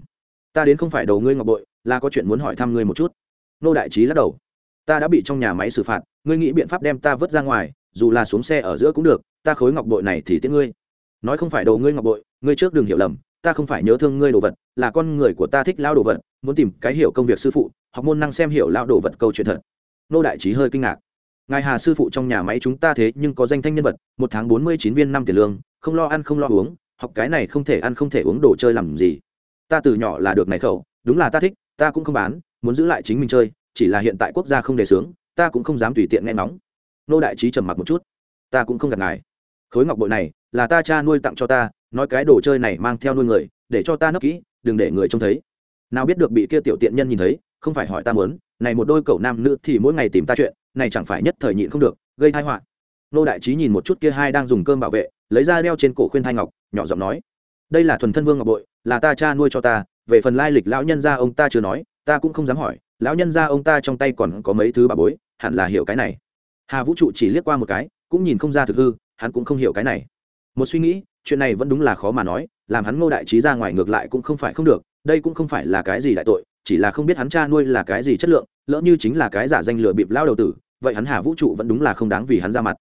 ta đến không phải đầu ngươi ngọc bội, là có chuyện muốn hỏi thăm ngươi một chút. Ngô đại trí lắc đầu, ta đã bị trong nhà máy xử phạt, ngươi nghĩ biện pháp đem ta vứt ra ngoài, dù là xuống xe ở giữa cũng được, ta khối ngọc bội này thì tiếc ngươi. Nói không phải đầu ngươi ngọc bội, ngươi trước đừng hiểu lầm, ta không phải nhớ thương ngươi đồ vật, là con người của ta thích lao đồ vật, muốn tìm cái hiểu công việc sư phụ, học môn năng xem hiểu lao đồ vật câu chuyện thật. Nô đại trí hơi kinh ngạc ngài hà sư phụ trong nhà máy chúng ta thế nhưng có danh thanh nhân vật, một tháng bốn mươi chín viên năm tiền lương, không lo ăn không lo uống, học cái này không thể ăn không thể uống đồ chơi làm gì. Ta từ nhỏ là được này khẩu, đúng là ta thích, ta cũng không bán, muốn giữ lại chính mình chơi, chỉ là hiện tại quốc gia không đề xướng, ta cũng không dám tùy tiện nghe nóng nô đại trí trầm mặc một chút. Ta cũng không gặp ngài. Khối ngọc bội này, là ta cha nuôi tặng cho ta, nói cái đồ chơi này mang theo nuôi người, để cho ta nấp kỹ, đừng để người trông thấy. Nào biết được bị kia tiểu tiện nhân nhìn thấy không phải hỏi ta muốn, này một đôi cậu nam nữ thì mỗi ngày tìm ta chuyện, này chẳng phải nhất thời nhịn không được, gây tai họa. Nô đại trí nhìn một chút kia hai đang dùng cơm bảo vệ, lấy ra đeo trên cổ khuyên thai ngọc, nhỏ giọng nói, đây là thuần thân vương ngọc bội, là ta cha nuôi cho ta, về phần lai lịch lão nhân gia ông ta chưa nói, ta cũng không dám hỏi, lão nhân gia ông ta trong tay còn có mấy thứ bà bối, hẳn là hiểu cái này. Hà vũ trụ chỉ liếc qua một cái, cũng nhìn không ra thực hư, hắn cũng không hiểu cái này. Một suy nghĩ, chuyện này vẫn đúng là khó mà nói, làm hắn ngô đại trí ra ngoài ngược lại cũng không phải không được, đây cũng không phải là cái gì đại tội chỉ là không biết hắn cha nuôi là cái gì chất lượng, lỡ như chính là cái giả danh lừa bịp lao đầu tử, vậy hắn hà vũ trụ vẫn đúng là không đáng vì hắn ra mặt.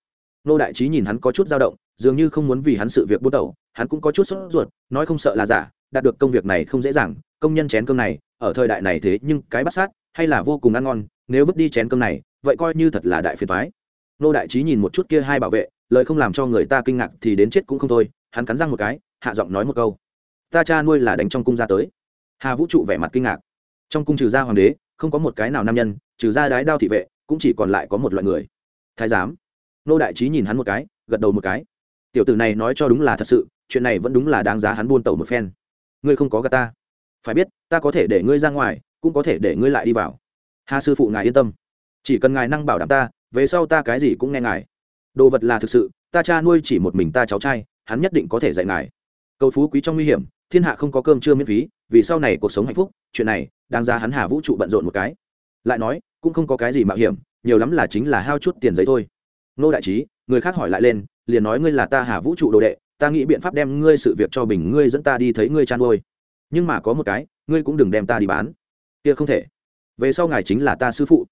Nô đại trí nhìn hắn có chút dao động, dường như không muốn vì hắn sự việc bút đầu hắn cũng có chút sốt ruột, nói không sợ là giả, đạt được công việc này không dễ dàng, công nhân chén cơm này, ở thời đại này thế nhưng cái bắt sát, hay là vô cùng ăn ngon, nếu vứt đi chén cơm này, vậy coi như thật là đại phiền toái. Nô đại trí nhìn một chút kia hai bảo vệ, lời không làm cho người ta kinh ngạc thì đến chết cũng không thôi, hắn cắn răng một cái, hạ giọng nói một câu. Ta cha nuôi là đánh trong cung ra tới. Hà vũ trụ vẻ mặt kinh ngạc trong cung trừ gia hoàng đế, không có một cái nào nam nhân, trừ gia đái đao thị vệ, cũng chỉ còn lại có một loại người. Thái giám. Nô đại trí nhìn hắn một cái, gật đầu một cái. Tiểu tử này nói cho đúng là thật sự, chuyện này vẫn đúng là đáng giá hắn buôn tẩu một phen. Ngươi không có gà ta. Phải biết, ta có thể để ngươi ra ngoài, cũng có thể để ngươi lại đi vào. Hà sư phụ ngài yên tâm. Chỉ cần ngài năng bảo đảm ta, về sau ta cái gì cũng nghe ngài. Đồ vật là thực sự, ta cha nuôi chỉ một mình ta cháu trai, hắn nhất định có thể dạy ngài. Cầu phú quý trong nguy hiểm thiên hạ không có cơm chưa miễn phí, vì sau này cuộc sống hạnh phúc, chuyện này đang ra hắn hà vũ trụ bận rộn một cái. Lại nói, cũng không có cái gì mạo hiểm, nhiều lắm là chính là hao chút tiền giấy thôi. Nô đại trí, người khác hỏi lại lên, liền nói ngươi là ta hà vũ trụ đồ đệ, ta nghĩ biện pháp đem ngươi sự việc cho bình, ngươi dẫn ta đi thấy ngươi chăn nuôi. Nhưng mà có một cái, ngươi cũng đừng đem ta đi bán. Kia không thể. Về sau ngài chính là ta sư phụ.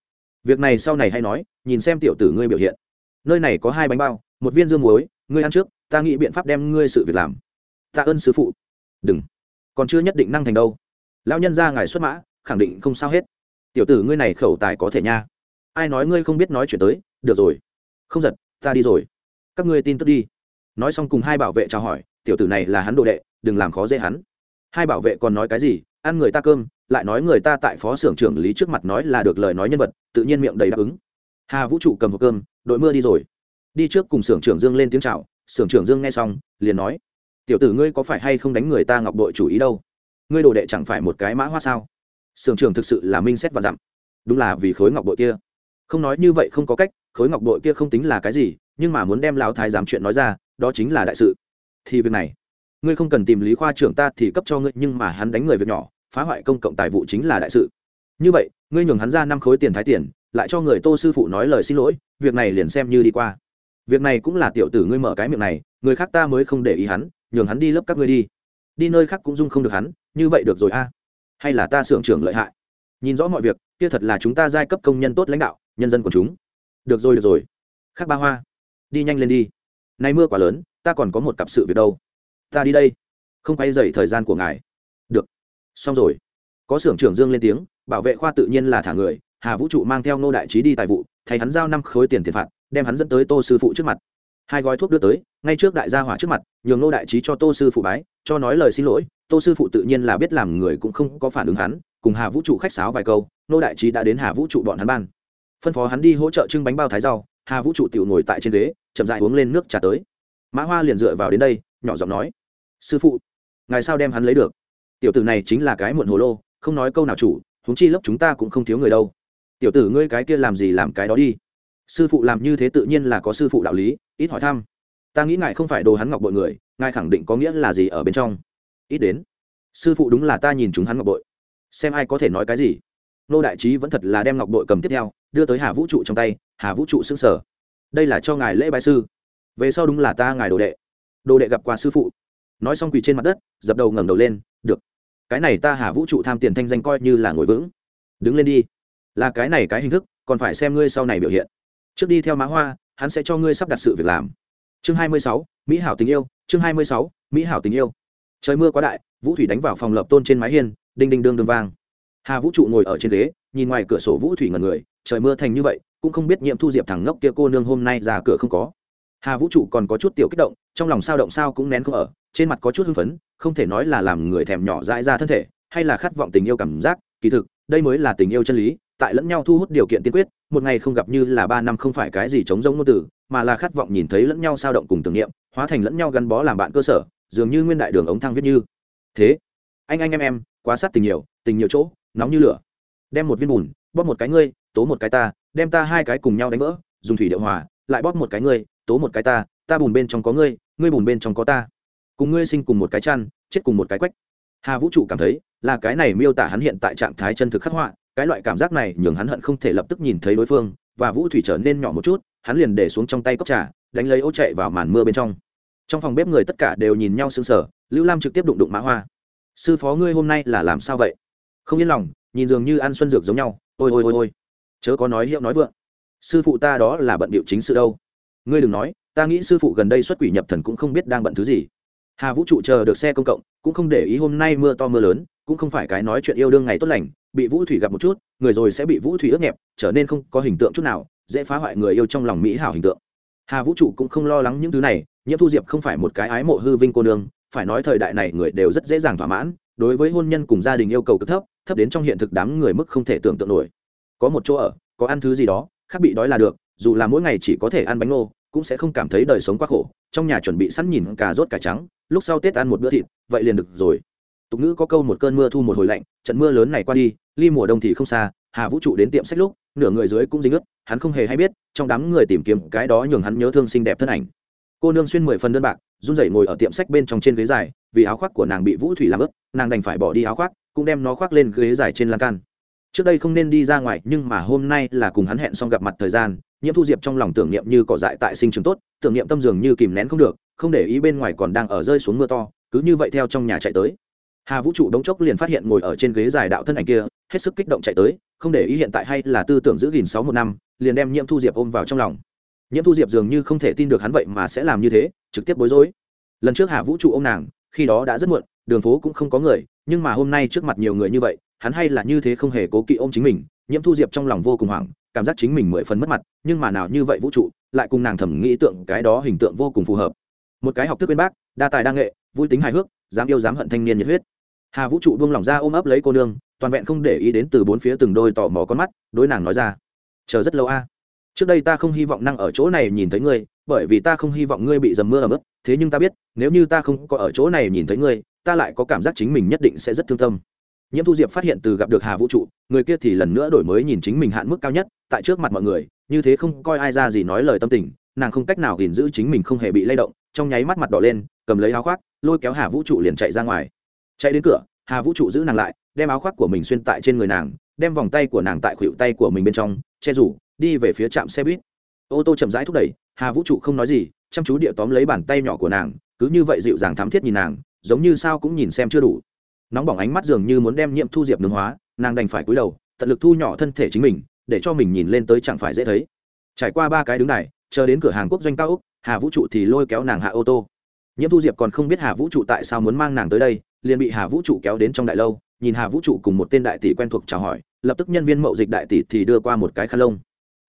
Việc này sau này hay nói, nhìn xem tiểu tử ngươi biểu hiện. Nơi này có hai bánh bao, một viên dương muối, ngươi ăn trước, ta nghĩ biện pháp đem ngươi sự việc làm. Tạ ơn sư phụ đừng, còn chưa nhất định năng thành đâu. Lão nhân ra ngài xuất mã, khẳng định không sao hết. Tiểu tử ngươi này khẩu tài có thể nha. Ai nói ngươi không biết nói chuyện tới, được rồi. Không giật ta đi rồi. Các ngươi tin tức đi. Nói xong cùng hai bảo vệ chào hỏi, tiểu tử này là hắn đồ đệ, đừng làm khó dễ hắn. Hai bảo vệ còn nói cái gì, ăn người ta cơm, lại nói người ta tại phó xưởng trưởng lý trước mặt nói là được lời nói nhân vật, tự nhiên miệng đầy đáp ứng. Hà vũ trụ cầm hộp cơm, đội mưa đi rồi. Đi trước cùng xưởng trưởng dương lên tiếng chào, xưởng trưởng dương nghe xong, liền nói tiểu tử ngươi có phải hay không đánh người ta ngọc đội chủ ý đâu? Ngươi đồ đệ chẳng phải một cái mã hoa sao? Sưởng trưởng thực sự là minh xét và dặm. Đúng là vì khối ngọc bội kia. Không nói như vậy không có cách, khối ngọc bội kia không tính là cái gì, nhưng mà muốn đem lão thái giám chuyện nói ra, đó chính là đại sự. Thì việc này, ngươi không cần tìm lý khoa trưởng ta thì cấp cho ngươi, nhưng mà hắn đánh người việc nhỏ, phá hoại công cộng tài vụ chính là đại sự. Như vậy, ngươi nhường hắn ra năm khối tiền thái tiền, lại cho người tô sư phụ nói lời xin lỗi, việc này liền xem như đi qua. Việc này cũng là tiểu tử ngươi mở cái miệng này, người khác ta mới không để ý hắn nhường hắn đi lớp các ngươi đi. Đi nơi khác cũng dung không được hắn, như vậy được rồi a. Hay là ta xưởng trưởng lợi hại? Nhìn rõ mọi việc, kia thật là chúng ta giai cấp công nhân tốt lãnh đạo, nhân dân của chúng. Được rồi được rồi. Khác ba hoa, đi nhanh lên đi. Nay mưa quá lớn, ta còn có một cặp sự việc đâu. Ta đi đây. Không quay dậy thời gian của ngài. Được. Xong rồi. Có xưởng trưởng dương lên tiếng, bảo vệ khoa tự nhiên là thả người. Hà vũ trụ mang theo nô đại trí đi tài vụ, thay hắn giao năm khối tiền tiền phạt, đem hắn dẫn tới tô sư phụ trước mặt hai gói thuốc đưa tới, ngay trước đại gia hỏa trước mặt, nhường nô đại trí cho tô sư phụ bái, cho nói lời xin lỗi, tô sư phụ tự nhiên là biết làm người cũng không có phản ứng hắn, cùng hà vũ trụ khách sáo vài câu nô đại trí đã đến hà vũ trụ bọn hắn ban. Phân phó hắn đi hỗ trợ trưng bánh bao thái rau, hà vũ trụ tự ngồi tại trên ghế, chậm dại uống lên nước trà tới. Mã hoa liền dựa vào đến đây, nhỏ giọng nói, sư phụ, ngài sao đem hắn lấy được? Tiểu tử này chính là cái muộn hồ lô, không nói câu nào chủ, huống chi lớp chúng ta cũng không thiếu người đâu. Tiểu tử ngươi cái kia làm gì làm cái đó đi sư phụ làm như thế tự nhiên là có sư phụ đạo lý, ít hỏi thăm. Ta nghĩ ngài không phải đồ hắn ngọc bội người, ngài khẳng định có nghĩa là gì ở bên trong. Ít đến. Sư phụ đúng là ta nhìn chúng hắn ngọc bội. Xem ai có thể nói cái gì. Nô đại trí vẫn thật là đem ngọc bội cầm tiếp theo, đưa tới hà vũ trụ trong tay, hà vũ trụ xưng sở đây là cho ngài lễ bài sư. Về sau đúng là ta ngài đồ đệ. Đồ đệ gặp qua sư phụ. Nói xong quỳ trên mặt đất, dập đầu ngẩng đầu lên, được. Cái này ta hà vũ trụ tham tiền thanh danh coi như là ngồi vững. Đứng lên đi. Là cái này cái hình thức, còn phải xem ngươi sau này biểu hiện trước đi theo mã hoa, hắn sẽ cho ngươi sắp đặt sự việc làm. Chương hai mươi sáu, mỹ hảo tình yêu, chương hai mươi sáu, mỹ hảo tình yêu. Trời mưa quá đại, vũ thủy đánh vào phòng lập tôn trên mái hiên, đinh đinh đương đương vang. Hà vũ trụ ngồi ở trên ghế, nhìn ngoài cửa sổ vũ thủy ngần người, trời mưa thành như vậy, cũng không biết nhiệm thu diệp thằng ngốc kia cô nương hôm nay ra cửa không có. Hà vũ trụ còn có chút tiểu kích động, trong lòng sao động sao cũng nén không ở, trên mặt có chút hưng phấn, không thể nói là làm người thèm nhỏ dãi ra thân thể, hay là khát vọng tình yêu cảm giác, kỳ thực, đây mới là tình yêu chân lý tại lẫn nhau thu hút điều kiện tiên quyết, một ngày không gặp như là ba năm không phải cái gì chống giống ngôn từ, mà là khát vọng nhìn thấy lẫn nhau sao động cùng tưởng niệm, hóa thành lẫn nhau gắn bó làm bạn cơ sở, dường như nguyên đại đường ống thang viết như. Thế, anh anh, em em, quá sát tình nhiều tình nhiều chỗ, nóng như lửa. Đem một viên bùn, bóp một cái ngươi, tố một cái ta, đem ta hai cái cùng nhau đánh vỡ, dùng thủy điệu hòa, lại bóp một cái ngươi, tố một cái ta ta bùn bên trong có ngươi ngươi bùn bên trong có ta. Cùng ngươi sinh cùng một cái chăn, chết cùng một cái quách. Hà vũ trụ cảm thấy là cái này miêu tả hắn hiện tại trạng thái chân thực khắc họa cái loại cảm giác này nhường hắn hận không thể lập tức nhìn thấy đối phương, và vũ thủy trở nên nhỏ một chút, hắn liền để xuống trong tay cốc trà, đánh lấy ô chạy vào màn mưa bên trong. Trong phòng bếp người tất cả đều nhìn nhau sững sờ, lưu lam trực tiếp đụng đụng mã hoa. Sư phó ngươi hôm nay là làm sao vậy? Không yên lòng, nhìn dường như ăn xuân dược giống nhau, ôi ôi ôi ôi, chớ có nói hiệu nói vượng. Sư phụ ta đó là bận điệu chính sự đâu. Ngươi đừng nói, ta nghĩ sư phụ gần đây xuất quỷ nhập thần cũng không biết đang bận thứ gì. Hà vũ trụ chờ được xe công cộng, cũng không để ý hôm nay mưa to mưa lớn, cũng không phải cái nói chuyện yêu đương ngày tốt lành bị vũ thủy gặp một chút, người rồi sẽ bị vũ thủy ướt nhẹp, trở nên không có hình tượng chút nào, dễ phá hoại người yêu trong lòng mỹ hảo hình tượng. Hà vũ trụ cũng không lo lắng những thứ này, nhiễm thu diệp không phải một cái ái mộ hư vinh cô nương, phải nói thời đại này người đều rất dễ dàng thỏa mãn, đối với hôn nhân cùng gia đình yêu cầu cực thấp thấp đến trong hiện thực đám người mức không thể tưởng tượng nổi. Có một chỗ ở, có ăn thứ gì đó, khác bị đói là được, dù là mỗi ngày chỉ có thể ăn bánh ngô, cũng sẽ không cảm thấy đời sống quá khổ, trong nhà chuẩn bị sẵn nhìn cà rốt cà trắng, lúc sau tết ăn một bữa thịt, vậy liền được rồi tục ngữ có câu một cơn mưa thu một hồi lạnh, trận mưa lớn này qua đi, ly mùa đông thì không xa, hà vũ trụ đến tiệm sách lúc, nửa người dưới cũng dính ướt, hắn không hề hay biết, trong đám người tìm kiếm cái đó nhường hắn nhớ thương xinh đẹp thân ảnh. Cô nương xuyên mười phần đơn bạc, run rẩy ngồi ở tiệm sách bên trong trên ghế dài, vì áo khoác của nàng bị vũ thủy làm ướt, nàng đành phải bỏ đi áo khoác, cũng đem nó khoác lên ghế dài trên lan can. Trước đây không nên đi ra ngoài, nhưng mà hôm nay là cùng hắn hẹn xong gặp mặt thời gian, nhiễm thu diệp trong lòng tưởng niệm như cỏ dại tại sinh trường tốt, tưởng niệm tâm dường như kìm nén không được, không để ý bên ngoài còn đang ở rơi xuống mưa to, cứ như vậy theo trong nhà chạy tới hà vũ trụ đống chốc liền phát hiện ngồi ở trên ghế dài đạo thân ảnh kia, hết sức kích động chạy tới, không để ý hiện tại hay là tư tưởng giữ gìn sáu một năm, liền đem nhiễm thu diệp ôm vào trong lòng. Nhiễm thu diệp dường như không thể tin được hắn vậy mà sẽ làm như thế, trực tiếp bối rối. Lần trước hà vũ trụ ô m nàng, khi đó đã rất muộn, đường phố cũng không có người, nhưng mà hôm nay trước mặt nhiều người như vậy, hắn hay là như thế không hề cố kỵ ôm chính mình. Nhiễm thu diệp trong lòng vô cùng hoảng, cảm giác chính mình mười phần mất mặt, nhưng mà nào như vậy vũ trụ, lại cùng nàng thẩm nghĩ tượng cái đó hình tượng vô cùng phù hợp. Một cái học thức bên bác, đa tài đa nghệ, vui tính hài hước, dám yêu dám hận thanh niên nhiệt huyết hà vũ trụ buông lỏng ra ôm ấp lấy cô nương, toàn vẹn không để ý đến từ bốn phía từng đôi tò mò con mắt, đối nàng nói ra, chờ rất lâu a. Trước đây ta không hy vọng năng ở chỗ này nhìn thấy ngươi, bởi vì ta không hy vọng ngươi bị dầm mưa ở mức thế nhưng ta biết, nếu như ta không có ở chỗ này nhìn thấy ngươi, ta lại có cảm giác chính mình nhất định sẽ rất thương tâm. Nhiễm thu diệp phát hiện từ gặp được hà vũ trụ, người kia thì lần nữa đổi mới nhìn chính mình hạn mức cao nhất, tại trước mặt mọi người, như thế không coi ai ra gì nói lời tâm tình, nàng không cách nào gìn giữ chính mình không hề bị lay động, trong nháy mắt mặt đỏ lên, cầm lấy áo khoác, lôi kéo hà vũ trụ liền chạy ra ngoài chạy đến cửa, hà vũ trụ giữ nàng lại, đem áo khoác của mình xuyên tại trên người nàng, đem vòng tay của nàng tại khuỷu tay của mình bên trong, che rủ, đi về phía trạm xe buýt. Ô tô chậm rãi thúc đẩy, hà vũ trụ không nói gì, chăm chú địa tóm lấy bàn tay nhỏ của nàng, cứ như vậy dịu dàng thắm thiết nhìn nàng, giống như sao cũng nhìn xem chưa đủ. Nóng bỏng ánh mắt dường như muốn đem nhiễm thu diệp nướng hóa, nàng đành phải cúi đầu, tận lực thu nhỏ thân thể chính mình, để cho mình nhìn lên tới chẳng phải dễ thấy. Trải qua ba cái đứng này chờ đến cửa hàng quốc doanh cao úc, hà vũ trụ thì lôi kéo nàng hạ ô tô. Nhiễm thu diệp còn không biết hà vũ trụ tại sao muốn mang nàng tới đây liền bị hà vũ trụ kéo đến trong đại lâu, nhìn hà vũ trụ cùng một tên đại tỷ quen thuộc chào hỏi, lập tức nhân viên mậu dịch đại tỷ thì đưa qua một cái khăn lông.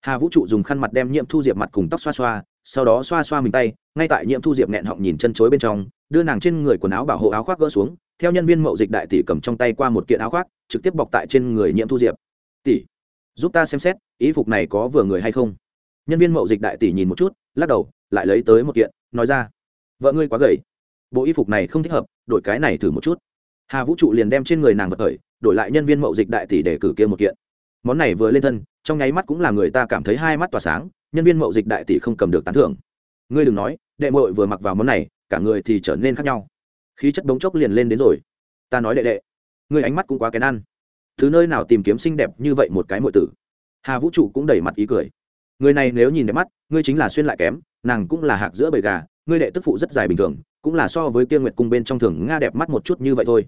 Hà vũ trụ dùng khăn mặt đem nhiễm thu diệp mặt cùng tóc xoa xoa, sau đó xoa xoa mình tay, ngay tại nhiễm thu diệp nghẹn họng nhìn chân chối bên trong, đưa nàng trên người quần áo bảo hộ áo khoác gỡ xuống, theo nhân viên mậu dịch đại tỷ cầm trong tay qua một kiện áo khoác, trực tiếp bọc tại trên người nhiễm thu diệp. Tỷ, giúp ta xem xét, ý phục này có vừa người hay không? Nhân viên mậu dịch đại tỷ nhìn một chút, lắc đầu, lại lấy tới một kiện, nói ra, vợ ngươi quá gầy bộ y phục này không thích hợp, đổi cái này thử một chút. Hà vũ trụ liền đem trên người nàng vật khởi đổi lại nhân viên mậu dịch đại tỷ để cử kia một kiện. Món này vừa lên thân, trong nháy mắt cũng là người ta cảm thấy hai mắt tỏa sáng, nhân viên mậu dịch đại tỷ không cầm được tán thưởng. Ngươi đừng nói, đệ mội vừa mặc vào món này, cả người thì trở nên khác nhau. Khí chất bóng chốc liền lên đến rồi. Ta nói đệ đệ, ngươi ánh mắt cũng quá kén ăn. Thứ nơi nào tìm kiếm xinh đẹp như vậy một cái mội tử? Hà vũ trụ cũng đẩy mặt ý cười. Người này nếu nhìn đẹp mắt, ngươi chính là xuyên lại kém, nàng cũng là hạc giữa bầy gà, ngươi đệ tức phụ rất dài bình thường cũng là so với kia nguyệt cung bên trong thường nga đẹp mắt một chút như vậy thôi.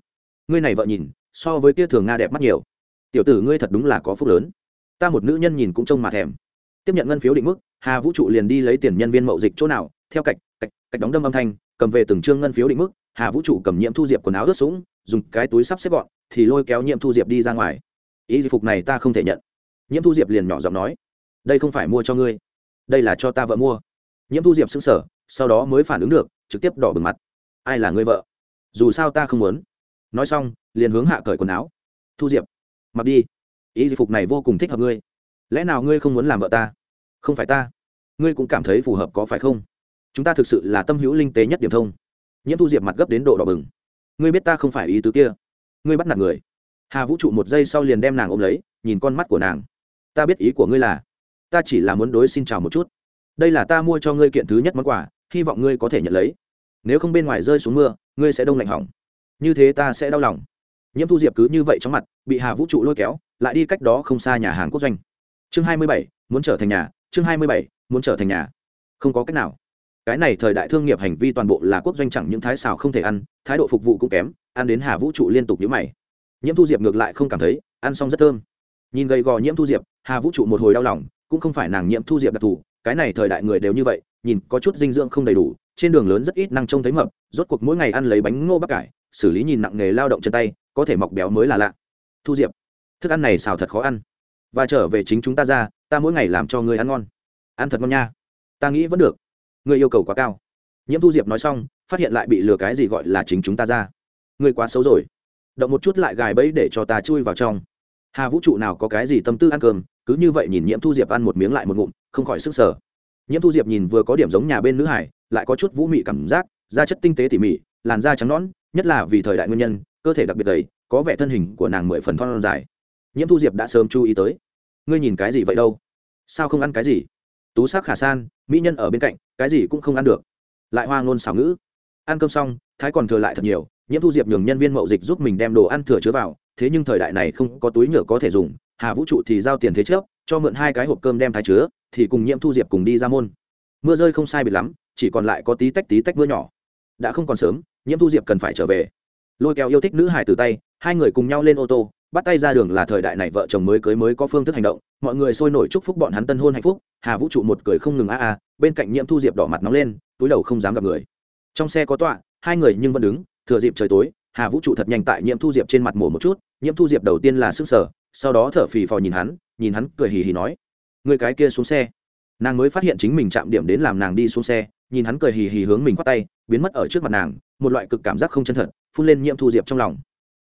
Ngươi này vợ nhìn, so với kia thường nga đẹp mắt nhiều. Tiểu tử ngươi thật đúng là có phúc lớn. Ta một nữ nhân nhìn cũng trông mà thèm. Tiếp nhận ngân phiếu định mức, hà vũ trụ liền đi lấy tiền nhân viên mậu dịch chỗ nào, theo cạch cạch cạch đóng đâm âm thanh, cầm về từng chương ngân phiếu định mức, hà vũ trụ cầm nhiễm thu diệp quần áo ướt sũng, dùng cái túi sắp xếp gọn, thì lôi kéo nhiễm thu diệp đi ra ngoài. Ý dịch phục này ta không thể nhận. Nhiễm thu diệp liền nhỏ giọng nói, đây không phải mua cho ngươi, đây là cho ta vợ mua. Nhiễm thu diệp xứng sở sau đó mới phản ứng được, trực tiếp đỏ bừng mặt. Ai là ngươi vợ? Dù sao ta không muốn. Nói xong, liền hướng hạ cởi quần áo. Thu diệp, mặc đi. Ý dịch phục này vô cùng thích hợp ngươi. Lẽ nào ngươi không muốn làm vợ ta? Không phải ta. Ngươi cũng cảm thấy phù hợp có phải không? Chúng ta thực sự là tâm hữu linh tế nhất điểm thông. Nhiễm thu diệp mặt gấp đến độ đỏ bừng. Ngươi biết ta không phải ý tứ kia. Ngươi bắt nạt người. Hà vũ trụ một giây sau liền đem nàng ôm lấy, nhìn con mắt của nàng. Ta biết ý của ngươi là, ta chỉ là muốn đối xin chào một chút. Đây là ta mua cho ngươi kiện thứ nhất món quà hy vọng ngươi có thể nhận lấy. Nếu không bên ngoài rơi xuống mưa, ngươi sẽ đông lạnh hỏng. Như thế ta sẽ đau lòng. Nhiễm thu diệp cứ như vậy trong mặt, bị hà vũ trụ lôi kéo, lại đi cách đó không xa nhà hàng quốc doanh. Chương hai mươi bảy, muốn trở thành nhà, chương hai mươi bảy, muốn trở thành nhà. Không có cách nào. Cái này thời đại thương nghiệp hành vi toàn bộ là quốc doanh chẳng những thái xào không thể ăn, thái độ phục vụ cũng kém, ăn đến hà vũ trụ liên tục nhữ mày. Nhiễm thu diệp ngược lại không cảm thấy, ăn xong rất thơm. Nhìn gầy gò nhiễm thu diệp, hà vũ trụ một hồi đau lòng, cũng không phải nàng nhiễm thu diệp đặc thù, cái này thời đại người đều như vậy nhìn có chút dinh dưỡng không đầy đủ, trên đường lớn rất ít năng trông thấy mập, rốt cuộc mỗi ngày ăn lấy bánh ngô bắp cải, xử lý nhìn nặng nghề lao động chân tay, có thể mọc béo mới là lạ. Thu diệp, thức ăn này xào thật khó ăn. Và trở về chính chúng ta ra, ta mỗi ngày làm cho ngươi ăn ngon. Ăn thật ngon nha. Ta nghĩ vẫn được. Ngươi yêu cầu quá cao. Nhiễm thu diệp nói xong, phát hiện lại bị lừa cái gì gọi là chính chúng ta ra. Ngươi quá xấu rồi. Động một chút lại gài bẫy để cho ta chui vào trong. Hà vũ trụ nào có cái gì tâm tư ăn cơm, cứ như vậy nhìn nhiễm thu diệp ăn một miếng lại một ngụm, không khỏi sức sở nhiễm thu diệp nhìn vừa có điểm giống nhà bên nữ hải, lại có chút vũ mị cảm giác, da chất tinh tế tỉ mỉ, làn da trắng nõn, nhất là vì thời đại nguyên nhân, cơ thể đặc biệt đầy có vẻ thân hình của nàng mười phần thon dài. Nhiễm thu diệp đã sớm chú ý tới. Ngươi nhìn cái gì vậy đâu? Sao không ăn cái gì? Tú sắc khả san, mỹ nhân ở bên cạnh, cái gì cũng không ăn được. Lại hoa ngôn xảo ngữ. Ăn cơm xong, thái còn thừa lại thật nhiều, nhiễm thu diệp nhường nhân viên mậu dịch giúp mình đem đồ ăn thừa chứa vào, thế nhưng thời đại này không có túi nhựa có thể dùng, hà vũ trụ thì giao tiền thế trước cho mượn hai cái hộp cơm đem thái chứa, thì cùng nhiễm thu diệp cùng đi ra môn. Mưa rơi không sai biệt lắm, chỉ còn lại có tí tách tí tách mưa nhỏ. Đã không còn sớm, nhiễm thu diệp cần phải trở về. Lôi kéo yêu thích nữ hải từ tay, hai người cùng nhau lên ô tô, bắt tay ra đường là thời đại này vợ chồng mới cưới mới có phương thức hành động, mọi người sôi nổi chúc phúc bọn hắn tân hôn hạnh phúc, hà vũ trụ một cười không ngừng a a, bên cạnh nhiễm thu diệp đỏ mặt nóng lên, túi đầu không dám gặp người. Trong xe có tọa, hai người nhưng vẫn đứng, thừa dịp trời tối, hà vũ trụ thật nhanh tại nhiễm thu diệp trên mặt mổ một chút, nhiễm thu diệp đầu tiên là sức sở sau đó thở phì phò nhìn hắn nhìn hắn cười hì hì nói, người cái kia xuống xe. Nàng mới phát hiện chính mình chạm điểm đến làm nàng đi xuống xe, nhìn hắn cười hì hì hướng mình khoác tay, biến mất ở trước mặt nàng, một loại cực cảm giác không chân thật, phun lên nhiễm thu diệp trong lòng.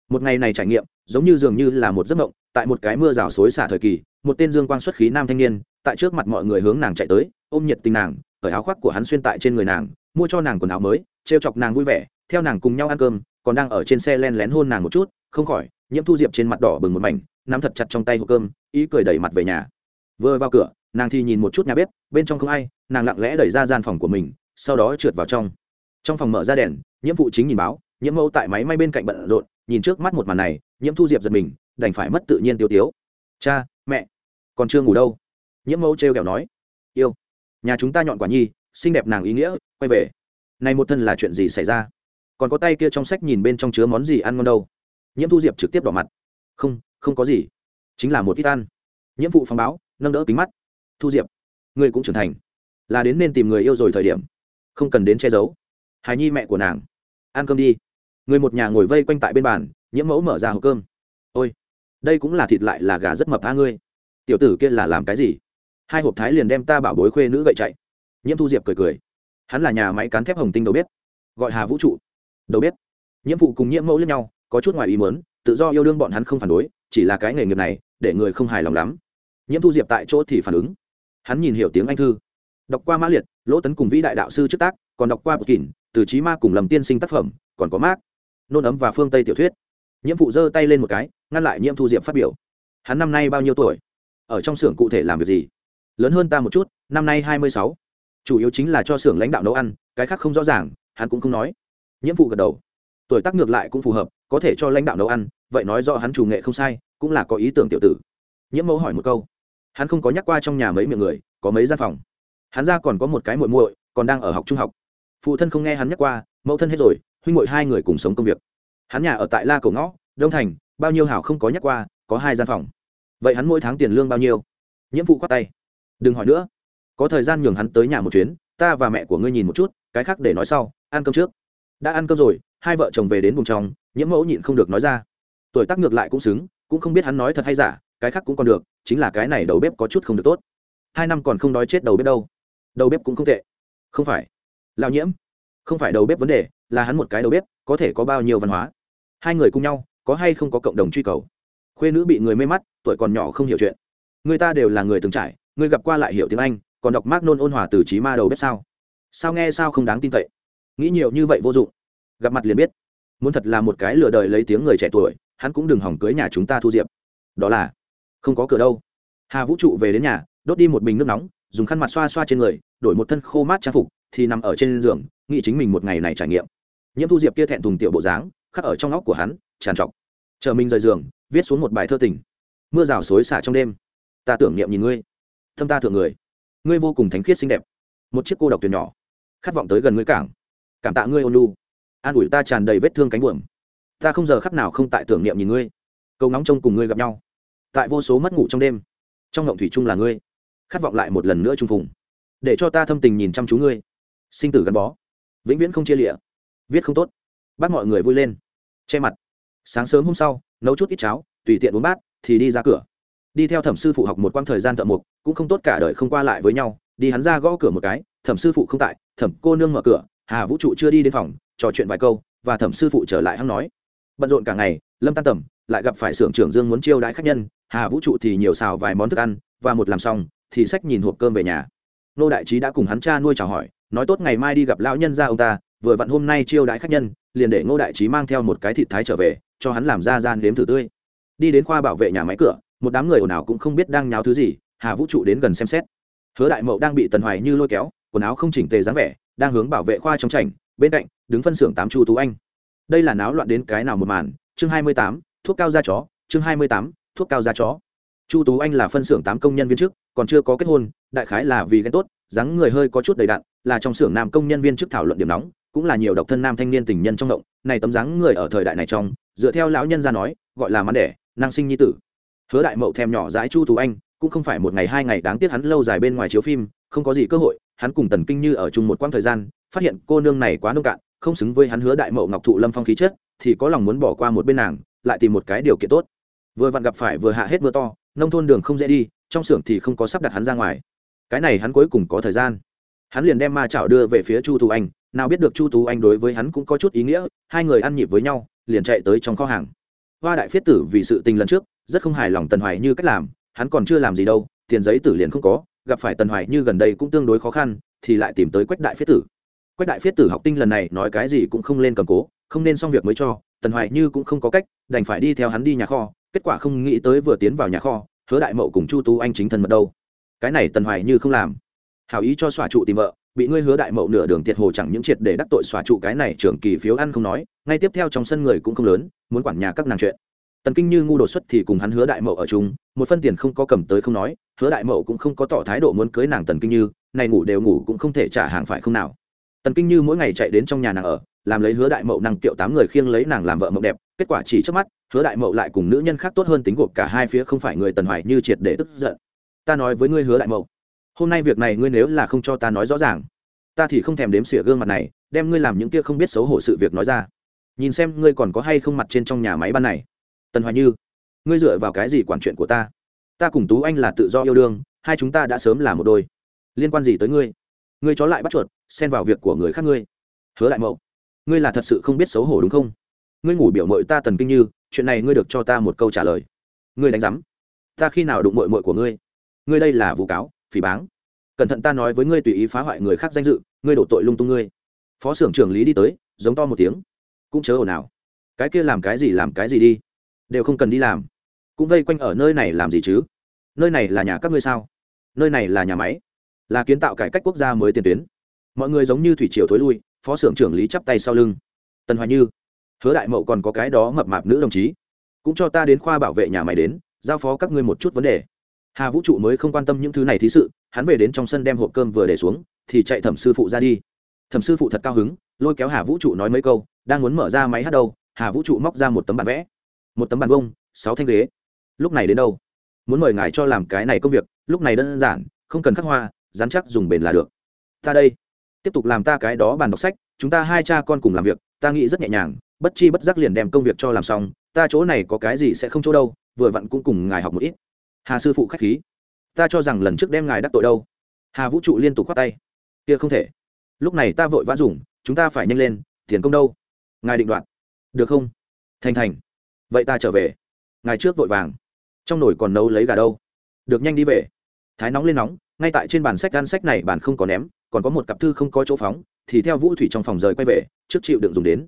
Một ngày này trải nghiệm, giống như dường như là một giấc mộng, tại một cái mưa rào xối xả thời kỳ, một tên dương quang xuất khí nam thanh niên, tại trước mặt mọi người hướng nàng chạy tới, ôm nhiệt tình nàng, cởi áo khoác của hắn xuyên tại trên người nàng, mua cho nàng quần áo mới, trêu chọc nàng vui vẻ, theo nàng cùng nhau ăn cơm, còn đang ở trên xe len lén hôn nàng một chút, không khỏi nhiễm thu diệp trên mặt đỏ bừng một mảnh, nắm thật chặt trong tay hộp cơm ý cười đẩy mặt về nhà. Vừa vào cửa, nàng thì nhìn một chút nhà bếp, bên trong không ai, nàng lặng lẽ đẩy ra gian phòng của mình, sau đó trượt vào trong. Trong phòng mở ra đèn, nhiễm vụ chính nhìn báo, nhiễm mẫu tại máy may bên cạnh bận rộn, nhìn trước mắt một màn này, nhiễm thu diệp giật mình, đành phải mất tự nhiên tiêu tiếu. Cha, mẹ, còn chưa ngủ đâu. Nhiễm mẫu trêu kẹo nói. Yêu, nhà chúng ta nhọn quả nhi, xinh đẹp nàng ý nghĩa, quay về. Này một thân là chuyện gì xảy ra? Còn có tay kia trong sách nhìn bên trong chứa món gì ăn ngon đâu? Nhiễm thu diệp trực tiếp đỏ mặt. Không không có gì chính là một ít ăn. Nhiễm vụ phóng báo, nâng đỡ kính mắt. Thu diệp, ngươi cũng trưởng thành. Là đến nên tìm người yêu rồi thời điểm. Không cần đến che giấu. Hài nhi mẹ của nàng. Ăn cơm đi. Người một nhà ngồi vây quanh tại bên bàn, nhiễm mẫu mở ra hộp cơm. Ôi, đây cũng là thịt lại là gà rất mập tha ngươi. Tiểu tử kia là làm cái gì? Hai hộp thái liền đem ta bảo bối khuê nữ gậy chạy. Nhiễm thu diệp cười cười. Hắn là nhà máy cán thép hồng tinh đầu bếp. Gọi hà vũ trụ. Đầu bếp. Nhiễm vụ cùng nhiễm mẫu lẫn nhau, có chút ngoài ý mớn tự do yêu đương bọn hắn không phản đối, chỉ là cái nghề nghiệp này để người không hài lòng lắm. Nhiễm thu diệp tại chỗ thì phản ứng. Hắn nhìn hiểu tiếng anh thư. Đọc qua mã liệt, lỗ tấn cùng vĩ đại đạo sư trước tác, còn đọc qua bực kỳn từ trí ma cùng lầm tiên sinh tác phẩm, còn có mác nôn ấm và phương tây tiểu thuyết. Nhiễm vụ giơ tay lên một cái, ngăn lại nhiễm thu diệp phát biểu. Hắn năm nay bao nhiêu tuổi? Ở trong xưởng cụ thể làm việc gì? Lớn hơn ta một chút, năm nay hai mươi sáu. Chủ yếu chính là cho xưởng lãnh đạo nấu ăn, cái khác không rõ ràng, hắn cũng không nói. Nhiễm vụ gật đầu. Tuổi tác ngược lại cũng phù hợp, có thể cho lãnh đạo nấu ăn vậy nói do hắn chủ nghệ không sai, cũng là có ý tưởng tiểu tử. Nhiễm mẫu hỏi một câu. Hắn không có nhắc qua trong nhà mấy miệng người, có mấy gian phòng. Hắn ra còn có một cái muội muội, còn đang ở học trung học. Phụ thân không nghe hắn nhắc qua, mẫu thân hết rồi, huynh muội hai người cùng sống công việc. Hắn nhà ở tại la cầu ngõ, đông thành, bao nhiêu hảo không có nhắc qua, có hai gian phòng. Vậy hắn mỗi tháng tiền lương bao nhiêu? Nhiễm phụ khoát tay. Đừng hỏi nữa. Có thời gian nhường hắn tới nhà một chuyến, ta và mẹ của ngươi nhìn một chút, cái khác để nói sau, ăn cơm trước. Đã ăn cơm rồi, hai vợ chồng về đến vùng trong, nhiễm mẫu nhịn không được nói ra tuổi tác ngược lại cũng xứng, cũng không biết hắn nói thật hay giả, cái khác cũng còn được, chính là cái này đầu bếp có chút không được tốt. Hai năm còn không đói chết đầu bếp đâu. Đầu bếp cũng không tệ. Không phải. Lao nhiễm, không phải đầu bếp vấn đề, là hắn một cái đầu bếp, có thể có bao nhiêu văn hóa? Hai người cùng nhau, có hay không có cộng đồng truy cầu? Khuê nữ bị người mê mắt, tuổi còn nhỏ không hiểu chuyện. Người ta đều là người từng trải, người gặp qua lại hiểu tiếng anh, còn đọc mác nôn ôn hòa từ trí ma đầu bếp sao? Sao nghe sao không đáng tin cậy? Nghĩ nhiều như vậy vô dụng. Gặp mặt liền biết. Muốn thật là một cái lừa đời lấy tiếng người trẻ tuổi hắn cũng đừng hỏng cưới nhà chúng ta thu diệp. Đó là, không có cửa đâu. Hà vũ trụ về đến nhà, đốt đi một bình nước nóng, dùng khăn mặt xoa xoa trên người, đổi một thân khô mát trang phục, thì nằm ở trên giường, nghĩ chính mình một ngày này trải nghiệm. Nhiễm thu diệp kia thẹn thùng tiểu bộ dáng, khắc ở trong óc của hắn, tràn trọc. Chờ mình rời giường, viết xuống một bài thơ tình. Mưa rào xối xả trong đêm. Ta tưởng niệm nhìn ngươi. Thâm ta thượng người. Ngươi vô cùng thánh khiết xinh đẹp. Một chiếc cô độc thuyền nhỏ. Khát vọng tới gần ngươi cảng. Cảm tạ ngươi, ôn lu an ủi ta tràn đầy vết thương cánh buồm ta không giờ khắc nào không tại tưởng niệm nhìn ngươi. Cầu ngóng trông cùng ngươi gặp nhau. Tại vô số mất ngủ trong đêm, trong ngộng thủy chung là ngươi. Khát vọng lại một lần nữa trung phùng. Để cho ta thâm tình nhìn chăm chú ngươi. Sinh tử gắn bó. Vĩnh viễn không chia lịa. Viết không tốt. Bắt mọi người vui lên. Che mặt. Sáng sớm hôm sau, nấu chút ít cháo, tùy tiện uống bát, thì đi ra cửa. Đi theo thẩm sư phụ học một quãng thời gian thợ mộc, cũng không tốt cả đời không qua lại với nhau. Đi hắn ra gõ cửa một cái, thẩm sư phụ không tại, thẩm cô nương mở cửa, hà vũ trụ chưa đi đến phòng, trò chuyện vài câu, và thẩm sư phụ trở lại hắn nói bận rộn cả ngày, lâm tan tầm lại gặp phải xưởng trưởng dương muốn chiêu đãi khách nhân, hà vũ trụ thì nhiều xào vài món thức ăn, và một làm xong, thì sách nhìn hộp cơm về nhà. Nô đại trí đã cùng hắn cha nuôi chào hỏi, nói tốt ngày mai đi gặp lão nhân ra ông ta, vừa vặn hôm nay chiêu đãi khách nhân, liền để ngô đại trí mang theo một cái thịt thái trở về, cho hắn làm ra gian đếm thử tươi. Đi đến khoa bảo vệ nhà máy cửa, một đám người ồn ào cũng không biết đang nháo thứ gì, hà vũ trụ đến gần xem xét. Hứa đại mậu đang bị tần hoài như lôi kéo, quần áo không chỉnh tề dáng vẻ, đang hướng bảo vệ khoa trong trành bên cạnh đứng phân xưởng tám chu tú anh đây là náo loạn đến cái nào một màn? Chương hai mươi tám, thuốc cao da chó. Chương hai mươi tám, thuốc cao da chó. Chu tú anh là phân xưởng tám công nhân viên chức, còn chưa có kết hôn, đại khái là vì ghen tốt, dáng người hơi có chút đầy đặn, là trong xưởng nam công nhân viên chức thảo luận điểm nóng, cũng là nhiều độc thân nam thanh niên tình nhân trong động. Này tấm dáng người ở thời đại này trong, dựa theo lão nhân ra nói, gọi là mắn đẻ, năng sinh nhi tử. Hứa đại mậu thèm nhỏ dãi chu tú anh, cũng không phải một ngày hai ngày đáng tiếc hắn lâu dài bên ngoài chiếu phim, không có gì cơ hội, hắn cùng tần kinh như ở chung một quãng thời gian, phát hiện cô nương này quá nông cạn không xứng với hắn hứa đại mậu ngọc thụ lâm phong khí chất, thì có lòng muốn bỏ qua một bên nàng, lại tìm một cái điều kiện tốt. Vừa vặn gặp phải vừa hạ hết mưa to, nông thôn đường không dễ đi, trong xưởng thì không có sắp đặt hắn ra ngoài. Cái này hắn cuối cùng có thời gian. Hắn liền đem ma chảo đưa về phía chu tú anh, nào biết được chu tú anh đối với hắn cũng có chút ý nghĩa, hai người ăn nhịp với nhau, liền chạy tới trong kho hàng. Hoa đại phiết tử vì sự tình lần trước, rất không hài lòng tần hoài như cách làm, hắn còn chưa làm gì đâu, tiền giấy tử liền không có, gặp phải tần hoài như gần đây cũng tương đối khó khăn, thì lại tìm tới quách đại phiết tử quách đại phiết tử học tinh lần này nói cái gì cũng không lên cầm cố, không nên xong việc mới cho, tần hoài như cũng không có cách, đành phải đi theo hắn đi nhà kho, kết quả không nghĩ tới vừa tiến vào nhà kho, hứa đại mậu cùng chu tú anh chính thân mật đâu. Cái này tần hoài như không làm. Hảo ý cho xòa trụ tìm vợ, bị ngươi hứa đại mậu nửa đường tiệt hồ chẳng những triệt để đắc tội xòa trụ cái này trưởng kỳ phiếu ăn không nói, ngay tiếp theo trong sân người cũng không lớn, muốn quản nhà các nàng chuyện. Tần kinh như ngu đột xuất thì cùng hắn hứa đại mậu ở chung, một phân tiền không có cầm tới không nói, hứa đại mậu cũng không có tỏ thái độ muốn cưới nàng tần kinh như, này ngủ đều ngủ cũng không thể trả hàng phải không nào tần kinh như mỗi ngày chạy đến trong nhà nàng ở, làm lấy hứa đại mậu năng kiệu tám người khiêng lấy nàng làm vợ mộng đẹp, kết quả chỉ trước mắt, hứa đại mậu lại cùng nữ nhân khác tốt hơn tính gộp cả hai phía không phải người tần hoài như triệt để tức giận. Ta nói với ngươi hứa đại mậu, hôm nay việc này ngươi nếu là không cho ta nói rõ ràng, ta thì không thèm đếm xỉa gương mặt này, đem ngươi làm những kia không biết xấu hổ sự việc nói ra. Nhìn xem ngươi còn có hay không mặt trên trong nhà máy ban này. Tần hoài như, ngươi dựa vào cái gì quản chuyện của ta? Ta cùng tú anh là tự do yêu đương, hai chúng ta đã sớm là một đôi. Liên quan gì tới ngươi? Ngươi chó lại bắt chuột xen vào việc của người khác ngươi. Hứa đại mậu, ngươi là thật sự không biết xấu hổ đúng không? Ngươi ngủ biểu mội ta tần kinh như, chuyện này ngươi được cho ta một câu trả lời. Ngươi đánh giám, ta khi nào đụng mội mội của ngươi? Ngươi đây là vụ cáo, phỉ báng. Cẩn thận ta nói với ngươi tùy ý phá hoại người khác danh dự, ngươi đổ tội lung tung ngươi. Phó xưởng trưởng lý đi tới, giống to một tiếng. Cũng chớ ồn ào. Cái kia làm cái gì làm cái gì đi. Đều không cần đi làm. Cũng vây quanh ở nơi này làm gì chứ? Nơi này là nhà các ngươi sao? Nơi này là nhà máy. Là kiến tạo cải cách quốc gia mới tiền tuyến mọi người giống như thủy triều thối lui, phó xưởng trưởng lý chắp tay sau lưng. Tần hoài như, hứa đại mậu còn có cái đó mập mạp nữ đồng chí, cũng cho ta đến khoa bảo vệ nhà máy đến, giao phó các ngươi một chút vấn đề. Hà vũ trụ mới không quan tâm những thứ này thí sự, hắn về đến trong sân đem hộp cơm vừa để xuống, thì chạy thẩm sư phụ ra đi. Thẩm sư phụ thật cao hứng, lôi kéo hà vũ trụ nói mấy câu, đang muốn mở ra máy hát đâu, hà vũ trụ móc ra một tấm bản vẽ, một tấm bàn vông sáu thanh ghế. Lúc này đến đâu? Muốn mời ngài cho làm cái này công việc, lúc này đơn giản, không cần khắc hoa, dán chắc dùng bền là được. Ta đây tiếp tục làm ta cái đó bàn đọc sách, chúng ta hai cha con cùng làm việc, ta nghĩ rất nhẹ nhàng, bất chi bất giác liền đem công việc cho làm xong, ta chỗ này có cái gì sẽ không chỗ đâu, vừa vặn cũng cùng ngài học một ít. Hà sư phụ k h á c h khí. Ta cho rằng lần trước đem ngài đắc tội đâu. Hà vũ trụ liên tục khoác tay. Kia không thể. Lúc này ta vội vã dùng, chúng ta phải nhanh lên, tiền công đâu? Ngài định đoạt. Được không? Thành thành. Vậy ta trở về. Ngài trước vội vàng. Trong nồi còn nấu lấy gà đâu? Được nhanh đi về. Thái nóng lên nóng, ngay tại trên bàn sách gan sách này bàn không có ném còn có một cặp thư không có chỗ phóng, thì theo vũ thủy trong phòng rời quay về, trước chịu đựng dùng đến.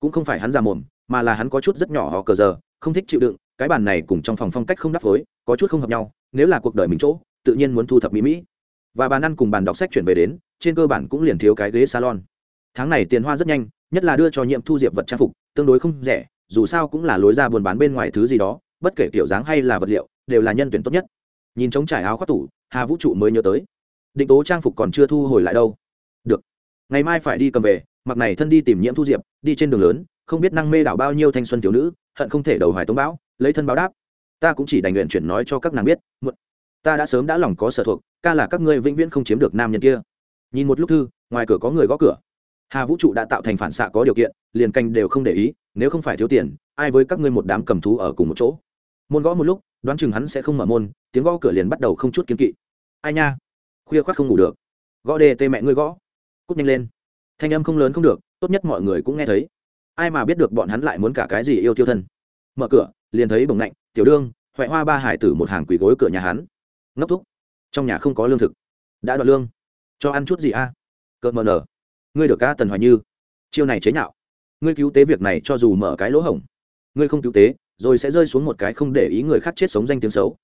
Cũng không phải hắn già mồm, mà là hắn có chút rất nhỏ họ cờ giờ, không thích chịu đựng, cái bàn này cùng trong phòng phong cách không đắp phối, có chút không hợp nhau, nếu là cuộc đời mình chỗ, tự nhiên muốn thu thập mỹ mỹ. Và bàn ăn cùng bàn đọc sách chuyển về đến, trên cơ bản cũng liền thiếu cái ghế salon. Tháng này tiền hoa rất nhanh, nhất là đưa cho nhiệm thu diệp vật trang phục, tương đối không rẻ, dù sao cũng là lối ra buôn bán bên ngoài thứ gì đó, bất kể kiểu dáng hay là vật liệu, đều là nhân tuyển tốt nhất. Nhìn trống trải áo khoác tủ, hà vũ trụ mới nhớ tới định tố trang phục còn chưa thu hồi lại đâu. Được. Ngày mai phải đi cầm về, mặc này thân đi tìm nhiễm thu diệp, đi trên đường lớn, không biết năng mê đảo bao nhiêu thanh xuân thiếu nữ, hận không thể đầu hoài tống bão, lấy thân báo đáp. Ta cũng chỉ đành nguyện chuyển nói cho các nàng biết một ta đã sớm đã lòng có sở thuộc, ca là các ngươi vĩnh viễn không chiếm được nam nhân kia. Nhìn một lúc thư, ngoài cửa có người gõ cửa. Hà vũ trụ đã tạo thành phản xạ có điều kiện, liền canh đều không để ý, nếu không phải thiếu tiền, ai với các ngươi một đám cầm thú ở cùng một chỗ? Môn gõ một lúc, đoán chừng hắn sẽ không mở môn, tiếng gõ cửa liền bắt đầu không chút kiến kỵ. Ai nha? Khuya khoác không ngủ được. Gõ đề tê mẹ ngươi gõ. Cút nhanh lên. Thanh âm không lớn không được, tốt nhất mọi người cũng nghe thấy. Ai mà biết được bọn hắn lại muốn cả cái gì yêu tiêu thân. Mở cửa, liền thấy bồng lạnh tiểu đương, huệ hoa ba hải tử một hàng quỳ gối cửa nhà hắn. Ngốc thúc. Trong nhà không có lương thực. Đã đoạn lương. Cho ăn chút gì a? À? cợt mờ nở. Ngươi được ca tần hoài như. Chiêu này chế nhạo. Ngươi cứu tế việc này cho dù mở cái lỗ hổng. Ngươi không cứu tế, rồi sẽ rơi xuống một cái không để ý người khác chết sống danh tiếng xấu.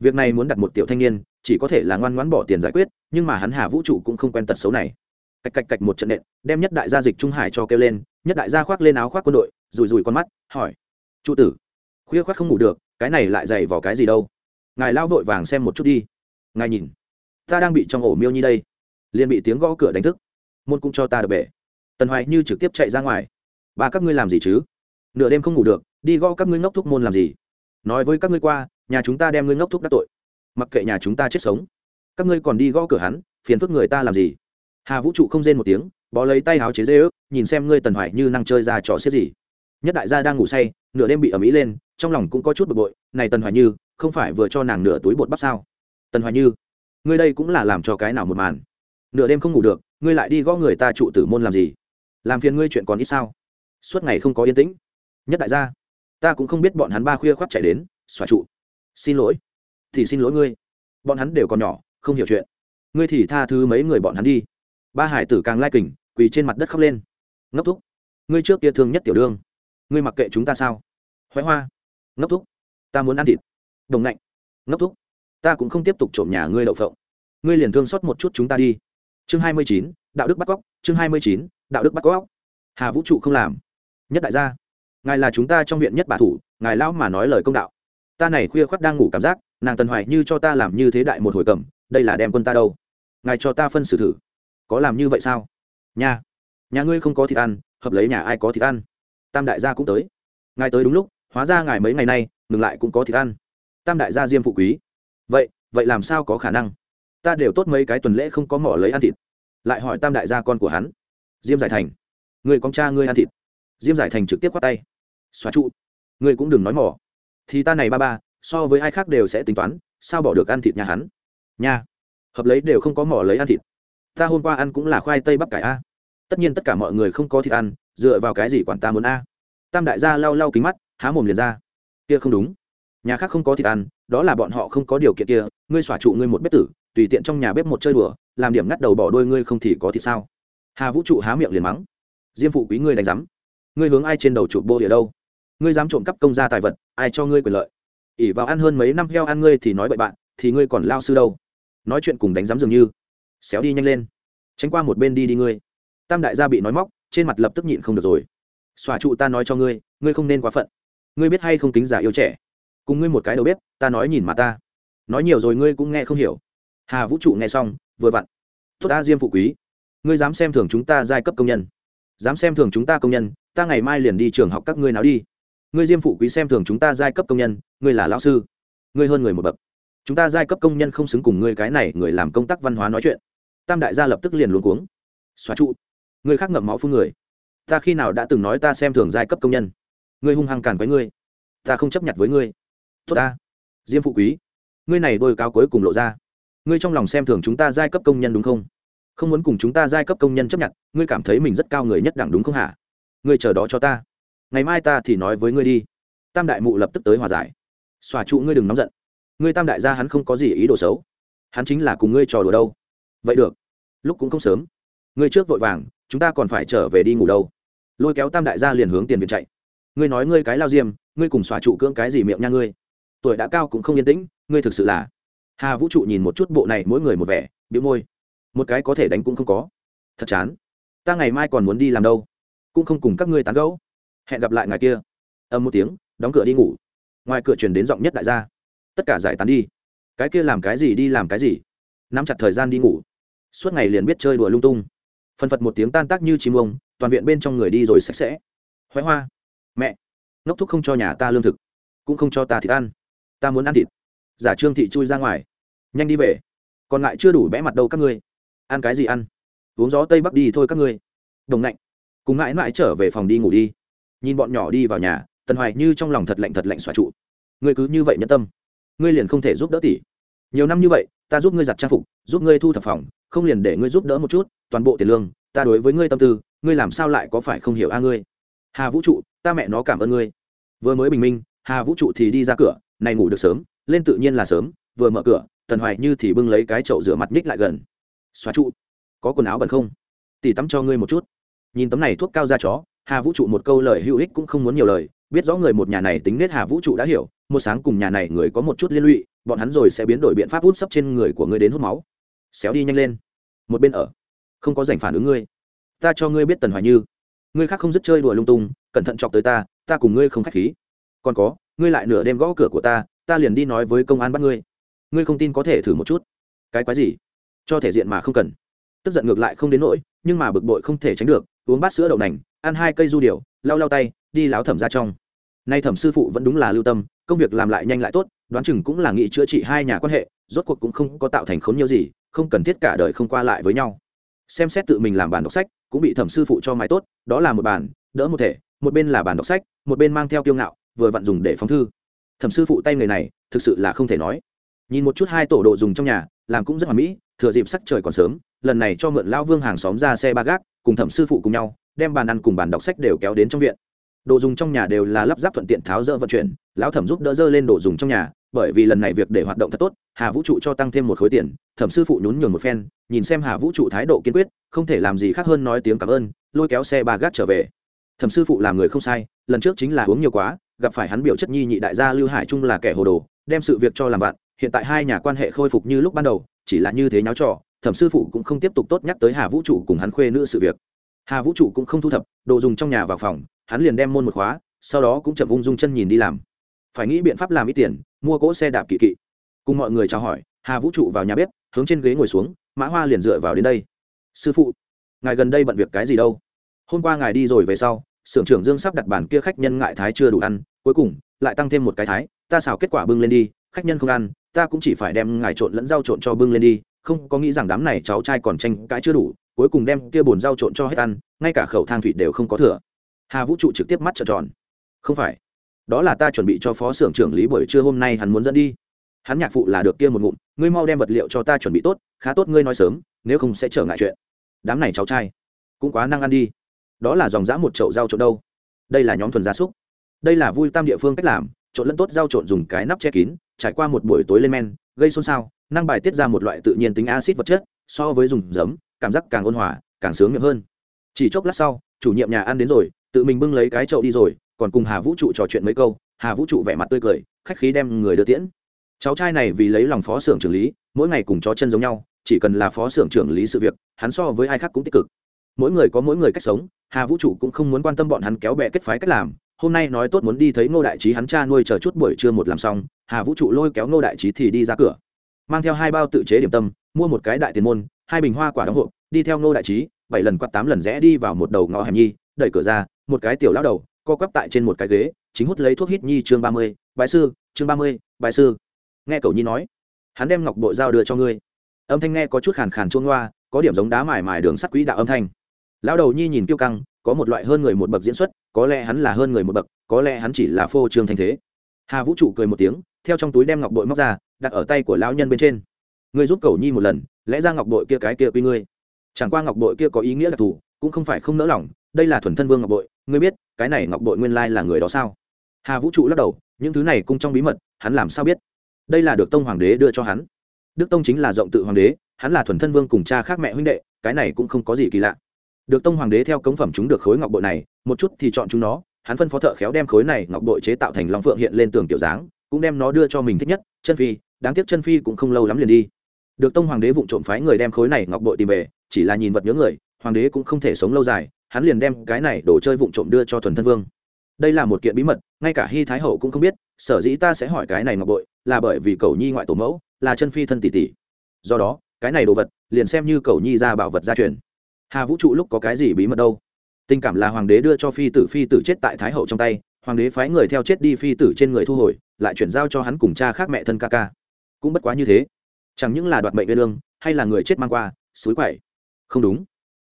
Việc này muốn đặt một tiểu thanh niên chỉ có thể là ngoan ngoãn bỏ tiền giải quyết, nhưng mà hắn hà vũ trụ cũng không quen tật xấu này. Cạch cạch cạch một trận nện, đem nhất đại gia dịch trung hải cho kêu lên, nhất đại gia khoác lên áo khoác quân đội rùi rùi con mắt, hỏi, trụ tử, khuya khoác không ngủ được, cái này lại dày vào cái gì đâu? Ngài lao vội vàng xem một chút đi. Ngài nhìn, ta đang bị trong ổ miêu nhi đây. Liền bị tiếng gõ cửa đánh thức. Môn cũng cho ta được bể. Tần hoài như trực tiếp chạy ra ngoài. Ba các ngươi làm gì chứ? Nửa đêm không ngủ được, đi gõ các ngươi ngốc thúc môn làm gì? Nói với các ngươi qua, nhà chúng ta đem ngươi ngốc thúc đắc tội mặc kệ nhà chúng ta chết sống. Các ngươi còn đi gõ cửa hắn, phiền phức người ta làm gì? Hà vũ trụ không rên một tiếng, bó lấy tay áo chế dê ước, nhìn xem ngươi tần hoài như năng chơi ra trò xiết gì. Nhất đại gia đang ngủ say, nửa đêm bị ầm ĩ lên, trong lòng cũng có chút bực bội, này tần hoài như, không phải vừa cho nàng nửa túi bột bắp sao? Tần hoài như, ngươi đây cũng là làm cho cái nào một màn? Nửa đêm không ngủ được, ngươi lại đi gõ người ta trụ tử môn làm gì? Làm phiền ngươi chuyện còn ít sao? Suốt ngày không có yên tĩnh. Nhất đại gia, ta cũng không biết bọn hắn ba khuya khoác chạy đến xóa trụ. Xin lỗi thì xin lỗi ngươi. Bọn hắn đều còn nhỏ, không hiểu chuyện. Ngươi thì tha thứ mấy người bọn hắn đi. Ba hải tử càng lai kình, quỳ trên mặt đất khóc lên. Ngốc thúc, ngươi trước kia thương nhất tiểu đương. Ngươi mặc kệ chúng ta sao? Hoái hoa. Ngốc thúc, ta muốn ăn thịt. Đồng lạnh ngốc thúc, ta cũng không tiếp tục trộm nhà ngươi đậu phộng. Ngươi liền thương xót một chút chúng ta đi. Chương hai mươi chín, đạo đức bắt cóc. Chương hai mươi chín, đạo đức bắt cóc. Hà vũ trụ không làm. Nhất đại gia, ngài là chúng ta trong viện nhất bà thủ, ngài lão mà nói lời công đạo. Ta này khuya khoắt đang ngủ cảm giác nàng tần hoài như cho ta làm như thế đại một hồi cầm, đây là đem quân ta đâu? Ngài cho ta phân xử thử. Có làm như vậy sao? Nhà nhà ngươi không có thịt ăn, hợp lấy nhà ai có thịt ăn? Tam đại gia cũng tới. Ngài tới đúng lúc, hóa ra ngài mấy ngày nay, ngừng lại cũng có thịt ăn. Tam đại gia diêm phụ quý. Vậy vậy làm sao có khả năng? Ta đều tốt mấy cái tuần lễ không có mỏ lấy ăn thịt. Lại hỏi tam đại gia con của hắn. Diêm giải thành. Người con cha ngươi ăn thịt. Diêm giải thành trực tiếp khoát tay. Xóa trụ. Ngươi cũng đừng nói mỏ. Thì ta này ba ba so với ai khác đều sẽ tính toán, sao bỏ được ăn thịt nhà hắn? Nha, hợp lấy đều không có mỏ lấy ăn thịt. Ta hôm qua ăn cũng là khoai tây bắp cải a. Tất nhiên tất cả mọi người không có thịt ăn, dựa vào cái gì quản ta muốn a? Tam đại gia lau lau kính mắt, há mồm liền ra. Kia không đúng. Nhà khác không có thịt ăn, đó là bọn họ không có điều kiện kia, ngươi xỏa trụ ngươi một bếp tử, tùy tiện trong nhà bếp một chơi đùa, làm điểm ngắt đầu bỏ đôi ngươi không thì có thịt sao? Hà vũ trụ há miệng liền mắng. Diêm phụ quý ngươi đánh rắm ngươi hướng ai trên đầu trụ bô địa đâu? Ngươi dám trộm cắp công gia tài vật, ai cho ngươi quyền lợi? Ỉ vào ăn hơn mấy năm heo ăn ngươi thì nói bậy bạn, thì ngươi còn lao sư đâu? Nói chuyện cùng đánh giám dường như. Xéo đi nhanh lên. Tránh qua một bên đi đi ngươi. Tam đại gia bị nói móc, trên mặt lập tức nhịn không được rồi. Xòa trụ ta nói cho ngươi ngươi không nên quá phận. Ngươi biết hay không tính giả yêu trẻ? Cùng ngươi một cái đầu bếp, ta nói nhìn mà ta. Nói nhiều rồi ngươi cũng nghe không hiểu. Hà vũ trụ nghe xong, vừa vặn. Tốt ta diêm phụ quý. Ngươi dám xem thường chúng ta giai cấp công nhân. Dám xem thường chúng ta công nhân, ta ngày mai liền đi trường học các ngươi nào đi ngươi diêm phụ quý xem thường chúng ta giai cấp công nhân, ngươi là lão sư. Ngươi hơn người một bậc. Chúng ta giai cấp công nhân không xứng cùng ngươi cái này người làm công tác văn hóa nói chuyện. Tam đại gia lập tức liền luôn cuống. Xóa trụ. Ngươi khác ngậm máu phun người. Ta khi nào đã từng nói ta xem thường giai cấp công nhân? Ngươi hung hăng càn với ngươi. Ta không chấp nhận với ngươi. Tốt ta. Diêm phụ quý. Ngươi này đôi cao cuối cùng lộ ra. Ngươi trong lòng xem thường chúng ta giai cấp công nhân đúng không? Không muốn cùng chúng ta giai cấp công nhân chấp nhận, ngươi cảm thấy mình rất cao người nhất đẳng đúng không hả? Ngươi chờ đó cho ta ngày mai ta thì nói với ngươi đi. Tam đại mụ lập tức tới hòa giải. Xòa trụ ngươi đừng nóng giận. Ngươi tam đại gia hắn không có gì ý đồ xấu. Hắn chính là cùng ngươi trò đùa đâu. Vậy được. Lúc cũng không sớm. Ngươi trước vội vàng, chúng ta còn phải trở về đi ngủ đâu. Lôi kéo tam đại gia liền hướng tiền viện chạy. Ngươi nói ngươi cái lao diêm, ngươi cùng xòa trụ cưỡng cái gì miệng nha ngươi? Tuổi đã cao cũng không yên tĩnh, ngươi thực sự là. Hà vũ trụ nhìn một chút bộ này mỗi người một vẻ biếu môi. Một cái có thể đánh cũng không có. Thật chán. Ta ngày mai còn muốn đi làm đâu? Cũng không cùng các ngươi tán gẫu hẹn gặp lại ngày kia. Âm một tiếng, đóng cửa đi ngủ. Ngoài cửa truyền đến giọng nhất đại gia. Tất cả giải tán đi. Cái kia làm cái gì đi làm cái gì? Nắm chặt thời gian đi ngủ. Suốt ngày liền biết chơi đùa lung tung. Phân phật một tiếng tan tác như chim ông, toàn viện bên trong người đi rồi sạch sẽ. Hoái hoa. Mẹ. Ngốc thúc không cho nhà ta lương thực, cũng không cho ta thịt ăn. Ta muốn ăn thịt. Giả trương thị chui ra ngoài. Nhanh đi về. Còn lại chưa đủ bẽ mặt đâu các ngươi. Ăn cái gì ăn? Uống gió tây bắc đi thôi các ngươi. Đồng lạnh. Cùng mãi mãi trở về phòng đi ngủ đi nhìn bọn nhỏ đi vào nhà, tần hoài như trong lòng thật lạnh thật lạnh xóa trụ. Ngươi cứ như vậy nhân tâm, ngươi liền không thể giúp đỡ tỷ. Nhiều năm như vậy, ta giúp ngươi giặt trang phục, giúp ngươi thu thập phòng, không liền để ngươi giúp đỡ một chút, toàn bộ tiền lương, ta đối với ngươi tâm tư, ngươi làm sao lại có phải không hiểu a ngươi? Hà vũ trụ, ta mẹ nó cảm ơn ngươi. Vừa mới bình minh, hà vũ trụ thì đi ra cửa, này ngủ được sớm, lên tự nhiên là sớm, vừa mở cửa, tần hoài như thì bưng lấy cái chậu rửa mặt ních lại gần. Xóa trụ, có quần áo bẩn không? Tỉ tắm cho ngươi một chút. Nhìn tấm này thuốc cao ra chó hà vũ trụ một câu lời hữu ích cũng không muốn nhiều lời, biết rõ người một nhà này tính nết hà vũ trụ đã hiểu, một sáng cùng nhà này người có một chút liên lụy, bọn hắn rồi sẽ biến đổi biện pháp hút sấp trên người của ngươi đến hút máu. Xéo đi nhanh lên. Một bên ở. Không có giành phản ứng ngươi. Ta cho ngươi biết tần hoài như. Ngươi khác không dứt chơi đùa lung tung, cẩn thận chọc tới ta ta cùng ngươi không k h á c h khí. Còn có, ngươi lại nửa đêm gõ cửa của ta ta liền đi nói với công an bắt ngươi. Ngươi không tin có thể thử một chút. Cái quái gì? Cho thể diện mà không cần. Tức giận ngược lại không đến nỗi, nhưng mà bực bội không thể tránh được, uống bát sữa đậu nành ăn hai cây du điều lau lau tay, đi láo thẩm ra trong. Nay thẩm sư phụ vẫn đúng là lưu tâm, công việc làm lại nhanh lại tốt, đoán chừng cũng là nghị chữa trị hai nhà quan hệ, rốt cuộc cũng không có tạo thành khốn nhiều gì, không cần thiết cả đời không qua lại với nhau. Xem xét tự mình làm bản đọc sách, cũng bị thẩm sư phụ cho mái tốt, đó là một bản đỡ một thể, một bên là bản đọc sách, một bên mang theo kiêu ngạo, vừa vặn dùng để phóng thư. Thẩm sư phụ tay người này, thực sự là không thể nói. Nhìn một chút hai tổ đồ dùng trong nhà, làm cũng rất hoà mỹ, thừa dịp sắc trời còn sớm, lần này cho mượn lão vương hàng xóm ra xe ba gác, cùng thẩm sư phụ cùng nhau đem bàn ăn cùng bàn đọc sách đều kéo đến trong viện đồ dùng trong nhà đều là lắp ráp thuận tiện tháo dỡ vận chuyển, lão thẩm giúp đỡ dơ lên đồ dùng trong nhà, bởi vì lần này việc để hoạt động thật tốt, hà vũ trụ cho tăng thêm một khối tiền, thẩm sư phụ nhún nhường một phen, nhìn xem hà vũ trụ thái độ kiên quyết, không thể làm gì khác hơn nói tiếng cảm ơn, lôi kéo xe ba gác trở về thẩm sư phụ làm người không sai, lần trước chính là uống nhiều quá, gặp phải hắn biểu chất nhi nhị đại gia lưu hải trung là kẻ hồ đồ, đem sự việc cho làm vặt. hiện tại hai nhà quan hệ khôi phục như lúc ban đầu, chỉ là như thế nháo trò, thẩm sư phụ cũng không tiếp tục tốt nhắc tới hà vũ trụ cùng hắn khuê nữ sự việc hà vũ trụ cũng không thu thập, đồ dùng trong nhà vào phòng, hắn liền đem môn một khóa, sau đó cũng chậm ung dung chân nhìn đi làm. Phải nghĩ biện pháp làm ít tiền, mua cỗ xe đạp kỵ kỵ. Cùng mọi người chào hỏi, hà vũ trụ vào nhà bếp, hướng trên ghế ngồi xuống, mã hoa liền dựa vào đến đây. Sư phụ, ngài gần đây bận việc cái gì đâu? Hôm qua ngài đi rồi về sau, xưởng trưởng dương sắp đặt bàn kia khách nhân ngại thái chưa đủ ăn, cuối cùng lại tăng thêm một cái thái, ta xào kết quả bưng lên đi, khách nhân không ăn, ta cũng chỉ phải đem ngài trộn lẫn rau trộn cho bưng lên đi, không có nghĩ rằng đám này cháu trai còn tranh cãi chưa đủ cuối cùng đem kia bồn rau trộn cho hết ăn, ngay cả khẩu thang thủy đều không có thừa. Hà vũ trụ trực tiếp mắt trợn tròn. Không phải, đó là ta chuẩn bị cho phó xưởng trưởng lý buổi trưa hôm nay hắn muốn dẫn đi. Hắn nhạc phụ là được kia một ngụm, ngươi mau đem vật liệu cho ta chuẩn bị tốt, khá tốt ngươi nói sớm, nếu không sẽ trở ngại chuyện. Đám này cháu trai, cũng quá năng ăn đi. Đó là dòng dã một chậu rau trộn đâu. Đây là nhóm thuần gia súc. Đây là vui tam địa phương cách làm, trộn lẫn tốt rau trộn dùng cái nắp che kín, trải qua một buổi tối lên men, gây xôn xao, năng bài tiết ra một loại tự nhiên tính acid vật chất, so với dùng giấm cảm giác càng ôn hòa, càng sướng miệng hơn. Chỉ chốc lát sau, chủ nhiệm nhà ăn đến rồi, tự mình bưng lấy cái chậu đi rồi, còn cùng hà vũ trụ trò chuyện mấy câu, hà vũ trụ vẻ mặt tươi cười, khách khí đem người đưa tiễn. Cháu trai này vì lấy lòng phó xưởng trưởng lý, mỗi ngày cùng chó chân giống nhau, chỉ cần là phó xưởng trưởng lý sự việc, hắn so với ai khác cũng tích cực. Mỗi người có mỗi người cách sống, hà vũ trụ cũng không muốn quan tâm bọn hắn kéo bè kết phái cách làm. Hôm nay nói tốt muốn đi thấy ngô đại trí hắn cha nuôi chờ chút buổi trưa một làm xong, hà vũ trụ lôi kéo ngô đại trí thì đi ra cửa. Mang theo hai bao tự chế điểm tâm, mua một cái đại tiền môn hai bình hoa quả đóng hộp, đi theo ngô đại trí, bảy lần quạt tám lần rẽ đi vào một đầu ngõ hẻm nhi, đẩy cửa ra, một cái tiểu lão đầu, co quắp tại trên một cái ghế, chính hút lấy thuốc hít nhi chương ba mươi bài sư, chương ba mươi bài sư. Nghe cậu nhi nói, hắn đem ngọc bội dao đưa cho ngươi. Âm thanh nghe có chút khàn khàn chuông loa có điểm giống đá mài mài đường sắt quỹ đạo âm thanh. Lão đầu nhi nhìn kiêu căng, có một loại hơn người một bậc diễn xuất, có lẽ hắn là hơn người một bậc, có lẽ hắn chỉ là phô trương thanh thế. Hà vũ trụ cười một tiếng, theo trong túi đem ngọc bội móc ra, đặt ở tay của lão nhân bên trên. Ngươi giúp cầu nhi một lần lẽ ra ngọc bội kia cái kia quy ngươi. Chẳng qua ngọc bội kia có ý nghĩa đặc thù, cũng không phải không nỡ lòng, đây là thuần thân vương ngọc bội, ngươi biết, cái này ngọc bội nguyên lai là người đó sao? Hà vũ trụ lắc đầu, những thứ này cung trong bí mật, hắn làm sao biết? Đây là được tông hoàng đế đưa cho hắn. Đức tông chính là rộng tự hoàng đế, hắn là thuần thân vương cùng cha khác mẹ huynh đệ, cái này cũng không có gì kỳ lạ. Được tông hoàng đế theo cống phẩm chúng được khối ngọc bội này, một chút thì chọn chúng nó, hắn phân phó thợ khéo đem khối này ngọc bội chế tạo thành long phượng hiện lên tường kiểu dáng, cũng đem nó đưa cho mình thích nhất, chân phi, đáng tiếc chân phi cũng không lâu lắm liền đi được tông hoàng đế vụng trộm phái người đem khối này ngọc bội tìm về, chỉ là nhìn vật nhớ người, hoàng đế cũng không thể sống lâu dài, hắn liền đem cái này đồ chơi vụng trộm đưa cho thuần thân vương. Đây là một kiện bí mật, ngay cả hy thái hậu cũng không biết, sở dĩ ta sẽ hỏi cái này ngọc bội, là bởi vì cầu nhi ngoại tổ mẫu, là chân phi thân tỷ tỷ. Do đó, cái này đồ vật, liền xem như cầu nhi ra bảo vật gia truyền. Hà vũ trụ lúc có cái gì bí mật đâu? Tình cảm là hoàng đế đưa cho phi tử phi tử chết tại thái hậu trong tay, hoàng đế phái người theo chết đi phi tử trên người thu hồi, lại chuyển giao cho hắn cùng cha khác mẹ thân ca ca. Cũng bất quá như thế chẳng những là đoạt mệnh uyên lương hay là người chết mang qua, suối quậy. Không đúng.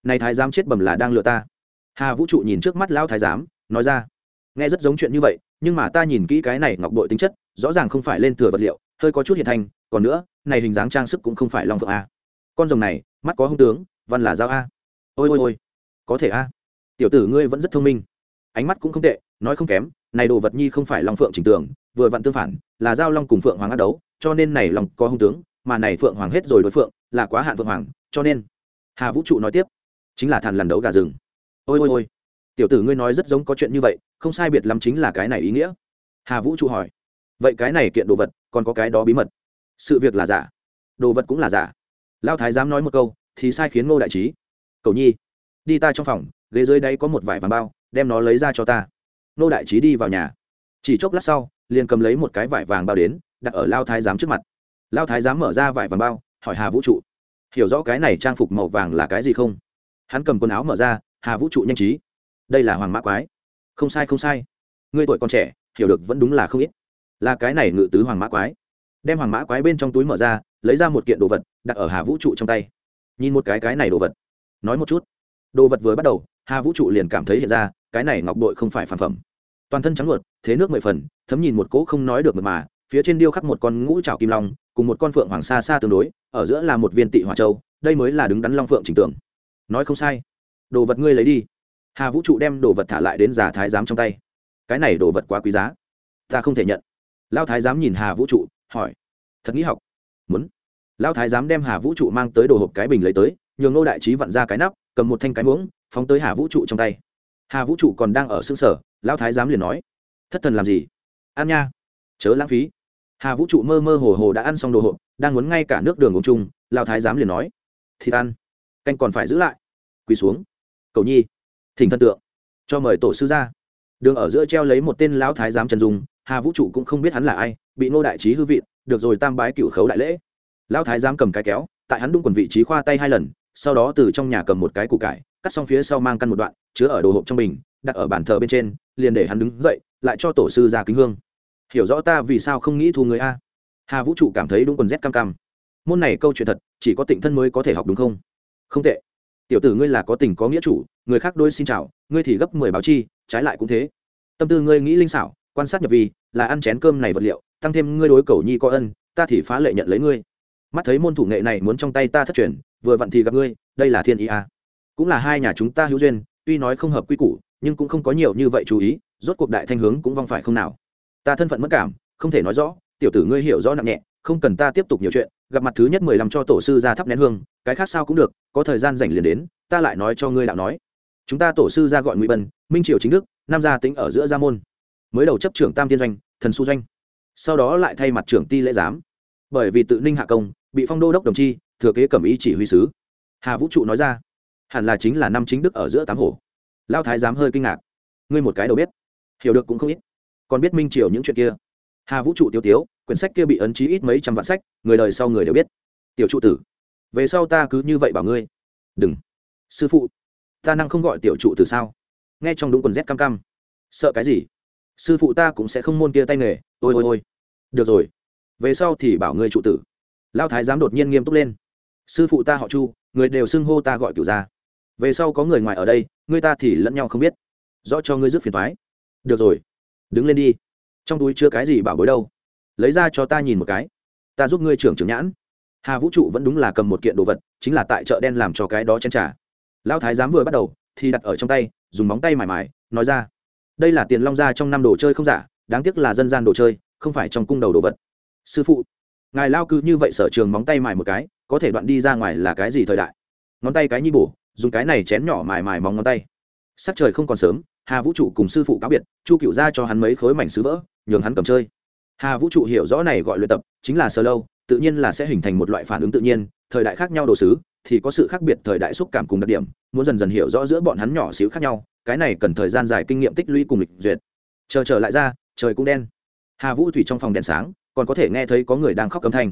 Này thái giám chết bầm là đang lừa ta. Hà vũ trụ nhìn trước mắt lão thái giám, nói ra. Nghe rất giống chuyện như vậy, nhưng mà ta nhìn kỹ cái này ngọc bội tính chất, rõ ràng không phải lên thừa vật liệu, hơi có chút hiện thành, còn nữa, này hình dáng trang sức cũng không phải long phượng a. Con rồng này, mắt có hung tướng, văn là dao a. Ôi ôi ôi. Có thể a. Tiểu tử ngươi vẫn rất thông minh. Ánh mắt cũng không tệ, nói không kém, này đồ vật nhi không phải long phượng chỉnh tưởng vừa vặn tương phản, là giao long cùng phượng hoàng ác đấu, cho nên này lòng có hung tướng mà này phượng hoàng hết rồi đối phượng, là quá hạn phượng hoàng, cho nên, hà vũ trụ nói tiếp, chính là thằn lần đấu gà rừng. Ôi ôi ôi, tiểu tử ngươi nói rất giống có chuyện như vậy, không sai biệt lắm chính là cái này ý nghĩa. Hà vũ trụ hỏi, vậy cái này kiện đồ vật, còn có cái đó bí mật? Sự việc là giả. Đồ vật cũng là giả. Lao thái dám nói một câu, thì sai khiến ngô đại trí. Cầu nhi, đi ta trong phòng, ghế dưới đây có một vải vàng bao, đem nó lấy ra cho ta. Ngô đại trí đi vào nhà. Chỉ chốc lát sau, liền cầm lấy một cái vải vàng bao đến, đặt ở lao thái giám trước mặt lao thái giám mở ra vải vàng bao, hỏi hà vũ trụ, hiểu rõ cái này trang phục màu vàng là cái gì không? Hắn cầm quần áo mở ra, hà vũ trụ nhanh trí. Đây là hoàng mã quái. Không sai không sai. Ngươi tuổi còn trẻ, hiểu được vẫn đúng là không ít. Là cái này ngự tứ hoàng mã quái. Đem hoàng mã quái bên trong túi mở ra, lấy ra một kiện đồ vật, đặt ở hà vũ trụ trong tay. Nhìn một cái cái này đồ vật. Nói một chút. Đồ vật vừa bắt đầu, hà vũ trụ liền cảm thấy hiện ra, cái này ngọc bội không phải phản phẩm. Toàn thân trắng luột, thế nước mười phần, thấm nhìn một cỗ không nói được mật mà, phía trên điêu khắc một con ngũ trào kim long cùng một con phượng hoàng xa xa tương đối, ở giữa là một viên tị hỏa châu, đây mới là đứng đắn long phượng trình tưởng nói không sai. Đồ vật ngươi lấy đi. Hà vũ trụ đem đồ vật thả lại đến già thái giám trong tay. Cái này đồ vật quá quý giá. Ta không thể nhận. Lao thái giám nhìn hà vũ trụ, hỏi. Thật nghĩ học. Muốn. Lao thái giám đem hà vũ trụ mang tới đồ hộp cái bình lấy tới, nhường ngô đại trí vặn ra cái nắp, cầm một thanh cái muỗng, phóng tới hà vũ trụ trong tay. Hà vũ trụ còn đang ở xương sở lao thái giám liền nói. Thất thần làm gì? Ăn nha. Chớ lãng phí hà vũ trụ mơ mơ hồ hồ đã ăn xong đồ hộp, đang muốn ngay cả nước đường uống chung lao thái giám liền nói, thịt ăn, canh còn phải giữ lại. Quỳ xuống. Cầu nhi, thỉnh thân tượng, cho mời tổ sư ra. Đường ở giữa treo lấy một tên lão thái giám trần dung, hà vũ trụ cũng không biết hắn là ai, bị ngô đại trí hư vị được rồi tam bái cựu khấu đại lễ. Lão thái giám cầm cái kéo, tại hắn đung quần vị trí khoa tay hai lần, sau đó từ trong nhà cầm một cái củ cải, cắt xong phía sau mang căn một đoạn, chứa ở đồ hộp trong bình, đặt ở bàn thờ bên trên, liền để hắn đứng dậy, lại cho tổ sư ra kính hương hiểu rõ ta vì sao không nghĩ thu người a? Hà vũ trụ cảm thấy đúng quần rét cam cam. Môn này câu chuyện thật, chỉ có tịnh thân mới có thể học đúng không? Không tệ. Tiểu tử ngươi là có tình có nghĩa chủ, người khác đôi xin chào, ngươi thì gấp mười báo chi, trái lại cũng thế. Tâm tư ngươi nghĩ linh xảo, quan sát nhập vi, là ăn chén cơm này vật liệu, tăng thêm ngươi đối cầu nhi có ân, ta thì phá lệ nhận lấy ngươi. Mắt thấy môn thủ nghệ này muốn trong tay ta thất truyền, vừa vặn thì gặp ngươi, đây là thiên ý a. Cũng là hai nhà chúng ta hữu duyên, tuy nói không hợp quy củ, nhưng cũng không có nhiều như vậy chú ý, rốt cuộc đại thanh hướng cũng vong phải không nào ta thân phận mất cảm, không thể nói rõ, tiểu tử ngươi hiểu rõ nặng nhẹ, không cần ta tiếp tục nhiều chuyện, gặp mặt thứ nhất mười lăm cho tổ sư ra thắp nén hương, cái khác sao cũng được, có thời gian rảnh liền đến, ta lại nói cho ngươi đạo nói. Chúng ta tổ sư ra gọi ngụy bân, minh triều chính đức, nam gia tính ở giữa gia môn. Mới đầu chấp trưởng tam tiên doanh, thần su doanh. Sau đó lại thay mặt trưởng ti lễ giám. Bởi vì tự ninh hạ công, bị phong đô đốc đồng chi, thừa kế cẩm ý chỉ huy sứ. Hà vũ trụ nói ra, hẳn là chính là năm chính đức ở giữa tám hồ lao thái giám hơi kinh ngạc. Ngươi một cái đầu biết. Hiểu được cũng không ít còn biết minh triều những chuyện kia. Hà vũ trụ tiêu tiếu, quyển sách kia bị ấn chí ít mấy trăm vạn sách, người đời sau người đều biết. Tiểu trụ tử, về sau ta cứ như vậy bảo ngươi. Đừng. Sư phụ, ta năng không gọi tiểu trụ tử sao? Nghe trong đúng quần rét cam cam sợ cái gì? Sư phụ ta cũng sẽ không môn kia tay nghề. Ôi ôi ôi. Được rồi. Về sau thì bảo ngươi trụ tử. Lao thái giám đột nhiên nghiêm túc lên. Sư phụ ta họ chu, người đều xưng hô ta gọi cửu ra về sau có người ngoài ở đây ngươi ta thì lẫn nhau không biết. Rõ cho ngươi rước phiền thoái được rồi đứng lên đi. Trong túi chưa cái gì bảo bối đâu? Lấy ra cho ta nhìn một cái. Ta giúp ngươi trưởng trưởng nhãn. Hà vũ trụ vẫn đúng là cầm một kiện đồ vật, chính là tại chợ đen làm cho cái đó chen trả lão thái giám vừa bắt đầu, thì đặt ở trong tay, dùng móng tay mải mải, nói ra. Đây là tiền long ra trong năm đồ chơi không giả, đáng tiếc là dân gian đồ chơi, không phải trong cung đầu đồ vật. Sư phụ, ngài lao cứ như vậy sở trường móng tay mải một cái, có thể đoạn đi ra ngoài là cái gì thời đại? Ngón tay cái nhi bổ, dùng cái này chén nhỏ mài mài móng ngón tay. Sắc trời không còn sớm hà vũ trụ cùng sư phụ cáo biệt, chu cựu ra cho hắn mấy khối mảnh sứ vỡ, nhường hắn cầm chơi. Hà vũ trụ hiểu rõ này gọi luyện tập, chính là sơ lâu, tự nhiên là sẽ hình thành một loại phản ứng tự nhiên, thời đại khác nhau đồ sứ, thì có sự khác biệt thời đại xúc cảm cùng đặc điểm, muốn dần dần hiểu rõ giữa bọn hắn nhỏ xíu khác nhau, cái này cần thời gian dài kinh nghiệm tích lũy cùng lịch duyệt. Chờ trở lại ra, trời cũng đen. Hà vũ thủy trong phòng đèn sáng, còn có thể nghe thấy có người đang khóc cấm thanh.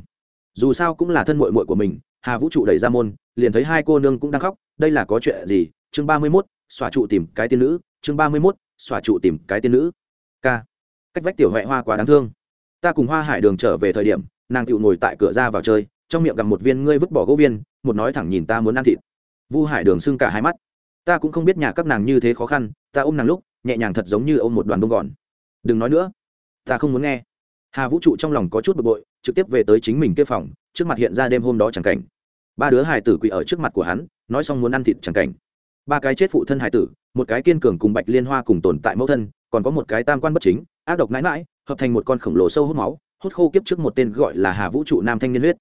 Dù sao cũng là thân mội mội của mình, hà vũ trụ đẩy ra môn, liền thấy hai cô nương cũng đang khóc, đây là có chuyện gì? Chương ba mươi mốt xòa trụ tìm cái tiên nữ chương ba mươi mốt, xòa trụ tìm cái tiên nữ. K. Cách vách tiểu huệ hoa quá đáng thương. Ta cùng hoa hải đường trở về thời điểm, nàng tựu ngồi tại cửa ra vào chơi, trong miệng gặp một viên ngươi vứt bỏ gỗ viên, một nói thẳng nhìn ta muốn ăn thịt. Vu hải đường sưng cả hai mắt. Ta cũng không biết nhà các nàng như thế khó khăn, ta ôm nàng lúc, nhẹ nhàng thật giống như ôm một đoàn bông gòn. Đừng nói nữa. Ta không muốn nghe. Hà vũ trụ trong lòng có chút bực bội, trực tiếp về tới chính mình kia phòng, trước mặt hiện ra đêm hôm đó chẳng cảnh. Ba đứa hải tử quỳ ở trước mặt của hắn, nói xong muốn ăn thịt chẳng cảnh ba cái chết phụ thân hải tử, một cái kiên cường cùng bạch liên hoa cùng tồn tại mẫu thân, còn có một cái tam quan bất chính, ác độc mãi mãi, hợp thành một con khổng lồ sâu hút máu, hút khô kiếp trước một tên gọi là hà vũ trụ nam thanh niên huyết.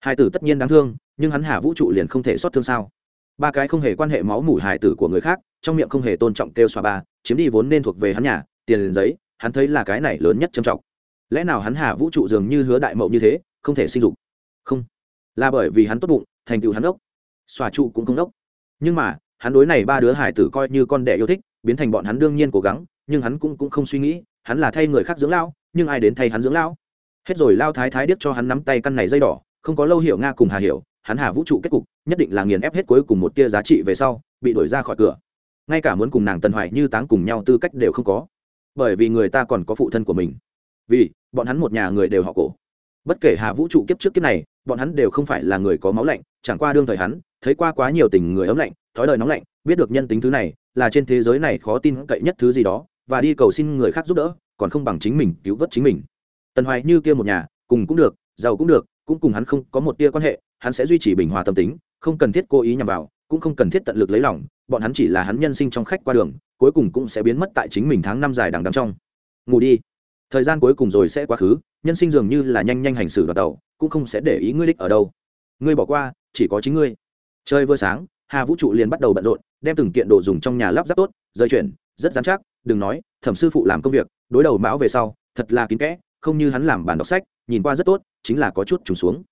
Hải tử tất nhiên đáng thương, nhưng hắn hà vũ trụ liền không thể xót thương sao? Ba cái không hề quan hệ máu mủ hải tử của người khác, trong miệng không hề tôn trọng kêu xoa ba, chiếm đi vốn nên thuộc về hắn nhà, tiền liền giấy, hắn thấy là cái này lớn nhất trầm trọng. Lẽ nào hắn hà vũ trụ dường như hứa đại mậu như thế, không thể sinh dục? Không. Là bởi vì hắn tốt bụng, thành tựu hắn ốc xòa trụ cũng không ốc nhưng mà hắn đối này ba đứa hải tử coi như con đẻ yêu thích, biến thành bọn hắn đương nhiên cố gắng, nhưng hắn cũng cũng không suy nghĩ, hắn là thay người khác dưỡng lao nhưng ai đến thay hắn dưỡng lao hết rồi, lao thái thái điếc cho hắn nắm tay căn này dây đỏ, không có lâu hiểu nga cùng hà hiểu, hắn hà vũ trụ kết cục, nhất định là nghiền ép hết cuối cùng một tia giá trị về sau, bị đuổi ra khỏi cửa. Ngay cả muốn cùng nàng tần hoài như táng cùng nhau tư cách đều không có. Bởi vì người ta còn có phụ thân của mình. Vì, bọn hắn một nhà người đều họ cổ. Bất kể hà vũ trụ kiếp trước kiếp này, bọn hắn đều không phải là người có máu lạnh, chẳng qua đương thời hắn thấy qua quá nhiều tình người ấm lạnh, thói đời nóng lạnh, biết được nhân tính thứ này, là trên thế giới này khó tin cậy nhất thứ gì đó, và đi cầu xin người khác giúp đỡ, còn không bằng chính mình cứu vớt chính mình. Tần hoài như kia một nhà, cùng cũng được, giàu cũng được, cũng cùng hắn không có một tia quan hệ, hắn sẽ duy trì bình hòa tâm tính, không cần thiết cố ý nhằm vào, cũng không cần thiết tận lực lấy lòng, bọn hắn chỉ là hắn nhân sinh trong khách qua đường, cuối cùng cũng sẽ biến mất tại chính mình tháng năm dài đằng đằng trong. Ngủ đi. Thời gian cuối cùng rồi sẽ quá khứ, nhân sinh dường như là nhanh nhanh hành xử đoàn tàu, cũng không sẽ để ý ngươi đích ở đâu. Ngươi bỏ qua, chỉ có chính ngươi chơi vừa sáng, hà vũ trụ liền bắt đầu bận rộn, đem từng kiện đồ dùng trong nhà lắp ráp tốt, rời chuyển, rất dán chắc, đừng nói, thẩm sư phụ làm công việc, đối đầu mão về sau, thật là kín kẽ, không như hắn làm bàn đọc sách, nhìn qua rất tốt, chính là có chút trùng xuống.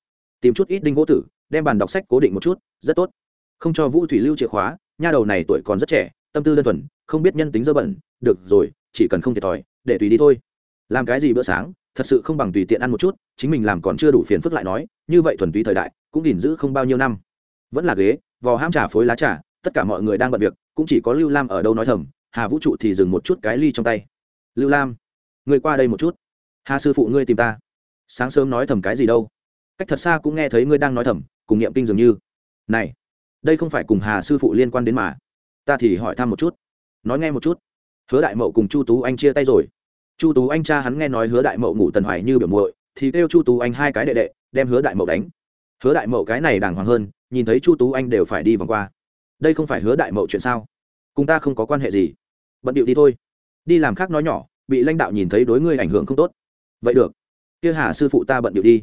Tìm chút ít đinh gỗ tử, đem bàn đọc sách cố định một chút, rất tốt. Không cho vũ thủy lưu chìa khóa, nha đầu này tuổi còn rất trẻ, tâm tư đơn thuần, không biết nhân tính dơ bẩn, được rồi, chỉ cần không thiệt thòi, để tùy đi thôi. Làm cái gì bữa sáng, thật sự không bằng tùy tiện ăn một chút, chính mình làm còn chưa đủ phiền phức lại nói, như vậy thuần túy thời đại, cũng gìn giữ không bao nhiêu năm vẫn là ghế, vò ham trà phối lá trà, tất cả mọi người đang bận việc, cũng chỉ có lưu lam ở đâu nói thầm, hà vũ trụ thì dừng một chút cái ly trong tay. Lưu lam, người qua đây một chút. Hà sư phụ ngươi tìm ta. Sáng sớm nói thầm cái gì đâu. Cách thật xa cũng nghe thấy ngươi đang nói thầm, cùng niệm kinh dường như. Này, đây không phải cùng hà sư phụ liên quan đến mà. Ta thì hỏi thăm một chút. Nói nghe một chút. Hứa đại mậu cùng chu tú anh chia tay rồi. Chu tú anh cha hắn nghe nói hứa đại mậu ngủ tần hoài như biểu muội, thì kêu chu tú anh hai cái đệ đệ, đem hứa đại mậu đánh hứa đại mậu cái này đàng hoàng hơn, nhìn thấy chu tú anh đều phải đi vòng qua. Đây không phải hứa đại mậu chuyện sao? Cùng ta không có quan hệ gì. Bận điệu đi thôi. Đi làm khác nói nhỏ, bị lãnh đạo nhìn thấy đối ngươi ảnh hưởng không tốt. Vậy được. Kia hà sư phụ ta bận điệu đi.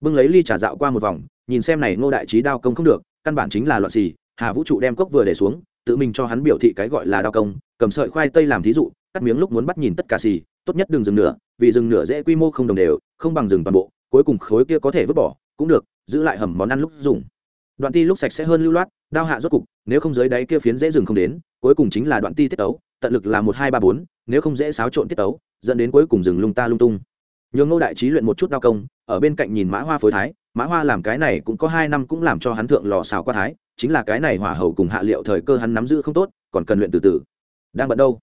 Bưng lấy ly trà dạo qua một vòng, nhìn xem này ngô đại trí đao công không được, căn bản chính là loạn xì. Hà vũ trụ đem cốc vừa để xuống, tự mình cho hắn biểu thị cái gọi là đao công, cầm sợi khoai tây làm thí dụ, cắt miếng lúc muốn bắt nhìn tất cả xì, tốt nhất đừng dừng nửa, vì dừng nửa dễ quy mô không đồng đều, không bằng dừng toàn bộ, cuối cùng khối kia có thể vứt bỏ, cũng được giữ lại hầm món ăn lúc dùng. Đoạn ti lúc sạch sẽ hơn lưu loát, đao hạ rốt cục, nếu không dưới đáy kia phiến dễ dừng không đến, cuối cùng chính là đoạn ti tiết tấu, tận lực là một, hai, ba, bốn, nếu không dễ xáo trộn tiết tấu, dẫn đến cuối cùng dừng lung ta lung tung. Nhường ngô đại trí luyện một chút đao công, ở bên cạnh nhìn mã hoa phối thái, mã hoa làm cái này cũng có hai năm cũng làm cho hắn thượng lò xào qua thái, chính là cái này hỏa hầu cùng hạ liệu thời cơ hắn nắm giữ không tốt, còn cần luyện từ từ. Đang bận đâu?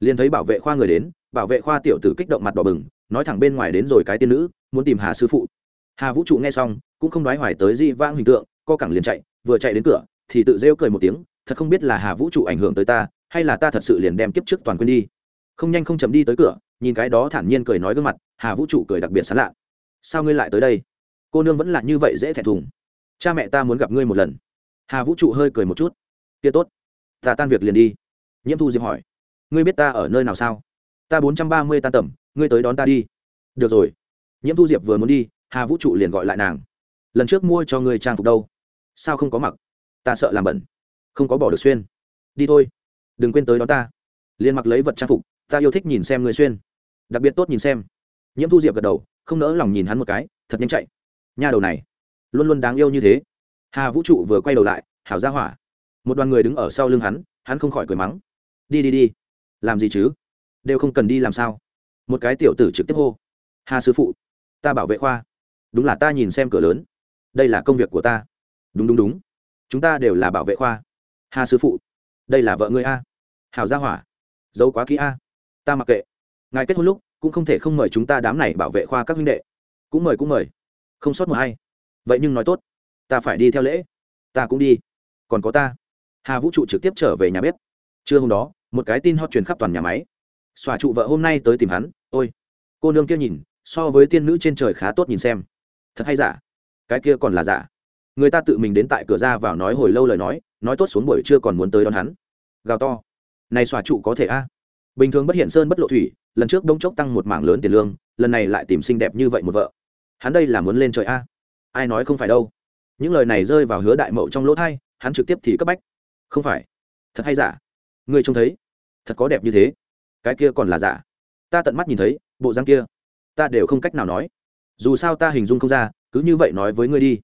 Liền thấy bảo vệ khoa người đến, bảo vệ khoa tiểu tử kích động mặt đỏ bừng, nói thẳng bên ngoài đến rồi cái tiên nữ, muốn tìm hà sư phụ. Hà vũ trụ nghe xong cũng không nói hoài tới di vãng hình tượng, co cẳng liền chạy, vừa chạy đến cửa, thì tự rêu cười một tiếng, thật không biết là hà vũ trụ ảnh hưởng tới ta, hay là ta thật sự liền đem kiếp trước toàn quên đi. Không nhanh không chậm đi tới cửa, nhìn cái đó thản nhiên cười nói gương mặt, hà vũ trụ cười đặc biệt sán lạ. Sao ngươi lại tới đây? Cô nương vẫn là như vậy dễ thẹn thùng. Cha mẹ ta muốn gặp ngươi một lần. Hà vũ trụ hơi cười một chút. Kia tốt, ta tan việc liền đi. Nhiễm thu diệp hỏi. Ngươi biết ta ở nơi nào sao? Ta bốn trăm ba mươi tan tầm, ngươi tới đón ta đi. Được rồi. Nhiễm thu diệp vừa muốn đi, hà vũ trụ liền gọi lại nàng lần trước mua cho ngươi trang phục đâu? Sao không có mặc? Ta sợ làm bẩn. Không có bỏ được xuyên. Đi thôi. Đừng quên tới đó ta. Liền mặc lấy vật trang phục, ta yêu thích nhìn xem người xuyên. Đặc biệt tốt nhìn xem. Nhiễm thu diệp gật đầu, không nỡ lòng nhìn hắn một cái, thật nhanh chạy. Nha đầu này, luôn luôn đáng yêu như thế. Hà vũ trụ vừa quay đầu lại, hảo ra hỏa. Một đoàn người đứng ở sau lưng hắn hắn không khỏi cười mắng. Đi đi đi. Làm gì chứ? Đều không cần đi làm sao? Một cái tiểu tử trực tiếp hô. Hà sư phụ, ta bảo vệ khoa. Đúng là ta nhìn xem cửa lớn đây là công việc của ta. Đúng đúng đúng. Chúng ta đều là bảo vệ khoa. Hà sư phụ. Đây là vợ ngươi a. Hào gia hỏa. Giấu quá kỹ a. Ta mặc kệ. Ngài kết hôn lúc, cũng không thể không mời chúng ta đám này bảo vệ khoa các huynh đệ. Cũng mời cũng mời. Không sót một hay vậy nhưng nói tốt. Ta phải đi theo lễ. Ta cũng đi. Còn có ta. Hà vũ trụ trực tiếp trở về nhà bếp. Trưa hôm đó, một cái tin hot truyền khắp toàn nhà máy. Xòa trụ vợ hôm nay tới tìm hắn. Ôi. Cô nương kia nhìn, so với tiên nữ trên trời khá tốt nhìn xem. Thật hay giả? Cái kia còn là giả. Người ta tự mình đến tại cửa ra vào nói hồi lâu lời nói nói tốt xuống buổi trưa còn muốn tới đón hắn. Gào to. Này xòa trụ có thể a? Bình thường bất hiện sơn bất lộ thủy, lần trước đông chốc tăng một mảng lớn tiền lương, lần này lại tìm xinh đẹp như vậy một vợ. Hắn đây là muốn lên trời a? Ai nói không phải đâu. Những lời này rơi vào hứa đại mậu trong lỗ thai, hắn trực tiếp thì cấp bách. Không phải. Thật hay giả? Người trông thấy. Thật có đẹp như thế. Cái kia còn là giả. Ta tận mắt nhìn thấy, bộ răng kia. Ta đều không cách nào nói. Dù sao ta hình dung không ra cứ như vậy nói với ngươi đi.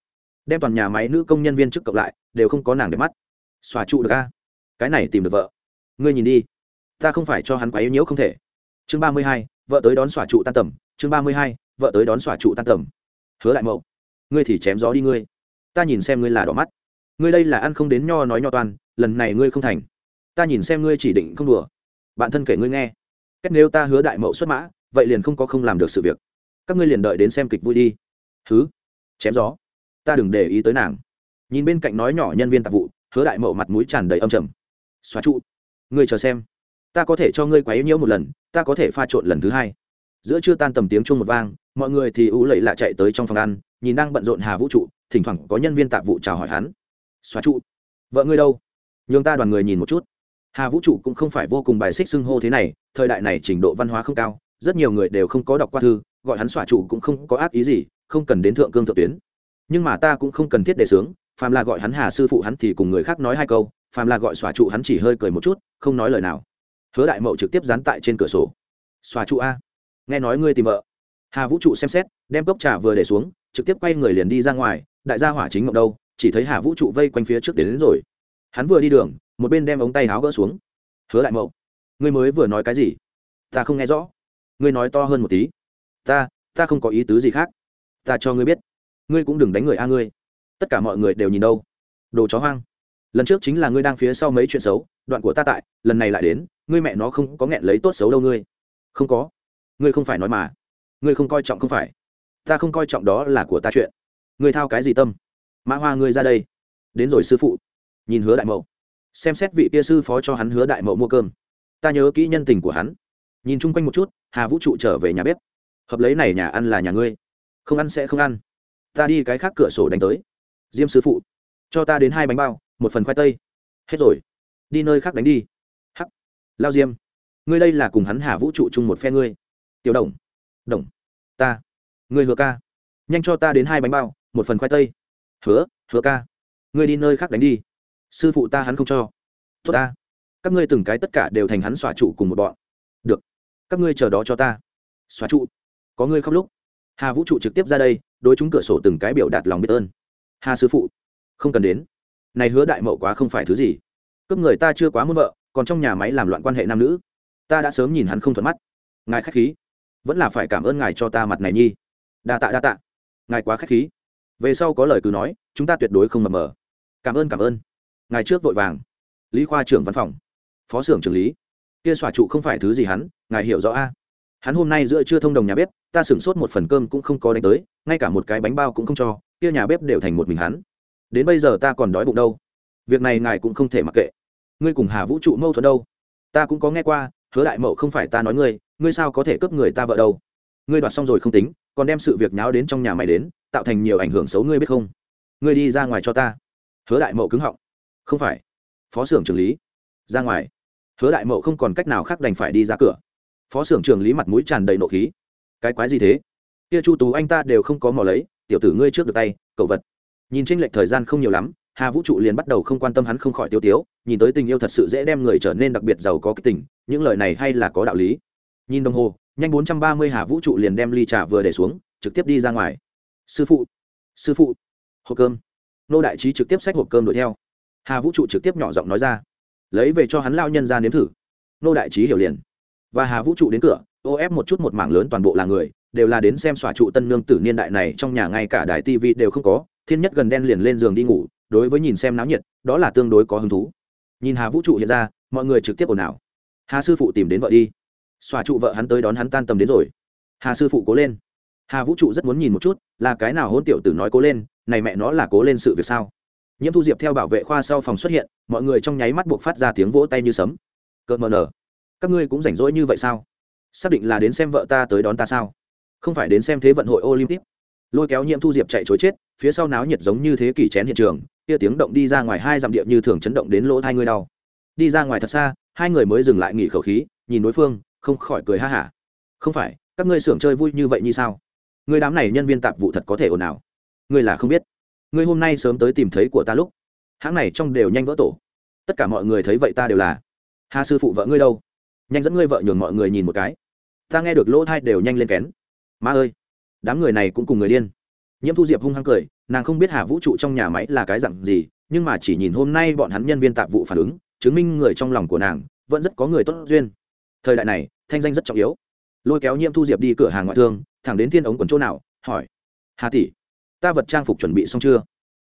Đem toàn nhà máy nữ công nhân viên chức cộng lại đều không có nàng để mắt. Xòa trụ được a? Cái này tìm được vợ. Ngươi nhìn đi. Ta không phải cho hắn quá yếu nhiễu không thể. Chương ba mươi hai vợ tới đón xòa trụ tan tầm. Chương ba mươi hai vợ tới đón xòa trụ tan tầm. Hứa đại mậu ngươi thì chém gió đi ngươi. Ta nhìn xem ngươi là đỏ mắt. Ngươi đây là ăn không đến nho nói nho toàn, lần này ngươi không thành. Ta nhìn xem ngươi chỉ định không đùa. Bạn thân kể ngươi nghe. Cách nếu ta hứa đại mậu xuất mã vậy liền không có không làm được sự việc. Các ngươi liền đợi đến xem kịch vui đi. Thứ chém gió. Ta đừng để ý tới nàng. Nhìn bên cạnh nói nhỏ nhân viên tạp vụ, hứa đại mậu mặt mũi tràn đầy âm trầm. Xóa trụ. Ngươi chờ xem. Ta có thể cho ngươi quấy nhiễu một lần, ta có thể pha trộn lần thứ hai. Giữa chưa tan tầm tiếng chuông một vang, mọi người thì ú lẩy lạ chạy tới trong phòng ăn, nhìn đang bận rộn hà vũ trụ, thỉnh thoảng có nhân viên tạp vụ chào hỏi hắn. Xóa trụ. Vợ ngươi đâu? Nhường ta đoàn người nhìn một chút. Hà vũ trụ cũng không phải vô cùng bài xích xưng hô thế này, thời đại này trình độ văn hóa không cao rất nhiều người đều không có đọc qua thư gọi hắn xỏa trụ cũng không có ác ý gì không cần đến thượng cương thượng tuyến. Nhưng mà ta cũng không cần thiết đề sướng phàm là gọi hắn hà sư phụ hắn thì cùng người khác nói hai câu phàm là gọi xóa trụ hắn chỉ hơi cười một chút không nói lời nào. Hứa đại mậu trực tiếp dán tại trên cửa sổ. Xòa trụ a nghe nói ngươi tìm vợ. Hà vũ trụ xem xét đem cốc trà vừa để xuống trực tiếp quay người liền đi ra ngoài đại gia hỏa chính ngọc đâu chỉ thấy hà vũ trụ vây quanh phía trước đến, đến rồi. Hắn vừa đi đường một bên đem ống tay áo gỡ xuống. Hứa đại mậu ngươi mới vừa nói cái gì? Ta không nghe rõ ngươi nói to hơn một tí. Ta ta không có ý tứ gì khác. Ta cho ngươi biết, ngươi cũng đừng đánh người a ngươi. Tất cả mọi người đều nhìn đâu. Đồ chó hoang. Lần trước chính là ngươi đang phía sau mấy chuyện xấu, đoạn của ta tại, lần này lại đến, ngươi mẹ nó không có nghẹn lấy tốt xấu đâu ngươi. Không có. Ngươi không phải nói mà. Ngươi không coi trọng không phải. Ta không coi trọng đó là của ta chuyện. Ngươi thao cái gì tâm? Mã hoa ngươi ra đây. Đến rồi sư phụ. Nhìn hứa đại mậu. Xem xét vị kia sư phó cho hắn hứa đại mậu mua cơm. Ta nhớ kỹ nhân tình của hắn nhìn chung quanh một chút, hà vũ trụ trở về nhà bếp. Hợp lấy này nhà ăn là nhà ngươi. Không ăn sẽ không ăn. Ta đi cái khác cửa sổ đánh tới. Diêm sư phụ, cho ta đến hai bánh bao, một phần khoai tây. Hết rồi. Đi nơi khác đánh đi. Hắc. Lao diêm, ngươi đây là cùng hắn hà vũ trụ chung một phe ngươi. Tiểu đồng. Đồng. Ta. Ngươi hứa ca. Nhanh cho ta đến hai bánh bao, một phần khoai tây. Hứa hứa ca. Ngươi đi nơi khác đánh đi. Sư phụ ta hắn không cho. Tốt ta. Các ngươi từng cái tất cả đều thành hắn xòa trụ cùng một bọn các ngươi chờ đó cho ta. Xóa trụ. Có ngươi khóc lúc. Hà vũ trụ trực tiếp ra đây, đối chúng cửa sổ từng cái biểu đạt lòng biết ơn. Hà sư phụ, không cần đến. Này hứa đại mậu quá không phải thứ gì. Cướp người ta chưa quá muốn vợ, còn trong nhà máy làm loạn quan hệ nam nữ. Ta đã sớm nhìn hắn không thuận mắt. Ngài khách khí. Vẫn là phải cảm ơn ngài cho ta mặt này nhi. Đa tạ đa tạ. Ngài quá khách khí. Về sau có lời cứ nói, chúng ta tuyệt đối không mập mờ. Cảm ơn cảm ơn. Ngài trước vội vàng. Lý khoa trưởng văn phòng. Phó xưởng trưởng lý kia xòa trụ không phải thứ gì hắn, ngài hiểu rõ a? Hắn hôm nay giữa chưa thông đồng nhà bếp, ta sửng sốt một phần cơm cũng không có đánh tới, ngay cả một cái bánh bao cũng không cho, kia nhà bếp đều thành một mình hắn. Đến bây giờ ta còn đói bụng đâu. Việc này ngài cũng không thể mặc kệ. Ngươi cùng hà vũ trụ mâu thuẫn đâu? Ta cũng có nghe qua, hứa đại mậu không phải ta nói ngươi ngươi sao có thể cướp người ta vợ đâu? Ngươi đoạt xong rồi không tính, còn đem sự việc nháo đến trong nhà mày đến, tạo thành nhiều ảnh hưởng xấu ngươi biết không? Ngươi đi ra ngoài cho ta. Hứa đại mậu cứng họng. Không phải. Phó xưởng trưởng lý. Ra ngoài hứa đại mậu không còn cách nào khác đành phải đi ra cửa. Phó xưởng trưởng lý mặt mũi tràn đầy nộ khí. Cái quái gì thế? Kia chu tú anh ta đều không có mò lấy, tiểu tử ngươi trước được tay, cậu vật. Nhìn tranh lệch thời gian không nhiều lắm, hà vũ trụ liền bắt đầu không quan tâm hắn không khỏi tiêu tiếu, nhìn tới tình yêu thật sự dễ đem người trở nên đặc biệt giàu có cái tình, những lời này hay là có đạo lý. Nhìn đồng hồ, nhanh bốn trăm ba mươi hà vũ trụ liền đem ly trà vừa để xuống, trực tiếp đi ra ngoài. Sư phụ sư phụ, hộp cơm. Nô đại trí trực tiếp xách hộp cơm đuổi theo. Hà vũ trụ trực tiếp nhỏ giọng nói ra lấy về cho hắn lao nhân ra nếm thử. Nô đại trí hiểu liền. Và hà vũ trụ đến cửa, ô ép một chút một mảng lớn toàn bộ là người, đều là đến xem xòa trụ tân nương tử niên đại này trong nhà ngay cả đài tv đều không có, thiên nhất gần đen liền lên giường đi ngủ, đối với nhìn xem náo nhiệt, đó là tương đối có hứng thú. Nhìn hà vũ trụ hiện ra, mọi người trực tiếp ồn ào. Hà sư phụ tìm đến vợ đi. Xòa trụ vợ hắn tới đón hắn tan tầm đến rồi. Hà sư phụ cố lên. Hà vũ trụ rất muốn nhìn một chút, là cái nào hôn tiểu tử nói cố lên, này mẹ nó là cố lên sự việc sao? Nhiễm thu diệp theo bảo vệ khoa sau phòng xuất hiện, mọi người trong nháy mắt buộc phát ra tiếng vỗ tay như sấm. Cợt mờ nở. Các ngươi cũng rảnh rỗi như vậy sao? Xác định là đến xem vợ ta tới đón ta sao? Không phải đến xem thế vận hội olympic. Lôi kéo nhiễm thu diệp chạy chối chết, phía sau náo nhiệt giống như thế kỷ chén hiện trường, kia tiếng động đi ra ngoài hai dặm địa như thường chấn động đến lỗ hai người đau. Đi ra ngoài thật xa, hai người mới dừng lại nghỉ khẩu khí, nhìn đối phương, không khỏi cười ha hả. Không phải, các ngươi xưởng chơi vui như vậy như sao? Người đám này nhân viên tạp vụ thật có thể ồn ào. Ngươi là không biết ngươi hôm nay sớm tới tìm thấy của ta lúc. Hãng này trong đều nhanh vỡ tổ. Tất cả mọi người thấy vậy ta đều là hà sư phụ vợ ngươi đâu? Nhanh dẫn ngươi vợ nhường mọi người nhìn một cái. Ta nghe được lỗ thai đều nhanh lên kén. Ma ơi, đám người này cũng cùng người điên. Nhiễm thu diệp hung hăng cười, nàng không biết hà vũ trụ trong nhà máy là cái dặn gì, nhưng mà chỉ nhìn hôm nay bọn hắn nhân viên tạp vụ phản ứng, chứng minh người trong lòng của nàng vẫn rất có người tốt duyên. Thời đại này, thanh danh rất trọng yếu. Lôi kéo nhiễm thu diệp đi cửa hàng ngoại thương, thẳng đến thiên ống quần chỗ nào, hỏi, hà tỷ ta vật trang phục chuẩn bị xong chưa?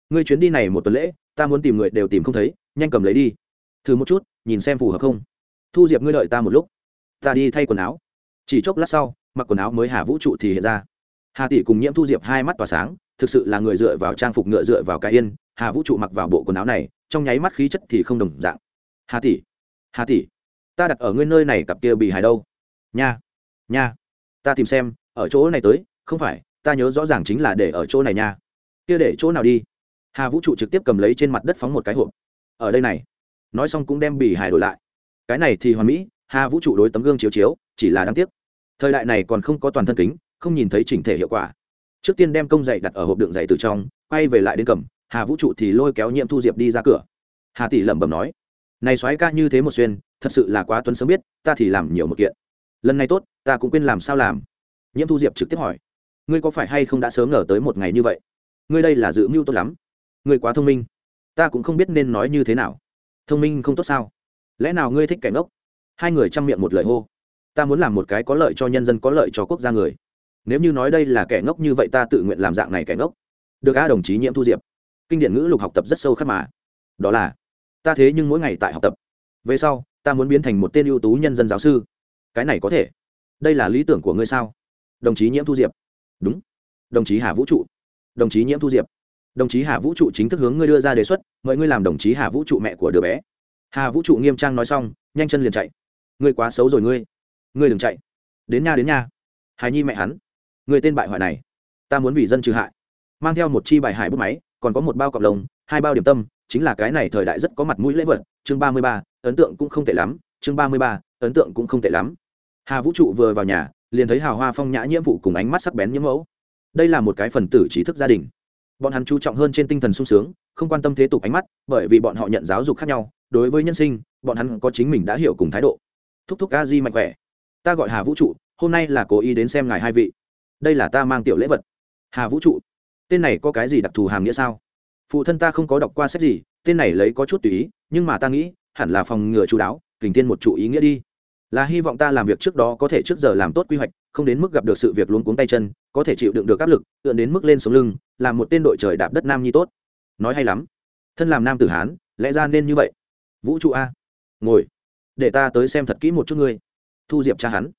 Ngươi chuyến đi này một tuần lễ, ta muốn tìm người đều tìm không thấy, nhanh cầm lấy đi. Thử một chút, nhìn xem phù hợp không. Thu diệp ngươi đợi ta một lúc. Ta đi thay quần áo. Chỉ chốc lát sau, mặc quần áo mới hà vũ trụ thì hiện ra. Hà tỷ cùng nhiễm thu diệp hai mắt tỏa sáng, thực sự là người dựa vào trang phục ngựa dựa vào cái yên, hà vũ trụ mặc vào bộ quần áo này, trong nháy mắt khí chất thì không đồng dạng. Hà tỷ hà tỷ, ta đặt ở ngươi nơi này cặp kia bị hài đâu? Nha nha, ta tìm xem, ở chỗ này tới, không phải ta nhớ rõ ràng chính là để ở chỗ này nha. Kia để chỗ nào đi? Hà vũ trụ trực tiếp cầm lấy trên mặt đất phóng một cái hộp. Ở đây này. Nói xong cũng đem bì hài đổi lại. Cái này thì hoàn mỹ, hà vũ trụ đối tấm gương chiếu chiếu, chỉ là đáng tiếc. Thời đại này còn không có toàn thân kính, không nhìn thấy chỉnh thể hiệu quả. Trước tiên đem công dạy đặt ở hộp đựng dạy từ trong, quay về lại đến cầm, hà vũ trụ thì lôi kéo nhiễm thu diệp đi ra cửa. Hà tỷ lẩm bẩm nói, này soái ca như thế một xuyên, thật sự là quá tuấn sớm biết, ta thì làm nhiều một kiện. Lần này tốt, ta cũng quên làm sao làm. Nhiễm thu diệp trực tiếp hỏi ngươi có phải hay không đã sớm ngờ tới một ngày như vậy? Ngươi đây là dự mưu tốt lắm. Ngươi quá thông minh. Ta cũng không biết nên nói như thế nào. Thông minh không tốt sao? Lẽ nào ngươi thích kẻ ngốc? Hai người chăm miệng một lời hô. Ta muốn làm một cái có lợi cho nhân dân, có lợi cho quốc gia người. Nếu như nói đây là kẻ ngốc như vậy, ta tự nguyện làm dạng này kẻ ngốc. Được a đồng chí nhiễm thu diệp. Kinh điển ngữ lục học tập rất sâu khắc mà. Đó là, ta thế nhưng mỗi ngày tại học tập. Về sau, ta muốn biến thành một tên ưu tú nhân dân giáo sư. Cái này có thể. Đây là lý tưởng của ngươi sao? Đồng chí nhiễm thu diệp đúng. Đồng chí hà vũ trụ. Đồng chí nhiễm thu diệp. Đồng chí hà vũ trụ chính thức hướng ngươi đưa ra đề xuất, mời ngươi làm đồng chí hà vũ trụ mẹ của đứa bé. Hà vũ trụ nghiêm trang nói xong, nhanh chân liền chạy. Ngươi quá xấu rồi ngươi. Ngươi đừng chạy. Đến nhà đến nhà hài nhi mẹ hắn. Người tên bại hoại này. Ta muốn vì dân trừ hại. Mang theo một chi bài hải bút máy, còn có một bao cọc lồng hai bao điểm tâm, chính là cái này thời đại rất có mặt mũi lễ vật. Chương ba mươi ba, ấn tượng cũng không tệ lắm. Chương ba mươi ba, ấn tượng cũng không tệ lắm. Hà vũ trụ vừa vào nhà liền thấy hào hoa phong nhã nhiễm vụ cùng ánh mắt sắc bén nhiễm mẫu. Đây là một cái phần tử trí thức gia đình. Bọn hắn chú trọng hơn trên tinh thần sung sướng, không quan tâm thế tục ánh mắt, bởi vì bọn họ nhận giáo dục khác nhau. Đối với nhân sinh, bọn hắn có chính mình đã hiểu cùng thái độ. Thúc thúc a di mạnh khỏe. Ta gọi hà vũ trụ, hôm nay là cố ý đến xem ngài hai vị. Đây là ta mang tiểu lễ vật. Hà vũ trụ, tên này có cái gì đặc thù hàm nghĩa sao? Phụ thân ta không có đọc qua sách gì, tên này lấy có chút tùy ý, nhưng mà ta nghĩ, hẳn là phòng ngừa chú đáo, kình tiên một trụ ý nghĩa đi là hy vọng ta làm việc trước đó có thể trước giờ làm tốt quy hoạch, không đến mức gặp được sự việc luống cuống tay chân, có thể chịu đựng được áp lực, tựa đến mức lên sống lưng làm một tên đội trời đạp đất nam nhi tốt. Nói hay lắm. Thân làm nam tử hán, lẽ ra nên như vậy. Vũ trụ a. Ngồi. Để ta tới xem thật kỹ một chút ngươi. Thu diệp cha hắn.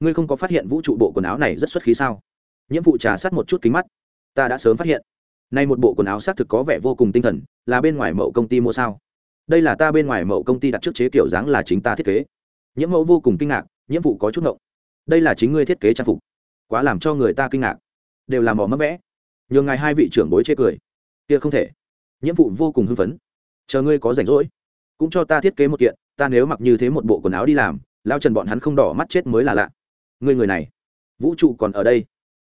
Ngươi không có phát hiện vũ trụ bộ quần áo này rất xuất khí sao? Nhiễm vụ trà sát một chút kính mắt. Ta đã sớm phát hiện. Nay một bộ quần áo xác thực có vẻ vô cùng tinh thần, là bên ngoài mậu công ty mua sao? Đây là ta bên ngoài mậu công ty đặt trước chế kiểu dáng là chính ta thiết kế nhiễm mẫu vô cùng kinh ngạc, nhiễm vụ có chút ngộng. Đây là chính ngươi thiết kế trang phục. Quá làm cho người ta kinh ngạc. Đều làm mỏ mất vẽ. Nhường ngài hai vị trưởng bối chê cười. Kia không thể. Nhiễm vụ vô cùng hưng phấn. Chờ ngươi có rảnh rỗi, cũng cho ta thiết kế một kiện, ta nếu mặc như thế một bộ quần áo đi làm, lao trần bọn hắn không đỏ mắt chết mới là lạ. Ngươi người này, vũ trụ còn ở đây.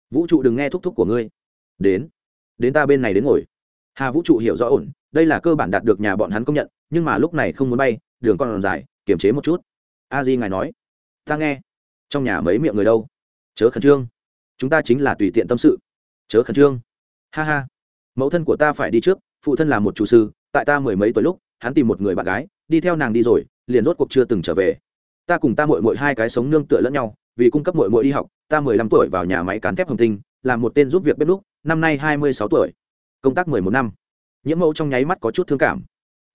Vũ trụ đừng nghe thúc thúc của ngươi. Đến đến ta bên này đến ngồi. Hà vũ trụ hiểu rõ ổn, đây là cơ bản đạt được nhà bọn hắn công nhận, nhưng mà lúc này không muốn bay, đường còn dài, kiềm chế một chút a di ngài nói, ta nghe. Trong nhà mấy miệng người đâu? Chớ khẩn trương. Chúng ta chính là tùy tiện tâm sự. Chớ khẩn trương. Ha ha. Mẫu thân của ta phải đi trước, phụ thân là một chủ sư, tại ta mười mấy tuổi lúc, hắn tìm một người bạn gái, đi theo nàng đi rồi, liền rốt cuộc chưa từng trở về. Ta cùng ta mội mội hai cái sống nương tựa lẫn nhau, vì cung cấp mội mội đi học, ta mười lăm tuổi vào nhà máy cán thép hồng tinh, làm một tên giúp việc bếp lúc năm nay hai mươi sáu tuổi. Công tác mười một năm. Nhiễm mẫu trong nháy mắt có chút thương cảm.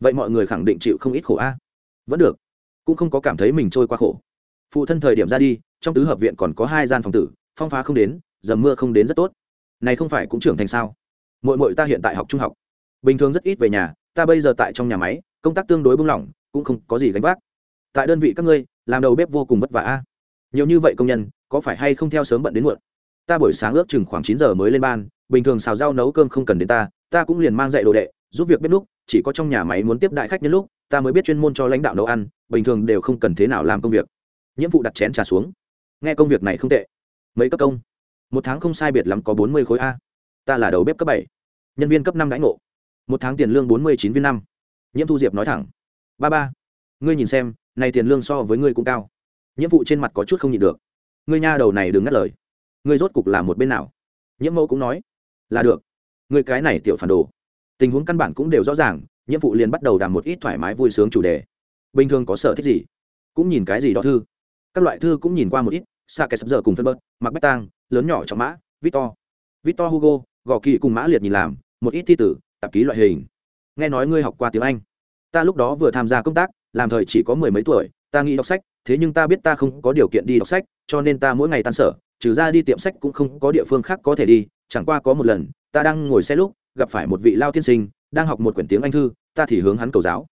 Vậy mọi người khẳng định chịu không ít khổ a. Vẫn được cũng không có cảm thấy mình trôi qua khổ. Phụ thân thời điểm ra đi, trong tứ hợp viện còn có hai gian phòng tử, phong phá không đến, dầm mưa không đến rất tốt. Này không phải cũng trưởng thành sao? Mội mội ta hiện tại học trung học. Bình thường rất ít về nhà, ta bây giờ tại trong nhà máy, công tác tương đối bung lỏng, cũng không có gì gánh vác. Tại đơn vị các ngươi, làm đầu bếp vô cùng vất vả nhiều như vậy công nhân, có phải hay không theo sớm bận đến muộn? Ta buổi sáng ước chừng khoảng chín giờ mới lên ban, bình thường xào rau nấu cơm không cần đến ta ta cũng liền mang dạy đồ đệ, giúp việc bếp lúc chỉ có trong nhà máy muốn tiếp đại khách nhân lúc ta mới biết chuyên môn cho lãnh đạo nấu ăn, bình thường đều không cần thế nào làm công việc. Nhiệm vụ đặt chén trà xuống. Nghe công việc này không tệ. Mấy cấp công? Một tháng không sai biệt lắm có bốn mươi khối a. Ta là đầu bếp cấp bảy. Nhân viên cấp năm đãi ngộ. Một tháng tiền lương bốn mươi chín viên năm. Nhiễm thu diệp nói thẳng. Ba ba, ngươi nhìn xem, này tiền lương so với ngươi cũng cao. Nhiệm vụ trên mặt có chút không nhịn được. Ngươi nha đầu này đừng ngắt lời. Ngươi rốt cục là một bên nào? Nhiễm mẫu cũng nói. Là được. Ngươi cái này tiểu phản đồ. Tình huống căn bản cũng đều rõ ràng nhiệm vụ liền bắt đầu đàm một ít thoải mái vui sướng chủ đề. Bình thường có sở thích gì? Cũng nhìn cái gì đó thư. Các loại thư cũng nhìn qua một ít xa kẻ sắp giờ cùng phân bớt mặc bách tang, lớn nhỏ trọng mã, victor. Victor hugo, gò kỳ cùng mã liệt nhìn làm, một ít thi tử, tạp ký loại hình. Nghe nói ngươi học qua tiếng anh. Ta lúc đó vừa tham gia công tác, làm thời chỉ có mười mấy tuổi, ta nghĩ đọc sách, thế nhưng ta biết ta không có điều kiện đi đọc sách, cho nên ta mỗi ngày tan sở, trừ ra đi tiệm sách cũng không có địa phương khác có thể đi, chẳng qua có một lần, ta đang ngồi xe lúc, gặp phải một vị lao tiên sinh đang học một quyển tiếng anh thư, ta thì hướng hắn cầu giáo.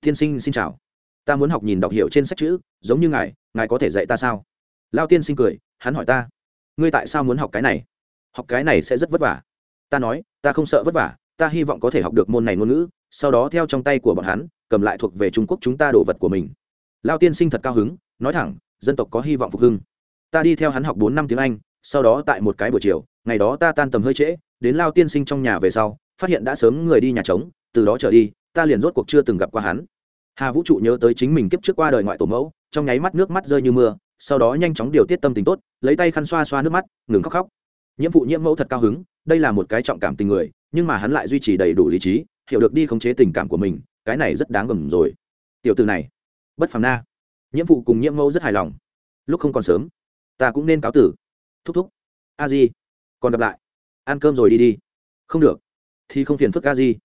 Tiên sinh, xin chào. Ta muốn học nhìn đọc hiểu trên sách chữ, giống như ngài ngài có thể dạy ta sao? Lao tiên sinh cười, hắn hỏi ta. Ngươi tại sao muốn học cái này? Học cái này sẽ rất vất vả. Ta nói, ta không sợ vất vả, ta hy vọng có thể học được môn này ngôn ngữ, sau đó theo trong tay của bọn hắn, cầm lại thuộc về trung quốc chúng ta đồ vật của mình. Lao tiên sinh thật cao hứng, nói thẳng, dân tộc có hy vọng phục hưng. Ta đi theo hắn học bốn năm tiếng anh, sau đó tại một cái buổi chiều, ngày đó ta tan tầm hơi trễ, đến lao tiên sinh trong nhà về sau phát hiện đã sớm người đi nhà trống, từ đó trở đi, ta liền rốt cuộc chưa từng gặp qua hắn. Hà vũ trụ nhớ tới chính mình kiếp trước qua đời ngoại tổ mẫu, trong nháy mắt nước mắt rơi như mưa, sau đó nhanh chóng điều tiết tâm tình tốt, lấy tay khăn xoa xoa nước mắt, ngừng khóc khóc. Nhiễm vụ nhiễm mẫu thật cao hứng, đây là một cái trọng cảm tình người, nhưng mà hắn lại duy trì đầy đủ lý trí, hiểu được đi khống chế tình cảm của mình, cái này rất đáng gầm rồi. Tiểu từ này, bất phàm na. Nhiễm vụ cùng nhiễm mẫu rất hài lòng. Lúc không còn sớm, ta cũng nên cáo tử. Thúc thúc. A di, còn gặp lại. Ăn cơm rồi đi đi. Không được thì không phiền phức ca gì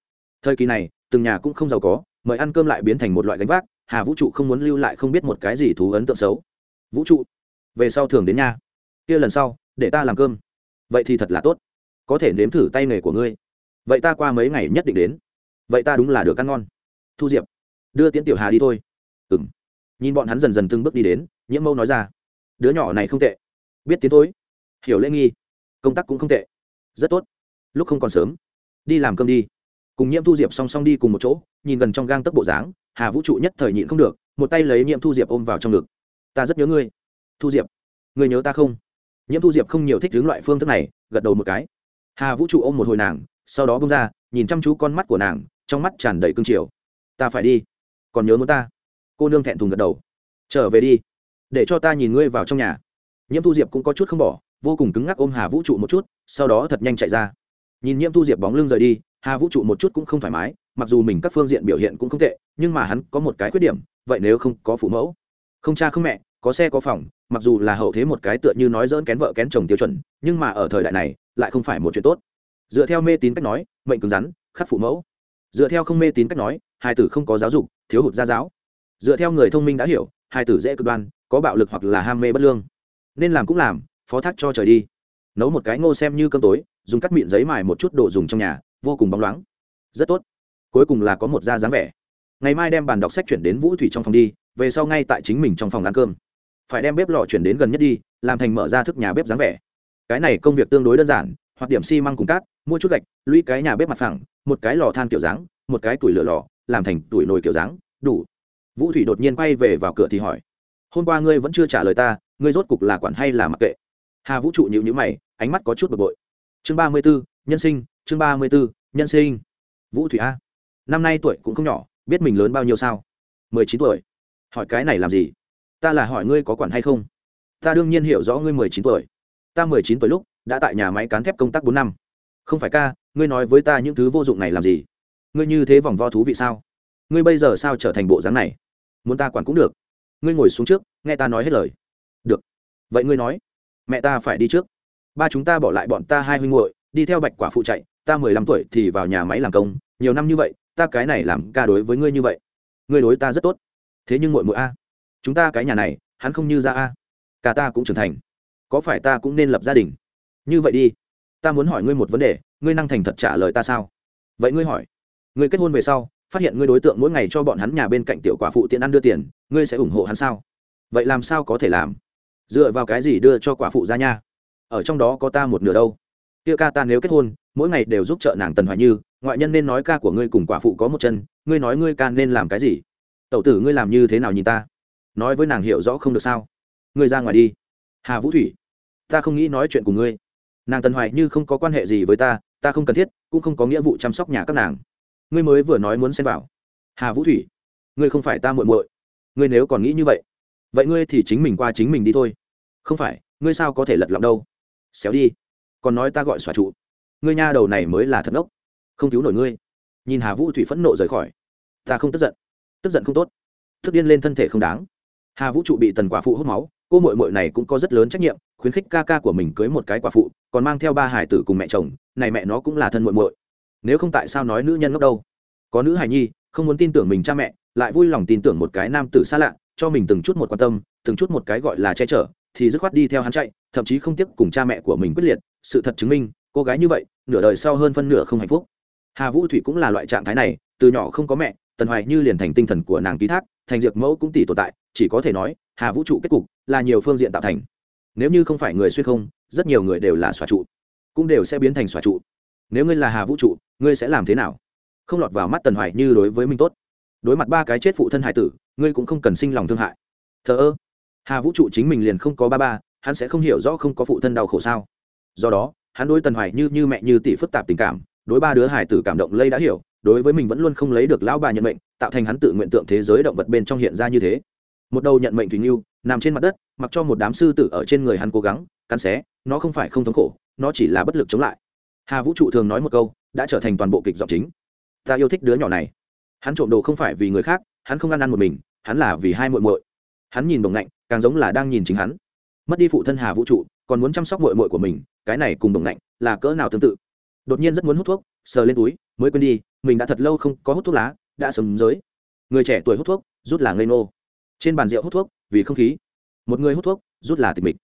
thời kỳ này, từng nhà cũng không giàu có, mời ăn cơm lại biến thành một loại gánh vác, hà vũ trụ không muốn lưu lại không biết một cái gì thú ấn tượng xấu. Vũ trụ, về sau thường đến nhà. kia lần sau, để ta làm cơm. Vậy thì thật là tốt. Có thể nếm thử tay nghề của ngươi. Vậy ta qua mấy ngày nhất định đến. Vậy ta đúng là được ăn ngon. Thu diệp, đưa tiễn tiểu hà đi thôi. Ừ m nhìn bọn hắn dần dần từng bước đi đến, nhiễm mâu nói ra. Đứa nhỏ này không tệ. Biết tiến tối hiểu lễ nghi. Công tác cũng không tệ. Rất tốt. Lúc không còn sớm đi làm cơm đi. Cùng nhiễm thu diệp song song đi cùng một chỗ, nhìn gần trong gang tấc bộ dáng, hà vũ trụ nhất thời nhịn không được, một tay lấy nhiễm thu diệp ôm vào trong ngực. Ta rất nhớ ngươi. Thu diệp, ngươi nhớ ta không? Nhiễm thu diệp không nhiều thích hướng loại phương thức này, gật đầu một cái. Hà vũ trụ ôm một hồi nàng, sau đó bông ra, nhìn chăm chú con mắt của nàng, trong mắt tràn đầy cương triều. Ta phải đi, còn nhớ muốn ta. Cô nương thẹn thùng gật đầu. Trở về đi, để cho ta nhìn ngươi vào trong nhà. Nhiễm thu diệp cũng có chút không bỏ, vô cùng cứng ngắc ôm hà vũ trụ một chút, sau đó thật nhanh chạy ra nhìn nhiễm thu diệp bóng lưng rời đi, hà vũ trụ một chút cũng không thoải mái, mặc dù mình các phương diện biểu hiện cũng không tệ, nhưng mà hắn có một cái khuyết điểm, vậy nếu không có phụ mẫu. Không cha không mẹ, có xe có phòng, mặc dù là hậu thế một cái tựa như nói dỡn kén vợ kén chồng tiêu chuẩn, nhưng mà ở thời đại này, lại không phải một chuyện tốt. Dựa theo mê tín cách nói, mệnh cứng rắn, khắc phụ mẫu. Dựa theo không mê tín cách nói, hai tử không có giáo dục, thiếu hụt gia giáo. Dựa theo người thông minh đã hiểu, hai tử dễ cực đoan, có bạo lực hoặc là ham mê bất lương. Nên làm cũng làm, phó thác cho trời đi nấu một cái ngô xem như cơm tối, dùng cắt mịn giấy mài một chút đồ dùng trong nhà, vô cùng bóng loáng. Rất tốt. Cuối cùng là có một da dáng vẻ. Ngày mai đem bàn đọc sách chuyển đến vũ thủy trong phòng đi, về sau ngay tại chính mình trong phòng ăn cơm. Phải đem bếp lò chuyển đến gần nhất đi, làm thành mở ra thức nhà bếp dáng vẻ. Cái này công việc tương đối đơn giản, hoặc điểm xi măng cùng cát, mua chút gạch, lũy cái nhà bếp mặt phẳng, một cái lò than kiểu dáng, một cái tủi lửa lò, làm thành tủi nồi kiểu dáng, đủ. Vũ thủy đột nhiên quay về vào cửa thì hỏi, hôm qua ngươi vẫn chưa trả lời ta, ngươi rốt cục là quản hay là mặc kệ? Hà vũ trụ nhịu nhữ mày, ánh mắt có chút bực bội. Chương ba mươi b ố nhân sinh, chương ba mươi b ố nhân sinh. Vũ thủy a. Năm nay tuổi cũng không nhỏ, biết mình lớn bao nhiêu sao? Mười chín tuổi. Hỏi cái này làm gì? Ta là hỏi ngươi có quản hay không? Ta đương nhiên hiểu rõ ngươi mười chín tuổi. Ta mười chín tuổi lúc, đã tại nhà máy cán thép công tác bốn năm. Không phải ca, ngươi nói với ta những thứ vô dụng này làm gì? Ngươi như thế vòng vo thú vị sao? Ngươi bây giờ sao trở thành bộ dáng này? Muốn ta quản cũng được. Ngươi ngồi xuống trước, nghe ta nói hết lời. Được. Vậy ngươi nói mẹ ta phải đi trước. Ba chúng ta bỏ lại bọn ta hai huynh muội, đi theo bạch quả phụ chạy, ta mười lăm tuổi thì vào nhà máy làm công, nhiều năm như vậy, ta cái này làm ca đối với ngươi như vậy. Ngươi đối ta rất tốt. Thế nhưng muội muội a, chúng ta cái nhà này, hắn không như ra a. Cả ta cũng trưởng thành. Có phải ta cũng nên lập gia đình? Như vậy đi. Ta muốn hỏi ngươi một vấn đề, ngươi năng thành thật trả lời ta sao? Vậy ngươi hỏi. Ngươi kết hôn về sau, phát hiện ngươi đối tượng mỗi ngày cho bọn hắn nhà bên cạnh tiểu quả phụ tiện ăn đưa tiền, ngươi sẽ ủng hộ hắn sao? Vậy làm sao có thể làm? Dựa vào cái gì đưa cho quả phụ ra nha? Ở trong đó có ta một nửa đâu. Kia ca ta nếu kết hôn, mỗi ngày đều giúp trợ nàng tần hoài như, ngoại nhân nên nói ca của ngươi cùng quả phụ có một chân, ngươi nói ngươi ca nên làm cái gì? Tẩu tử ngươi làm như thế nào nhìn ta? Nói với nàng hiểu rõ không được sao? Ngươi ra ngoài đi. Hà vũ thủy, ta không nghĩ nói chuyện của ngươi. Nàng tần hoài như không có quan hệ gì với ta ta không cần thiết, cũng không có nghĩa vụ chăm sóc nhà các nàng. Ngươi mới vừa nói muốn xem vào. Hà vũ thủy, ngươi không phải ta muội muội. Ngươi nếu còn nghĩ như vậy vậy ngươi thì chính mình qua chính mình đi thôi không phải, ngươi sao có thể lật lọng đâu? Xéo đi. Còn nói ta gọi xòa trụ. Ngươi nha đầu này mới là thật ngốc không cứu nổi ngươi. Nhìn hà vũ thủy phẫn nộ rời khỏi. Ta không tức giận. Tức giận không tốt. Thức điên lên thân thể không đáng. Hà vũ trụ bị tần quả phụ hút máu, cô mội mội này cũng có rất lớn trách nhiệm, khuyến khích ca ca của mình cưới một cái quả phụ, còn mang theo ba hải tử cùng mẹ chồng, này mẹ nó cũng là thân mội mội nếu không tại sao nói nữ nhân ngốc đâu? Có nữ hài nhi, không muốn tin tưởng mình cha mẹ, lại vui lòng tin tưởng một cái nam tử xa lạ, cho mình từng chút một quan tâm, từng chút một cái gọi là che chở thì dứt khoát đi theo hắn chạy, thậm chí không tiếc cùng cha mẹ của mình quyết liệt, sự thật chứng minh, cô gái như vậy, nửa đời sau hơn phân nửa không hạnh phúc. Hà vũ thủy cũng là loại trạng thái này, từ nhỏ không có mẹ, tần hoài như liền thành tinh thần của nàng ký thác, thành diệt mẫu cũng tỷ tồn tại, chỉ có thể nói, hà vũ trụ kết cục là nhiều phương diện tạo thành. Nếu như không phải người xuyên không, rất nhiều người đều là xòa trụ, cũng đều sẽ biến thành xòa trụ. Nếu ngươi là hà vũ trụ, ngươi sẽ làm thế nào? Không lọt vào mắt tần hoài như đối với mình tốt. Đối mặt ba cái chết phụ thân hải tử, ngươi cũng không cần sinh lòng thương hại. Thờ ơ hà vũ trụ chính mình liền không có ba ba, hắn sẽ không hiểu rõ không có phụ thân đau khổ sao. Do đó, hắn đối tần hoài như như mẹ như tỷ phức tạp tình cảm, đối ba đứa hải tử cảm động lây đã hiểu, đối với mình vẫn luôn không lấy được lão bà nhận mệnh, tạo thành hắn tự nguyện tượng thế giới động vật bên trong hiện ra như thế. Một đầu nhận mệnh thủy nghiêu nằm trên mặt đất, mặc cho một đám sư tử ở trên người hắn cố gắng, cắn xé, nó không phải không thống khổ, nó chỉ là bất lực chống lại. Hà vũ trụ thường nói một câu, đã trở thành toàn bộ kịch giọng chính. Ta yêu thích đứa nhỏ này. Hắn trộm đồ không phải vì người khác, hắn không ăn ăn một mình, hắn là vì hai muội muội hắn nhìn đồng ngạnh, càng giống là đang nhìn chính hắn. Mất đi phụ thân hà vũ trụ, còn muốn chăm sóc mội mội của mình, cái này cùng đồng ngạnh là cỡ nào tương tự? Đột nhiên rất muốn hút thuốc, sờ lên túi, mới quên đi, mình đã thật lâu không có hút thuốc lá, đã sớm giới người trẻ tuổi hút thuốc, rút là ngây nô trên bàn rượu hút thuốc, vì không khí. Một người hút thuốc, rút là tịch mịch.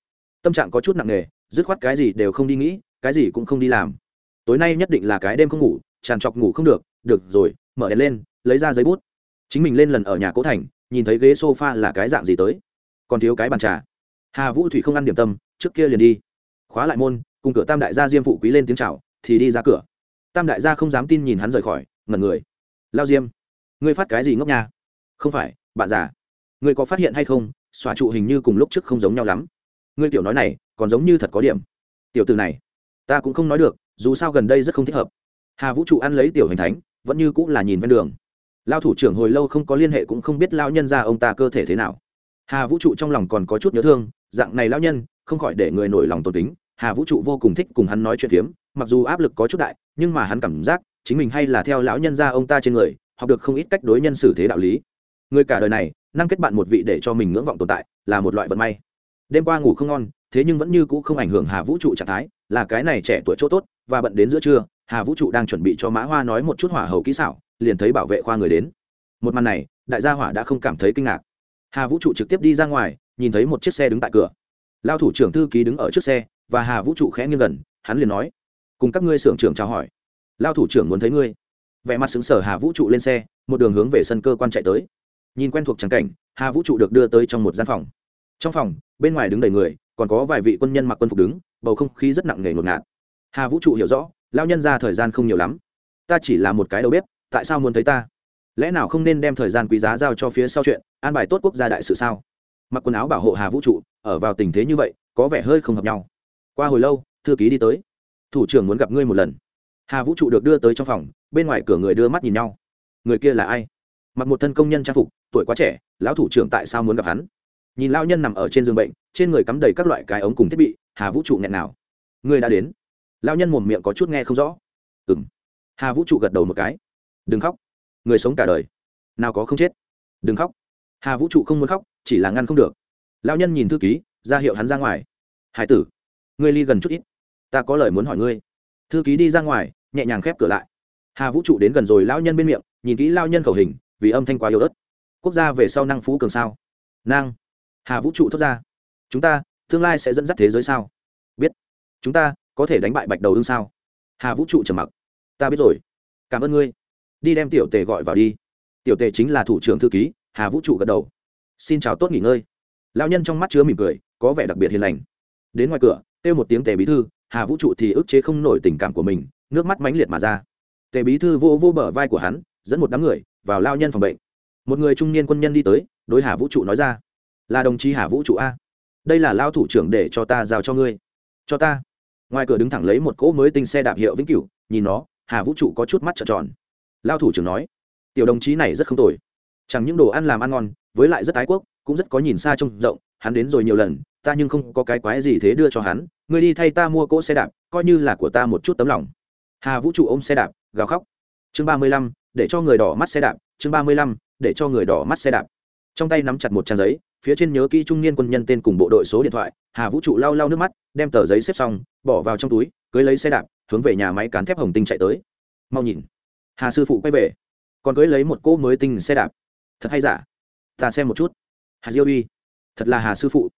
Tâm trạng có chút nặng nề, dứt khoát cái gì đều không đi nghĩ, cái gì cũng không đi làm. Tối nay nhất định là cái đêm không ngủ, tràn trọc ngủ không được được rồi, mở đèn lên, lấy ra giấy bút. Chính mình lên lần ở nhà cố thành nhìn thấy ghế sofa là cái dạng gì tới? Còn thiếu cái bàn trà. Hà vũ thủy không ăn điểm tâm, trước kia liền đi. Khóa lại môn, cùng cửa tam đại gia diêm phụ quý lên tiếng chào, thì đi ra cửa. Tam đại gia không dám tin nhìn hắn rời khỏi, ngẩn người. Lao diêm, ngươi phát cái gì ngốc nha? Không phải, bạn già. Ngươi có phát hiện hay không, xòa trụ hình như cùng lúc trước không giống nhau lắm. Ngươi tiểu nói này, còn giống như thật có điểm. Tiểu từ này, ta cũng không nói được, dù sao gần đây rất không thích hợp. Hà vũ trụ ăn lấy tiểu hình thánh, vẫn như cũng là nhìn ven đường lao thủ trưởng hồi lâu không có liên hệ cũng không biết lao nhân ra ông ta cơ thể thế nào. Hà vũ trụ trong lòng còn có chút nhớ thương, dạng này lao nhân, không khỏi để người nổi lòng tôn tính hà vũ trụ vô cùng thích cùng hắn nói chuyện phiếm, mặc dù áp lực có chút đại, nhưng mà hắn cảm giác chính mình hay là theo lão nhân gia ông ta trên người, học được không ít cách đối nhân xử thế đạo lý. Người cả đời này, năng kết bạn một vị để cho mình ngưỡng vọng tồn tại, là một loại vận may. Đêm qua ngủ không ngon, thế nhưng vẫn như cũ không ảnh hưởng hà vũ trụ trạng thái, là cái này trẻ tuổi chỗ tốt, và bận đến giữa trưa, hà vũ trụ đang chuẩn bị cho mã hoa nói một chút hỏa hầu kỹ xảo liền thấy bảo vệ khoa người đến. Một màn này, đại gia hỏa đã không cảm thấy kinh ngạc. Hà vũ trụ trực tiếp đi ra ngoài, nhìn thấy một chiếc xe đứng tại cửa. Lao thủ trưởng thư ký đứng ở trước xe, và hà vũ trụ khẽ nghiêng gần, hắn liền nói, cùng các ngươi xưởng trưởng chào hỏi. Lao thủ trưởng muốn thấy ngươi. Vẻ mặt xứng sở hà vũ trụ lên xe, một đường hướng về sân cơ quan chạy tới. Nhìn quen thuộc trắng cảnh, hà vũ trụ được đưa tới trong một gian phòng. Trong phòng, bên ngoài đứng đầy người, còn có vài vị quân nhân mặc quân phục đứng, bầu không khí rất nặng nề ngột ngạt. Hà vũ trụ hiểu rõ, lao nhân ra thời gian không nhiều lắm. Ta chỉ là một cái đầu bếp tại sao muốn thấy ta? Lẽ nào không nên đem thời gian quý giá giao cho phía sau chuyện, an bài tốt quốc gia đại sự sao? Mặc quần áo bảo hộ hà vũ trụ, ở vào tình thế như vậy, có vẻ hơi không hợp nhau. Qua hồi lâu, thư ký đi tới. Thủ trưởng muốn gặp ngươi một lần. Hà vũ trụ được đưa tới trong phòng, bên ngoài cửa người đưa mắt nhìn nhau. Người kia là ai? Mặc một thân công nhân trang phục, tuổi quá trẻ, lão thủ trưởng tại sao muốn gặp hắn? Nhìn lao nhân nằm ở trên giường bệnh, trên người cắm đầy các loại cái ống cùng thiết bị, hà vũ trụ nghẹn nào? Người đã đến. Lao nhân mồm miệng có chút nghe không rõ. Ừ m hà vũ trụ gật đầu một cái đừng khóc. Người sống cả đời, nào có không chết. Đừng khóc. Hà vũ trụ không muốn khóc, chỉ là ngăn không được. Lao nhân nhìn thư ký, ra hiệu hắn ra ngoài. Hải tử, ngươi ly gần chút ít. Ta có lời muốn hỏi ngươi. Thư ký đi ra ngoài, nhẹ nhàng khép cửa lại. Hà vũ trụ đến gần rồi lao nhân bên miệng, nhìn kỹ lao nhân khẩu hình, vì âm thanh quá yếu ớt. Quốc gia về sau năng phú cường sao? Năng. Hà vũ trụ thốt ra. Chúng ta, tương lai sẽ dẫn dắt thế giới sao? Biết. Chúng ta, có thể đánh bại bạch đầu đương sao? Hà vũ trụ trầm mặc. Ta biết rồi. Cảm ơn ngươi đi đem tiểu tề gọi vào đi. Tiểu tề chính là thủ trưởng thư ký, hà vũ trụ gật đầu. Xin chào, tốt nghỉ ngơi. Lao nhân trong mắt chứa mỉm cười, có vẻ đặc biệt hiền lành. Đến ngoài cửa, kêu một tiếng tề bí thư, hà vũ trụ thì ức chế không nổi tình cảm của mình, nước mắt mãnh liệt mà ra. Tề bí thư vô vô bờ vai của hắn, dẫn một đám người vào lao nhân phòng bệnh. Một người trung niên quân nhân đi tới, đối hà vũ trụ nói ra. Là đồng chí hà vũ trụ a. Đây là lao thủ trưởng để cho ta giao cho ngươi. Cho ta. Ngoài cửa đứng thẳng lấy một cỗ mới tinh xe đạp hiệu vĩnh cửu, nhìn nó, hà vũ trụ có chút mắt trợn tròn lao thủ trưởng nói, tiểu đồng chí này rất không tồi. Chẳng những đồ ăn làm ăn ngon, với lại rất ái quốc, cũng rất có nhìn xa trông rộng, hắn đến rồi nhiều lần, ta nhưng không có cái quái gì thế đưa cho hắn. Ngươi đi thay ta mua cỗ xe đạp, coi như là của ta một chút tấm lòng. Hà vũ trụ ôm xe đạp, gào khóc. Chương ba mươi lăm, để cho người đỏ mắt xe đạp. Chương ba mươi lăm, để cho người đỏ mắt xe đạp. Trong tay nắm chặt một trang giấy, phía trên nhớ kỹ trung niên quân nhân tên cùng bộ đội số điện thoại. Hà vũ trụ lau lau nước mắt, đem tờ giấy xếp xong, bỏ vào trong túi, cưới lấy xe đạp, hướng về nhà máy cán thép hồng tinh chạy tới. Mau nhìn hà sư phụ quay về, còn cưới lấy một cỗ mới tinh xe đạp. Thật hay giả? Ta xem một chút. Hà diêu uy, thật là hà sư phụ.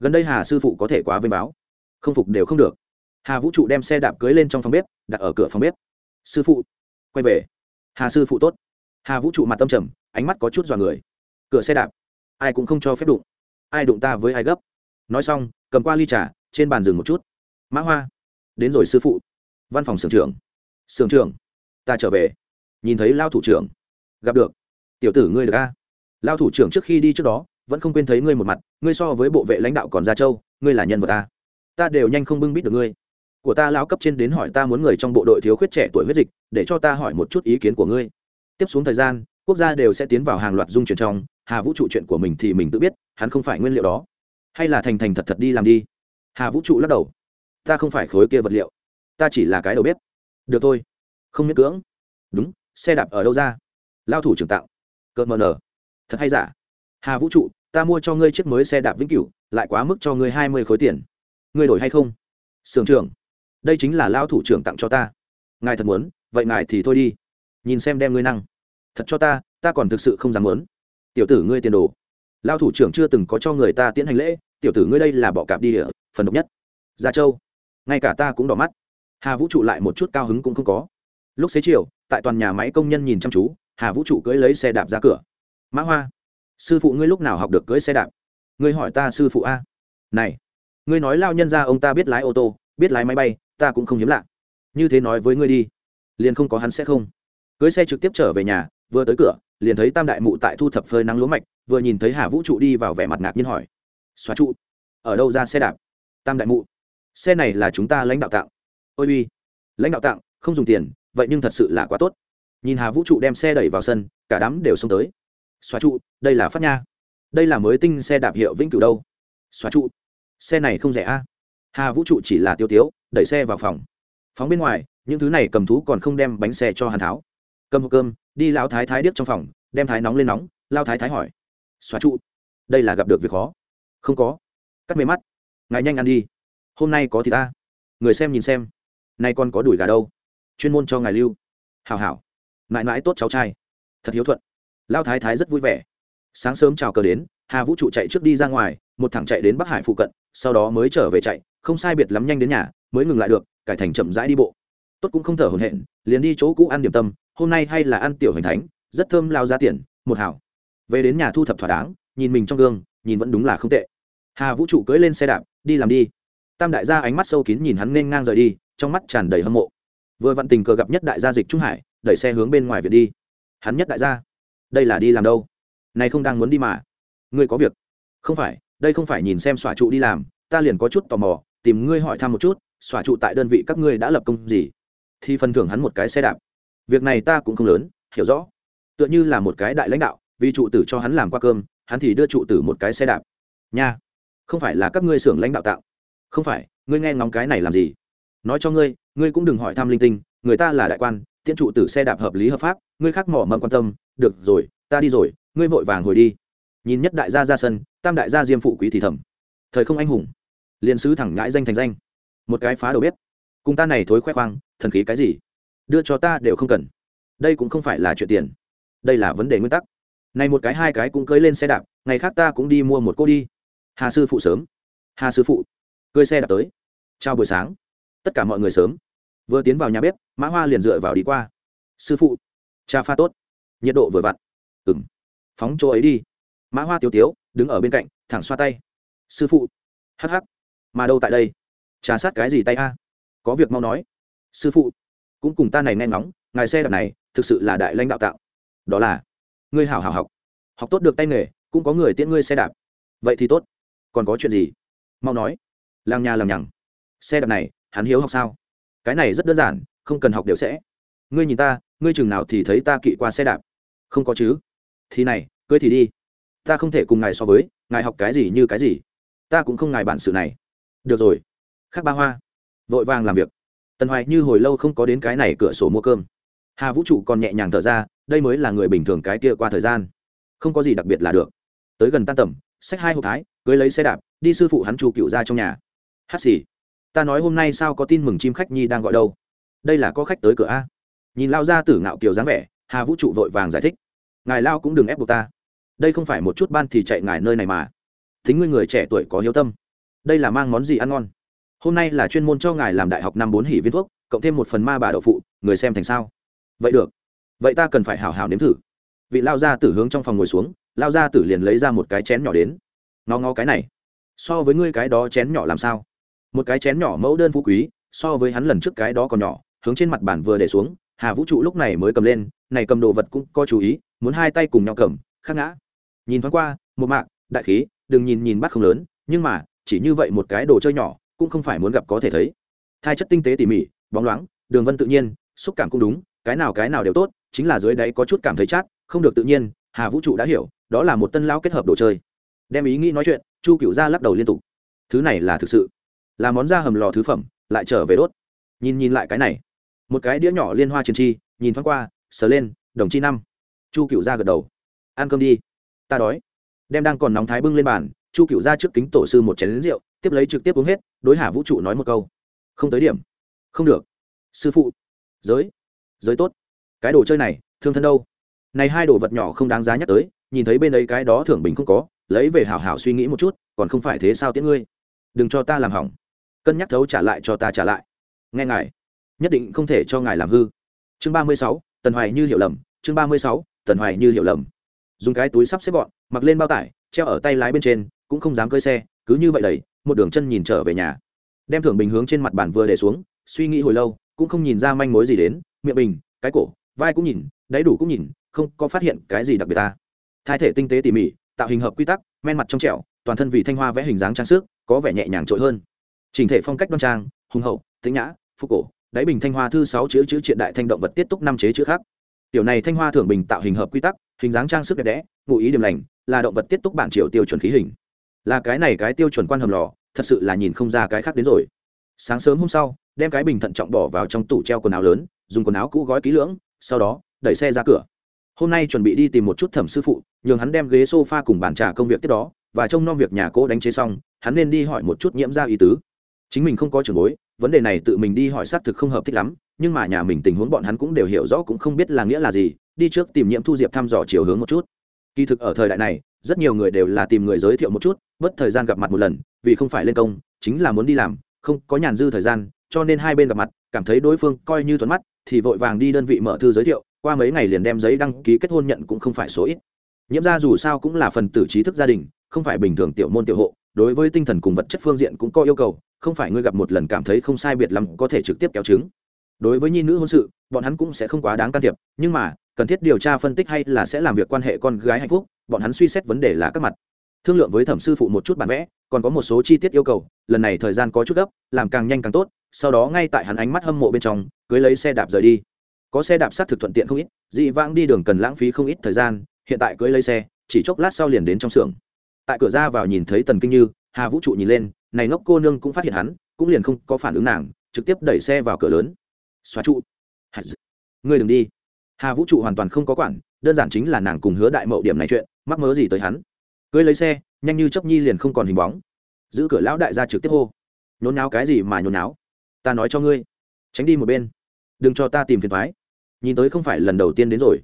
Gần đây hà sư phụ có thể quá vênh báo. Không phục đều không được. Hà vũ trụ đem xe đạp cưới lên trong phòng bếp, đặt ở cửa phòng bếp. Sư phụ, quay về. Hà sư phụ tốt. Hà vũ trụ mặt tâm trầm, ánh mắt có chút dọa người. Cửa xe đạp, ai cũng không cho phép đụng. Ai đụng ta với ai gấp. Nói xong, cầm qua ly trà, trên bàn dừng một chút. Mã hoa, đến rồi sư phụ. Văn phòng sưởng trưởng. Sưởng trưởng, ta trở về nhìn thấy lao thủ trưởng. Gặp được. Tiểu tử ngươi được a. Lao thủ trưởng trước khi đi trước đó, vẫn không quên thấy ngươi một mặt, ngươi so với bộ vệ lãnh đạo còn gia châu ngươi là nhân vật ta ta đều nhanh không bưng bít được ngươi. Của ta lao cấp trên đến hỏi ta muốn người trong bộ đội thiếu khuyết trẻ tuổi huyết dịch, để cho ta hỏi một chút ý kiến của ngươi. Tiếp xuống thời gian, quốc gia đều sẽ tiến vào hàng loạt dung chuyển trong, hà vũ trụ chuyện của mình thì mình tự biết, hắn không phải nguyên liệu đó. Hay là thành thành thật thật đi làm đi. Hà vũ trụ lắc đầu. Ta không phải khối kia vật liệu. Ta chỉ là cái đầu bếp. Được thôi. Không miễn cưỡng. Đúng xe đạp ở đâu ra? Lao thủ trưởng tạo. Cợt mờ nở. Thật hay giả? Hà vũ trụ, ta mua cho ngươi chiếc mới xe đạp vĩnh cửu, lại quá mức cho ngươi hai mươi khối tiền. Ngươi đổi hay không? Sưởng trưởng, đây chính là lao thủ trưởng tặng cho ta. Ngài thật muốn, vậy ngài thì thôi đi. Nhìn xem đem ngươi năng. Thật cho ta ta còn thực sự không dám muốn. Tiểu tử ngươi tiền đồ. Lao thủ trưởng chưa từng có cho người ta tiến hành lễ, tiểu tử ngươi đây là bọ cạp đi địa, phần độc nhất. Gia châu. Ngay cả ta cũng đỏ mắt. Hà vũ trụ lại một chút cao hứng cũng không có. Lúc xế chiều tại toàn nhà máy công nhân nhìn chăm chú, hà vũ trụ cưỡi lấy xe đạp ra cửa. Mã hoa, sư phụ ngươi lúc nào học được cưỡi xe đạp? Ngươi hỏi ta sư phụ a. Này, ngươi nói lao nhân ra ông ta biết lái ô tô, biết lái máy bay, ta cũng không hiếm lạ. Như thế nói với ngươi đi, liền không có hắn sẽ không. Cưới xe trực tiếp trở về nhà, vừa tới cửa, liền thấy tam đại mụ tại thu thập phơi nắng lúa mạch, vừa nhìn thấy hà vũ trụ đi vào vẻ mặt ngạc nhiên hỏi, xóa trụ, ở đâu ra xe đạp? Tam đại mụ, xe này là chúng ta lãnh đạo tặng. Ôi uy, lãnh đạo tặng, không dùng tiền vậy nhưng thật sự là quá tốt. Nhìn hà vũ trụ đem xe đẩy vào sân, cả đám đều xông tới. Xóa trụ, đây là phát nha. Đây là mới tinh xe đạp hiệu vĩnh cửu đâu? Xóa trụ. Xe này không rẻ a. Hà vũ trụ chỉ là tiêu tiếu, đẩy xe vào phòng. Phóng bên ngoài, những thứ này cầm thú còn không đem bánh xe cho hàn tháo. Cầm hộp cơm, đi lão thái thái điếc trong phòng, đem thái nóng lên nóng lao thái thái hỏi. Xóa trụ. Đây là gặp được việc khó. Không có. Cắt mê mắt. Ngài nhanh ăn đi. Hôm nay có thì ta. Người xem nhìn xem. Nay còn có đùi gà đâu? Chuyên môn cho ngài lưu. Hào hảo. Mãi mãi tốt cháu trai. Thật hiếu thuận. Lao thái thái rất vui vẻ. Sáng sớm chào cờ đến, hà vũ trụ chạy trước đi ra ngoài, một thẳng chạy đến bắc hải phụ cận, sau đó mới trở về chạy, không sai biệt lắm nhanh đến nhà, mới ngừng lại được, cải thành chậm rãi đi bộ. Tốt cũng không thở hồn hện liền đi chỗ cũ ăn điểm tâm, hôm nay hay là ăn tiểu hành thánh, rất thơm lao ra tiền, một hảo. Về đến nhà thu thập thỏa đáng, nhìn mình trong gương, nhìn vẫn đúng là không tệ. Hà vũ trụ cưỡi lên xe đạp, đi làm đi. Tam đại gia ánh mắt sâu kín nhìn hắn nên ngang rời đi, trong mắt tràn đầy hâm mộ vừa vặn tình cờ gặp nhất đại gia dịch trung hải, đẩy xe hướng bên ngoài viện đi. Hắn nhất đại gia. Đây là đi làm đâu? Này không đang muốn đi mà. Ngươi có việc. Không phải, đây không phải nhìn xem xòa trụ đi làm, ta liền có chút tò mò, tìm ngươi hỏi thăm một chút, xòa trụ tại đơn vị các ngươi đã lập công gì? Thì phần thưởng hắn một cái xe đạp. Việc này ta cũng không lớn, hiểu rõ. Tựa như là một cái đại lãnh đạo, vì trụ tử cho hắn làm qua cơm, hắn thì đưa trụ tử một cái xe đạp. Nha, không phải là các ngươi xưởng lãnh đạo tạo. Không phải, ngươi nghe ngóng cái này làm gì? Nói cho ngươi ngươi cũng đừng hỏi thăm linh tinh, người ta là đại quan, tiễn trụ tử xe đạp hợp lý hợp pháp, ngươi khác mỏ mầm quan tâm, được rồi, ta đi rồi, ngươi vội vàng hồi đi. Nhìn nhất đại gia ra sân, tam đại gia diêm phụ quý thì thầm. Thời không anh hùng, liền sứ thẳng ngãi danh thành danh. Một cái phá đầu bếp. Cùng ta này thối khoe khoang, thần khí cái gì? Đưa cho ta đều không cần. Đây cũng không phải là chuyện tiền. Đây là vấn đề nguyên tắc. Này một cái hai cái cũng cưới lên xe đạp, ngày khác ta cũng đi mua một cô đi. Hà sư phụ sớm. Hà sư phụ. Cưới xe đạp tới. Chào buổi sáng. Tất cả mọi người sớm vừa tiến vào nhà bếp, mã hoa liền dựa vào đi qua. Sư phụ, cha pha tốt. Nhiệt độ vừa vặn. Ừng phóng chỗ ấy đi. Mã hoa tiêu tiếu, đứng ở bên cạnh, thẳng xoa tay. Sư phụ. Hh mà đâu tại đây? Trà sát cái gì tay a? Có việc mau nói. Sư phụ, cũng cùng ta này nghe ngóng, ngài xe đạp này thực sự là đại lãnh đạo tạo. Đó là, ngươi hảo hảo học. Học tốt được tay nghề, cũng có người tiễn ngươi xe đạp. Vậy thì tốt. Còn có chuyện gì? Mau nói. Làng nhà làm nhằng. Xe đạp này, hắn hiếu học sao? Cái này rất đơn giản, không cần học đều sẽ. Ngươi nhìn ta, ngươi chừng nào thì thấy ta kỵ qua xe đạp. Không có chứ. Thì này, cưới thì đi. Ta không thể cùng ngài so với, ngài học cái gì như cái gì. Ta cũng không ngài bản sự này. Được rồi. Khắc ba hoa, vội vàng làm việc. Tần hoài như hồi lâu không có đến cái này cửa sổ mua cơm. Hà vũ trụ còn nhẹ nhàng thở ra, đây mới là người bình thường cái kia qua thời gian. Không có gì đặc biệt là được. Tới gần tan tầm, xách hai hộp thái, cưới lấy xe đạp, đi sư phụ hắn chu cựu ra trong nhà. Hát xì ta nói hôm nay sao có tin mừng chim khách nhi đang gọi đâu? Đây là có khách tới cửa a. Nhìn lao ra tử ngạo kiều dáng vẻ, hà vũ trụ vội vàng giải thích. Ngài lao cũng đừng ép buộc ta. Đây không phải một chút ban thì chạy ngài nơi này mà. Thính ngươi người trẻ tuổi có hiếu tâm. Đây là mang món gì ăn ngon? Hôm nay là chuyên môn cho ngài làm đại học năm bốn hỉ viên thuốc, cộng thêm một phần ma bà đậu phụ, người xem thành sao? Vậy được. Vậy ta cần phải hào hào nếm thử. Vị lao gia tử hướng trong phòng ngồi xuống lao gia tử liền lấy ra một cái chén nhỏ đến. Ngó ngó cái này. So với ngươi cái đó chén nhỏ làm sao? Một cái chén nhỏ mẫu đơn phú quý, so với hắn lần trước cái đó còn nhỏ, hướng trên mặt bàn vừa để xuống, hà vũ trụ lúc này mới cầm lên, này cầm đồ vật cũng có chú ý, muốn hai tay cùng nhau cầm khắc ngã. Nhìn thoáng qua, một mạc, đại khí, đừng nhìn nhìn bắt không lớn, nhưng mà, chỉ như vậy một cái đồ chơi nhỏ, cũng không phải muốn gặp có thể thấy. Thai chất tinh tế tỉ mỉ, bóng loáng, đường vân tự nhiên, xúc cảm cũng đúng, cái nào cái nào đều tốt, chính là dưới đáy có chút cảm thấy chát, không được tự nhiên, hà vũ trụ đã hiểu, đó là một tân lao kết hợp đồ chơi. Đem ý nghĩ nói chuyện, chu cựu ra lắc đầu liên tục. Thứ này là thực sự là món da hầm lò thứ phẩm, lại trở về đốt. Nhìn nhìn lại cái này, một cái đĩa nhỏ liên hoa chiến chi, nhìn thoáng qua, sờ lên, đồng chi năm. Chu cựu ra gật đầu. Ăn cơm đi. Ta đói. Đem đang còn nóng thái bưng lên bàn, chu cựu ra trước kính tổ sư một chén lính rượu, tiếp lấy trực tiếp uống hết, đối hà vũ trụ nói một câu. Không tới điểm. Không được. Sư phụ. Giới. Giới tốt. Cái đồ chơi này, thương thân đâu? Này hai đồ vật nhỏ không đáng giá nhắc tới, nhìn thấy bên ấy cái đó thưởng bình không có, lấy về hảo hảo suy nghĩ một chút, còn không phải thế sao tiễn ngươi? Đừng cho ta làm hỏng cân nhắc thấu trả lại cho ta trả lại. Nghe ngài, nhất định không thể cho ngài làm hư. Chương ba mươi sáu, tần hoài như hiểu lầm, chương ba mươi sáu, tần hoài như hiểu lầm. Dùng cái túi sắp xếp gọn, mặc lên bao tải, treo ở tay lái bên trên, cũng không dám cơi xe, cứ như vậy đầy một đường chân nhìn trở về nhà. Đem thưởng bình hướng trên mặt bàn vừa để xuống, suy nghĩ hồi lâu, cũng không nhìn ra manh mối gì đến, miệng bình, cái cổ, vai cũng nhìn, đáy đủ cũng nhìn, không có phát hiện cái gì đặc biệt ta. Thai thể tinh tế tỉ mỉ, tạo hình hợp quy tắc, men mặt trong trẻo, toàn thân vì thanh hoa vẽ hình dáng trang sức, có vẻ nhẹ nhàng trội hơn chỉnh thể phong cách đoan trang, hùng hậu, tĩnh nhã phúc cổ, đáy bình thanh hoa thư sáu chữ chữ triện đại thanh động vật tiết túc năm chế chữ khác. Tiểu này thanh hoa thưởng bình tạo hình hợp quy tắc, hình dáng trang sức đẹp đẽ, ngụ ý điểm lành, là động vật tiết túc bản triệu tiêu chuẩn khí hình. Là cái này cái tiêu chuẩn quan hầm lò, thật sự là nhìn không ra cái khác đến rồi. Sáng sớm hôm sau, đem cái bình thận trọng bỏ vào trong tủ treo quần áo lớn, dùng quần áo cũ gói kỹ lưỡng, sau đó, đẩy xe ra cửa. Hôm nay chuẩn bị đi tìm một chút thẩm sư phụ, nhường hắn đem ghế s o f a cùng bàn trà công việc tiếp đó, và trông nom việc nhà cô đánh chế xong, hắn nên đi hỏi một chút nhiễm ra ý tứ chính mình không có trường bối, vấn đề này tự mình đi hỏi xác thực không hợp thích lắm, nhưng mà nhà mình tình huống bọn hắn cũng đều hiểu rõ cũng không biết là nghĩa là gì, đi trước tìm nhiễm thu diệp thăm dò chiều hướng một chút. Kỳ thực ở thời đại này, rất nhiều người đều là tìm người giới thiệu một chút bất thời gian gặp mặt một lần, vì không phải lên công, chính là muốn đi làm, không có nhàn dư thời gian, cho nên hai bên gặp mặt, cảm thấy đối phương coi như thuận mắt, thì vội vàng đi đơn vị mở thư giới thiệu, qua mấy ngày liền đem giấy đăng ký kết hôn nhận cũng không phải số ít. Nhiễm ra dù sao cũng là phần tử trí thức gia đình, không phải bình thường tiểu môn tiểu hộ đối với tinh thần cùng vật chất phương diện cũng có yêu cầu, không phải ngươi gặp một lần cảm thấy không sai biệt lắm có thể trực tiếp kéo chứng đối với nhi nữ hôn sự, bọn hắn cũng sẽ không quá đáng can thiệp, nhưng mà, cần thiết điều tra phân tích hay là sẽ làm việc quan hệ con gái hạnh phúc, bọn hắn suy xét vấn đề là các mặt. Thương lượng với thẩm sư phụ một chút bản vẽ, còn có một số chi tiết yêu cầu, lần này thời gian có chút gấp, làm càng nhanh càng tốt, sau đó ngay tại hắn ánh mắt hâm mộ bên trong, cưới lấy xe đạp rời đi. Có xe đạp sát thực thuận tiện không ít, dị vãng đi đường cần lãng phí không ít thời gian, hiện tại cưới lấy xe, chỉ chốc lát sau liền đến trong xưởng tại cửa ra vào nhìn thấy tần kinh như, hà vũ trụ nhìn lên, này ngốc cô nương cũng phát hiện hắn, cũng liền không có phản ứng nàng, trực tiếp đẩy xe vào cửa lớn. Xóa trụ. Ngươi đừng đi. Hà vũ trụ hoàn toàn không có quản, đơn giản chính là nàng cùng hứa đại mậu điểm này chuyện, mắc mớ gì tới hắn. Cưới lấy xe, nhanh như chấp nhi liền không còn hình bóng. Giữ cửa lão đại ra trực tiếp hô. Nhốn náo cái gì mà nhốn náo? Ta nói cho ngươi. Tránh đi một bên. Đừng cho ta tìm phiền thoái nhìn tới không phải lần đầu tiên đến rồi.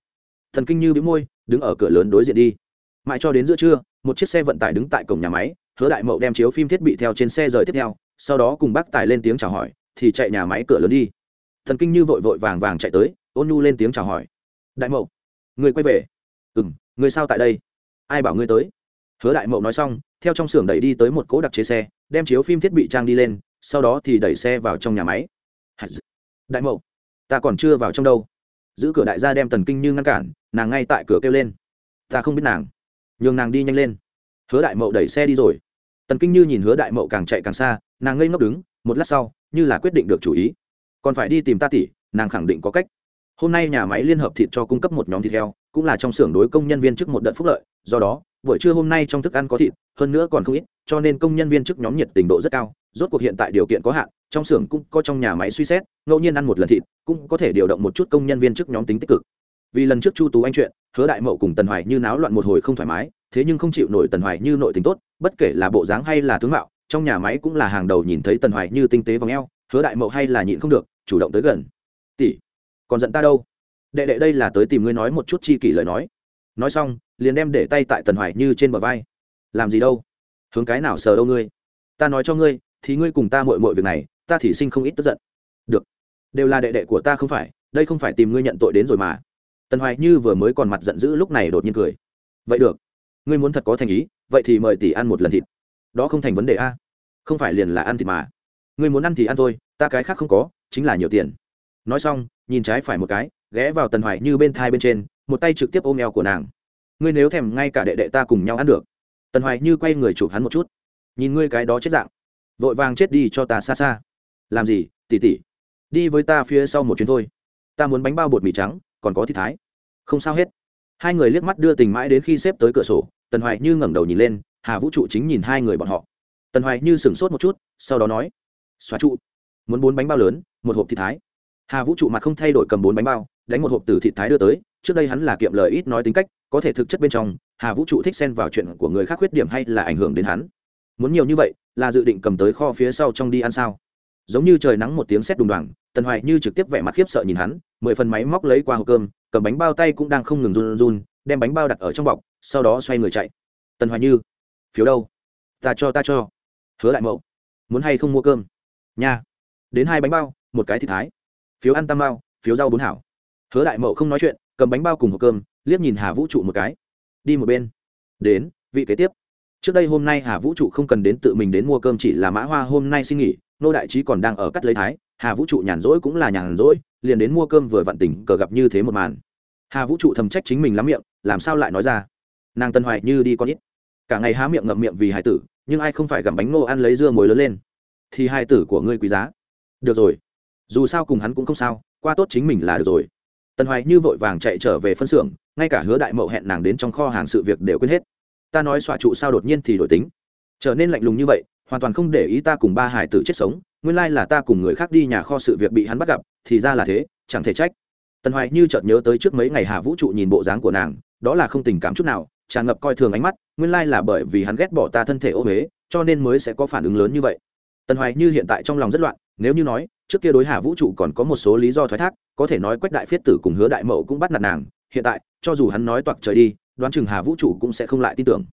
Thần kinh như bị môi, đứng ở cửa lớn đối diện đi. Mãi cho đến giữa trưa một chiếc xe vận tải đứng tại cổng nhà máy, hứa đại mậu đem chiếu phim thiết bị theo trên xe rời tiếp theo, sau đó cùng bác tài lên tiếng chào hỏi, thì chạy nhà máy cửa lớn đi. Thần kinh như vội vội vàng vàng chạy tới, ôn nhu lên tiếng chào hỏi. Đại mậu, người quay về. Ừ m người sao tại đây? Ai bảo ngươi tới? Hứa đại mậu nói xong, theo trong xưởng đẩy đi tới một cỗ đặc chế xe, đem chiếu phim thiết bị trang đi lên, sau đó thì đẩy xe vào trong nhà máy. Đại mậu, ta còn chưa vào trong đâu. Giữ cửa đại gia đem tần kinh như ngăn cản, nàng ngay tại cửa kêu lên. Ta không biết nàng nhường nàng đi nhanh lên. Hứa đại mậu đẩy xe đi rồi. Tần kinh như nhìn hứa đại mậu càng chạy càng xa, nàng ngây ngốc đứng, một lát sau, như là quyết định được chủ ý. Còn phải đi tìm ta tỷ, nàng khẳng định có cách. Hôm nay nhà máy liên hợp thịt cho cung cấp một nhóm thịt heo, cũng là trong xưởng đối công nhân viên chức một đợt phúc lợi, do đó, buổi trưa hôm nay trong thức ăn có thịt, hơn nữa còn không ít, cho nên công nhân viên chức nhóm nhiệt tình độ rất cao, rốt cuộc hiện tại điều kiện có hạn, trong xưởng cũng có trong nhà máy suy xét, ngẫu nhiên ăn một lần thịt, cũng có thể điều động một chút công nhân viên chức nhóm tính tích cực vì lần trước chu tú anh chuyện, hứa đại mậu cùng tần hoài như náo loạn một hồi không thoải mái, thế nhưng không chịu nổi tần hoài như nội tình tốt, bất kể là bộ dáng hay là tướng mạo, trong nhà máy cũng là hàng đầu nhìn thấy tần hoài như tinh tế v ò hứa đại mậu hay là nhịn không được, chủ động tới gần. Tỷ, còn giận ta đâu? Đệ đệ đây là tới tìm ngươi nói một chút chi kỷ lời nói. Nói xong, liền đem để tay tại tần hoài như trên bờ vai. Làm gì đâu? Hướng cái nào sờ đâu ngươi? Ta nói cho ngươi, thì ngươi cùng ta mội mội việc này, ta thì sinh không ít tức giận. Được, đều là đệ đệ của ta không phải, đây không phải tìm ngươi nhận tội đến rồi mà tần hoài như vừa mới còn mặt giận dữ lúc này đột nhiên cười. Vậy được, ngươi muốn thật có thành ý, vậy thì mời tỷ ăn một lần thịt. Đó không thành vấn đề a. Không phải liền là ăn thịt mà. Ngươi muốn ăn thì ăn thôi, ta cái khác không có, chính là nhiều tiền. Nói xong, nhìn trái phải một cái, ghé vào tần hoài như bên thai bên trên, một tay trực tiếp ôm eo của nàng. Ngươi nếu thèm ngay cả đệ đệ ta cùng nhau ăn được. Tần hoài như quay người chụp hắn một chút. Nhìn ngươi cái đó chết dạng. Vội vàng chết đi cho ta xa xa. Làm gì tỉ tỉ đi với ta phía sau một chuyến thôi. Ta muốn bánh bao bột mì trắng còn có thịt thái. Không sao hết. Hai người liếc mắt đưa tình mãi đến khi xếp tới cửa sổ, tần hoài như ngẩng đầu nhìn lên, hà vũ trụ chính nhìn hai người bọn họ. Tần hoài như sửng sốt một chút, sau đó nói xóa trụ, muốn bốn bánh bao lớn, một hộp thịt thái. Hà vũ trụ mặt không thay đổi cầm bốn bánh bao, đánh một hộp từ thịt thái đưa tới, trước đây hắn là kiệm lời ít nói tính cách, có thể thực chất bên trong, hà vũ trụ thích xen vào chuyện của người khác khuyết điểm hay là ảnh hưởng đến hắn. Muốn nhiều như vậy, là dự định cầm tới kho phía sau trong đi ăn sao? Giống như trời nắng một tiếng sét đùng đoàng tần hoài như trực tiếp vẻ mặt khiếp sợ nhìn hắn, mười phần máy móc lấy qua hộp cơm, cầm bánh bao tay cũng đang không ngừng run run, đem bánh bao đặt ở trong bọc, sau đó xoay người chạy. Tần hoài như, phiếu đâu? Ta cho ta cho. Hứa đại mậu, muốn hay không mua cơm? Nha. Đến hai bánh bao, một cái thịt thái. Phiếu ăn tam bao phiếu rau bốn hảo. Hứa đại mậu không nói chuyện, cầm bánh bao cùng hộp cơm, liếc nhìn hà vũ trụ một cái. Đi một bên. Đến, vị kế tiếp. Trước đây hôm nay hà vũ trụ không cần đến tự mình đến mua cơm chỉ là mã hoa hôm nay xin nghỉ, nô đại trí còn đang ở cắt lấy thái hà vũ trụ nhàn rỗi cũng là nhàn rỗi, liền đến mua cơm vừa vặn tỉnh cờ gặp như thế một màn. Hà vũ trụ thầm trách chính mình lắm miệng, làm sao lại nói ra? Nàng tân hoài như đi con ít. Cả ngày há miệng ngậm miệng vì hải tử, nhưng ai không phải gặm bánh ngô ăn lấy dưa muối lớn lên? Thì hai tử của ngươi quý giá. Được rồi. Dù sao cùng hắn cũng không sao, qua tốt chính mình là được rồi. Tần hoài như vội vàng chạy trở về phân xưởng, ngay cả hứa đại mậu hẹn nàng đến trong kho hàng sự việc đều quên hết. Ta nói xòa trụ sao đột nhiên thì đổi tính. Trở nên lạnh lùng như vậy, hoàn toàn không để ý ta cùng ba hải tử chết sống nguyên lai là ta cùng người khác đi nhà kho sự việc bị hắn bắt gặp, thì ra là thế, chẳng thể trách. Tần hoài như chợt nhớ tới trước mấy ngày hà vũ trụ nhìn bộ dáng của nàng, đó là không tình cảm chút nào, tràn ngập coi thường ánh mắt, nguyên lai là bởi vì hắn ghét bỏ ta thân thể ô huế cho nên mới sẽ có phản ứng lớn như vậy. Tần hoài như hiện tại trong lòng rất loạn, nếu như nói, trước kia đối hà vũ trụ còn có một số lý do thoái thác, có thể nói quách đại phiết tử cùng hứa đại mậu cũng bắt nạt nàng, hiện tại, cho dù hắn nói toạc trời đi, đoán chừng hà vũ trụ cũng sẽ không lại tin tưởng.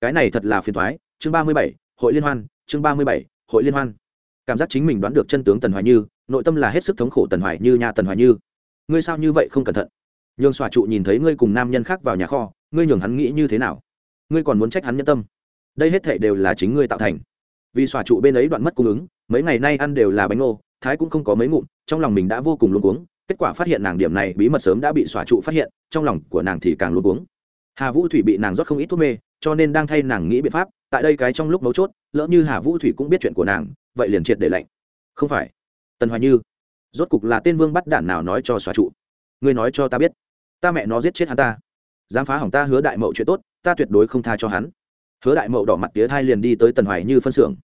Cái này thật là phiền thoái. Chương ba mươi bảy, hội liên hoan, chương ba mươi bảy, hội liên hoan cảm giác chính mình đoán được chân tướng tần hoài như, nội tâm là hết sức thống khổ tần hoài như nhà tần hoài như. Ngươi sao như vậy không cẩn thận? Nhường xòa trụ nhìn thấy ngươi cùng nam nhân khác vào nhà kho, ngươi nhường hắn nghĩ như thế nào? Ngươi còn muốn trách hắn nhân tâm. Đây hết thể đều là chính ngươi tạo thành. Vì xòa trụ bên ấy đoạn mất cung ứng, mấy ngày nay ăn đều là bánh ngô, thái cũng không có mấy ngụm, trong lòng mình đã vô cùng luôn cuống, kết quả phát hiện nàng điểm này bí mật sớm đã bị xòa trụ phát hiện, trong lòng của nàng thì càng luôn cuống. Hà vũ thủy bị nàng rót không ít thuốc mê, cho nên đang thay nàng nghĩ biện pháp, tại đây cái trong lúc mấu chốt, lỡ như hà vũ thủy cũng biết chuyện của nàng vậy liền triệt để lạnh. Không phải. Tần hoài như, rốt cục là tên vương bắt đản nào nói cho xòa trụ? Ngươi nói cho ta biết. Ta mẹ nó giết chết hắn ta. Dám phá hỏng ta hứa đại mậu chuyện tốt, ta tuyệt đối không tha cho hắn. Hứa đại mậu đỏ mặt tía thai liền đi tới tần hoài như phân xưởng.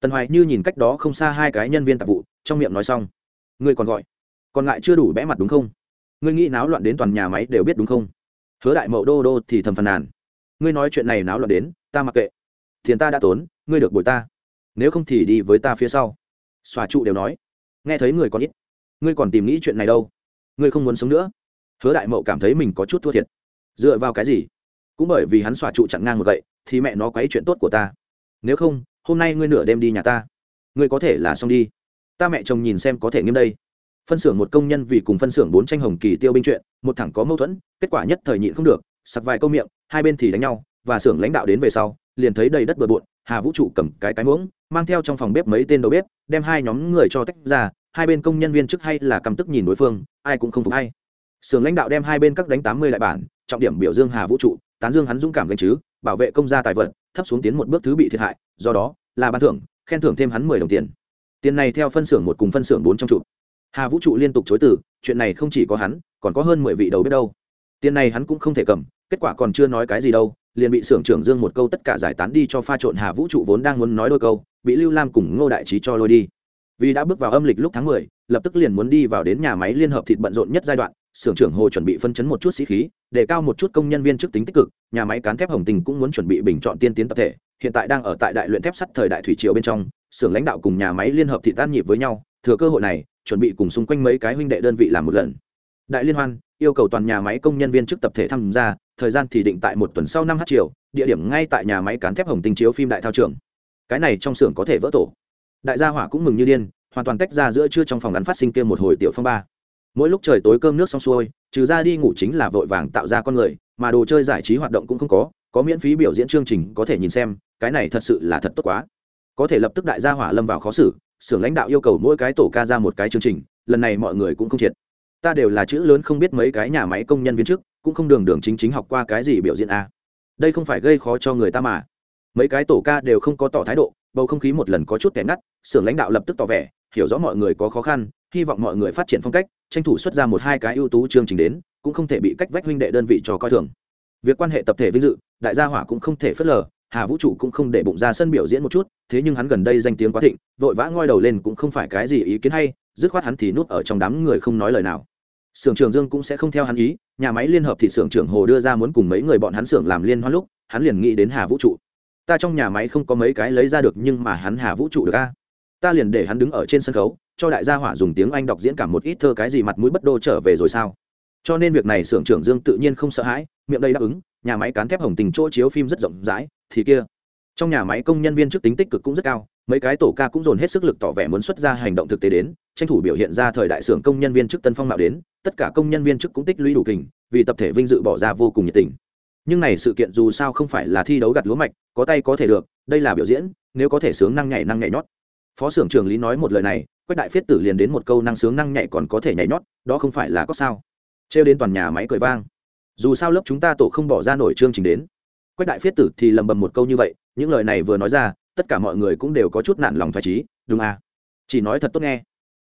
Tần hoài như nhìn cách đó không xa hai cái nhân viên tạp vụ, trong miệng nói xong. Ngươi còn gọi? Còn lại chưa đủ bẽ mặt đúng không? Ngươi nghĩ náo loạn đến toàn nhà máy đều biết đúng không? Hứa đại mậu đô đô thì thầm phàn nàn. Ngươi nói chuyện này náo loạn đến, ta mặc kệ. Tiền ta đã tốn, ngươi được bồi ta nếu không thì đi với ta phía sau. Xòa trụ đều nói. Nghe thấy người còn ít. Ngươi còn tìm nghĩ chuyện này đâu. Ngươi không muốn sống nữa. Hứa đại mậu cảm thấy mình có chút thua thiệt. Dựa vào cái gì? Cũng bởi vì hắn xòa trụ chặn ngang một gậy, thì mẹ nó quấy chuyện tốt của ta. Nếu không, hôm nay ngươi nửa đêm đi nhà ta. Ngươi có thể là xong đi. Ta mẹ chồng nhìn xem có thể nghiêm đây. Phân xưởng một công nhân vì cùng phân xưởng bốn tranh hồng kỳ tiêu binh chuyện, một thẳng có mâu thuẫn, kết quả nhất thời nhịn không được, sặc vài câu miệng, hai bên thì đánh nhau, và xưởng lãnh đạo đến về sau liền thấy đầy đất bừa bộn, hà vũ trụ cầm cái cái muỗng, mang theo trong phòng bếp mấy tên đầu bếp, đem hai nhóm người cho tách ra, hai bên công nhân viên chức hay là căm tức nhìn đối phương, ai cũng không phục hay Sưởng lãnh đạo đem hai bên các đánh tám mươi lại bản, trọng điểm biểu dương hà vũ trụ, tán dương hắn dũng cảm gánh chứ, bảo vệ công gia tài vật, thấp xuống tiến một bước thứ bị thiệt hại, do đó, là ban thưởng, khen thưởng thêm hắn mười đồng tiền. Tiền này theo phân xưởng một cùng phân xưởng bốn trong trụ. Hà vũ trụ liên tục chối từ, chuyện này không chỉ có hắn, còn có hơn mười vị đầu bếp đâu. Tiền này hắn cũng không thể cầm, kết quả còn chưa nói cái gì đâu liền bị xưởng trưởng dương một câu tất cả giải tán đi cho pha trộn hà vũ trụ vốn đang muốn nói đôi câu, bị lưu lam cùng ngô đại trí cho lôi đi. Vì đã bước vào âm lịch lúc tháng mười, lập tức liền muốn đi vào đến nhà máy liên hợp thịt bận rộn nhất giai đoạn, xưởng trưởng hồ chuẩn bị phân chấn một chút sĩ khí, để cao một chút công nhân viên chức tính tích cực, nhà máy cán thép hồng tình cũng muốn chuẩn bị bình chọn tiên tiến tập thể. Hiện tại đang ở tại đại luyện thép sắt thời đại thủy triều bên trong, xưởng lãnh đạo cùng nhà máy liên hợp thị tan nhịp với nhau, thừa cơ hội này, chuẩn bị cùng xung quanh mấy cái huynh đệ đơn vị làm một lần. Đại liên hoan, yêu cầu toàn nhà máy công nhân viên chức tập thể tham gia thời gian thì định tại một tuần sau năm h chiều địa điểm ngay tại nhà máy cán thép hồng tinh chiếu phim đại thao trường. Cái này trong xưởng có thể vỡ tổ. Đại gia hỏa cũng mừng như điên, hoàn toàn tách ra giữa trưa trong phòng ngắn phát sinh kia một hồi tiểu phong ba. Mỗi lúc trời tối cơm nước xong xuôi, trừ ra đi ngủ chính là vội vàng tạo ra con người, mà đồ chơi giải trí hoạt động cũng không có có miễn phí biểu diễn chương trình có thể nhìn xem, cái này thật sự là thật tốt quá. Có thể lập tức đại gia hỏa lâm vào khó xử, xưởng lãnh đạo yêu cầu mỗi cái tổ ca ra một cái chương trình, lần này mọi người cũng không triệt. Ta đều là chữ lớn không biết mấy cái nhà máy công nhân viên chức cũng không đường đường chính chính học qua cái gì biểu diễn a. À. đây không phải gây khó cho người ta mà. Mấy cái tổ ca đều không có tỏ thái độ bầu không khí một lần có chút kẻ ngắt xưởng lãnh đạo lập tức tỏ vẻ hiểu rõ mọi người có khó khăn hy vọng mọi người phát triển phong cách tranh thủ xuất ra một hai cái ưu tú chương trình đến cũng không thể bị cách vách huynh đệ đơn vị cho coi thường. Việc quan hệ tập thể vinh dự đại gia hỏa cũng không thể phớt lờ hà vũ trụ cũng không để bụng ra sân biểu diễn một chút thế nhưng hắn gần đây danh tiếng quá thịnh vội vã ngoi đầu lên cũng không phải cái gì ý kiến hay dứt khoát hắn thì núp ở trong đám người không nói lời nào. Sưởng trưởng Dương cũng sẽ không theo hắn ý, nhà máy liên hợp thị xưởng trưởng Hồ đưa ra muốn cùng mấy người bọn hắn xưởng làm liên hoan lúc, hắn liền nghĩ đến Hà Vũ trụ. Ta trong nhà máy không có mấy cái lấy ra được nhưng mà hắn Hà Vũ trụ được a. ta liền để hắn đứng ở trên sân khấu cho đại gia hỏa dùng tiếng anh đọc diễn cả một ít thơ cái gì mặt mũi bất đô trở về rồi sao cho nên việc này xưởng trưởng dương tự nhiên không sợ hãi miệng đây đáp ứng nhà máy cán thép hồng tình chỗ chiếu phim rất rộng rãi thì kia trong nhà máy công nhân viên chức tính tích cực cũng rất cao mấy cái tổ ca cũng dồn hết sức lực tỏ vẻ muốn xuất ra hành động thực tế đến tranh thủ biểu hiện ra thời đại xưởng công nhân viên chức tân phong mạo đến tất cả công nhân viên chức cũng tích lũy đủ kình, vì tập thể vinh dự bỏ ra vô cùng nhiệt tình. Nhưng này sự kiện dù sao không phải là thi đấu gặt lúa mạch, có tay có thể được, đây là biểu diễn, nếu có thể sướng năng nhảy năng nhảy nhót. Phó xưởng trưởng lý nói một lời này, quách đại phiết tử liền đến một câu năng sướng năng nhảy còn có thể nhảy nhót, đó không phải là có sao. Trêu đến toàn nhà máy cười vang. Dù sao lớp chúng ta tổ không bỏ ra nổi chương trình đến. Quách đại phiết tử thì lầm bầm một câu như vậy, những lời này vừa nói ra, tất cả mọi người cũng đều có chút nản lòng phải trí, đúng à chỉ nói thật tốt nghe,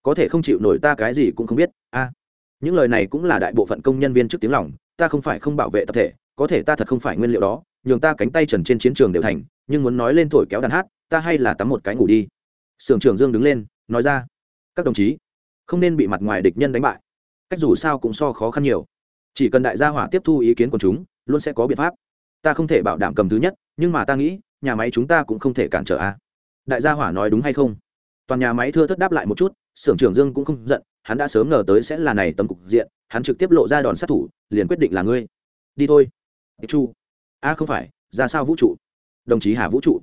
có thể không chịu nổi ta cái gì cũng không biết, a. à những lời này cũng là đại bộ phận công nhân viên trước tiếng lòng, ta không phải không bảo vệ tập thể, có thể ta thật không phải nguyên liệu đó, nhường ta cánh tay trần trên chiến trường đều thành, nhưng muốn nói lên thổi kéo đàn hát, ta hay là tắm một cái ngủ đi. Sưởng trưởng dương đứng lên, nói ra, các đồng chí, không nên bị mặt ngoài địch nhân đánh bại. Cách dù sao cũng so khó khăn nhiều. Chỉ cần đại gia hỏa tiếp thu ý kiến của chúng, luôn sẽ có biện pháp. Ta không thể bảo đảm cầm thứ nhất, nhưng mà ta nghĩ, nhà máy chúng ta cũng không thể cản trở a. Đại gia hỏa nói đúng hay không? Toàn nhà máy thưa thất đáp lại một chút sưởng trưởng dương cũng không giận, hắn đã sớm ngờ tới sẽ là này tấm cục diện, hắn trực tiếp lộ ra đòn sát thủ, liền quyết định là ngươi. Đi thôi. Chu. A không phải, ra sao vũ trụ? Đồng chí hà vũ trụ.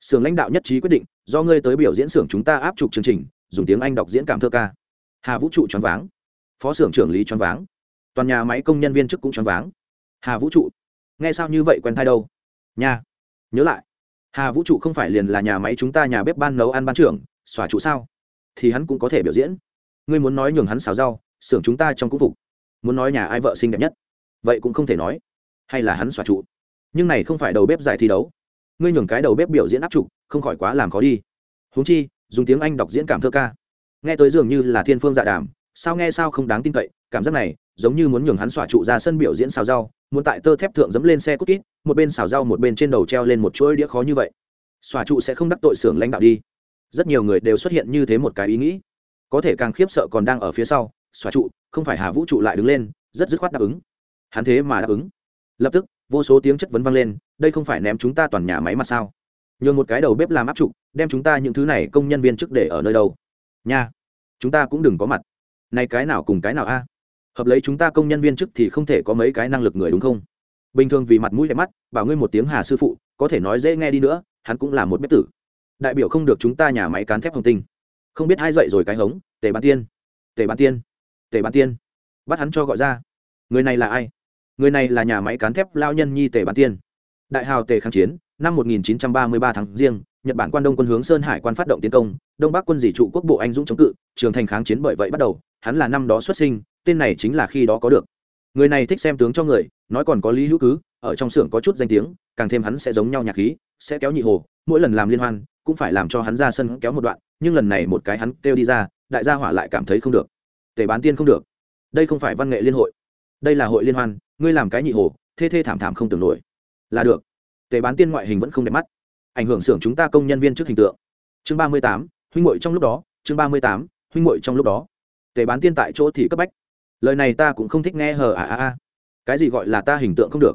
Sưởng lãnh đạo nhất trí quyết định, do ngươi tới biểu diễn xưởng chúng ta áp trục chương trình, dùng tiếng anh đọc diễn cảm thơ ca. Hà vũ trụ choáng váng. Phó xưởng trưởng lý choáng váng. Toàn nhà máy công nhân viên chức cũng choáng váng. Hà vũ trụ. Nghe sao như vậy quen thai đâu? Nha. Nhớ lại. Hà vũ trụ không phải liền là nhà máy chúng ta nhà bếp ban nấu ăn ban trưởng, xòa trụ sao? Thì hắn cũng có thể biểu diễn. Ngươi muốn nói nhường hắn xào rau, xưởng chúng ta trong cũng phục. Muốn nói nhà ai vợ xinh đẹp nhất, vậy cũng không thể nói. Hay là hắn xòa trụ. Nhưng này không phải đầu bếp giải thi đấu. Ngươi nhường cái đầu bếp biểu diễn áp trụ, không khỏi quá làm khó đi. Huống chi, dùng tiếng anh đọc diễn cảm thơ ca. Nghe tới dường như là thiên phương dạ đàm, sao nghe sao không đáng tin cậy, cảm giác này, giống như muốn nhường hắn xòa trụ ra sân biểu diễn xào rau, muốn tại tơ thép thượng dẫm lên xe cút kít, một bên xào rau một bên trên đầu treo lên một chuỗi đĩa khó như vậy. Xòa trụ sẽ không đắc tội xưởng lãnh đạo đi rất nhiều người đều xuất hiện như thế một cái ý nghĩ. Có thể càng khiếp sợ còn đang ở phía sau, xóa trụ, không phải hà vũ trụ lại đứng lên, rất dứt khoát đáp ứng. Hắn thế mà đáp ứng. Lập tức, vô số tiếng chất vấn vang lên, đây không phải ném chúng ta toàn nhà máy mà sao? Nhường một cái đầu bếp làm áp trụ, đem chúng ta những thứ này công nhân viên chức để ở nơi đâu? Nha, chúng ta cũng đừng có mặt. Này cái nào cùng cái nào a? Hợp lấy chúng ta công nhân viên chức thì không thể có mấy cái năng lực người đúng không? Bình thường vì mặt mũi đẹp mắt, bảo ngươi một tiếng hà sư phụ, có thể nói dễ nghe đi nữa, hắn cũng là một bếp tử đại biểu không được chúng ta nhà máy cán thép hồng tinh. Không biết ai dậy rồi cái hống, tề bán tiên. Tề bán tiên, tề bán tiên. Bắt hắn cho gọi ra. Người này là ai? Người này là nhà máy cán thép lao nhân nhi tề bán tiên. Đại hào tề kháng chiến, năm 1933 tháng riêng, nhật bản quan đông quân hướng sơn hải quan phát động tiến công, đông bắc quân dì trụ quốc bộ anh dũng chống cự, trường thành kháng chiến bởi vậy bắt đầu, hắn là năm đó xuất sinh, tên này chính là khi đó có được người này thích xem tướng cho người, nói còn có lý hữu cứ, ở trong xưởng có chút danh tiếng, càng thêm hắn sẽ giống nhau nhạc khí, sẽ kéo nhị hồ, mỗi lần làm liên hoan, cũng phải làm cho hắn ra sân kéo một đoạn, nhưng lần này một cái hắn kêu đi ra, đại gia hỏa lại cảm thấy không được. Tề bán tiên không được. Đây không phải văn nghệ liên hội. Đây là hội liên hoan, ngươi làm cái nhị hồ, thê thê thảm thảm không tưởng nổi. Là được. Tề bán tiên ngoại hình vẫn không đẹp mắt. Ảnh hưởng xưởng chúng ta công nhân viên trước hình tượng. Chương ba mươi tám, huynh muội trong lúc đó, chương ba mươi tám, huynh muội trong lúc đó. Tề bán tiên tại chỗ thì cấp bách lời này ta cũng không thích nghe hờ à à à cái gì gọi là ta hình tượng không được?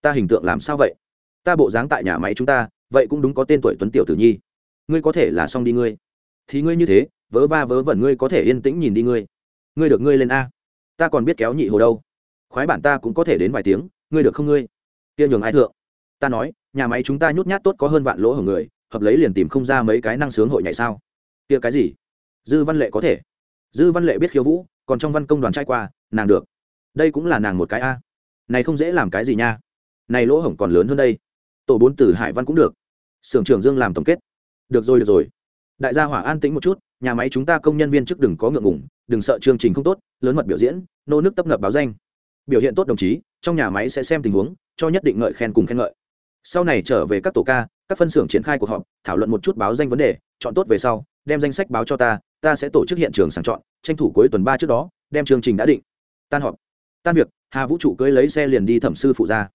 Ta hình tượng làm sao vậy? Ta bộ dáng tại nhà máy chúng ta, vậy cũng đúng có tên tuổi tuấn tiểu tử nhi. Ngươi có thể là xong đi ngươi. Thì ngươi như thế, vớ va vớ vẩn ngươi có thể yên tĩnh nhìn đi ngươi. Ngươi được ngươi lên a. Ta còn biết kéo nhị hồ đâu. Khoái bản ta cũng có thể đến vài tiếng, ngươi được không ngươi? Tiên nhường ai thượng? Ta nói, nhà máy chúng ta nhút nhát tốt có hơn vạn lỗ hở người, hợp lấy liền tìm không ra mấy cái năng sướng hội nhảy sao? Kia cái gì? Dư văn lệ có thể. Dư văn lệ biết khiêu vũ còn trong văn công đoàn trai qua, nàng được. Đây cũng là nàng một cái a. Này không dễ làm cái gì nha. Này lỗ hổng còn lớn hơn đây. Tổ bốn từ hải văn cũng được. Sưởng trưởng dương làm tổng kết. Được rồi được rồi. Đại gia hỏa an tĩnh một chút, nhà máy chúng ta công nhân viên chức đừng có ngượng ngủng đừng sợ chương trình không tốt, lớn mật biểu diễn, nô nước tấp nập báo danh. Biểu hiện tốt đồng chí, trong nhà máy sẽ xem tình huống, cho nhất định ngợi khen cùng khen ngợi. Sau này trở về các tổ ca, các phân xưởng triển khai cuộc họp, thảo luận một chút báo danh vấn đề, chọn tốt về sau, đem danh sách báo cho ta ta sẽ tổ chức hiện trường sàng chọn tranh thủ cuối tuần ba trước đó, đem chương trình đã định. Tan họp. Tan việc, hà vũ trụ cưới lấy xe liền đi thẩm sư phụ ra.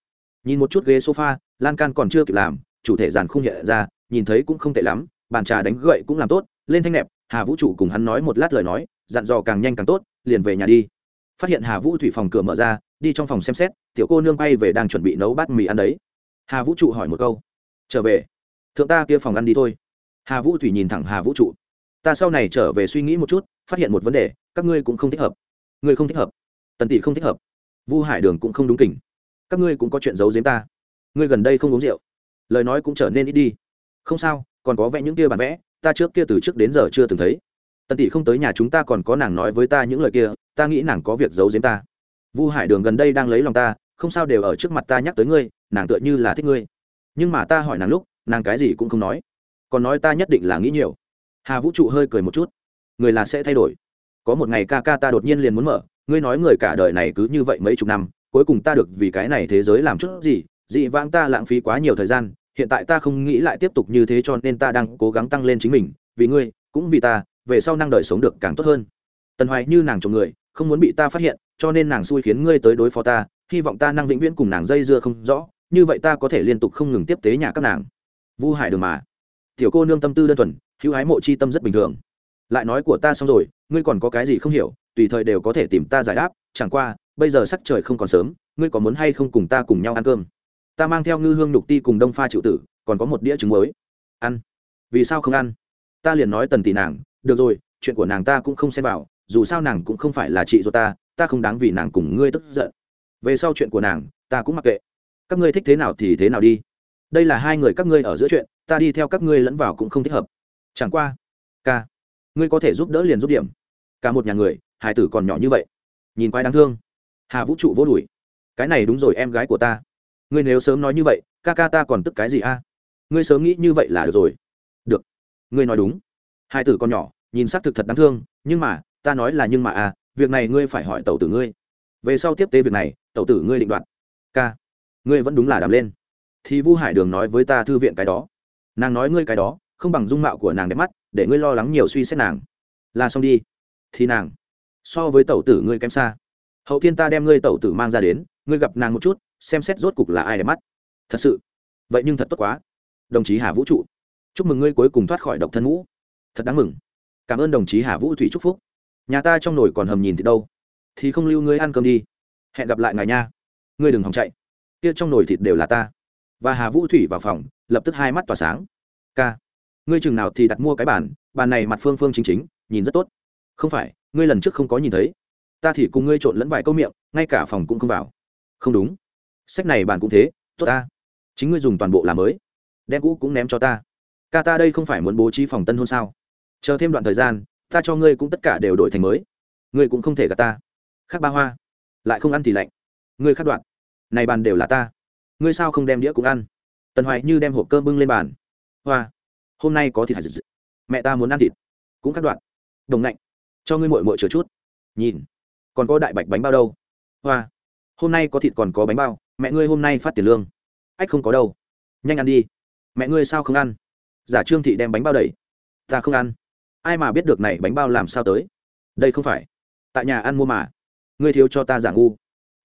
Nhìn một chút ghế sofa, lan can còn chưa kịp làm, chủ thể giàn không hiện ra, nhìn thấy cũng không tệ lắm, bàn trà đánh gậy cũng làm tốt, lên thanh nẹp, hà vũ trụ cùng hắn nói một lát lời nói, dặn dò càng nhanh càng tốt, liền về nhà đi. Phát hiện hà vũ thủy phòng cửa mở ra, đi trong phòng xem xét, tiểu cô nương bay về đang chuẩn bị nấu bát mì ăn đấy. Hà vũ trụ hỏi một câu. Trở về. Thượng ta kia phòng ăn đi thôi. Hà vũ thủy nhìn thẳng hà vũ trụ ta sau này trở về suy nghĩ một chút, phát hiện một vấn đề, các ngươi cũng không thích hợp. Ngươi không thích hợp. Tần tỷ không thích hợp. Vu hải đường cũng không đúng kỉnh. Các ngươi cũng có chuyện giấu giếm ta. Ngươi gần đây không uống rượu. Lời nói cũng trở nên ít đi. Không sao, còn có vẽ những kia bản vẽ, ta trước kia từ trước đến giờ chưa từng thấy. Tần tỷ không tới nhà chúng ta còn có nàng nói với ta những lời kia, ta nghĩ nàng có việc giấu giếm ta. Vu hải đường gần đây đang lấy lòng ta, không sao đều ở trước mặt ta nhắc tới ngươi, nàng tựa như là thích ngươi. Nhưng mà ta hỏi nàng lúc, nàng cái gì cũng không nói. Còn nói ta nhất định là nghĩ nhiều hà vũ trụ hơi cười một chút. Người là sẽ thay đổi. Có một ngày ca ca ta đột nhiên liền muốn mở, ngươi nói người cả đời này cứ như vậy mấy chục năm, cuối cùng ta được vì cái này thế giới làm chút gì, dị vãng ta lãng phí quá nhiều thời gian, hiện tại ta không nghĩ lại tiếp tục như thế cho nên ta đang cố gắng tăng lên chính mình, vì ngươi, cũng vì ta, về sau năng đời sống được càng tốt hơn. Tần hoài như nàng chồng người, không muốn bị ta phát hiện, cho nên nàng xui khiến ngươi tới đối phó ta, hy vọng ta năng vĩnh viễn cùng nàng dây dưa không rõ, như vậy ta có thể liên tục không ngừng tiếp tế nhà các nàng. Vu hải đường mà. Tiểu cô nương tâm tư đơn thuần hữu hái mộ chi tâm rất bình thường. Lại nói của ta xong rồi, ngươi còn có cái gì không hiểu, tùy thời đều có thể tìm ta giải đáp, chẳng qua, bây giờ sắc trời không còn sớm, ngươi có muốn hay không cùng ta cùng nhau ăn cơm? Ta mang theo ngư hương nhục ti cùng đông pha chịu tử, còn có một đĩa trứng mới ăn. Vì sao không ăn? Ta liền nói tần tỷ nàng, được rồi, chuyện của nàng ta cũng không xem vào, dù sao nàng cũng không phải là chị ruột ta ta không đáng vì nàng cùng ngươi tức giận. Về sau chuyện của nàng, ta cũng mặc kệ. Các ngươi thích thế nào thì thế nào đi. Đây là hai người các ngươi ở giữa chuyện, ta đi theo các ngươi lẫn vào cũng không thích hợp chẳng qua, ca, ngươi có thể giúp đỡ liền giúp điểm. Cả một nhà người hải tử còn nhỏ như vậy. Nhìn quái đáng thương. Hà vũ trụ vô đùi. Cái này đúng rồi em gái của ta. Ngươi nếu sớm nói như vậy, ca ca ta còn tức cái gì a? Ngươi sớm nghĩ như vậy là được rồi. Được. Ngươi nói đúng. Hai tử con nhỏ, nhìn xác thực thật đáng thương, nhưng mà, ta nói là nhưng mà à việc này ngươi phải hỏi tàu tử ngươi. Về sau tiếp tế việc này tàu tử ngươi định đoạt. Ca, ngươi vẫn đúng là đàm lên. Thì vu hải đường nói với ta thư viện cái đó. Nàng nói ngươi cái đó không bằng dung mạo của nàng đẹp mắt, để ngươi lo lắng nhiều suy xét nàng. Là xong đi. Thì nàng, so với tẩu tử ngươi kém xa. Hậu thiên ta đem ngươi tẩu tử mang ra đến, ngươi gặp nàng một chút, xem xét rốt cục là ai đẹp mắt. Thật sự, vậy nhưng thật tốt quá. Đồng chí hà vũ trụ, chúc mừng ngươi cuối cùng thoát khỏi độc thân ngũ. Thật đáng mừng. Cảm ơn đồng chí hà vũ thủy chúc phúc. Nhà ta trong nồi còn hầm nhìn thì đâu? Thì không lưu ngươi ăn cơm đi. Hẹn gặp lại ngài nha. Ngươi đừng hòng chạy. Kia trong nồi thịt đều là ta. Và hà vũ thủy vào phòng, lập tức hai mắt tỏa sáng. Ca ngươi chừng nào thì đặt mua cái bàn bàn này mặt phương phương chính chính, nhìn rất tốt. Không phải, ngươi lần trước không có nhìn thấy. Ta thì cùng ngươi trộn lẫn vài câu miệng, ngay cả phòng cũng không vào. Không đúng. Sách này bàn cũng thế, tốt ta. Chính ngươi dùng toàn bộ làm mới. Đem cũ cũng ném cho ta. Ca ta đây không phải muốn bố trí phòng tân hôn sao? Chờ thêm đoạn thời gian, ta cho ngươi cũng tất cả đều đổi thành mới. Ngươi cũng không thể gạt ta. Khác ba hoa. Lại không ăn thì lạnh. Ngươi khác đoạn. Này bàn đều là ta. Ngươi sao không đem đĩa cũng ăn? Tần hoài như đem hộp cơm bưng lên bàn. Hoa hôm nay có thịt hải dị mẹ ta muốn ăn thịt. Cũng cắt đoạn. Đồng lạnh. Cho ngươi mội mội chừa chút. Nhìn. Còn có đại bạch bánh bao đâu? Hoa. Hôm nay có thịt còn có bánh bao. Mẹ ngươi hôm nay phát tiền lương. Ách không có đâu. Nhanh ăn đi. Mẹ ngươi sao không ăn? Giả trương thị đem bánh bao đẩy. Ta không ăn. Ai mà biết được này bánh bao làm sao tới? Đây không phải. Tại nhà ăn mua mà. Ngươi thiếu cho ta giả ngu.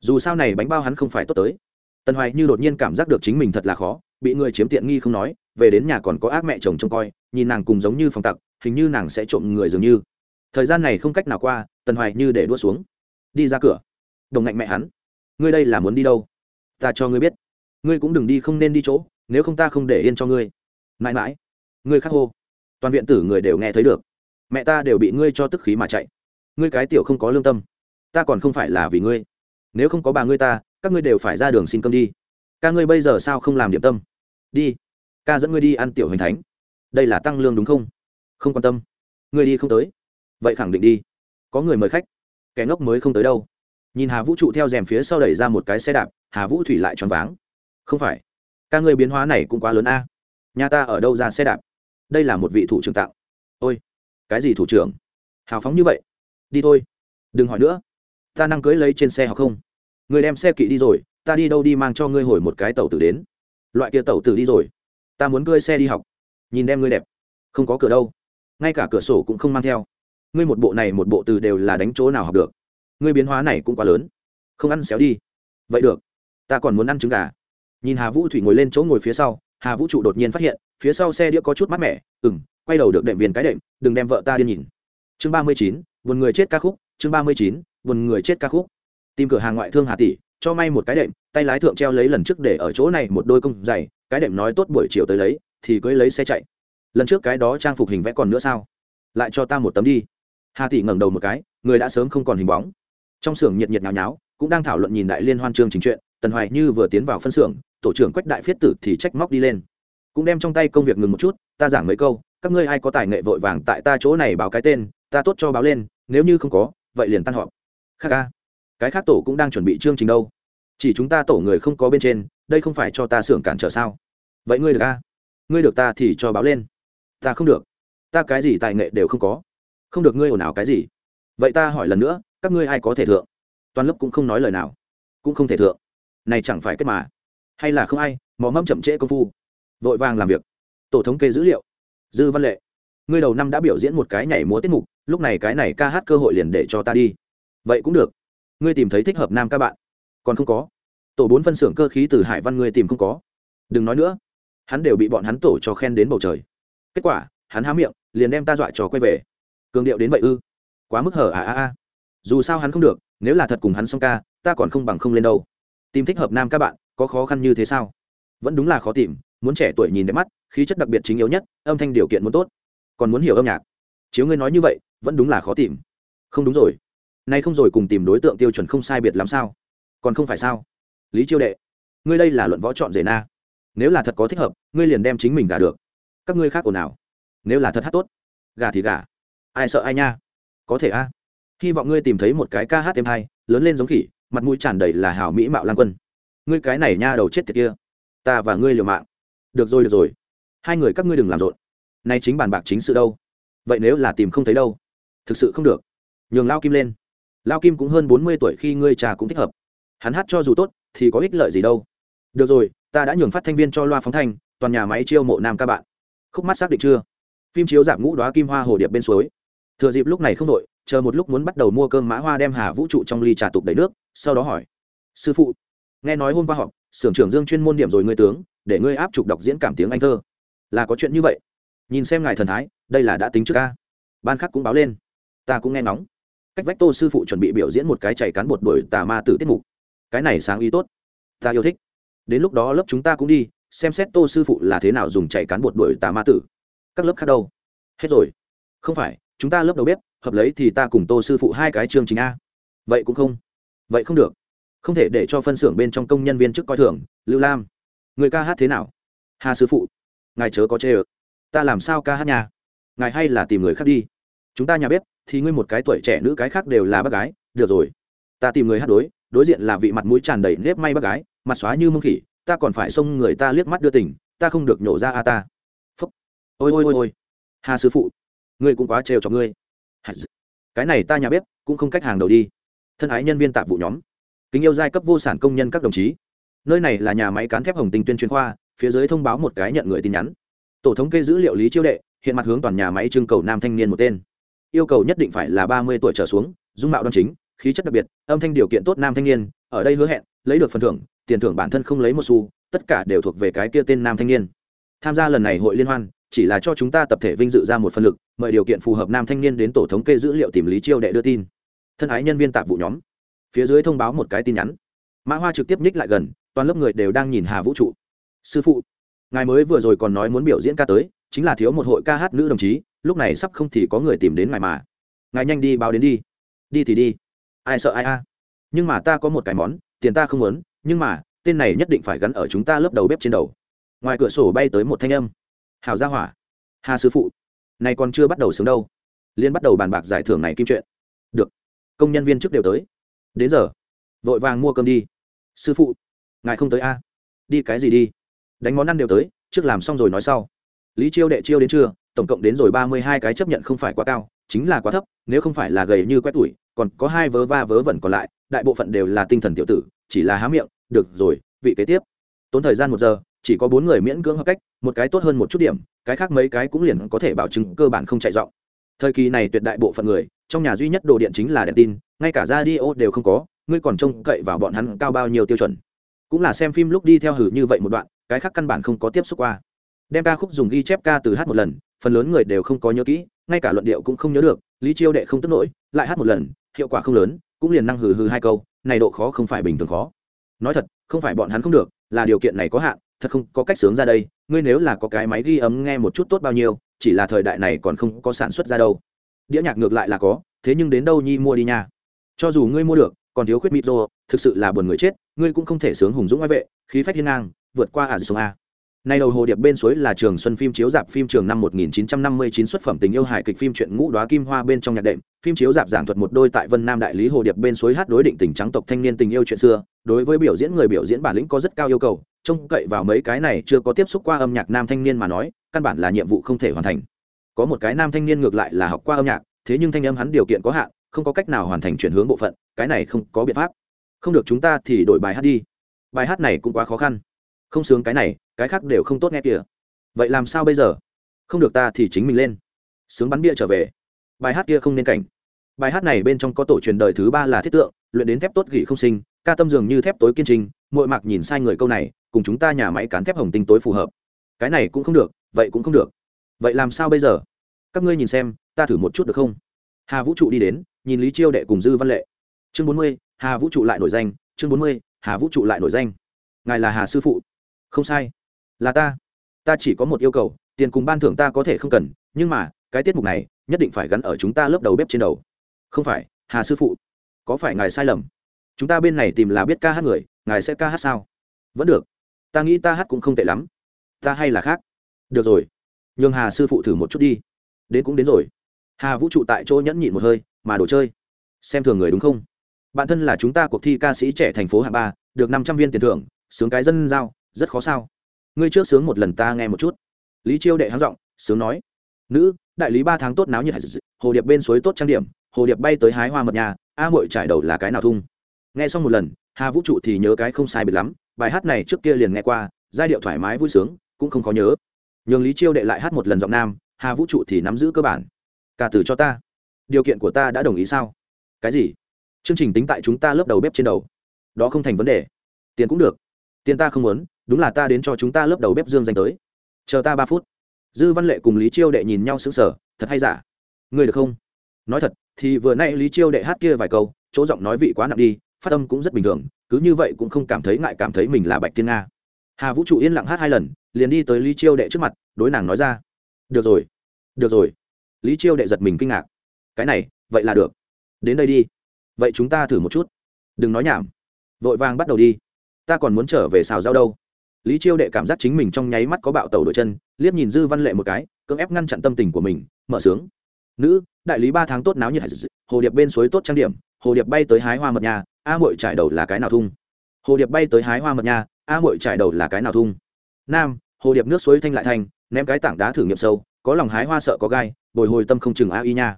Dù sao này bánh bao hắn không phải tốt tới. Tần hoài như đột nhiên cảm giác được chính mình thật là khó, bị người chiếm tiện nghi không nói về đến nhà còn có ác mẹ chồng trông coi, nhìn nàng cùng giống như phòng tặc, hình như nàng sẽ trộm người dường như. Thời gian này không cách nào qua, tần hoài như để đua xuống. Đi ra cửa. Đồng ngạnh mẹ hắn. Ngươi đây là muốn đi đâu? Ta cho ngươi biết. Ngươi cũng đừng đi không nên đi chỗ, nếu không ta không để yên cho ngươi. Mãi mãi. Ngươi khắc hô. Toàn viện tử người đều nghe thấy được. Mẹ ta đều bị ngươi cho tức khí mà chạy. Ngươi cái tiểu không có lương tâm. Ta còn không phải là vì ngươi. Nếu không có bà ngươi ta, các ngươi đều phải ra đường xin cơm đi. Ca ngươi bây giờ sao không làm điểm tâm? Đi ca dẫn ngươi đi ăn tiểu hành thánh. Đây là tăng lương đúng không? Không quan tâm. Ngươi đi không tới. Vậy khẳng định đi. Có người mời khách. Kẻ ngốc mới không tới đâu. Nhìn hà vũ trụ theo rèm phía sau đẩy ra một cái xe đạp, hà vũ thủy lại choáng váng. Không phải. Ca ngươi biến hóa này cũng quá lớn a. Nhà ta ở đâu ra xe đạp? Đây là một vị thủ trưởng tạo. Ôi, cái gì thủ trưởng? Hào phóng như vậy. Đi thôi. Đừng hỏi nữa. Ta năng cưới lấy trên xe hoặc không? Người đem xe kỵ đi rồi, ta đi đâu đi mang cho ngươi hồi một cái tàu tử đến. Loại kia tàu tử đi rồi ta muốn cưới xe đi học. Nhìn đem ngươi đẹp. Không có cửa đâu. Ngay cả cửa sổ cũng không mang theo. Ngươi một bộ này một bộ từ đều là đánh chỗ nào học được. Ngươi biến hóa này cũng quá lớn. Không ăn xéo đi. Vậy được. Ta còn muốn ăn trứng gà. Nhìn hà vũ thủy ngồi lên chỗ ngồi phía sau, hà vũ trụ đột nhiên phát hiện, phía sau xe đĩa có chút mát mẻ. Ừng quay đầu được đệm viên cái đệm, đừng đem vợ ta đi nhìn. Chương ba mươi chín vườn người chết ca khúc. Chương ba mươi chín vườn người chết ca khúc. Tìm cửa hàng ngoại thương hà tỷ, cho may một cái đệm, tay lái thượng treo lấy lần trước để ở chỗ này một đôi công giày cái đệm nói tốt buổi chiều tới lấy, thì cưới lấy xe chạy. Lần trước cái đó trang phục hình vẽ còn nữa sao? Lại cho ta một tấm đi. Hà tỷ ngẩng đầu một cái, người đã sớm không còn hình bóng. Trong xưởng nhiệt nhiệt nháo nháo, cũng đang thảo luận nhìn đại liên hoan chương trình chuyện, tần hoài như vừa tiến vào phân xưởng, tổ trưởng quách đại phiết tử thì trách móc đi lên. Cũng đem trong tay công việc ngừng một chút, ta giảng mấy câu, các ngươi ai có tài nghệ vội vàng tại ta chỗ này báo cái tên, ta tốt cho báo lên, nếu như không có, vậy liền tan họp. Khác ca. Cái khác tổ cũng đang chuẩn bị chương trình đâu. Chỉ chúng ta tổ người không có bên trên đây không phải cho ta xưởng cản trở sao? Vậy ngươi được a ngươi được ta thì cho báo lên. Ta không được. Ta cái gì tài nghệ đều không có. Không được ngươi ồn ào cái gì. Vậy ta hỏi lần nữa, các ngươi ai có thể thượng? Toàn lớp cũng không nói lời nào. Cũng không thể thượng. Này chẳng phải kết mà. Hay là không ai, mò mẫm chậm trễ công phu. Vội vàng làm việc. Tổ thống kê dữ liệu. Dư văn lệ. Ngươi đầu năm đã biểu diễn một cái nhảy múa tiết mục, lúc này cái này ca hát cơ hội liền để cho ta đi. Vậy cũng được. Ngươi tìm thấy thích hợp nam các bạn. Còn không có tổ bốn phân xưởng cơ khí từ hải văn ngươi tìm không có. Đừng nói nữa. Hắn đều bị bọn hắn tổ cho khen đến bầu trời. Kết quả, hắn há miệng, liền đem ta dọa trò quay về. Cường điệu đến vậy ư? Quá mức hở à à à. Dù sao hắn không được, nếu là thật cùng hắn xong ca, ta còn không bằng không lên đâu. Tìm thích hợp nam các bạn, có khó khăn như thế sao? Vẫn đúng là khó tìm, muốn trẻ tuổi nhìn đẹp mắt, khí chất đặc biệt chính yếu nhất, âm thanh điều kiện muốn tốt. Còn muốn hiểu âm nhạc. Chiếu ngươi nói như vậy, vẫn đúng là khó tìm. Không đúng rồi. Nay không rồi cùng tìm đối tượng tiêu chuẩn không sai biệt lắm sao? Còn không phải sao? Lý chiêu đệ ngươi đây là luận võ chọn rể na nếu là thật có thích hợp ngươi liền đem chính mình gả được các ngươi khác ồn ào nếu là thật hát tốt gả thì gả ai sợ ai nha có thể a hy vọng ngươi tìm thấy một cái ca hát thêm hay lớn lên giống khỉ mặt mũi tràn đầy là hảo mỹ mạo lan quân ngươi cái này nha đầu chết tiệt kia ta và ngươi liều mạng được rồi được rồi hai người các ngươi đừng làm rộn nay chính bàn bạc chính sự đâu vậy nếu là tìm không thấy đâu thực sự không được nhường lao kim lên lao kim cũng hơn bốn mươi tuổi khi ngươi trà cũng thích hợp hắn hát cho dù tốt thì có ích lợi gì đâu. Được rồi, ta đã nhường phát thanh viên cho loa phóng thanh, toàn nhà máy chiêu mộ nam các bạn. Khúc mắt xác định chưa? Phim chiếu giảm ngũ đoá kim hoa hồ điệp bên suối. Thừa dịp lúc này không đội, chờ một lúc muốn bắt đầu mua cơm mã hoa đem hà vũ trụ trong ly trà tục đầy nước, sau đó hỏi. Sư phụ, nghe nói hôm qua họp sưởng trưởng dương chuyên môn điểm rồi ngươi tướng, để ngươi áp trục đọc diễn cảm tiếng anh thơ. Là có chuyện như vậy? Nhìn xem ngài thần thái, đây là đã tính trước ca. Ban khác cũng báo lên. Ta cũng nghe ngóng. Cách vách tô sư phụ chuẩn bị biểu diễn một cái chảy cán bột đuổi tà ma tử tiết mục cái này sáng ý tốt. Ta yêu thích. Đến lúc đó lớp chúng ta cũng đi, xem xét tô sư phụ là thế nào dùng chạy cán bột đuổi tà ma tử. Các lớp khác đâu? Hết rồi. Không phải, chúng ta lớp đầu bếp, hợp lấy thì ta cùng tô sư phụ hai cái chương trình a. Vậy cũng không. Vậy không được. Không thể để cho phân xưởng bên trong công nhân viên chức coi thường, lưu lam. Người ca hát thế nào? Hà sư phụ. Ngài chớ có chê ờ ta làm sao ca hát nhà ngài hay là tìm người khác đi. Chúng ta nhà bếp, thì ngươi một cái tuổi trẻ nữ cái khác đều là bác gái. Được rồi. Ta tìm người hát đối đối diện là vị mặt mũi tràn đầy nếp may bác gái, mặt xóa như mông khỉ, ta còn phải xông người ta liếc mắt đưa tình, ta không được nhổ ra a ta. Phúc. Ôi ôi ôi ôi. Hà sư phụ, ngươi cũng quá trêu cho ngươi. Cái này ta nhà bếp cũng không cách hàng đầu đi. Thân ái nhân viên tạp vụ nhóm. Kính yêu giai cấp vô sản công nhân các đồng chí. Nơi này là nhà máy cán thép hồng tinh tuyên truyền khoa, phía dưới thông báo một cái nhận người tin nhắn. Tổ thống kê dữ liệu lý chiêu đệ, hiện mặt hướng toàn nhà máy trưng cầu nam thanh niên một tên. Yêu cầu nhất định phải là ba mươi tuổi trở xuống, dung mạo đoan chính khí chất đặc biệt, âm thanh điều kiện tốt nam thanh niên, ở đây hứa hẹn, lấy được phần thưởng, tiền thưởng bản thân không lấy một xu, tất cả đều thuộc về cái kia tên nam thanh niên. Tham gia lần này hội liên hoan, chỉ là cho chúng ta tập thể vinh dự ra một phần lực, mời điều kiện phù hợp nam thanh niên đến tổ thống kê dữ liệu tìm lý chiêu đệ đưa tin. Thân ái nhân viên tạp vụ nhóm. Phía dưới thông báo một cái tin nhắn. Mã hoa trực tiếp nhích lại gần, toàn lớp người đều đang nhìn hà vũ trụ. Sư phụ, ngài mới vừa rồi còn nói muốn biểu diễn ca tới, chính là thiếu một hội ca hát nữ đồng chí, lúc này sắp không thì có người tìm đến ngài mà. Ngài nhanh đi báo đến đi. Đi thì đi ai sợ ai a? Nhưng mà ta có một cái món, tiền ta không muốn, nhưng mà, tên này nhất định phải gắn ở chúng ta lớp đầu bếp trên đầu. Ngoài cửa sổ bay tới một thanh âm. Hào gia hỏa. Hà sư phụ. Này còn chưa bắt đầu sướng đâu. Liên bắt đầu bàn bạc giải thưởng này kim chuyện. Được. Công nhân viên trước đều tới. Đến giờ. Vội vàng mua cơm đi. Sư phụ. Ngài không tới a? Đi cái gì đi? Đánh món ăn đều tới, trước làm xong rồi nói sau. Lý chiêu đệ chiêu đến trưa, tổng cộng đến rồi ba mươi hai cái chấp nhận không phải quá cao, chính là quá thấp, nếu không phải là gầy như quét tuổi còn có hai vớ va vớ vẩn còn lại, đại bộ phận đều là tinh thần tiểu tử, chỉ là há miệng, được rồi, vị kế tiếp. Tốn thời gian một giờ, chỉ có bốn người miễn cưỡng hợp cách, một cái tốt hơn một chút điểm, cái khác mấy cái cũng liền có thể bảo chứng cơ bản không chạy dọn thời kỳ này tuyệt đại bộ phận người, trong nhà duy nhất đồ điện chính là đèn tin, ngay cả radio đều không có, ngươi còn trông cậy vào bọn hắn cao bao nhiêu tiêu chuẩn. Cũng là xem phim lúc đi theo hử như vậy một đoạn, cái khác căn bản không có tiếp xúc qua. Đem ca khúc dùng ghi chép ca từ hát một lần, phần lớn người đều không có nhớ kỹ, ngay cả luận điệu cũng không nhớ được, lý chiêu đệ không tức nổi, lại hát một lần hiệu quả không lớn, cũng liền năng hừ hừ hai câu, này độ khó không phải bình thường khó. Nói thật, không phải bọn hắn không được, là điều kiện này có hạn, thật không có cách sướng ra đây, ngươi nếu là có cái máy ghi ấm nghe một chút tốt bao nhiêu, chỉ là thời đại này còn không có sản xuất ra đâu. Đĩa nhạc ngược lại là có, thế nhưng đến đâu nhi mua đi nha. Cho dù ngươi mua được, còn thiếu khuyết micro rô thực sự là buồn người chết, ngươi cũng không thể sướng hùng dũng ngoại vệ, khí phách hiên ngang, vượt qua à ả sông a. Nay đầu hồ điệp bên suối là trường xuân phim chiếu dạp phim trường năm 1959 xuất phẩm tình yêu hài kịch phim truyện ngũ đóa kim hoa bên trong nhạc đệm, phim chiếu dạp giảng thuật một đôi tại Vân Nam đại lý hồ điệp bên suối hát đối định tình trắng tộc thanh niên tình yêu chuyện xưa, đối với biểu diễn người biểu diễn bản lĩnh có rất cao yêu cầu, trông cậy vào mấy cái này chưa có tiếp xúc qua âm nhạc nam thanh niên mà nói, căn bản là nhiệm vụ không thể hoàn thành. Có một cái nam thanh niên ngược lại là học qua âm nhạc, thế nhưng thanh âm hắn điều kiện có hạn, không có cách nào hoàn thành chuyển hướng bộ phận, cái này không có biện pháp. Không được chúng ta thì đổi bài hát đi. Bài hát này cũng quá khó khăn. Không sướng cái này, cái khác đều không tốt nghe kìa. Vậy làm sao bây giờ? Không được ta thì chính mình lên. Sướng bắn bia trở về. Bài hát kia không nên cảnh. Bài hát này bên trong có tổ truyền đời thứ ba là thiết tượng, luyện đến thép tốt gỉ không sinh, ca tâm dường như thép tối kiên trinh mội mạc nhìn sai người câu này, cùng chúng ta nhà máy cán thép hồng tinh tối phù hợp. Cái này cũng không được, vậy cũng không được. Vậy làm sao bây giờ? Các ngươi nhìn xem, ta thử một chút được không? Hà vũ trụ đi đến, nhìn lý chiêu đệ cùng dư văn lệ. Chương bốn mươi, hà vũ trụ lại nổi danh, chương bốn mươi, hà vũ trụ lại nổi danh. Ngài là hà sư phụ. Không sai là ta. Ta chỉ có một yêu cầu, tiền cùng ban thưởng ta có thể không cần, nhưng mà, cái tiết mục này, nhất định phải gắn ở chúng ta lớp đầu bếp trên đầu. Không phải, hà sư phụ, có phải ngài sai lầm? Chúng ta bên này tìm là biết ca hát người, ngài sẽ ca hát sao? Vẫn được. Ta nghĩ ta hát cũng không tệ lắm. Ta hay là khác. Được rồi. Nhường hà sư phụ thử một chút đi. Đến cũng đến rồi. Hà vũ trụ tại chỗ nhẫn nhịn một hơi, mà đồ chơi. Xem thường người đúng không? Bạn thân là chúng ta cuộc thi ca sĩ trẻ thành phố hạ ba, được năm trăm viên tiền thưởng, sướng cái dân giao, rất khó sao ngươi trước sướng một lần ta nghe một chút. Lý chiêu đệ háng giọng, sướng nói. Nữ, đại lý ba tháng tốt náo nhiệt hồ điệp bên suối tốt trang điểm, hồ điệp bay tới hái hoa mật nhà, a mội trải đầu là cái nào thung? Nghe xong một lần, hà vũ trụ thì nhớ cái không sai biệt lắm, bài hát này trước kia liền nghe qua, giai điệu thoải mái vui sướng, cũng không khó nhớ. Nhường lý chiêu đệ lại hát một lần giọng nam, hà vũ trụ thì nắm giữ cơ bản. Cả từ cho ta. Điều kiện của ta đã đồng ý sao? Cái gì? Chương trình tính tại chúng ta lớp đầu bếp trên đầu. Đó không thành vấn đề. Tiền cũng được. Tiền ta không muốn đúng là ta đến cho chúng ta lớp đầu bếp dương danh tới. Chờ ta ba phút. Dư văn lệ cùng lý chiêu đệ nhìn nhau sững sờ, thật hay giả? Người được không? Nói thật, thì vừa nay lý chiêu đệ hát kia vài câu, chỗ giọng nói vị quá nặng đi, phát âm cũng rất bình thường, cứ như vậy cũng không cảm thấy ngại cảm thấy mình là bạch thiên nga. Hà vũ trụ yên lặng hát hai lần, liền đi tới lý chiêu đệ trước mặt, đối nàng nói ra. Được rồi được rồi. Lý chiêu đệ giật mình kinh ngạc. Cái này, vậy là được. Đến đây đi. Vậy chúng ta thử một chút. Đừng nói nhảm. Vội vàng bắt đầu đi. Ta còn muốn trở về xào rau đâu lý chiêu đệ cảm giác chính mình trong nháy mắt có bạo tàu đội chân, liếc nhìn dư văn lệ một cái, cưỡng ép ngăn chặn tâm tình của mình, mở sướng. Nữ, đại lý ba tháng tốt náo nhiệt hồ điệp bên suối tốt trang điểm, hồ điệp bay tới hái hoa mật nhà, a mội trải đầu là cái nào thung? Hồ điệp bay tới hái hoa mật nhà, a mội trải đầu là cái nào thung? Nam, hồ điệp nước suối thanh lại thanh ném cái tảng đá thử nghiệm sâu, có lòng hái hoa sợ có gai, bồi hồi tâm không chừng a y nha.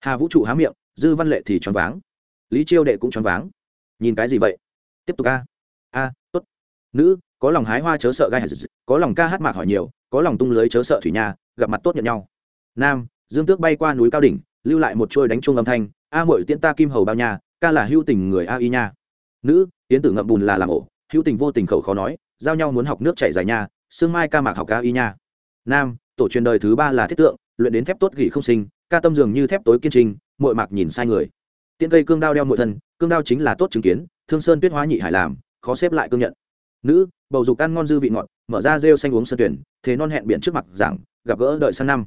Hà vũ trụ há miệng, dư văn lệ thì choáng váng. Lý chiêu đệ cũng choáng váng. Nhìn cái gì vậy? Tiếp tục a. A, tốt. Nữ có lòng hái hoa chớ sợ gai có lòng ca hát mạc hỏi nhiều, có lòng tung lưới chớ sợ thủy nha, gặp mặt tốt nhận nhau. Nam, dương tước bay qua núi cao đỉnh, lưu lại một trôi đánh chuông âm thanh, a mội tiễn ta kim hầu bao nha, ca là hưu tình người a y nha. Nữ tiến tử ngậm bùn là làm ổ, hữu tình vô tình khẩu khó nói, giao nhau muốn học nước chảy dài nha, sương mai ca mạc học ca y nha. Nam, tổ truyền đời thứ ba là thiết tượng, luyện đến thép tốt gỉ không sinh, ca tâm dường như thép tối kiên trinh mội mạc nhìn sai người. Tiễn cây cương đao đeo mội thân, cương đao chính là tốt chứng kiến, thương sơn tuyết hóa nhị hải làm, khó xếp lại cương nhận nữ, bầu dục ăn ngon dư vị ngọt, mở ra rêu xanh uống sân tuyển, thế non hẹn biển trước mặt giảng, gặp gỡ đợi sang năm.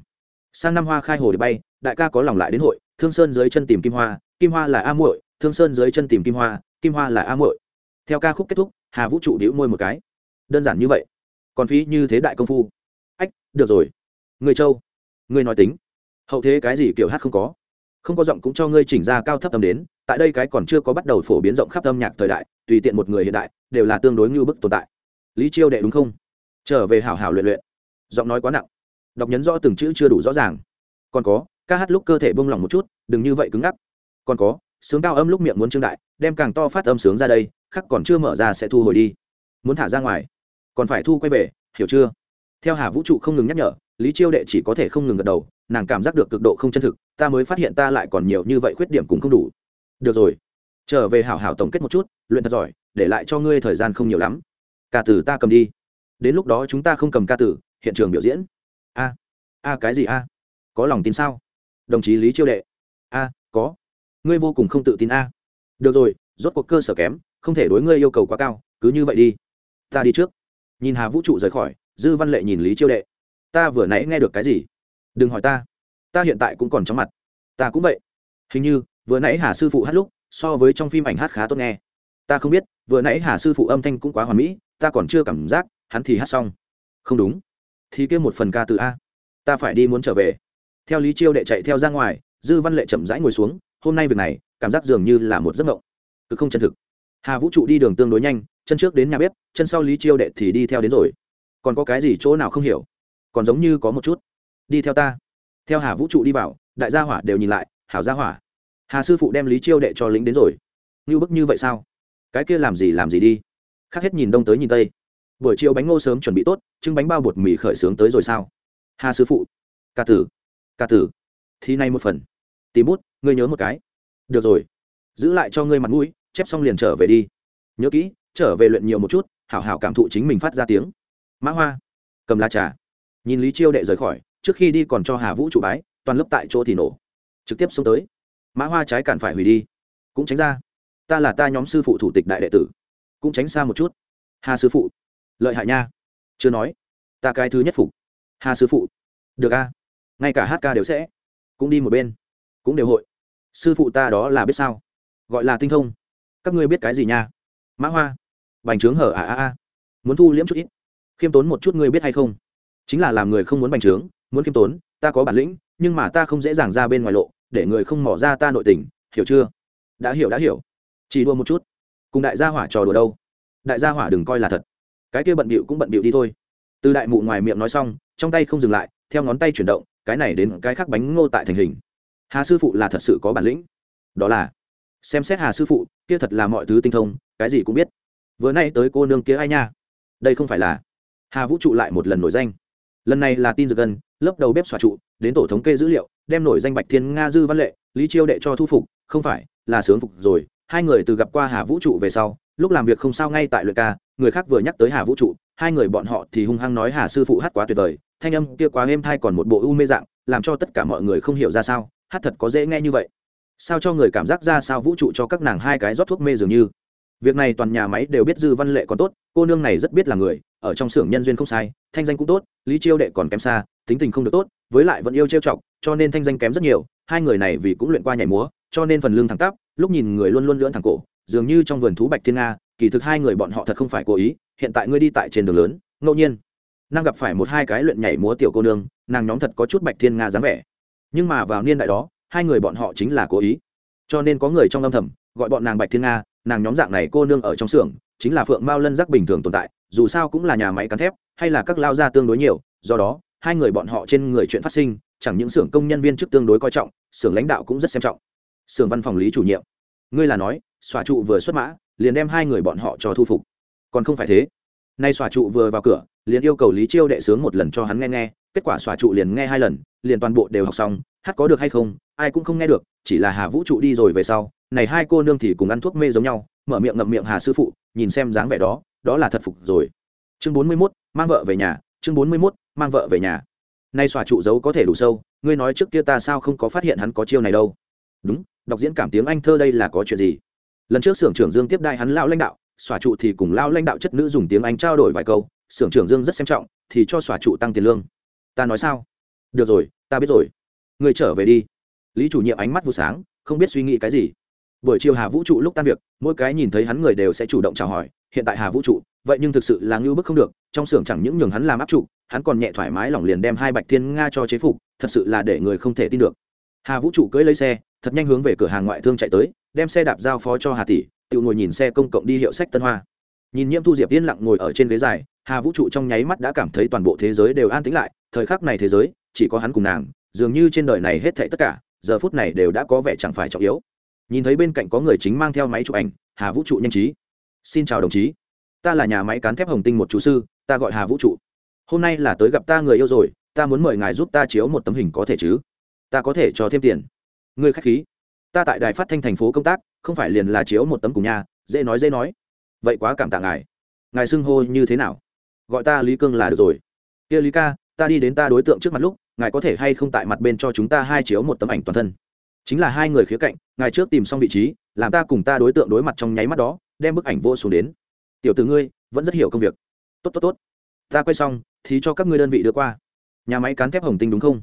Sang năm hoa khai hồ để bay, đại ca có lòng lại đến hội, thương sơn dưới chân tìm kim hoa kim hoa là a muội, thương sơn dưới chân tìm kim hoa kim hoa là a muội. Theo ca khúc kết thúc, hà vũ trụ đĩu môi một cái. Đơn giản như vậy. Còn phí như thế đại công phu. Ách, được rồi. Người châu, người nói tính. Hậu thế cái gì kiểu hát không có. Không có giọng cũng cho ngươi chỉnh ra cao thấp tầm đến tại đây cái còn chưa có bắt đầu phổ biến rộng khắp âm nhạc thời đại, tùy tiện một người hiện đại, đều là tương đối như bức tồn tại. Lý chiêu đệ đúng không? Trở về hảo hảo luyện luyện. Giọng nói quá nặng. Đọc nhấn rõ từng chữ chưa đủ rõ ràng. Còn có, ca hát lúc cơ thể bông lỏng một chút, đừng như vậy cứng ngắc. Còn có, sướng cao âm lúc miệng muốn trương đại, đem càng to phát âm sướng ra đây, khắc còn chưa mở ra sẽ thu hồi đi. Muốn thả ra ngoài. Còn phải thu quay về, hiểu chưa? Theo hà vũ trụ không ngừng nhắc nhở, lý chiêu đệ chỉ có thể không ngừng gật đầu, nàng cảm giác được cực độ không chân thực, ta mới phát hiện ta lại còn nhiều như vậy khuyết điểm cũng không đủ được rồi. Trở về hảo hảo tổng kết một chút, luyện thật giỏi, để lại cho ngươi thời gian không nhiều lắm. Ca tử ta cầm đi. Đến lúc đó chúng ta không cầm ca tử, hiện trường biểu diễn. A a cái gì a? Có lòng tin sao? Đồng chí lý chiêu đệ. A, có. Ngươi vô cùng không tự tin a. Được rồi, rốt cuộc cơ sở kém, không thể đối ngươi yêu cầu quá cao, cứ như vậy đi. Ta đi trước. Nhìn hà vũ trụ rời khỏi, dư văn lệ nhìn lý chiêu đệ. Ta vừa nãy nghe được cái gì? Đừng hỏi ta. Ta hiện tại cũng còn chóng mặt. Ta cũng vậy. Hình như vừa nãy hà sư phụ hát lúc, so với trong phim ảnh hát khá tốt nghe. Ta không biết, vừa nãy hà sư phụ âm thanh cũng quá hoàn mỹ, ta còn chưa cảm giác, hắn thì hát xong. Không đúng. Thì kêu một phần ca từ a. Ta phải đi muốn trở về. Theo lý chiêu đệ chạy theo ra ngoài, dư văn lệ chậm rãi ngồi xuống, hôm nay việc này, cảm giác dường như là một giấc mộng. Cứ không chân thực. Hà vũ trụ đi đường tương đối nhanh, chân trước đến nhà bếp, chân sau lý chiêu đệ thì đi theo đến rồi. Còn có cái gì chỗ nào không hiểu? Còn giống như có một chút. Đi theo ta. Theo hà vũ trụ đi vào, đại gia hỏa đều nhìn lại, hảo gia hỏa hà sư phụ đem lý chiêu đệ cho lính đến rồi. Như bức như vậy sao? Cái kia làm gì làm gì đi? Khác hết nhìn đông tới nhìn tây. Buổi chiều bánh ngô sớm chuẩn bị tốt, trưng bánh bao bột mì khởi sướng tới rồi sao? Hà sư phụ. Ca tử ca tử. Thì nay một phần. Tìm bút, ngươi nhớ một cái. Được rồi. Giữ lại cho ngươi mặt mũi, chép xong liền trở về đi. Nhớ kỹ, trở về luyện nhiều một chút, hảo hảo cảm thụ chính mình phát ra tiếng. Mã hoa. Cầm la trà. Nhìn lý chiêu đệ rời khỏi, trước khi đi còn cho hà vũ chủ bái, toàn lớp tại chỗ thì nổ. Trực tiếp xuống tới mã hoa trái cản phải hủy đi. Cũng tránh ra. Ta là ta nhóm sư phụ thủ tịch đại đệ tử. Cũng tránh xa một chút. Hà sư phụ. Lợi hại nha. Chưa nói. Ta cái thứ nhất phục. Hà sư phụ. Được a. Ngay cả hát ca đều sẽ. Cũng đi một bên. Cũng đều hội. Sư phụ ta đó là biết sao? Gọi là tinh thông. Các ngươi biết cái gì nha? Mã hoa. Bành trướng hở à à à. Muốn thu liễm chút ít. Khiêm tốn một chút ngươi biết hay không? Chính là làm người không muốn bành trướng, muốn khiêm tốn, ta có bản lĩnh, nhưng mà ta không dễ dàng ra bên ngoài lộ để người không mỏ ra ta nội tình hiểu chưa? Đã hiểu đã hiểu. Chỉ đua một chút. Cùng đại gia hỏa trò đùa đâu? Đại gia hỏa đừng coi là thật. Cái kia bận bịu cũng bận bịu đi thôi. Từ đại mụ ngoài miệng nói xong trong tay không dừng lại theo ngón tay chuyển động cái này đến cái khác bánh ngô tại thành hình. Hà sư phụ là thật sự có bản lĩnh. Đó là xem xét hà sư phụ kia thật là mọi thứ tinh thông cái gì cũng biết. Vừa nay tới cô nương kia ai nha? Đây không phải là hà vũ trụ lại một lần nổi danh. Lần này là tin dược gần, lớp đầu bếp xòa trụ đến tổ thống kê dữ liệu đem nổi danh bạch thiên nga dư văn lệ, lý chiêu đệ cho thu phục, không phải, là sướng phục rồi. Hai người từ gặp qua hà vũ trụ về sau, lúc làm việc không sao ngay tại luyện ca, người khác vừa nhắc tới hà vũ trụ, hai người bọn họ thì hung hăng nói hà sư phụ hát quá tuyệt vời, thanh âm kia quá êm thai còn một bộ u mê dạng, làm cho tất cả mọi người không hiểu ra sao, hát thật có dễ nghe như vậy. Sao cho người cảm giác ra sao vũ trụ cho các nàng hai cái rót thuốc mê dường như? Việc này toàn nhà máy đều biết dư văn lệ còn tốt, cô nương này rất biết là người, ở trong xưởng nhân duyên không sai, thanh danh cũng tốt, lý chiêu đệ còn kém xa tính tình không được tốt, với lại vẫn yêu trêu chọc, cho nên thanh danh kém rất nhiều, hai người này vì cũng luyện qua nhảy múa, cho nên phần lương thẳng tắp, lúc nhìn người luôn luôn lưỡn thẳng cổ, dường như trong vườn thú bạch thiên nga, kỳ thực hai người bọn họ thật không phải cố ý, hiện tại ngươi đi tại trên đường lớn, ngẫu nhiên, năng gặp phải một hai cái luyện nhảy múa tiểu cô nương, nàng nhóm thật có chút bạch thiên nga dáng vẻ. Nhưng mà vào niên đại đó, hai người bọn họ chính là cố ý. Cho nên có người trong âm thầm gọi bọn nàng bạch thiên nga, nàng nhóm dạng này cô nương ở trong xưởng, chính là phượng mao lân giác bình thường tồn tại, dù sao cũng là nhà máy cắn thép, hay là các lao gia tương đối nhiều, do đó hai người bọn họ trên người chuyện phát sinh chẳng những xưởng công nhân viên chức tương đối coi trọng xưởng lãnh đạo cũng rất xem trọng. Xưởng văn phòng lý chủ nhiệm ngươi là nói xòa trụ vừa xuất mã liền đem hai người bọn họ cho thu phục. Còn không phải thế. Nay xòa trụ vừa vào cửa liền yêu cầu lý chiêu đệ sướng một lần cho hắn nghe nghe kết quả xòa trụ liền nghe hai lần liền toàn bộ đều học xong hát có được hay không ai cũng không nghe được chỉ là hà vũ trụ đi rồi về sau này hai cô nương thì cùng ăn thuốc mê giống nhau mở miệng ngậm miệng hà sư phụ nhìn xem dáng vẻ đó đó là thật phục rồi. Chương bốn mươi 41, mang vợ về nhà chương bốn mươi 41, mang vợ về nhà. Nay xòa trụ giấu có thể đủ sâu, ngươi nói trước kia ta sao không có phát hiện hắn có chiêu này đâu. Đúng, đọc diễn cảm tiếng anh thơ đây là có chuyện gì? Lần trước xưởng trưởng dương tiếp đại hắn lão lãnh đạo, xòa trụ thì cùng lão lãnh đạo chất nữ dùng tiếng anh trao đổi vài câu, xưởng trưởng dương rất xem trọng, thì cho xòa trụ tăng tiền lương. Ta nói sao? Được rồi, ta biết rồi. Người trở về đi. Lý chủ nhiệm ánh mắt vụ sáng, không biết suy nghĩ cái gì. Buổi chiều hà vũ trụ lúc tan việc, mỗi cái nhìn thấy hắn người đều sẽ chủ động chào hỏi, hiện tại hà vũ trụ, vậy nhưng thực sự là ngưu bức không được trong xưởng chẳng những nhường hắn làm áp trụ, hắn còn nhẹ thoải mái lỏng liền đem hai bạch thiên nga cho chế phục, thật sự là để người không thể tin được. Hà vũ trụ cưỡi lấy xe, thật nhanh hướng về cửa hàng ngoại thương chạy tới, đem xe đạp giao phó cho hà tỷ, tự ngồi nhìn xe công cộng đi hiệu sách tân hoa. Nhìn nhiễm thu diệp yên lặng ngồi ở trên ghế dài, hà vũ trụ trong nháy mắt đã cảm thấy toàn bộ thế giới đều an tĩnh lại, thời khắc này thế giới, chỉ có hắn cùng nàng, dường như trên đời này hết thảy tất cả, giờ phút này đều đã có vẻ chẳng phải trọng yếu. Nhìn thấy bên cạnh có người chính mang theo máy chụp ảnh, hà vũ trụ nhanh trí. Xin chào đồng chí ta là nhà máy cán thép hồng tinh một chú sư, ta gọi hà vũ trụ. Hôm nay là tới gặp ta người yêu rồi, ta muốn mời ngài giúp ta chiếu một tấm hình có thể chứ? Ta có thể cho thêm tiền. Ngươi khách khí. Ta tại đài phát thanh thành phố công tác, không phải liền là chiếu một tấm cùng nhà, dễ nói dễ nói. Vậy quá cảm tạ ngài. Ngài xưng hô như thế nào? Gọi ta lý cương là được rồi. Kia lý ca, ta đi đến ta đối tượng trước mặt lúc, ngài có thể hay không tại mặt bên cho chúng ta hai chiếu một tấm ảnh toàn thân? Chính là hai người khía cạnh, ngài trước tìm xong vị trí, làm ta cùng ta đối tượng đối mặt trong nháy mắt đó, đem bức ảnh vô xuống đến tiểu tử ngươi, vẫn rất hiểu công việc. Tốt tốt tốt. Ta quay xong, thì cho các ngươi đơn vị đưa qua. Nhà máy cán thép hồng tinh đúng không?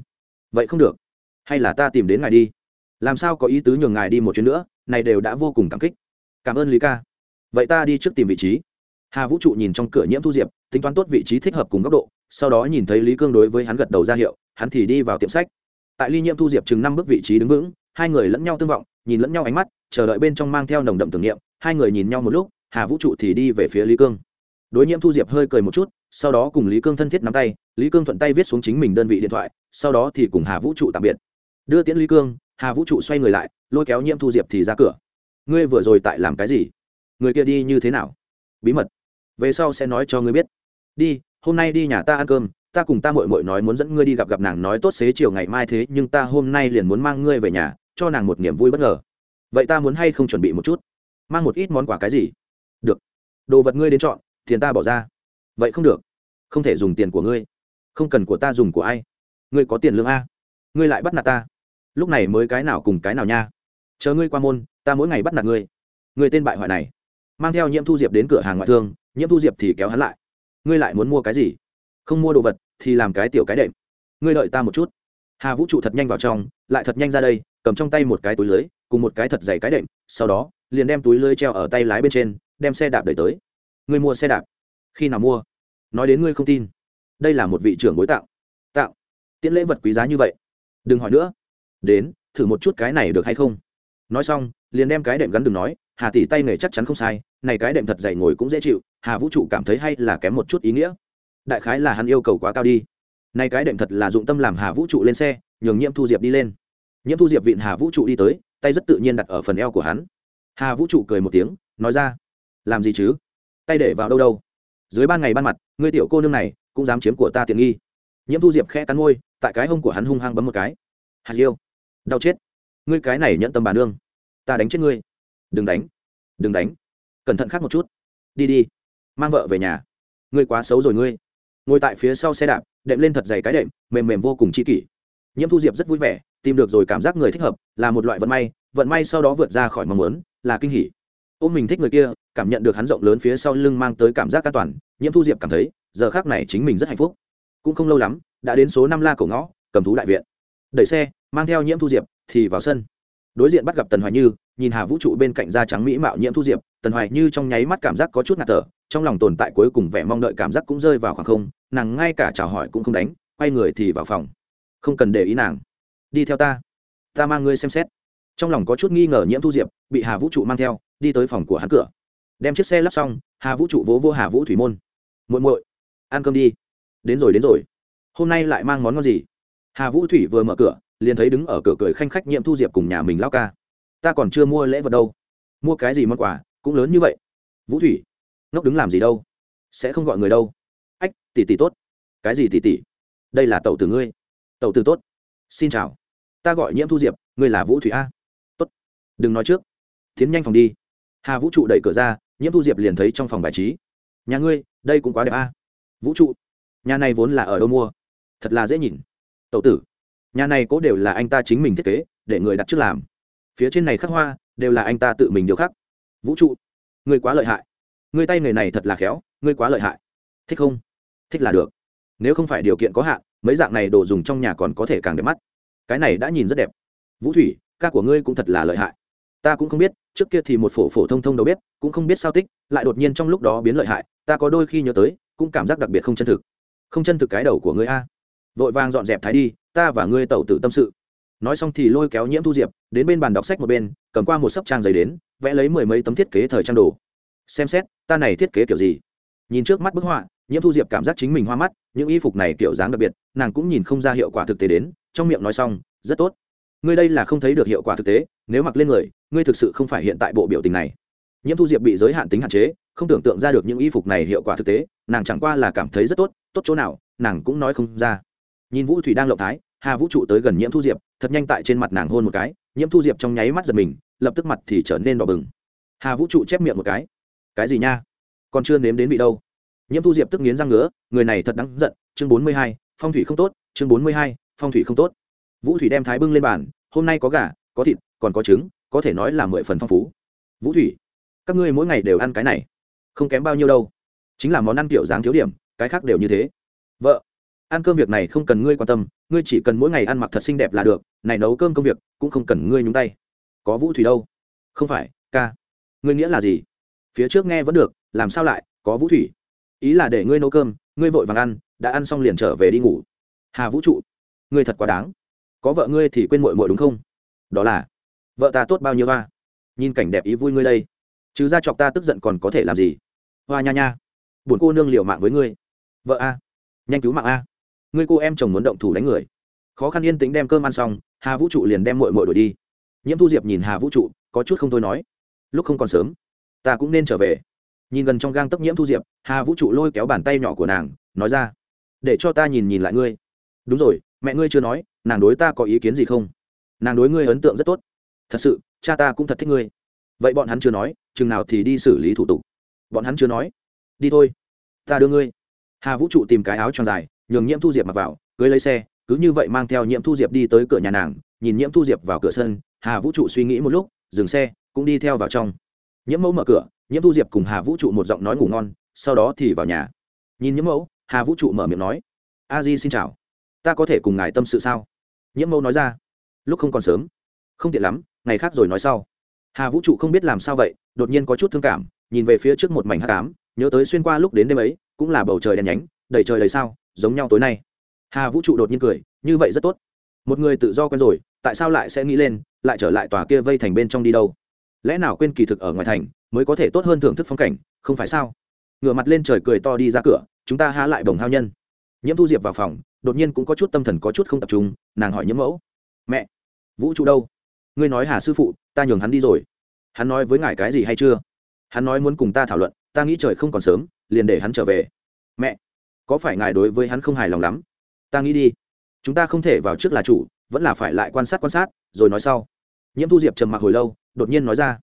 Vậy không được. Hay là ta tìm đến ngài đi. Làm sao có ý tứ nhường ngài đi một chuyến nữa, này đều đã vô cùng cảm kích. Cảm ơn lý ca. Vậy ta đi trước tìm vị trí. Hà vũ trụ nhìn trong cửa nhiễm thu diệp, tính toán tốt vị trí thích hợp cùng góc độ, sau đó nhìn thấy lý cương đối với hắn gật đầu ra hiệu, hắn thì đi vào tiệm sách. Tại ly nhiễm thu diệp chừng năm bước vị trí đứng vững, hai người lẫn nhau tương vọng, nhìn lẫn nhau ánh mắt, chờ đợi bên trong mang theo nồng đậm tưởng niệm, hai người nhìn nhau một lúc hà vũ trụ thì đi về phía lý cương. Đối nhiễm thu diệp hơi cười một chút, sau đó cùng lý cương thân thiết nắm tay, lý cương thuận tay viết xuống chính mình đơn vị điện thoại, sau đó thì cùng hà vũ trụ tạm biệt. Đưa tiễn lý cương, hà vũ trụ xoay người lại, lôi kéo nhiễm thu diệp thì ra cửa. Ngươi vừa rồi tại làm cái gì? Người kia đi như thế nào? Bí mật. Về sau sẽ nói cho ngươi biết. Đi, hôm nay đi nhà ta ăn cơm, ta cùng ta mội mội nói muốn dẫn ngươi đi gặp gặp nàng nói tốt xế chiều ngày mai thế, nhưng ta hôm nay liền muốn mang ngươi về nhà, cho nàng một niềm vui bất ngờ. Vậy ta muốn hay không chuẩn bị một chút? Mang một ít món quà cái gì? Được. Đồ vật ngươi đến chọn, tiền ta bỏ ra. Vậy không được. Không thể dùng tiền của ngươi. Không cần của ta dùng của ai. Ngươi có tiền lương a. Ngươi lại bắt nạt ta. Lúc này mới cái nào cùng cái nào nha. Chờ ngươi qua môn, ta mỗi ngày bắt nạt ngươi. Ngươi tên bại hoại này. Mang theo nhiễm thu diệp đến cửa hàng ngoại thương, nhiễm thu diệp thì kéo hắn lại. Ngươi lại muốn mua cái gì? Không mua đồ vật, thì làm cái tiểu cái đệm. Ngươi đợi ta một chút. Hà vũ trụ thật nhanh vào trong, lại thật nhanh ra đây, cầm trong tay một cái túi lưới, cùng một cái thật dày cái đệm, sau đó, liền đem túi lưới treo ở tay lái bên trên đem xe đạp đẩy tới. Ngươi mua xe đạp? Khi nào mua? Nói đến ngươi không tin. Đây là một vị trưởng bối tạo. Tạo. Tiễn lễ vật quý giá như vậy. Đừng hỏi nữa. Đến, thử một chút cái này được hay không? Nói xong, liền đem cái đệm gắn đừng nói, hà tỷ tay nghề chắc chắn không sai, này cái đệm thật dày ngồi cũng dễ chịu, hà vũ trụ cảm thấy hay là kém một chút ý nghĩa. Đại khái là hắn yêu cầu quá cao đi. Nay cái đệm thật là dụng tâm làm hà vũ trụ lên xe, nhường nhiễm thu diệp đi lên. Nhiễm thu diệp vịn hà vũ trụ đi tới, tay rất tự nhiên đặt ở phần eo của hắn. Hà vũ trụ cười một tiếng, nói ra làm gì chứ? Tay để vào đâu đâu? Dưới ban ngày ban mặt, ngươi tiểu cô nương này cũng dám chiếm của ta tiện nghi. Nhiễm thu diệp khẽ cắn môi, tại cái hông của hắn hung hăng bấm một cái. Hạt yêu đau chết. Ngươi cái này nhận tâm bà nương. Ta đánh chết ngươi. Đừng đánh. Đừng đánh. Cẩn thận khác một chút. Đi đi. Mang vợ về nhà. Ngươi quá xấu rồi ngươi. Ngồi tại phía sau xe đạp, đệm lên thật dày cái đệm, mềm mềm vô cùng chi kỷ. Nhiễm thu diệp rất vui vẻ, tìm được rồi cảm giác người thích hợp, là một loại vận may vận may sau đó vượt ra khỏi mong muốn, là kinh hỉ. Ôm mình thích người kia cảm nhận được hắn rộng lớn phía sau lưng mang tới cảm giác an toàn, nhiễm thu diệp cảm thấy, giờ khác này chính mình rất hạnh phúc. Cũng không lâu lắm, đã đến số năm la cổ ngõ, cầm thú đại viện. Đẩy xe, mang theo nhiễm thu diệp, thì vào sân. Đối diện bắt gặp tần hoài như, nhìn hà vũ trụ bên cạnh da trắng mỹ mạo nhiễm thu diệp, tần hoài như trong nháy mắt cảm giác có chút ngạt thở, trong lòng tồn tại cuối cùng vẻ mong đợi cảm giác cũng rơi vào khoảng không, nàng ngay cả chào hỏi cũng không đánh, quay người thì vào phòng. Không cần để ý nàng. Đi theo ta. Ta mang ngươi xem xét. Trong lòng có chút nghi ngờ nhiễm thu diệp, bị hà vũ trụ mang theo, đi tới phòng của hắn cửa đem chiếc xe lắp xong, hà vũ trụ vỗ vô hà vũ thủy môn. Muội muội, ăn cơm đi. Đến rồi đến rồi. Hôm nay lại mang món ngon gì? Hà vũ thủy vừa mở cửa, liền thấy đứng ở cửa cười khanh khách nhiệm thu diệp cùng nhà mình lao ca. Ta còn chưa mua lễ vật đâu. Mua cái gì món quà, cũng lớn như vậy. Vũ thủy, ngốc đứng làm gì đâu? Sẽ không gọi người đâu. Ách, tỷ tỷ tốt. Cái gì tỷ tỷ? Đây là tàu từ ngươi. Tàu từ tốt. Xin chào. Ta gọi nhiễm thu diệp, ngươi là vũ thủy a. Tốt. Đừng nói trước. Tiến nhanh phòng đi. Hà vũ trụ đẩy cửa ra nhiễm thu diệp liền thấy trong phòng bài trí. Nhà ngươi, đây cũng quá đẹp a. Vũ trụ, nhà này vốn là ở đâu mua? Thật là dễ nhìn. Tậu tử, nhà này cố đều là anh ta chính mình thiết kế, để người đặt trước làm. Phía trên này khắc hoa, đều là anh ta tự mình điều khắc. Vũ trụ, ngươi quá lợi hại. Ngươi tay nghề này thật là khéo, ngươi quá lợi hại. Thích không? Thích là được. Nếu không phải điều kiện có hạn, mấy dạng này đồ dùng trong nhà còn có thể càng đẹp mắt. Cái này đã nhìn rất đẹp. Vũ thủy, ca của ngươi cũng thật là lợi hại ta cũng không biết, trước kia thì một phổ phổ thông thông đầu bếp, cũng không biết sao tích, lại đột nhiên trong lúc đó biến lợi hại, ta có đôi khi nhớ tới, cũng cảm giác đặc biệt không chân thực. Không chân thực cái đầu của ngươi a. Vội vàng dọn dẹp thái đi, ta và ngươi tẩu tự tâm sự. Nói xong thì lôi kéo nhiễm thu diệp, đến bên bàn đọc sách một bên, cầm qua một sấp trang giấy đến, vẽ lấy mười mấy tấm thiết kế thời trang đồ. Xem xét, ta này thiết kế kiểu gì? Nhìn trước mắt bức họa, nhiễm thu diệp cảm giác chính mình hoa mắt, những y phục này kiểu dáng đặc biệt, nàng cũng nhìn không ra hiệu quả thực tế đến, trong miệng nói xong, rất tốt. Ngươi đây là không thấy được hiệu quả thực tế, nếu mặc lên người ngươi thực sự không phải hiện tại bộ biểu tình này. Nhiễm thu diệp bị giới hạn tính hạn chế, không tưởng tượng ra được những y phục này hiệu quả thực tế, nàng chẳng qua là cảm thấy rất tốt tốt chỗ nào, nàng cũng nói không ra. Nhìn vũ thủy đang lộng thái, hà vũ trụ tới gần nhiễm thu diệp, thật nhanh tại trên mặt nàng hôn một cái, nhiễm thu diệp trong nháy mắt giật mình, lập tức mặt thì trở nên đỏ bừng. Hà vũ trụ chép miệng một cái. Cái gì nha? Còn chưa nếm đến vị đâu. Nhiễm thu diệp tức nghiến răng ngứa, người này thật đáng giận, chương bốn mươi hai, phong thủy không tốt, chương bốn mươi hai, phong thủy không tốt. Vũ thủy đem thái bưng lên bàn, hôm nay có gà, có thịt, còn có trứng có thể nói là mười phần phong phú. Vũ thủy, các ngươi mỗi ngày đều ăn cái này. Không kém bao nhiêu đâu. Chính là món ăn kiểu dáng thiếu điểm, cái khác đều như thế. Vợ, ăn cơm việc này không cần ngươi quan tâm, ngươi chỉ cần mỗi ngày ăn mặc thật xinh đẹp là được, này nấu cơm công việc cũng không cần ngươi nhúng tay. Có vũ thủy đâu? Không phải, ca. Ngươi nghĩa là gì? Phía trước nghe vẫn được, làm sao lại có vũ thủy? Ý là để ngươi nấu cơm, ngươi vội vàng ăn, đã ăn xong liền trở về đi ngủ. Hà vũ trụ, ngươi thật quá đáng. Có vợ ngươi thì quên mội mội đúng không? Đó là vợ ta tốt bao nhiêu hoa? Nhìn cảnh đẹp ý vui ngươi đây. Chứ ra chọc ta tức giận còn có thể làm gì? Hoa nha nha. Buồn cô nương liều mạng với ngươi. Vợ a. Nhanh cứu mạng a. Ngươi cô em chồng muốn động thủ đánh người. Khó khăn yên tĩnh đem cơm ăn xong, hà vũ trụ liền đem mội mội đổi đi. Nhiễm thu diệp nhìn hà vũ trụ, có chút không thôi nói. Lúc không còn sớm, ta cũng nên trở về. Nhìn gần trong gang tấp nhiễm thu diệp, hà vũ trụ lôi kéo bàn tay nhỏ của nàng, nói ra. Để cho ta nhìn nhìn lại ngươi. Đúng rồi, mẹ ngươi chưa nói, nàng đối ta có ý kiến gì không? Nàng đối ngươi ấn tượng rất tốt thật sự, cha ta cũng thật thích ngươi. Vậy bọn hắn chưa nói, chừng nào thì đi xử lý thủ tục. Bọn hắn chưa nói. Đi thôi. Ta đưa ngươi. Hà vũ trụ tìm cái áo tròn dài, nhường nhiễm thu diệp mặc vào, cưới lấy xe, cứ như vậy mang theo nhiễm thu diệp đi tới cửa nhà nàng, nhìn nhiễm thu diệp vào cửa sân, hà vũ trụ suy nghĩ một lúc, dừng xe, cũng đi theo vào trong. Nhiễm mẫu mở cửa, nhiễm thu diệp cùng hà vũ trụ một giọng nói ngủ ngon, sau đó thì vào nhà. Nhìn nhiễm mẫu, hà vũ trụ mở miệng nói, a di xin chào. Ta có thể cùng ngài tâm sự sao? Nhiễm mẫu nói ra, lúc không còn sớm không tiện lắm, ngày khác rồi nói sau. Hà vũ trụ không biết làm sao vậy, đột nhiên có chút thương cảm, nhìn về phía trước một mảnh hát cám nhớ tới xuyên qua lúc đến đêm ấy, cũng là bầu trời đèn nhánh, đầy trời đầy sao, giống nhau tối nay. Hà vũ trụ đột nhiên cười, như vậy rất tốt. Một người tự do quen rồi, tại sao lại sẽ nghĩ lên, lại trở lại tòa kia vây thành bên trong đi đâu? Lẽ nào quên kỳ thực ở ngoài thành, mới có thể tốt hơn thưởng thức phong cảnh, không phải sao? Ngửa mặt lên trời cười to đi ra cửa, chúng ta há lại bồng hao nhân. Nhiễm thu diệp vào phòng, đột nhiên cũng có chút tâm thần có chút không tập trung, nàng hỏi nhiễm mẫu. Mẹ, vũ trụ đâu? Ngươi nói hà sư phụ, ta nhường hắn đi rồi. Hắn nói với ngài cái gì hay chưa? Hắn nói muốn cùng ta thảo luận, ta nghĩ trời không còn sớm, liền để hắn trở về. Mẹ, có phải ngài đối với hắn không hài lòng lắm? Ta nghĩ đi. Chúng ta không thể vào trước là chủ, vẫn là phải lại quan sát quan sát, rồi nói sau. Nhiễm thu diệp trầm mặc hồi lâu, đột nhiên nói ra.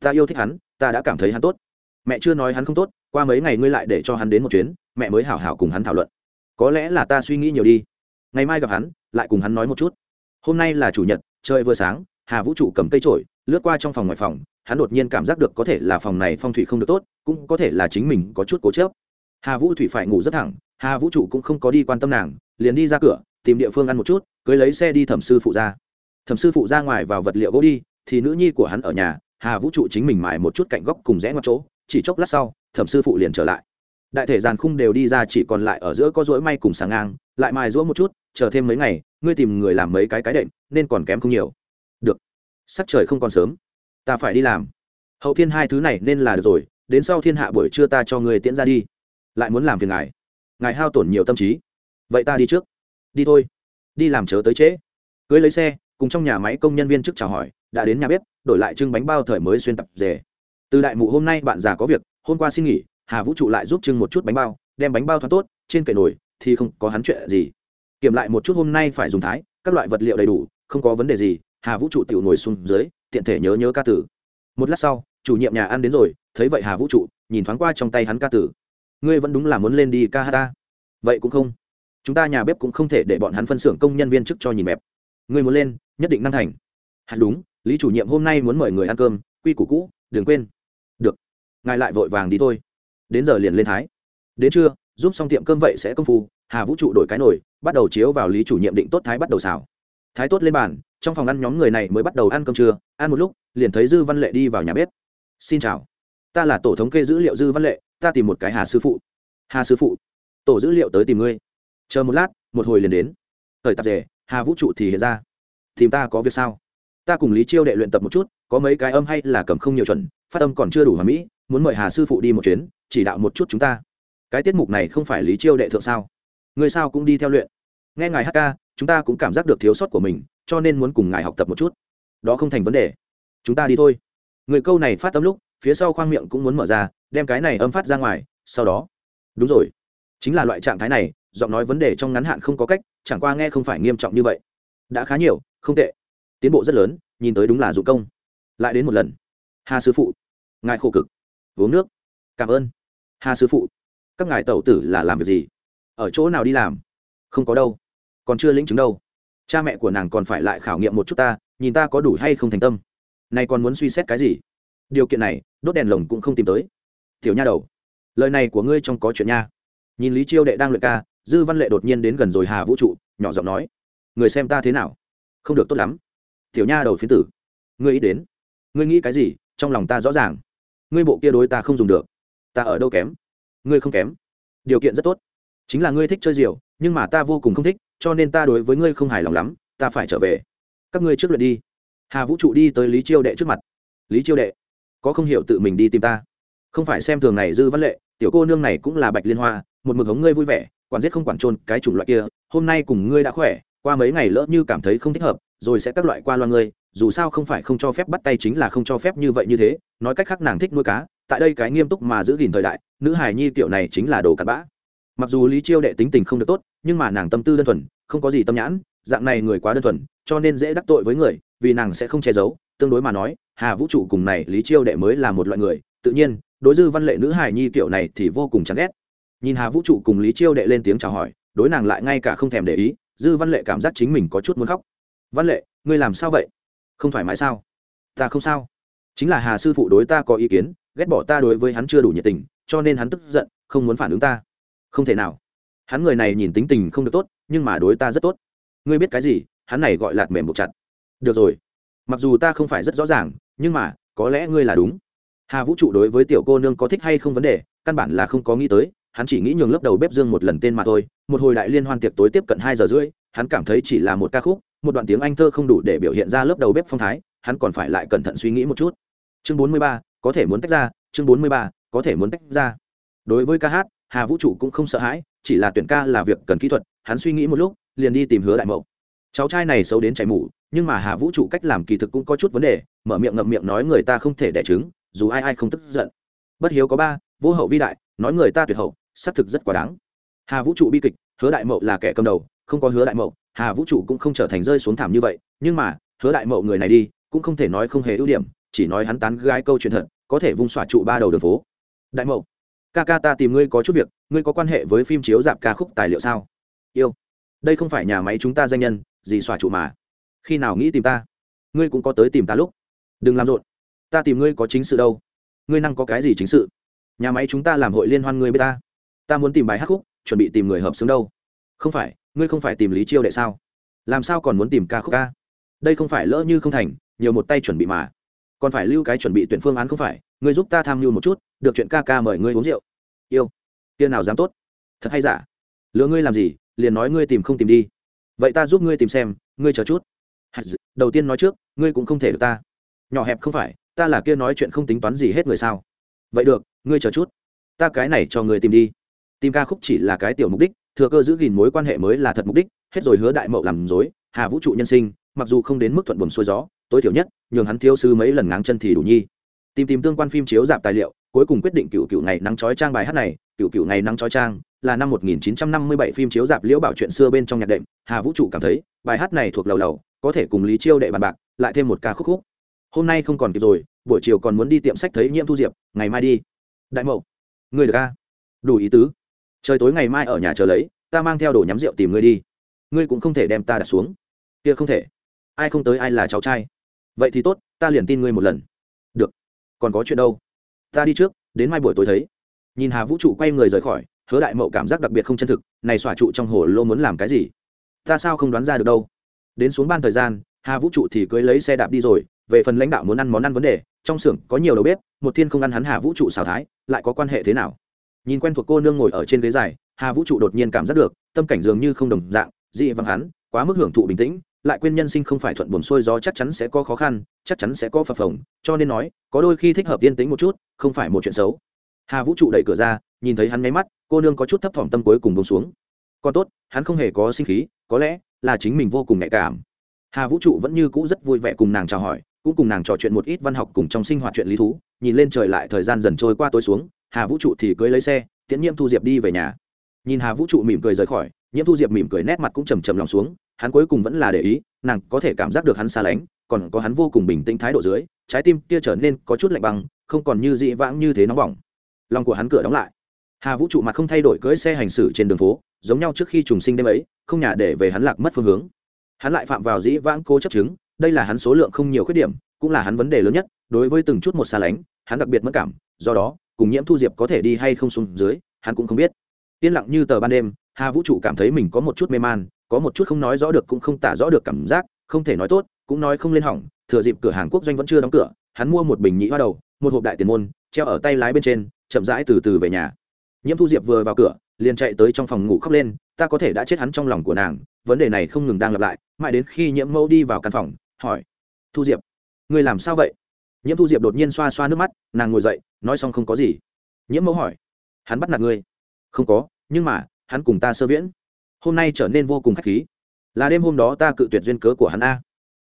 Ta yêu thích hắn, ta đã cảm thấy hắn tốt. Mẹ chưa nói hắn không tốt, qua mấy ngày ngươi lại để cho hắn đến một chuyến, mẹ mới hảo hảo cùng hắn thảo luận. Có lẽ là ta suy nghĩ nhiều đi. Ngày mai gặp hắn, lại cùng hắn nói một chút. Hôm nay là chủ nhật, trời vừa sáng hà vũ trụ cầm cây trổi lướt qua trong phòng ngoài phòng, hắn đột nhiên cảm giác được có thể là phòng này phong thủy không được tốt, cũng có thể là chính mình có chút cố chớp hà vũ thủy phải ngủ rất thẳng, hà vũ trụ cũng không có đi quan tâm nàng, liền đi ra cửa, tìm địa phương ăn một chút, cưới lấy xe đi thẩm sư phụ ra. Thẩm sư phụ ra ngoài vào vật liệu gỗ đi, thì nữ nhi của hắn ở nhà, hà vũ trụ chính mình mài một chút cạnh góc cùng rẽ ngoặt chỗ, chỉ chốc lát sau, thẩm sư phụ liền trở lại. Đại thể giàn khung đều đi ra chỉ còn lại ở giữa có rỗi may cùng sáng ngang, lại mài rũa một chút, chờ thêm mấy ngày, ngươi tìm người làm mấy cái cái đệm, nên còn kém không nhiều sắc trời không còn sớm. Ta phải đi làm. Hậu thiên hai thứ này nên là được rồi, đến sau thiên hạ buổi trưa ta cho người tiễn ra đi. Lại muốn làm phiền ngài. Ngài hao tổn nhiều tâm trí. Vậy ta đi trước. Đi thôi. Đi làm chớ tới trễ. Cưới lấy xe, cùng trong nhà máy công nhân viên trước chào hỏi, đã đến nhà bếp, đổi lại trưng bánh bao thời mới xuyên tập rể từ đại mụ hôm nay bạn già có việc, hôm qua xin nghỉ, hà vũ trụ lại giúp trưng một chút bánh bao, đem bánh bao thoáng tốt, trên kệ nồi, thì không có hắn chuyện gì. Kiểm lại một chút hôm nay phải dùng thái, các loại vật liệu đầy đủ, không có vấn đề gì hà vũ trụ tự ngồi xuống dưới, tiện thể nhớ nhớ ca tử. Một lát sau, chủ nhiệm nhà ăn đến rồi, thấy vậy hà vũ trụ, nhìn thoáng qua trong tay hắn ca tử. Ngươi vẫn đúng là muốn lên đi ca hát ta. Vậy cũng không. Chúng ta nhà bếp cũng không thể để bọn hắn phân xưởng công nhân viên chức cho nhìn bẹp ngươi muốn lên, nhất định năng thành. Hạt đúng, lý chủ nhiệm hôm nay muốn mời người ăn cơm, quy củ cũ, đừng quên. Được. Ngài lại vội vàng đi thôi. Đến giờ liền lên thái. Đến trưa, giúp xong tiệm cơm vậy sẽ công phu, hà vũ trụ đổi cái nồi, bắt đầu chiếu vào lý chủ nhiệm định tốt thái bắt đầu xào. Thái tốt lên bàn trong phòng ăn nhóm người này mới bắt đầu ăn cơm trưa, ăn một lúc, liền thấy dư văn lệ đi vào nhà bếp. Xin chào, ta là tổ thống kê dữ liệu dư văn lệ, ta tìm một cái hà sư phụ. Hà sư phụ? Tổ dữ liệu tới tìm ngươi. Chờ một lát, một hồi liền đến. Thời tạp rể hà vũ trụ thì hiện ra. Tìm ta có việc sao? Ta cùng lý chiêu đệ luyện tập một chút, có mấy cái âm hay là cầm không nhiều chuẩn, phát âm còn chưa đủ hòa mỹ, muốn mời hà sư phụ đi một chuyến, chỉ đạo một chút chúng ta. Cái tiết mục này không phải lý chiêu đệ thượng sao? Người sao cũng đi theo luyện? Nghe ngài hát ca, chúng ta cũng cảm giác được thiếu sót của mình cho nên muốn cùng ngài học tập một chút. Đó không thành vấn đề. Chúng ta đi thôi. Người câu này phát tâm lúc, phía sau khoang miệng cũng muốn mở ra, đem cái này âm phát ra ngoài, sau đó. Đúng rồi. Chính là loại trạng thái này, giọng nói vấn đề trong ngắn hạn không có cách, chẳng qua nghe không phải nghiêm trọng như vậy. Đã khá nhiều, không tệ. Tiến bộ rất lớn, nhìn tới đúng là dụng công. Lại đến một lần. Hà sư phụ. Ngài khổ cực. Uống nước. Cảm ơn. Hà sư phụ. Các ngài tẩu tử là làm việc gì? Ở chỗ nào đi làm? Không có đâu. Còn chưa lĩnh chứng đâu cha mẹ của nàng còn phải lại khảo nghiệm một chút ta, nhìn ta có đủ hay không thành tâm. Nay còn muốn suy xét cái gì? Điều kiện này, đốt đèn lồng cũng không tìm tới. Tiểu nha đầu, lời này của ngươi trong có chuyện nha. Nhìn lý chiêu đệ đang luyện ca, dư văn lệ đột nhiên đến gần rồi hà vũ trụ, nhỏ giọng nói, người xem ta thế nào? Không được tốt lắm. Tiểu nha đầu phiến tử, ngươi ý đến. Ngươi nghĩ cái gì? Trong lòng ta rõ ràng. Ngươi bộ kia đối ta không dùng được. Ta ở đâu kém? Ngươi không kém. Điều kiện rất tốt. Chính là ngươi thích chơi diều nhưng mà ta vô cùng không thích cho nên ta đối với ngươi không hài lòng lắm, ta phải trở về. Các ngươi trước lượt đi. Hà vũ trụ đi tới lý chiêu đệ trước mặt. Lý chiêu đệ, có không hiểu tự mình đi tìm ta? Không phải xem thường này dư văn lệ, tiểu cô nương này cũng là bạch liên hoa, một mực hống ngươi vui vẻ, quản giết không quản trôn cái chủng loại kia, hôm nay cùng ngươi đã khỏe, qua mấy ngày lỡ như cảm thấy không thích hợp, rồi sẽ các loại qua loa ngươi, dù sao không phải không cho phép bắt tay chính là không cho phép như vậy như thế, nói cách khác nàng thích nuôi cá, tại đây cái nghiêm túc mà giữ gìn thời đại, nữ hài nhi kiểu này chính là đồ cặn bã mặc dù lý chiêu đệ tính tình không được tốt, nhưng mà nàng tâm tư đơn thuần, không có gì tâm nhãn, dạng này người quá đơn thuần, cho nên dễ đắc tội với người, vì nàng sẽ không che giấu, tương đối mà nói, hà vũ trụ cùng này lý chiêu đệ mới là một loại người, tự nhiên, đối dư văn lệ nữ hài nhi kiểu này thì vô cùng chán ghét. Nhìn hà vũ trụ cùng lý chiêu đệ lên tiếng chào hỏi, đối nàng lại ngay cả không thèm để ý, dư văn lệ cảm giác chính mình có chút muốn khóc. Văn lệ, ngươi làm sao vậy? Không thoải mái sao? Ta không sao. Chính là hà sư phụ đối ta có ý kiến, ghét bỏ ta đối với hắn chưa đủ nhiệt tình, cho nên hắn tức giận, không muốn phản ứng ta không thể nào. Hắn người này nhìn tính tình không được tốt, nhưng mà đối ta rất tốt. Ngươi biết cái gì, hắn này gọi lạc mềm buộc chặt. Được rồi. Mặc dù ta không phải rất rõ ràng, nhưng mà, có lẽ ngươi là đúng. Hà vũ trụ đối với tiểu cô nương có thích hay không vấn đề, căn bản là không có nghĩ tới, hắn chỉ nghĩ nhường lớp đầu bếp dương một lần tên mà thôi. Một hồi đại liên hoan tiệc tối tiếp cận hai giờ rưỡi, hắn cảm thấy chỉ là một ca khúc, một đoạn tiếng anh thơ không đủ để biểu hiện ra lớp đầu bếp phong thái, hắn còn phải lại cẩn thận suy nghĩ một chút. Chương bốn mươi ba, có thể muốn tách ra, chương bốn mươi ba, có thể muốn tách ra. Đối với ca hát hà vũ trụ cũng không sợ hãi, chỉ là tuyển ca là việc cần kỹ thuật, hắn suy nghĩ một lúc, liền đi tìm hứa đại mậu. Cháu trai này xấu đến chảy mủ nhưng mà hà vũ trụ cách làm kỳ thực cũng có chút vấn đề, mở miệng ngậm miệng nói người ta không thể đẻ trứng, dù ai ai không tức giận. Bất hiếu có ba, vô hậu vi đại, nói người ta tuyệt hậu, xác thực rất quá đáng. Hà vũ trụ bi kịch, hứa đại mậu là kẻ cầm đầu, không có hứa đại mậu, hà vũ trụ cũng không trở thành rơi xuống thảm như vậy, nhưng mà, hứa đại mậu người này đi, cũng không thể nói không hề ưu điểm, chỉ nói hắn tán gái câu chuyện thật, có thể vung xỏa trụ ba đầu đường phố. Đại mậu ca ca ta tìm ngươi có chút việc, ngươi có quan hệ với phim chiếu dạp ca khúc tài liệu sao? Yêu. Đây không phải nhà máy chúng ta danh nhân, gì xòa trụ mà. Khi nào nghĩ tìm ta? Ngươi cũng có tới tìm ta lúc. Đừng làm rộn. Ta tìm ngươi có chính sự đâu. Ngươi năng có cái gì chính sự? Nhà máy chúng ta làm hội liên hoan ngươi với ta. Ta muốn tìm bài hát khúc, chuẩn bị tìm người hợp xướng đâu. Không phải, ngươi không phải tìm lý chiêu đệ sao? Làm sao còn muốn tìm ca khúc ca? Đây không phải lỡ như không thành, nhiều một tay chuẩn bị mà. Còn phải lưu cái chuẩn bị tuyển phương án không phải? Ngươi giúp ta tham mưu một chút, được chuyện ca ca mời ngươi uống rượu. Yêu kia nào dám tốt? Thật hay giả? Lừa ngươi làm gì, liền nói ngươi tìm không tìm đi. Vậy ta giúp ngươi tìm xem, ngươi chờ chút. Đầu tiên nói trước, ngươi cũng không thể được ta. Nhỏ hẹp không phải, ta là kia nói chuyện không tính toán gì hết người sao. Vậy được, ngươi chờ chút. Ta cái này cho ngươi tìm đi. Tìm ca khúc chỉ là cái tiểu mục đích, thừa cơ giữ gìn mối quan hệ mới là thật mục đích, hết rồi hứa đại mậu làm dối, hà vũ trụ nhân sinh, mặc dù không đến mức thuận buồm xuôi gió, tối thiểu nhất, nhường hắn thiếu sư mấy lần ngáng chân thì đủ nhi tìm tìm tương quan phim chiếu dạp tài liệu, cuối cùng quyết định cựu cựu ngày nắng trói trang bài hát này. Cựu cựu ngày nắng trói trang là năm 1957 phim chiếu dạp liễu bảo chuyện xưa bên trong nhạc đệm. Hà vũ trụ cảm thấy, bài hát này thuộc lầu lầu, có thể cùng lý chiêu đệ bàn bạc, lại thêm một ca khúc khúc. Hôm nay không còn kịp rồi, buổi chiều còn muốn đi tiệm sách thấy nhiễm thu diệp, ngày mai đi. Đại mậu người được ca đủ ý tứ. Trời tối ngày mai ở nhà chờ lấy, ta mang theo đồ nhắm rượu tìm ngươi đi. Ngươi cũng không thể đem ta đặt xuống. Kia không thể. Ai không tới ai là cháu trai. Vậy thì tốt, ta liền tin ngươi một lần còn có chuyện đâu? Ta đi trước, đến mai buổi tối thấy. Nhìn hà vũ trụ quay người rời khỏi, hứa đại mậu cảm giác đặc biệt không chân thực, này xòa trụ trong hồ lô muốn làm cái gì? Ta sao không đoán ra được đâu? Đến xuống ban thời gian, hà vũ trụ thì cưới lấy xe đạp đi rồi, về phần lãnh đạo muốn ăn món ăn vấn đề, trong xưởng có nhiều đầu bếp, một thiên không ăn hắn hà vũ trụ xào thái, lại có quan hệ thế nào? Nhìn quen thuộc cô nương ngồi ở trên ghế dài, hà vũ trụ đột nhiên cảm giác được, tâm cảnh dường như không đồng dạng, dị vắng hắn, quá mức hưởng thụ bình tĩnh lại quên nhân sinh không phải thuận buồn xuôi gió chắc chắn sẽ có khó khăn, chắc chắn sẽ có phập phồng, cho nên nói, có đôi khi thích hợp yên tĩnh một chút, không phải một chuyện xấu. Hà vũ trụ đẩy cửa ra, nhìn thấy hắn nháy mắt, cô nương có chút thấp thỏm tâm cuối cùng bông xuống. Còn tốt, hắn không hề có sinh khí, có lẽ là chính mình vô cùng nhạy cảm. Hà vũ trụ vẫn như cũ rất vui vẻ cùng nàng chào hỏi, cũng cùng nàng trò chuyện một ít văn học cùng trong sinh hoạt chuyện lý thú, nhìn lên trời lại thời gian dần trôi qua tối xuống, hà vũ trụ thì cưới lấy xe, tiễn nhiễm thu diệp đi về nhà. Nhìn hà vũ trụ mỉm cười rời khỏi, nhiễm thu diệp mỉm cười nét mặt cũng trầm trầm lòng xuống hắn cuối cùng vẫn là để ý, nàng có thể cảm giác được hắn xa lánh, còn có hắn vô cùng bình tĩnh thái độ dưới, trái tim kia trở nên có chút lạnh băng, không còn như dị vãng như thế nóng bỏng. Lòng của hắn cửa đóng lại. Hà vũ trụ mặt không thay đổi cưỡi xe hành xử trên đường phố, giống nhau trước khi trùng sinh đêm ấy, không nhà để về hắn lạc mất phương hướng. Hắn lại phạm vào dĩ vãng cố chấp chứng, đây là hắn số lượng không nhiều khuyết điểm, cũng là hắn vấn đề lớn nhất, đối với từng chút một xa lánh, hắn đặc biệt mất cảm, do đó, cùng nhiễm thu diệp có thể đi hay không xuống dưới, hắn cũng không biết. Yên lặng như tờ ban đêm, hà vũ trụ cảm thấy mình có một chút mê man có một chút không nói rõ được cũng không tả rõ được cảm giác, không thể nói tốt, cũng nói không lên hỏng, thừa dịp cửa hàng quốc doanh vẫn chưa đóng cửa, hắn mua một bình nhị hoa đầu, một hộp đại tiền môn, treo ở tay lái bên trên, chậm rãi từ từ về nhà. Nhiễm thu diệp vừa vào cửa, liền chạy tới trong phòng ngủ khóc lên, ta có thể đã chết hắn trong lòng của nàng, vấn đề này không ngừng đang lặp lại, mãi đến khi nhiễm mẫu đi vào căn phòng, hỏi, thu diệp người làm sao vậy? Nhiễm thu diệp đột nhiên xoa xoa nước mắt, nàng ngồi dậy, nói xong không có gì. Nhiễm mẫu hỏi, hắn bắt nạt ngươi? Không có, nhưng mà, hắn cùng ta sơ viễn hôm nay trở nên vô cùng k h á c h khí. Là đêm hôm đó ta cự tuyệt duyên cớ của hắn a.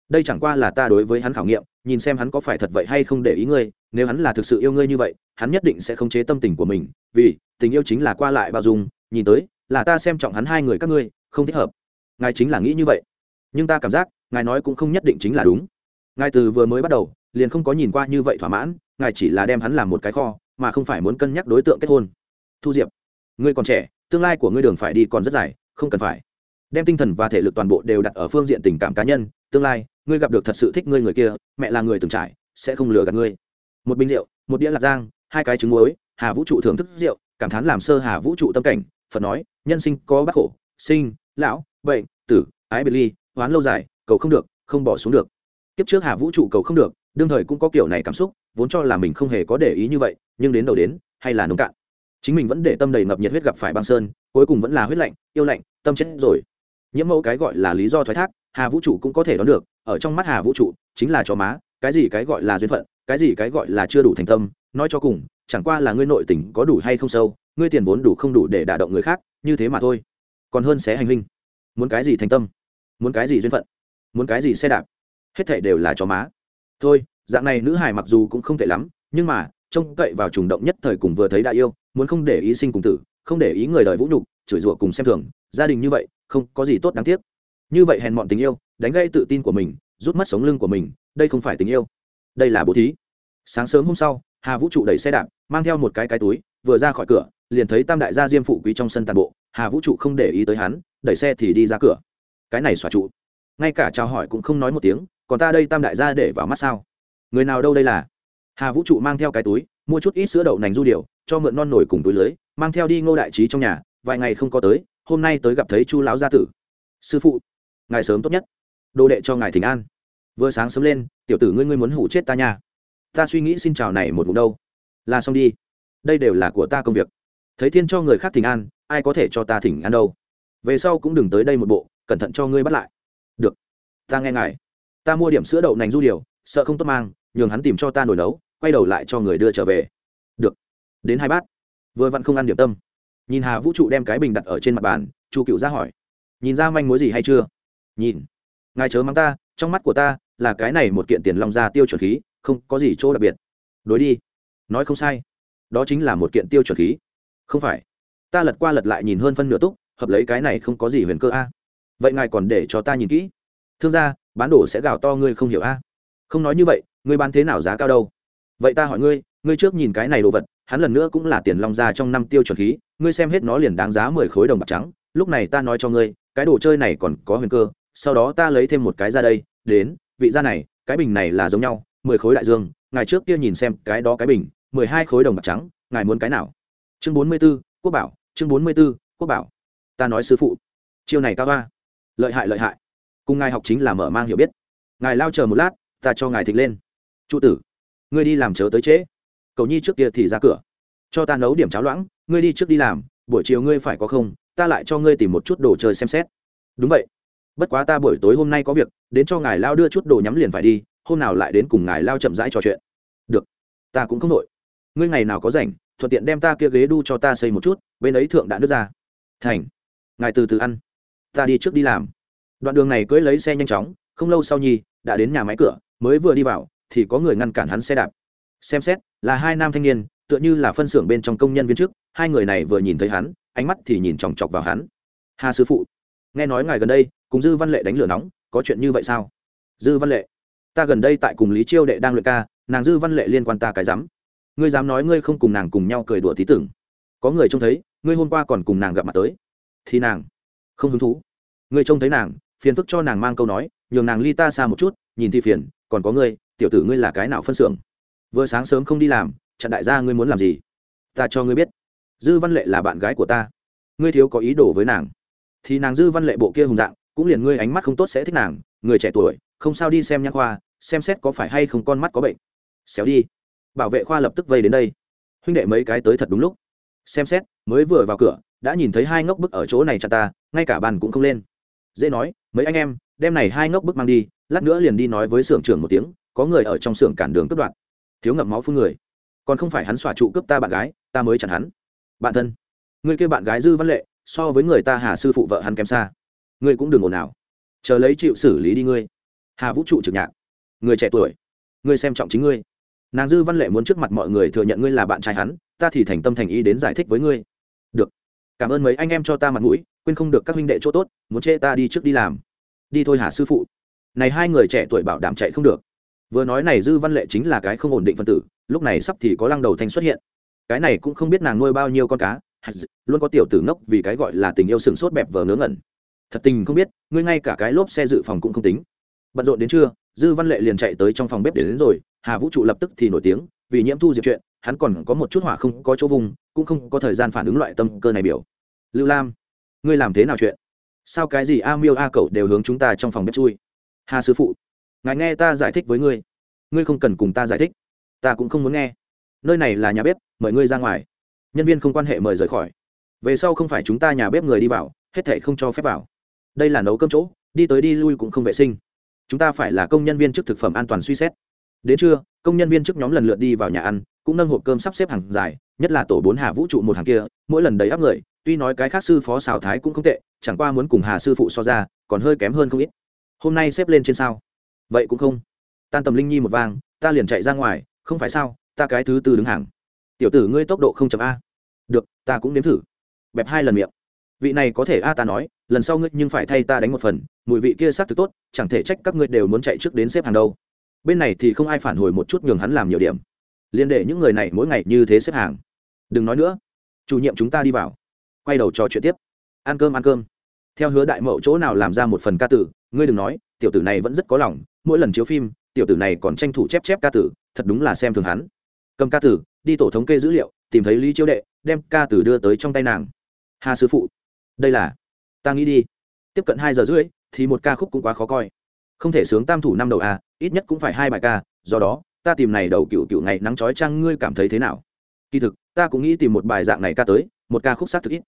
Đây chẳng qua là ta đối với hắn khảo nghiệm, nhìn xem hắn có phải thật vậy hay không để ý ngươi, nếu hắn là thực sự yêu ngươi như vậy, hắn nhất định sẽ khống chế tâm tình của mình, vì tình yêu chính là qua lại bao dung, nhìn tới, là ta xem trọng hắn hai người các ngươi, không thích hợp. Ngài chính là nghĩ như vậy. Nhưng ta cảm giác, ngài nói cũng không nhất định chính là đúng. Ngài từ vừa mới bắt đầu, liền không có nhìn qua như vậy thỏa mãn, ngài chỉ là đem hắn làm một cái kho, mà không phải muốn cân nhắc đối tượng kết hôn. Thu diệp, ngươi còn trẻ, tương lai của ngươi đường phải đi còn rất dài không cần phải. Đem tinh thần và thể lực toàn bộ đều đặt ở phương diện tình cảm cá nhân, tương lai, ngươi gặp được thật sự thích ngươi người kia, mẹ là người từng trải, sẽ không lừa gạt ngươi. Một bình rượu, một đĩa lạc giang, hai cái trứng muối, hà vũ trụ thưởng thức rượu, cảm thán làm sơ hà vũ trụ tâm cảnh, phật nói, nhân sinh có bác khổ, sinh, lão, bệnh, tử, ái biệt ly, oán lâu dài, cầu không được, không bỏ xuống được. Kiếp trước hà vũ trụ cầu không được, đương thời cũng có kiểu này cảm xúc, vốn cho là mình không hề có để ý như vậy, nhưng đến đầu đến, hay là nông cạn. Chính mình vẫn để tâm đầy ngập nhiệt huyết gặp phải băng sơn cuối cùng vẫn là huyết lạnh, yêu lạnh, tâm chết rồi. Nhiễm mẫu cái gọi là lý do thoái thác, hà vũ trụ cũng có thể đoán được, ở trong mắt hà vũ trụ chính là chó má, cái gì cái gọi là duyên phận, cái gì cái gọi là chưa đủ thành tâm, nói cho cùng, chẳng qua là ngươi nội tình có đủ hay không sâu, ngươi tiền vốn đủ không đủ để đả động người khác, như thế mà thôi. Còn hơn xé hành hình muốn cái gì thành tâm? Muốn cái gì duyên phận? Muốn cái gì xe đạp? Hết thể đều là chó má. Thôi, dạng này nữ hài mặc dù cũng không tệ lắm, nhưng mà, trông cậy vào trùng động nhất thời cùng vừa thấy đại yêu, muốn không để ý sinh cùng tử không để ý người đời vũ nhục, chửi rủa cùng xem thường, gia đình như vậy, không có gì tốt đáng tiếc. Như vậy hèn mọn tình yêu, đánh gây tự tin của mình, rút mất sống lưng của mình, đây không phải tình yêu. Đây là bố thí. Sáng sớm hôm sau, hà vũ trụ đẩy xe đạp, mang theo một cái cái túi, vừa ra khỏi cửa, liền thấy tam đại gia diêm phụ quý trong sân tàn bộ, hà vũ trụ không để ý tới hắn, đẩy xe thì đi ra cửa. Cái này xòa trụ. Ngay cả chào hỏi cũng không nói một tiếng, còn ta đây tam đại gia để vào mắt sao? Người nào đâu đây là? Hà vũ trụ mang theo cái túi, mua chút ít sữa đậu nành du điều cho mượn non nổi cùng túi lưới mang theo đi ngô đại trí trong nhà, vài ngày không có tới, hôm nay tới gặp thấy chu lão gia tử. Sư phụ, ngài sớm tốt nhất. Đồ đệ cho ngài thỉnh an. Vừa sáng sớm lên, tiểu tử ngươi ngươi muốn hủ chết ta nha. Ta suy nghĩ xin chào này một ngụm đâu. Là xong đi. Đây đều là của ta công việc. Thấy thiên cho người khác thỉnh an, ai có thể cho ta thỉnh an đâu. Về sau cũng đừng tới đây một bộ, cẩn thận cho ngươi bắt lại. Được. Ta nghe ngài. Ta mua điểm sữa đậu nành du điều, sợ không tốt mang, nhường hắn tìm cho ta nồi nấu, quay đầu lại cho người đưa trở về. Được. Đến hai bát vừa vặn không ăn điểm tâm. Nhìn hà vũ trụ đem cái bình đặt ở trên mặt bàn, chu cựu ra hỏi, nhìn ra manh mối gì hay chưa? Nhìn. Ngài chớ mắng ta, trong mắt của ta là cái này một kiện tiền long ra tiêu chuẩn khí, không có gì chỗ đặc biệt. Đối đi. Nói không sai, đó chính là một kiện tiêu chuẩn khí. Không phải, ta lật qua lật lại nhìn hơn phân nửa túc, hợp lấy cái này không có gì huyền cơ a. Vậy ngài còn để cho ta nhìn kỹ. Thương gia, bán đồ sẽ gào to ngươi không hiểu a. Không nói như vậy, ngươi bán thế nào giá cao đâu? Vậy ta hỏi ngươi ngươi trước nhìn cái này đồ vật hắn lần nữa cũng là tiền long ra trong năm tiêu chuẩn khí, ngươi xem hết nó liền đáng giá mười khối đồng bạc trắng, lúc này ta nói cho ngươi, cái đồ chơi này còn có huyền cơ, sau đó ta lấy thêm một cái ra đây, đến, vị gia này, cái bình này là giống nhau, mười khối đại dương, ngài trước kia nhìn xem cái đó cái bình, mười hai khối đồng bạc trắng, ngài muốn cái nào? Chương bốn mươi b ố quốc bảo, chương bốn mươi b ố quốc bảo. Ta nói sư phụ, chiêu này cao ba. Lợi hại lợi hại. Cùng ngài học chính là mở mang hiểu biết. Ngài lao chờ một lát, ta cho ngài thịt lên. Trụ tử, ngươi đi làm chớ tới trễ cầu nhi trước kia thì ra cửa. Cho ta nấu điểm cháo loãng, ngươi đi trước đi làm, buổi chiều ngươi phải có không, ta lại cho ngươi tìm một chút đồ chơi xem xét. Đúng vậy. Bất quá ta buổi tối hôm nay có việc, đến cho ngài lao đưa chút đồ nhắm liền phải đi, hôm nào lại đến cùng ngài lao chậm rãi trò chuyện. Được. Ta cũng không nội ngươi ngày nào có rảnh, thuận tiện đem ta kia ghế đu cho ta xây một chút, bên ấy thượng đã nước ra. Thành. Ngài từ từ ăn. Ta đi trước đi làm. Đoạn đường này cưỡi lấy xe nhanh chóng, không lâu sau nhi, đã đến nhà máy cửa, mới vừa đi vào, thì có người ngăn cản hắn xe đạp xem xét, là hai nam thanh niên, tựa như là phân xưởng bên trong công nhân viên chức, hai người này vừa nhìn thấy hắn, ánh mắt thì nhìn chòng chọc vào hắn. Hà sư phụ, nghe nói ngài gần đây, cùng dư văn lệ đánh lửa nóng, có chuyện như vậy sao? Dư văn lệ, ta gần đây tại cùng lý chiêu đệ đang luyện ca, nàng dư văn lệ liên quan ta cái dám ngươi dám nói ngươi không cùng nàng cùng nhau cười đùa tí tưởng. Có người trông thấy, ngươi hôm qua còn cùng nàng gặp mặt tới. Thì nàng, không hứng thú. Ngươi trông thấy nàng, phiền phức cho nàng mang câu nói, nhường nàng ly ta xa một chút, nhìn thì phiền, còn có ngươi, tiểu tử ngươi là cái nào phân xưởng? Vừa sáng sớm không đi làm, chặn đại gia ngươi muốn làm gì? Ta cho ngươi biết. Dư văn lệ là bạn gái của ta. Ngươi thiếu có ý đồ với nàng. Thì nàng dư văn lệ bộ kia hùng dạng, cũng liền ngươi ánh mắt không tốt sẽ thích nàng, người trẻ tuổi, không sao đi xem nhãn khoa, xem xét có phải hay không con mắt có bệnh. Xéo đi. Bảo vệ khoa lập tức vây đến đây. Huynh đệ mấy cái tới thật đúng lúc. Xem xét, mới vừa vào cửa, đã nhìn thấy hai ngốc bức ở chỗ này chặt ta, ngay cả bàn cũng không lên. Dễ nói, mấy anh em, đem này hai ngốc bức mang đi, lát nữa liền đi nói với xưởng trưởng một tiếng, có người ở trong xưởng cản đường cướp đoạn thiếu ngậm máu phun người. Còn không phải hắn xòa trụ cướp ta bạn gái, ta mới chặn hắn. Bạn thân, người kia bạn gái dư văn lệ, so với người ta hà sư phụ vợ hắn kém xa. Ngươi cũng đừng ồn nào chờ lấy chịu xử lý đi ngươi. Hà vũ trụ trực nhạc. Người trẻ tuổi, ngươi xem trọng chính ngươi. Nàng dư văn lệ muốn trước mặt mọi người thừa nhận ngươi là bạn trai hắn, ta thì thành tâm thành ý đến giải thích với ngươi. Được. Cảm ơn mấy anh em cho ta mặt mũi, quên không được các huynh đệ chỗ tốt, muốn chê ta đi trước đi làm. Đi thôi hà sư phụ. Này hai người trẻ tuổi bảo đảm chạy không được vừa nói này dư văn lệ chính là cái không ổn định phân tử, lúc này sắp thì có lăng đầu thanh xuất hiện. Cái này cũng không biết nàng nuôi bao nhiêu con cá luôn có tiểu tử ngốc vì cái gọi là tình yêu sừng sốt bẹp vờ ngớ ngẩn. Thật tình không biết, ngươi ngay cả cái lốp xe dự phòng cũng không tính. Bận rộn đến trưa, dư văn lệ liền chạy tới trong phòng bếp để đến rồi, hà vũ trụ lập tức thì nổi tiếng, vì nhiễm thu diệp chuyện, hắn còn có một chút hỏa không có chỗ vùng, cũng không có thời gian phản ứng loại tâm cơ này biểu. Lưu lam, ngươi làm thế nào chuyện? Sao cái gì a miêu a cậu đều hướng chúng ta trong phòng bếp chui? Hà sư phụ ngài nghe ta giải thích với ngươi. Ngươi không cần cùng ta giải thích. Ta cũng không muốn nghe. Nơi này là nhà bếp, mời ngươi ra ngoài. Nhân viên không quan hệ mời rời khỏi. Về sau không phải chúng ta nhà bếp người đi vào, hết thể không cho phép vào. Đây là nấu cơm chỗ, đi tới đi lui cũng không vệ sinh. Chúng ta phải là công nhân viên chức thực phẩm an toàn suy xét. Đến trưa, công nhân viên chức nhóm lần lượt đi vào nhà ăn, cũng nâng hộp cơm sắp xếp hàng dài, nhất là tổ bốn hà vũ trụ một hàng kia, mỗi lần đầy áp người, tuy nói cái khác sư phó xào thái cũng không tệ, chẳng qua muốn cùng hà sư phụ so ra, còn hơi kém hơn không ít. Hôm nay xếp lên trên sao vậy cũng không. Tan tầm linh nhi một vang, ta liền chạy ra ngoài, không phải sao, ta cái thứ tư đứng hàng. Tiểu tử ngươi tốc độ không chậm a. Được, ta cũng nếm thử. Bẹp hai lần miệng. Vị này có thể a, ta nói, lần sau ngươi nhưng phải thay ta đánh một phần, mùi vị kia xác thực tốt, chẳng thể trách các ngươi đều muốn chạy trước đến xếp hàng đâu. Bên này thì không ai phản hồi một chút nhường hắn làm nhiều điểm. Liên đệ những người này mỗi ngày như thế xếp hàng. Đừng nói nữa. Chủ nhiệm chúng ta đi vào. Quay đầu trò chuyện tiếp. Ăn cơm ăn cơm. Theo hứa đại mậu chỗ nào làm ra một phần ca tử, ngươi đừng nói, tiểu tử này vẫn rất có lòng mỗi lần chiếu phim, tiểu tử này còn tranh thủ chép chép ca tử, thật đúng là xem thường hắn. Cầm ca tử, đi tổ thống kê dữ liệu, tìm thấy lý chiếu đệ, đem ca tử đưa tới trong tay nàng. Hà sư phụ, đây là, ta nghĩ đi. Tiếp cận hai giờ rưỡi, thì một ca khúc cũng quá khó coi. Không thể sướng tam thủ năm đầu à ít nhất cũng phải hai bài ca, do đó, ta tìm này đầu cựu cựu ngày nắng trói trăng ngươi cảm thấy thế nào? Kỳ thực, ta cũng nghĩ tìm một bài dạng này ca tới, một ca khúc xác thực ít.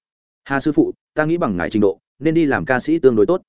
Hà sư phụ, ta nghĩ bằng ngài trình độ, nên đi làm ca sĩ tương đối tốt.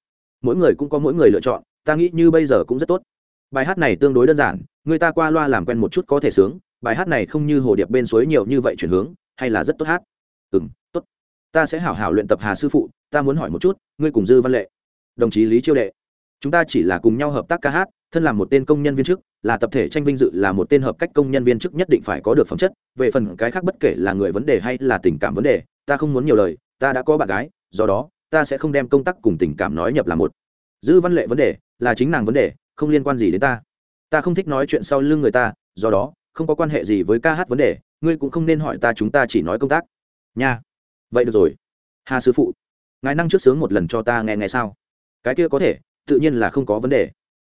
Mỗi người cũng có mỗi người lựa chọn ta nghĩ như bây giờ cũng rất tốt. Bài hát này tương đối đơn giản, người ta qua loa làm quen một chút có thể sướng, bài hát này không như hồ điệp bên suối nhiều như vậy chuyển hướng, hay là rất tốt hát. Ừ m tốt. Ta sẽ hảo hảo luyện tập hà sư phụ, ta muốn hỏi một chút, ngươi cùng dư văn lệ, đồng chí lý chiêu đệ, chúng ta chỉ là cùng nhau hợp tác ca hát, thân làm một tên công nhân viên chức, là tập thể tranh vinh dự, là một tên hợp cách công nhân viên chức nhất định phải có được phẩm chất, về phần cái khác bất kể là người vấn đề hay là tình cảm vấn đề, ta không muốn nhiều lời, ta đã có bạn gái, do đó, ta sẽ không đem công tác cùng tình cảm nói nhập là một dư văn lệ vấn đề là chính nàng vấn đề, không liên quan gì đến ta. Ta không thích nói chuyện sau lưng người ta, do đó, không có quan hệ gì với ca hát vấn đề, ngươi cũng không nên hỏi ta, chúng ta chỉ nói công tác. Nha. Vậy được rồi. Hà sư phụ, ngài năng trước sướng một lần cho ta nghe nghe sao? Cái kia có thể, tự nhiên là không có vấn đề.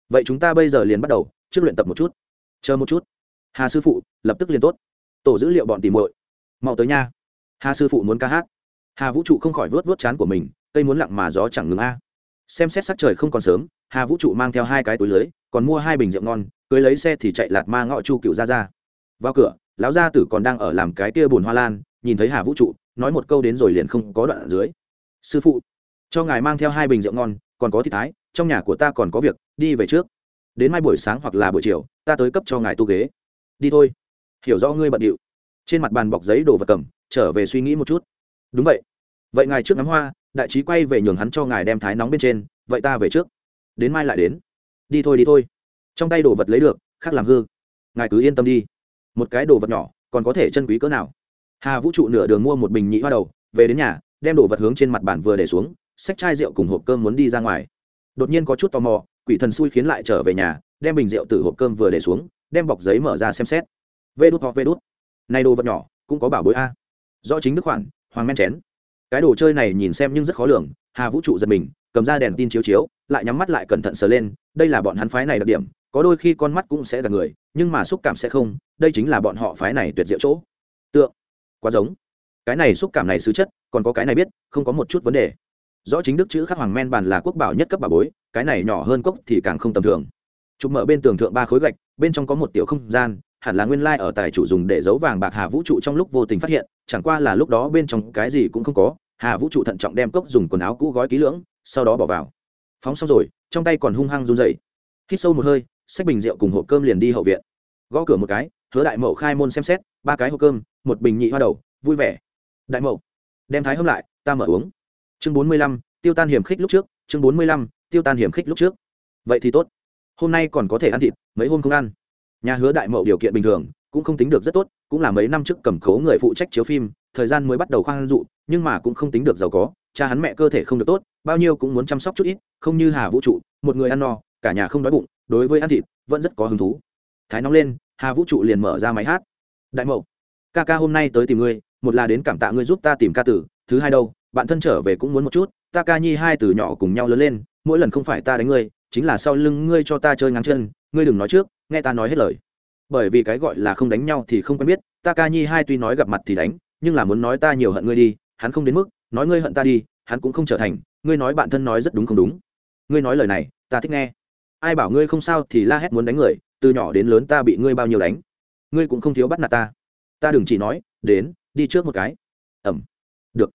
Vậy chúng ta bây giờ liền bắt đầu, trước luyện tập một chút. Chờ một chút. Hà sư phụ, lập tức liền tốt. Tổ dữ liệu bọn tìm muội. Mau tới nha. Hà sư phụ muốn ca hát. Hà vũ trụ không khỏi vớt vớt chán của mình, cây muốn lặng mà gió chẳng ngừng a xem xét sắc trời không còn sớm, hà vũ trụ mang theo hai cái túi lưới, còn mua hai bình rượu ngon, cưới lấy xe thì chạy lạt ma ngõ chu cựu ra ra vào cửa, lão gia tử còn đang ở làm cái kia bùn hoa lan, nhìn thấy hà vũ trụ, nói một câu đến rồi liền không có đoạn ở dưới. Sư phụ, cho ngài mang theo hai bình rượu ngon, còn có thị thái, trong nhà của ta còn có việc, đi về trước. Đến mai buổi sáng hoặc là buổi chiều, ta tới cấp cho ngài tu ghế. Đi thôi, hiểu rõ ngươi bận điệu. Trên mặt bàn bọc giấy đồ vật cầm, trở về suy nghĩ một chút. Đúng vậy vậy ngài trước ngắm hoa, đại trí quay về nhường hắn cho ngài đem thái nóng bên trên, vậy ta về trước. Đến mai lại đến. Đi thôi đi thôi. Trong tay đồ vật lấy được, khác làm hư. Ngài cứ yên tâm đi. Một cái đồ vật nhỏ, còn có thể chân quý cỡ nào? Hà vũ trụ nửa đường mua một bình nhị hoa đầu, về đến nhà, đem đồ vật hướng trên mặt bàn vừa để xuống, xách chai rượu cùng hộp cơm muốn đi ra ngoài. Đột nhiên có chút tò mò, quỷ thần xui khiến lại trở về nhà, đem bình rượu từ hộp cơm vừa để xuống, đem bọc giấy mở ra xem xét. Vê đút hoặc vê đút. Này đồ vật nhỏ, cũng có bảo bối a. Do chính đức khoản, hoàng men chén cái đồ chơi này nhìn xem nhưng rất khó lường, hà vũ trụ giật mình, cầm ra đèn tin chiếu chiếu, lại nhắm mắt lại cẩn thận sờ lên, đây là bọn hắn phái này đặc điểm, có đôi khi con mắt cũng sẽ gặp người, nhưng mà xúc cảm sẽ không, đây chính là bọn họ phái này tuyệt diệu chỗ. Tượng, quá giống. Cái này xúc cảm này xứ chất, còn có cái này biết, không có một chút vấn đề. Rõ chính đức chữ khắc hoàng men bàn là quốc bảo nhất cấp bà bối, cái này nhỏ hơn cốc thì càng không tầm thường. Chụp mở bên tường thượng ba khối gạch, bên trong có một tiểu không gian hẳn là nguyên lai ở tài chủ dùng để giấu vàng bạc hà vũ trụ trong lúc vô tình phát hiện, chẳng qua là lúc đó bên trong cái gì cũng không có, hà vũ trụ thận trọng đem cốc dùng quần áo cũ gói kỹ lưỡng, sau đó bỏ vào. Phóng xong rồi, trong tay còn hung hăng run dậy hít sâu một hơi, xách bình rượu cùng hộp cơm liền đi hậu viện. Gõ cửa một cái, hứa đại mậu khai môn xem xét, ba cái hộp cơm, một bình nhị hoa đầu, vui vẻ. Đại mậu, đem thái hâm lại, ta mở uống. Chương bốn mươi lăm, tiêu tan hiểm khích lúc trước, chương bốn mươi lăm, tiêu tan hiểm khích lúc trước. Vậy thì tốt. Hôm nay còn có thể ăn thịt, mấy hôm không ăn nhà hứa đại mậu điều kiện bình thường, cũng không tính được rất tốt, cũng là mấy năm trước cầm cố người phụ trách chiếu phim, thời gian mới bắt đầu khoan dụ, nhưng mà cũng không tính được giàu có, cha hắn mẹ cơ thể không được tốt, bao nhiêu cũng muốn chăm sóc chút ít, không như hà vũ trụ, một người ăn no, cả nhà không đói bụng, đối với ăn thịt, vẫn rất có hứng thú. Thái nóng lên, hà vũ trụ liền mở ra máy hát. Đại mậu, ca ca hôm nay tới tìm ngươi, một là đến cảm tạ ngươi giúp ta tìm ca tử, thứ hai đâu, bạn thân trở về cũng muốn một chút, ta ca nhi hai từ nhỏ cùng nhau lớn lên, mỗi lần không phải ta đánh ngươi, chính là sau lưng ngươi cho ta chơi ngang chân, ngươi đừng nói trước nghe ta nói hết lời. Bởi vì cái gọi là không đánh nhau thì không quen biết, ta ca nhi hai tuy nói gặp mặt thì đánh, nhưng là muốn nói ta nhiều hận ngươi đi, hắn không đến mức, nói ngươi hận ta đi, hắn cũng không trở thành, ngươi nói bạn thân nói rất đúng không đúng. Ngươi nói lời này, ta thích nghe. Ai bảo ngươi không sao thì la hét muốn đánh người, từ nhỏ đến lớn ta bị ngươi bao nhiêu đánh. Ngươi cũng không thiếu bắt nạt ta. Ta đừng chỉ nói, đến, đi trước một cái. Ẩm. Được.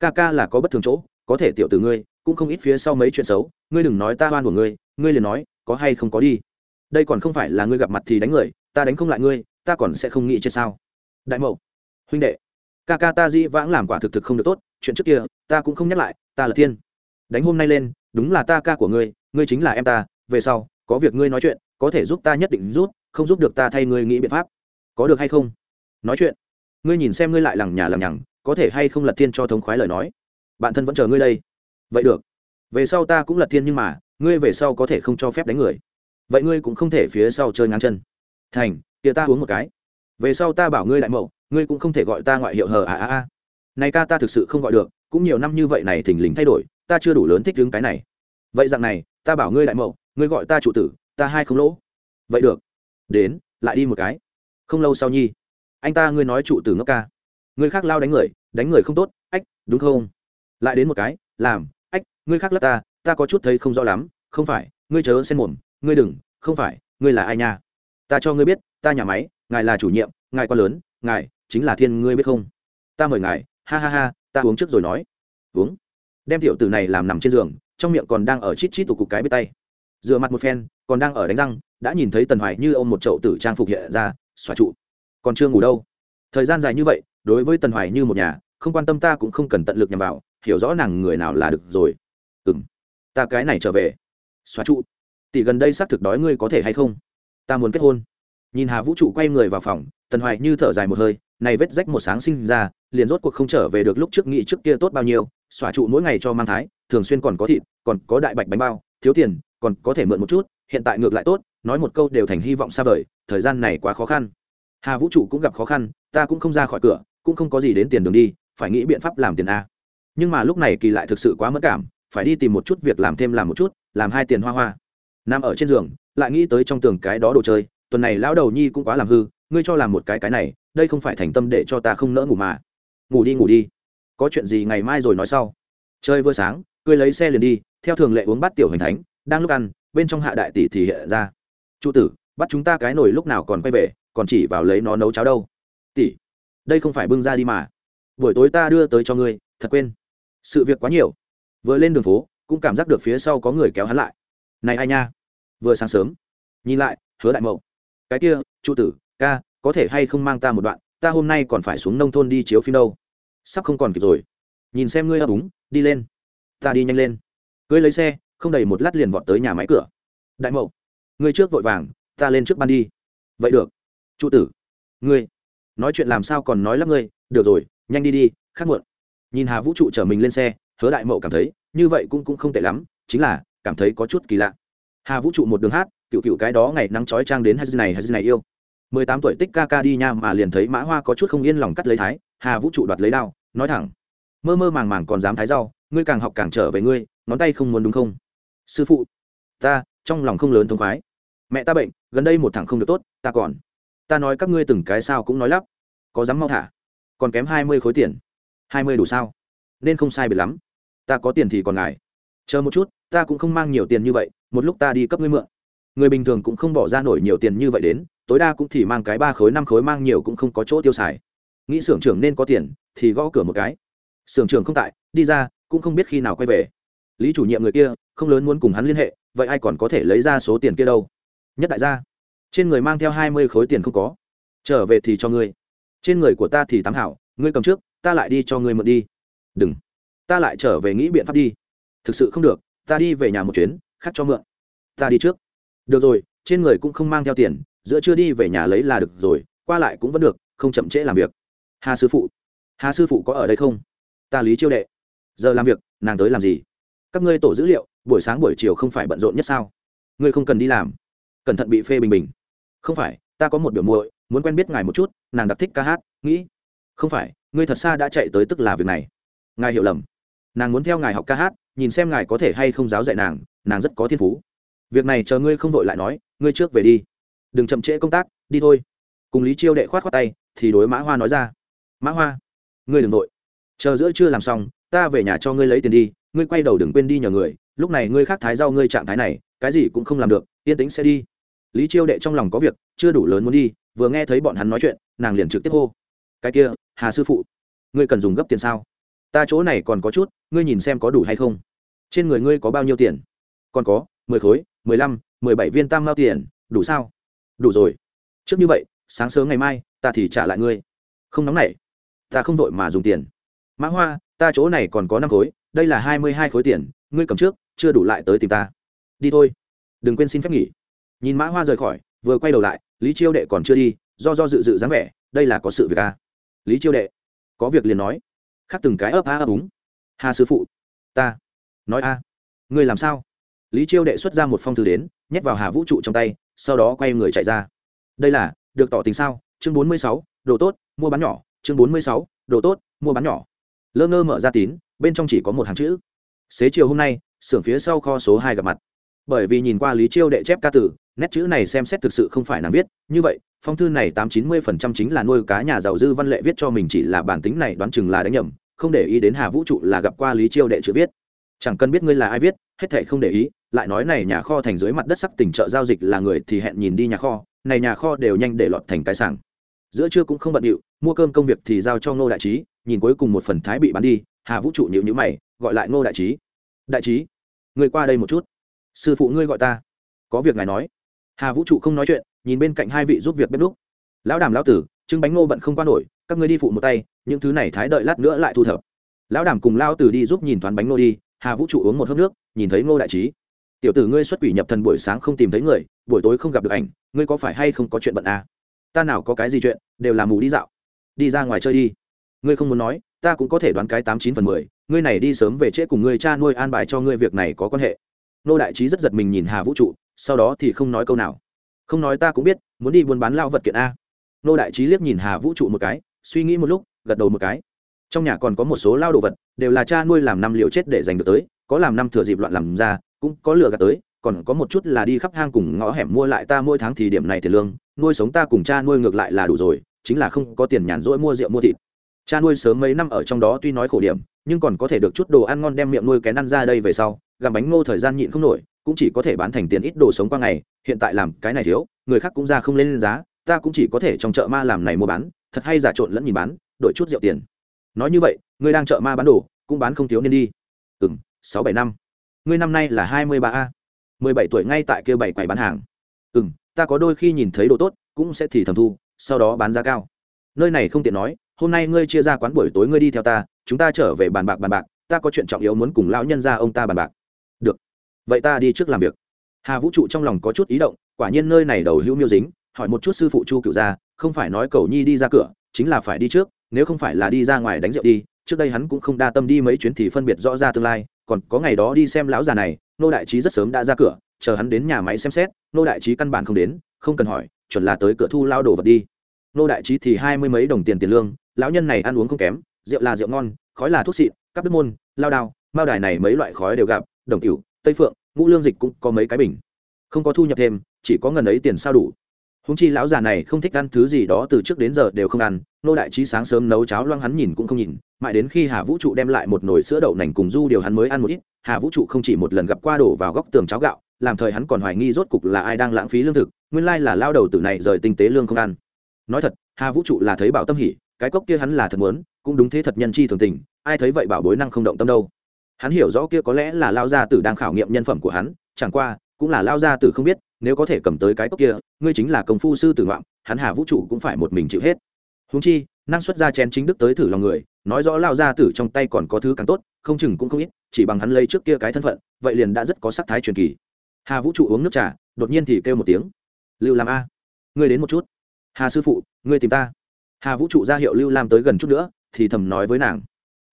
Ca ca là có bất thường chỗ, có thể tiểu từ ngươi, cũng không ít phía sau mấy chuyện xấu, ngươi đừng nói ta oan của ngươi ngươi liền nói, có hay không có đi đây còn không phải là ngươi gặp mặt thì đánh người, ta đánh không lại ngươi, ta còn sẽ không nghĩ chết sao? Đại mậu, huynh đệ, ca ca ta dĩ vãng làm quả thực thực không được tốt, chuyện trước kia, ta cũng không nhắc lại, ta là thiên. Đánh hôm nay lên, đúng là ta ca của ngươi ngươi chính là em ta, về sau, có việc ngươi nói chuyện, có thể giúp ta nhất định rút không giúp được ta thay ngươi nghĩ biện pháp. Có được hay không? Nói chuyện. Ngươi nhìn xem ngươi lại lằng nhà lằng nhằng, có thể hay không lật thiên cho thống khoái lời nói? Bạn thân vẫn chờ ngươi đây. Vậy được. Về sau ta cũng lật thiên nhưng mà, ngươi về sau có thể không cho phép đánh người vậy ngươi cũng không thể phía sau chơi ngang chân. Thành, kia ta uống một cái. Về sau ta bảo ngươi đại mậu, ngươi cũng không thể gọi ta ngoại hiệu hờ à à à này ca ta thực sự không gọi được, cũng nhiều năm như vậy này thình lình thay đổi, ta chưa đủ lớn thích đứng cái này. Vậy dạng này, ta bảo ngươi đại mậu, ngươi gọi ta chủ tử, ta hai không lỗ. Vậy được. Đến, lại đi một cái. Không lâu sau nhi. Anh ta ngươi nói trụ tử ngốc ca. Ngươi khác lao đánh người đánh người không tốt, ách, đúng không? Lại đến một cái, làm, ách, ngươi khác lắc ta ta có chút thấy không rõ lắm, không phải, ngươi chớ xen mồm ngươi đừng, không phải, ngươi là ai nha? Ta cho ngươi biết, ta nhà máy, ngài là chủ nhiệm, ngài quá lớn, ngài chính là thiên ngươi biết không? Ta mời ngài, ha ha ha, ta uống trước rồi nói. Uống. Đem tiểu tử này làm nằm trên giường, trong miệng còn đang ở chít chít tụ cục cái bên tay. Dựa mặt một phen, còn đang ở đánh răng, đã nhìn thấy tần hoài như ôm một chậu tử trang phục hiện ra xóa trụ. Còn chưa ngủ đâu. Thời gian dài như vậy, đối với tần hoài như một nhà, không quan tâm ta cũng không cần tận lực nhằm vào, hiểu rõ nàng người nào là được rồi. Ừ m ta cái này trở về. Xóa trụ tỷ gần đây xác thực đói ngươi có thể hay không? Ta muốn kết hôn. Nhìn hà vũ trụ quay người vào phòng, tần hoài như thở dài một hơi, này vết rách một sáng sinh ra, liền rốt cuộc không trở về được lúc trước nghĩ trước kia tốt bao nhiêu, xỏa trụ mỗi ngày cho mang thái, thường xuyên còn có thịt, còn có đại bạch bánh bao, thiếu tiền, còn có thể mượn một chút, hiện tại ngược lại tốt, nói một câu đều thành hy vọng xa vời, thời gian này quá khó khăn. Hà vũ trụ cũng gặp khó khăn, ta cũng không ra khỏi cửa, cũng không có gì đến tiền đường đi, phải nghĩ biện pháp làm tiền a. Nhưng mà lúc này kỳ lại thực sự quá mất cảm, phải đi tìm một chút việc làm thêm làm một chút, làm hai tiền hoa hoa nằm ở trên giường, lại nghĩ tới trong tường cái đó đồ chơi, tuần này lão đầu nhi cũng quá làm hư, ngươi cho làm một cái cái này, đây không phải thành tâm để cho ta không nỡ ngủ mà. Ngủ đi ngủ đi. Có chuyện gì ngày mai rồi nói sau. Chơi vừa sáng, cười lấy xe liền đi, theo thường lệ uống bát tiểu hành thánh, đang lúc ăn, bên trong hạ đại tỷ thì hiện ra. Trụ tử, bắt chúng ta cái nồi lúc nào còn quay về, còn chỉ vào lấy nó nấu cháo đâu. Tỷ, đây không phải bưng ra đi mà. Buổi tối ta đưa tới cho ngươi, thật quên. Sự việc quá nhiều. Vừa lên đường phố, cũng cảm giác được phía sau có người kéo hắn lại. Này ai nha? Vừa sáng sớm. Nhìn lại, hứa đại mậu. Cái kia, trụ tử, ca, có thể hay không mang ta một đoạn, ta hôm nay còn phải xuống nông thôn đi chiếu phim đâu. Sắp không còn kịp rồi. Nhìn xem ngươi ấp úng, đi lên. Ta đi nhanh lên. Cưới lấy xe, không đầy một lát liền vọt tới nhà máy cửa. Đại mậu, ngươi trước vội vàng, ta lên trước ban đi. Vậy được. Trụ tử, ngươi, nói chuyện làm sao còn nói lắp ngươi? Được rồi, nhanh đi đi khát muộn. Nhìn hà vũ trụ chở mình lên xe, hứa đại mậu cảm thấy, như vậy cũng cũng không tệ lắm, chính là, cảm thấy có chút kỳ lạ hà vũ trụ một đường hát cựu cựu cái đó ngày nắng trói trang đến hay này hay này yêu. Mười tám tuổi tích ca ca đi nha mà liền thấy mã hoa có chút không yên lòng cắt lấy thái, hà vũ trụ đoạt lấy đao, nói thẳng. Mơ mơ màng màng còn dám thái rau, ngươi càng học càng trở về ngươi, ngón tay không muốn đúng không? Sư phụ, ta, trong lòng không lớn thông khoái. Mẹ ta bệnh, gần đây một thằng không được tốt, ta còn. Ta nói các ngươi từng cái sao cũng nói lắp. Có dám mau thả? Còn kém hai mươi khối tiền. hai mươi đủ sao? Nên không sai biệt lắm. Ta có tiền thì còn ngài chờ một chút, ta cũng không mang nhiều tiền như vậy một lúc ta đi cấp ngươi mượn. Người bình thường cũng không bỏ ra nổi nhiều tiền như vậy đến, tối đa cũng thì mang cái ba khối, năm khối, mang nhiều cũng không có chỗ tiêu xài. Nghĩ xưởng trưởng nên có tiền, thì gõ cửa một cái. Xưởng trưởng không tại, đi ra, cũng không biết khi nào quay về. Lý chủ nhiệm người kia, không lớn muốn cùng hắn liên hệ, vậy ai còn có thể lấy ra số tiền kia đâu? Nhất đại gia, trên người mang theo hai mươi khối tiền không có. Trở về thì cho ngươi. Trên người của ta thì tám hảo, ngươi cầm trước, ta lại đi cho ngươi mượn đi. Đừng. Ta lại trở về nghĩ biện pháp đi. Thực sự không được, ta đi về nhà một chuyến khác cho mượn. Ta đi trước. Được rồi, trên người cũng không mang theo tiền, giữa chưa đi về nhà lấy là được rồi, qua lại cũng vẫn được, không chậm trễ làm việc. Hà sư phụ. Hà sư phụ có ở đây không? Ta lý chiêu đệ. Giờ làm việc, nàng tới làm gì? Các ngươi tổ dữ liệu, buổi sáng buổi chiều không phải bận rộn nhất sao? Ngươi không cần đi làm. Cẩn thận bị phê bình bình. Không phải, ta có một biểu muội, muốn quen biết ngài một chút, nàng đặc thích ca hát, nghĩ. Không phải, ngươi thật xa đã chạy tới tức là việc này. Ngài hiểu lầm. Nàng muốn theo ngài học ca hát, nhìn xem ngài có thể hay không giáo dạy nàng nàng rất có thiên phú. Việc này chờ ngươi không vội lại nói, ngươi trước về đi. Đừng chậm trễ công tác, đi thôi. Cùng lý chiêu đệ khoát khoát tay, thì đối mã hoa nói ra. Mã hoa, ngươi đừng vội. Chờ giữa chưa làm xong, ta về nhà cho ngươi lấy tiền đi, ngươi quay đầu đừng quên đi nhờ người. Lúc này ngươi khác thái rau ngươi trạng thái này, cái gì cũng không làm được, yên tĩnh sẽ đi. Lý chiêu đệ trong lòng có việc, chưa đủ lớn muốn đi, vừa nghe thấy bọn hắn nói chuyện, nàng liền trực tiếp hô. Cái kia, hà sư phụ, ngươi cần dùng gấp tiền sao? Ta chỗ này còn có chút, ngươi nhìn xem có đủ hay không? Trên người ngươi có bao nhiêu tiền? Còn có, mười khối, mười lăm, mười bảy viên tam mao tiền, đủ sao? Đủ rồi. Trước như vậy, sáng sớm ngày mai, ta thì trả lại ngươi. Không nóng nảy. Ta không vội mà dùng tiền. Mã hoa, ta chỗ này còn có năm khối, đây là hai mươi hai khối tiền, ngươi cầm trước, chưa đủ lại tới tìm ta. Đi thôi. Đừng quên xin phép nghỉ. Nhìn mã hoa rời khỏi, vừa quay đầu lại, lý chiêu đệ còn chưa đi, do do dự dự dáng vẻ, đây là có sự việc à. lý chiêu đệ, có việc liền nói. Khác từng cái ấp a ấp úng. Hà sư phụ, ta, nói a, ngươi làm sao? Lý chiêu đệ xuất ra một phong thư đến, nhét vào hà vũ trụ trong tay, sau đó quay người chạy ra. Đây là, được tỏ tình sao? Chương bốn mươi sáu, đồ tốt, mua bán nhỏ. Chương bốn mươi sáu, đồ tốt, mua bán nhỏ. Lơ ngơ mở ra tín, bên trong chỉ có một hàng chữ. Xế chiều hôm nay, xưởng phía sau kho số hai gặp mặt. Bởi vì nhìn qua lý chiêu đệ chép ca tử, nét chữ này xem xét thực sự không phải nàng viết. Như vậy, phong thư này tám chín mươi phần trăm chính là nuôi cá nhà giàu dư văn lệ viết cho mình, chỉ là bản tính này đoán chừng là đánh nhầm, không để ý đến hà vũ trụ là gặp qua lý chiêu đệ chữ viết chẳng cần biết ngươi là ai viết, hết thệ không để ý, lại nói này nhà kho thành dưới mặt đất sắc tỉnh trợ giao dịch là người thì hẹn nhìn đi nhà kho, này nhà kho đều nhanh để lọt thành cái sảng. Giữa trưa cũng không bận điệu, mua cơm công việc thì giao cho ngô đại trí, nhìn cuối cùng một phần thái bị bán đi, hà vũ trụ nhịu nhữ mày, gọi lại ngô đại trí. Đại trí, người qua đây một chút. Sư phụ ngươi gọi ta. Có việc ngài nói. Hà vũ trụ không nói chuyện, nhìn bên cạnh hai vị giúp việc bếp đúc lão đàm, lão tử trưng bánh ngô bận không qua nổi, các ngươi đi phụ một tay, những thứ này thái đợi lát nữa lại thu thập. Lão đàm cùng lao tử đi giúp nhìn thoáng bánh ngô đi hà vũ trụ uống một hớp nước, nhìn thấy ngô đại trí. Tiểu tử ngươi xuất quỷ nhập thần buổi sáng không tìm thấy người, buổi tối không gặp được ảnh, ngươi có phải hay không có chuyện bận à? ta nào có cái gì chuyện, đều là mù đi dạo. Đi ra ngoài chơi đi. Ngươi không muốn nói, ta cũng có thể đoán cái tám chín phần mười, ngươi này đi sớm về trễ cùng ngươi cha nuôi an bài cho ngươi việc này có quan hệ. Nô đại trí rất giật mình nhìn hà vũ trụ, sau đó thì không nói câu nào. Không nói ta cũng biết, muốn đi buôn bán lao vật kiện a. Nô đại trí liếc nhìn hà vũ trụ một cái, suy nghĩ một lúc, gật đầu một cái trong nhà còn có một số lao đồ vật, đều là cha nuôi làm năm liều chết để giành được tới, có làm năm thừa dịp loạn làm ra, cũng có lừa gạt tới, còn có một chút là đi khắp hang cùng ngõ hẻm mua lại ta mỗi tháng thì điểm này tiền lương, nuôi sống ta cùng cha nuôi ngược lại là đủ rồi, chính là không có tiền nhàn rỗi mua rượu mua thịt. Cha nuôi sớm mấy năm ở trong đó tuy nói khổ điểm, nhưng còn có thể được chút đồ ăn ngon đem miệng nuôi kén ăn ra đây về sau, gặm bánh ngô thời gian nhịn không nổi, cũng chỉ có thể bán thành tiền ít đồ sống qua ngày, hiện tại làm cái này thiếu, người khác cũng ra không lên giá, ta cũng chỉ có thể trong chợ ma làm này mua bán, thật hay giả trộn lẫn nhìn bán, đổi chút rượu tiền nói như vậy, ngươi đang chợ ma bán đồ, cũng bán không thiếu nên đi. Ừ m sáu bảy năm. Ngươi năm nay là hai mươi ba a. Mười bảy tuổi ngay tại kia bảy quầy bán hàng. Ừ m ta có đôi khi nhìn thấy đồ tốt, cũng sẽ thì thầm thu, sau đó bán giá cao. Nơi này không tiện nói, hôm nay ngươi chia ra quán buổi tối ngươi đi theo ta, chúng ta trở về bàn bạc bàn bạc, ta có chuyện trọng yếu muốn cùng lão nhân ra ông ta bàn bạc. Được. Vậy ta đi trước làm việc. Hà vũ trụ trong lòng có chút ý động, quả nhiên nơi này đầu hữu miêu dính, hỏi một chút sư phụ chu cựu ra không phải nói cầu nhi đi ra cửa, chính là phải đi trước nếu không phải là đi ra ngoài đánh rượu đi, trước đây hắn cũng không đa tâm đi mấy chuyến thì phân biệt rõ ra tương lai, còn có ngày đó đi xem lão già này, nô đại trí rất sớm đã ra cửa, chờ hắn đến nhà máy xem xét, nô đại trí căn bản không đến, không cần hỏi, chuẩn là tới cửa thu lao đồ vật đi. Nô đại trí thì hai mươi mấy đồng tiền tiền lương, lão nhân này ăn uống không kém, rượu là rượu ngon, khói là thuốc xịn các đức môn, lao đao, mao đài này mấy loại khói đều gặp, đồng cửu, tây phượng, ngũ lương dịch cũng có mấy cái bình. Không có thu nhập thêm, chỉ có ngần ấy tiền sao đủ húng chi lão già này không thích ăn thứ gì đó từ trước đến giờ đều không ăn, nô đại trí sáng sớm nấu cháo loang hắn nhìn cũng không nhìn, mãi đến khi hà vũ trụ đem lại một nồi sữa đậu nành cùng du điều hắn mới ăn một ít, hà vũ trụ không chỉ một lần gặp qua đổ vào góc tường cháo gạo, làm thời hắn còn hoài nghi rốt cục là ai đang lãng phí lương thực, nguyên lai là lao đầu tử này rời tinh tế lương không ăn. Nói thật, hà vũ trụ là thấy bảo tâm hỉ, cái cốc kia hắn là thật muốn, cũng đúng thế thật nhân chi thường tình, ai thấy vậy bảo bối năng không động tâm đâu. Hắn hiểu rõ kia có lẽ là lao gia tử đang khảo nghiệm nhân phẩm của hắn, chẳng qua, cũng là lao gia tử không biết nếu có thể cầm tới cái cốc kia, ngươi chính là công phu sư tử ngoạm, hắn hà vũ trụ cũng phải một mình chịu hết. Húng chi, năng xuất ra chén chính đức tới thử lòng người, nói rõ lao ra tử trong tay còn có thứ càng tốt, không chừng cũng không ít, chỉ bằng hắn lấy trước kia cái thân phận, vậy liền đã rất có sắc thái truyền kỳ. Hà vũ trụ uống nước trà, đột nhiên thì kêu một tiếng. Lưu lam a, ngươi đến một chút. Hà sư phụ, ngươi tìm ta. Hà vũ trụ ra hiệu lưu lam tới gần chút nữa, thì thầm nói với nàng.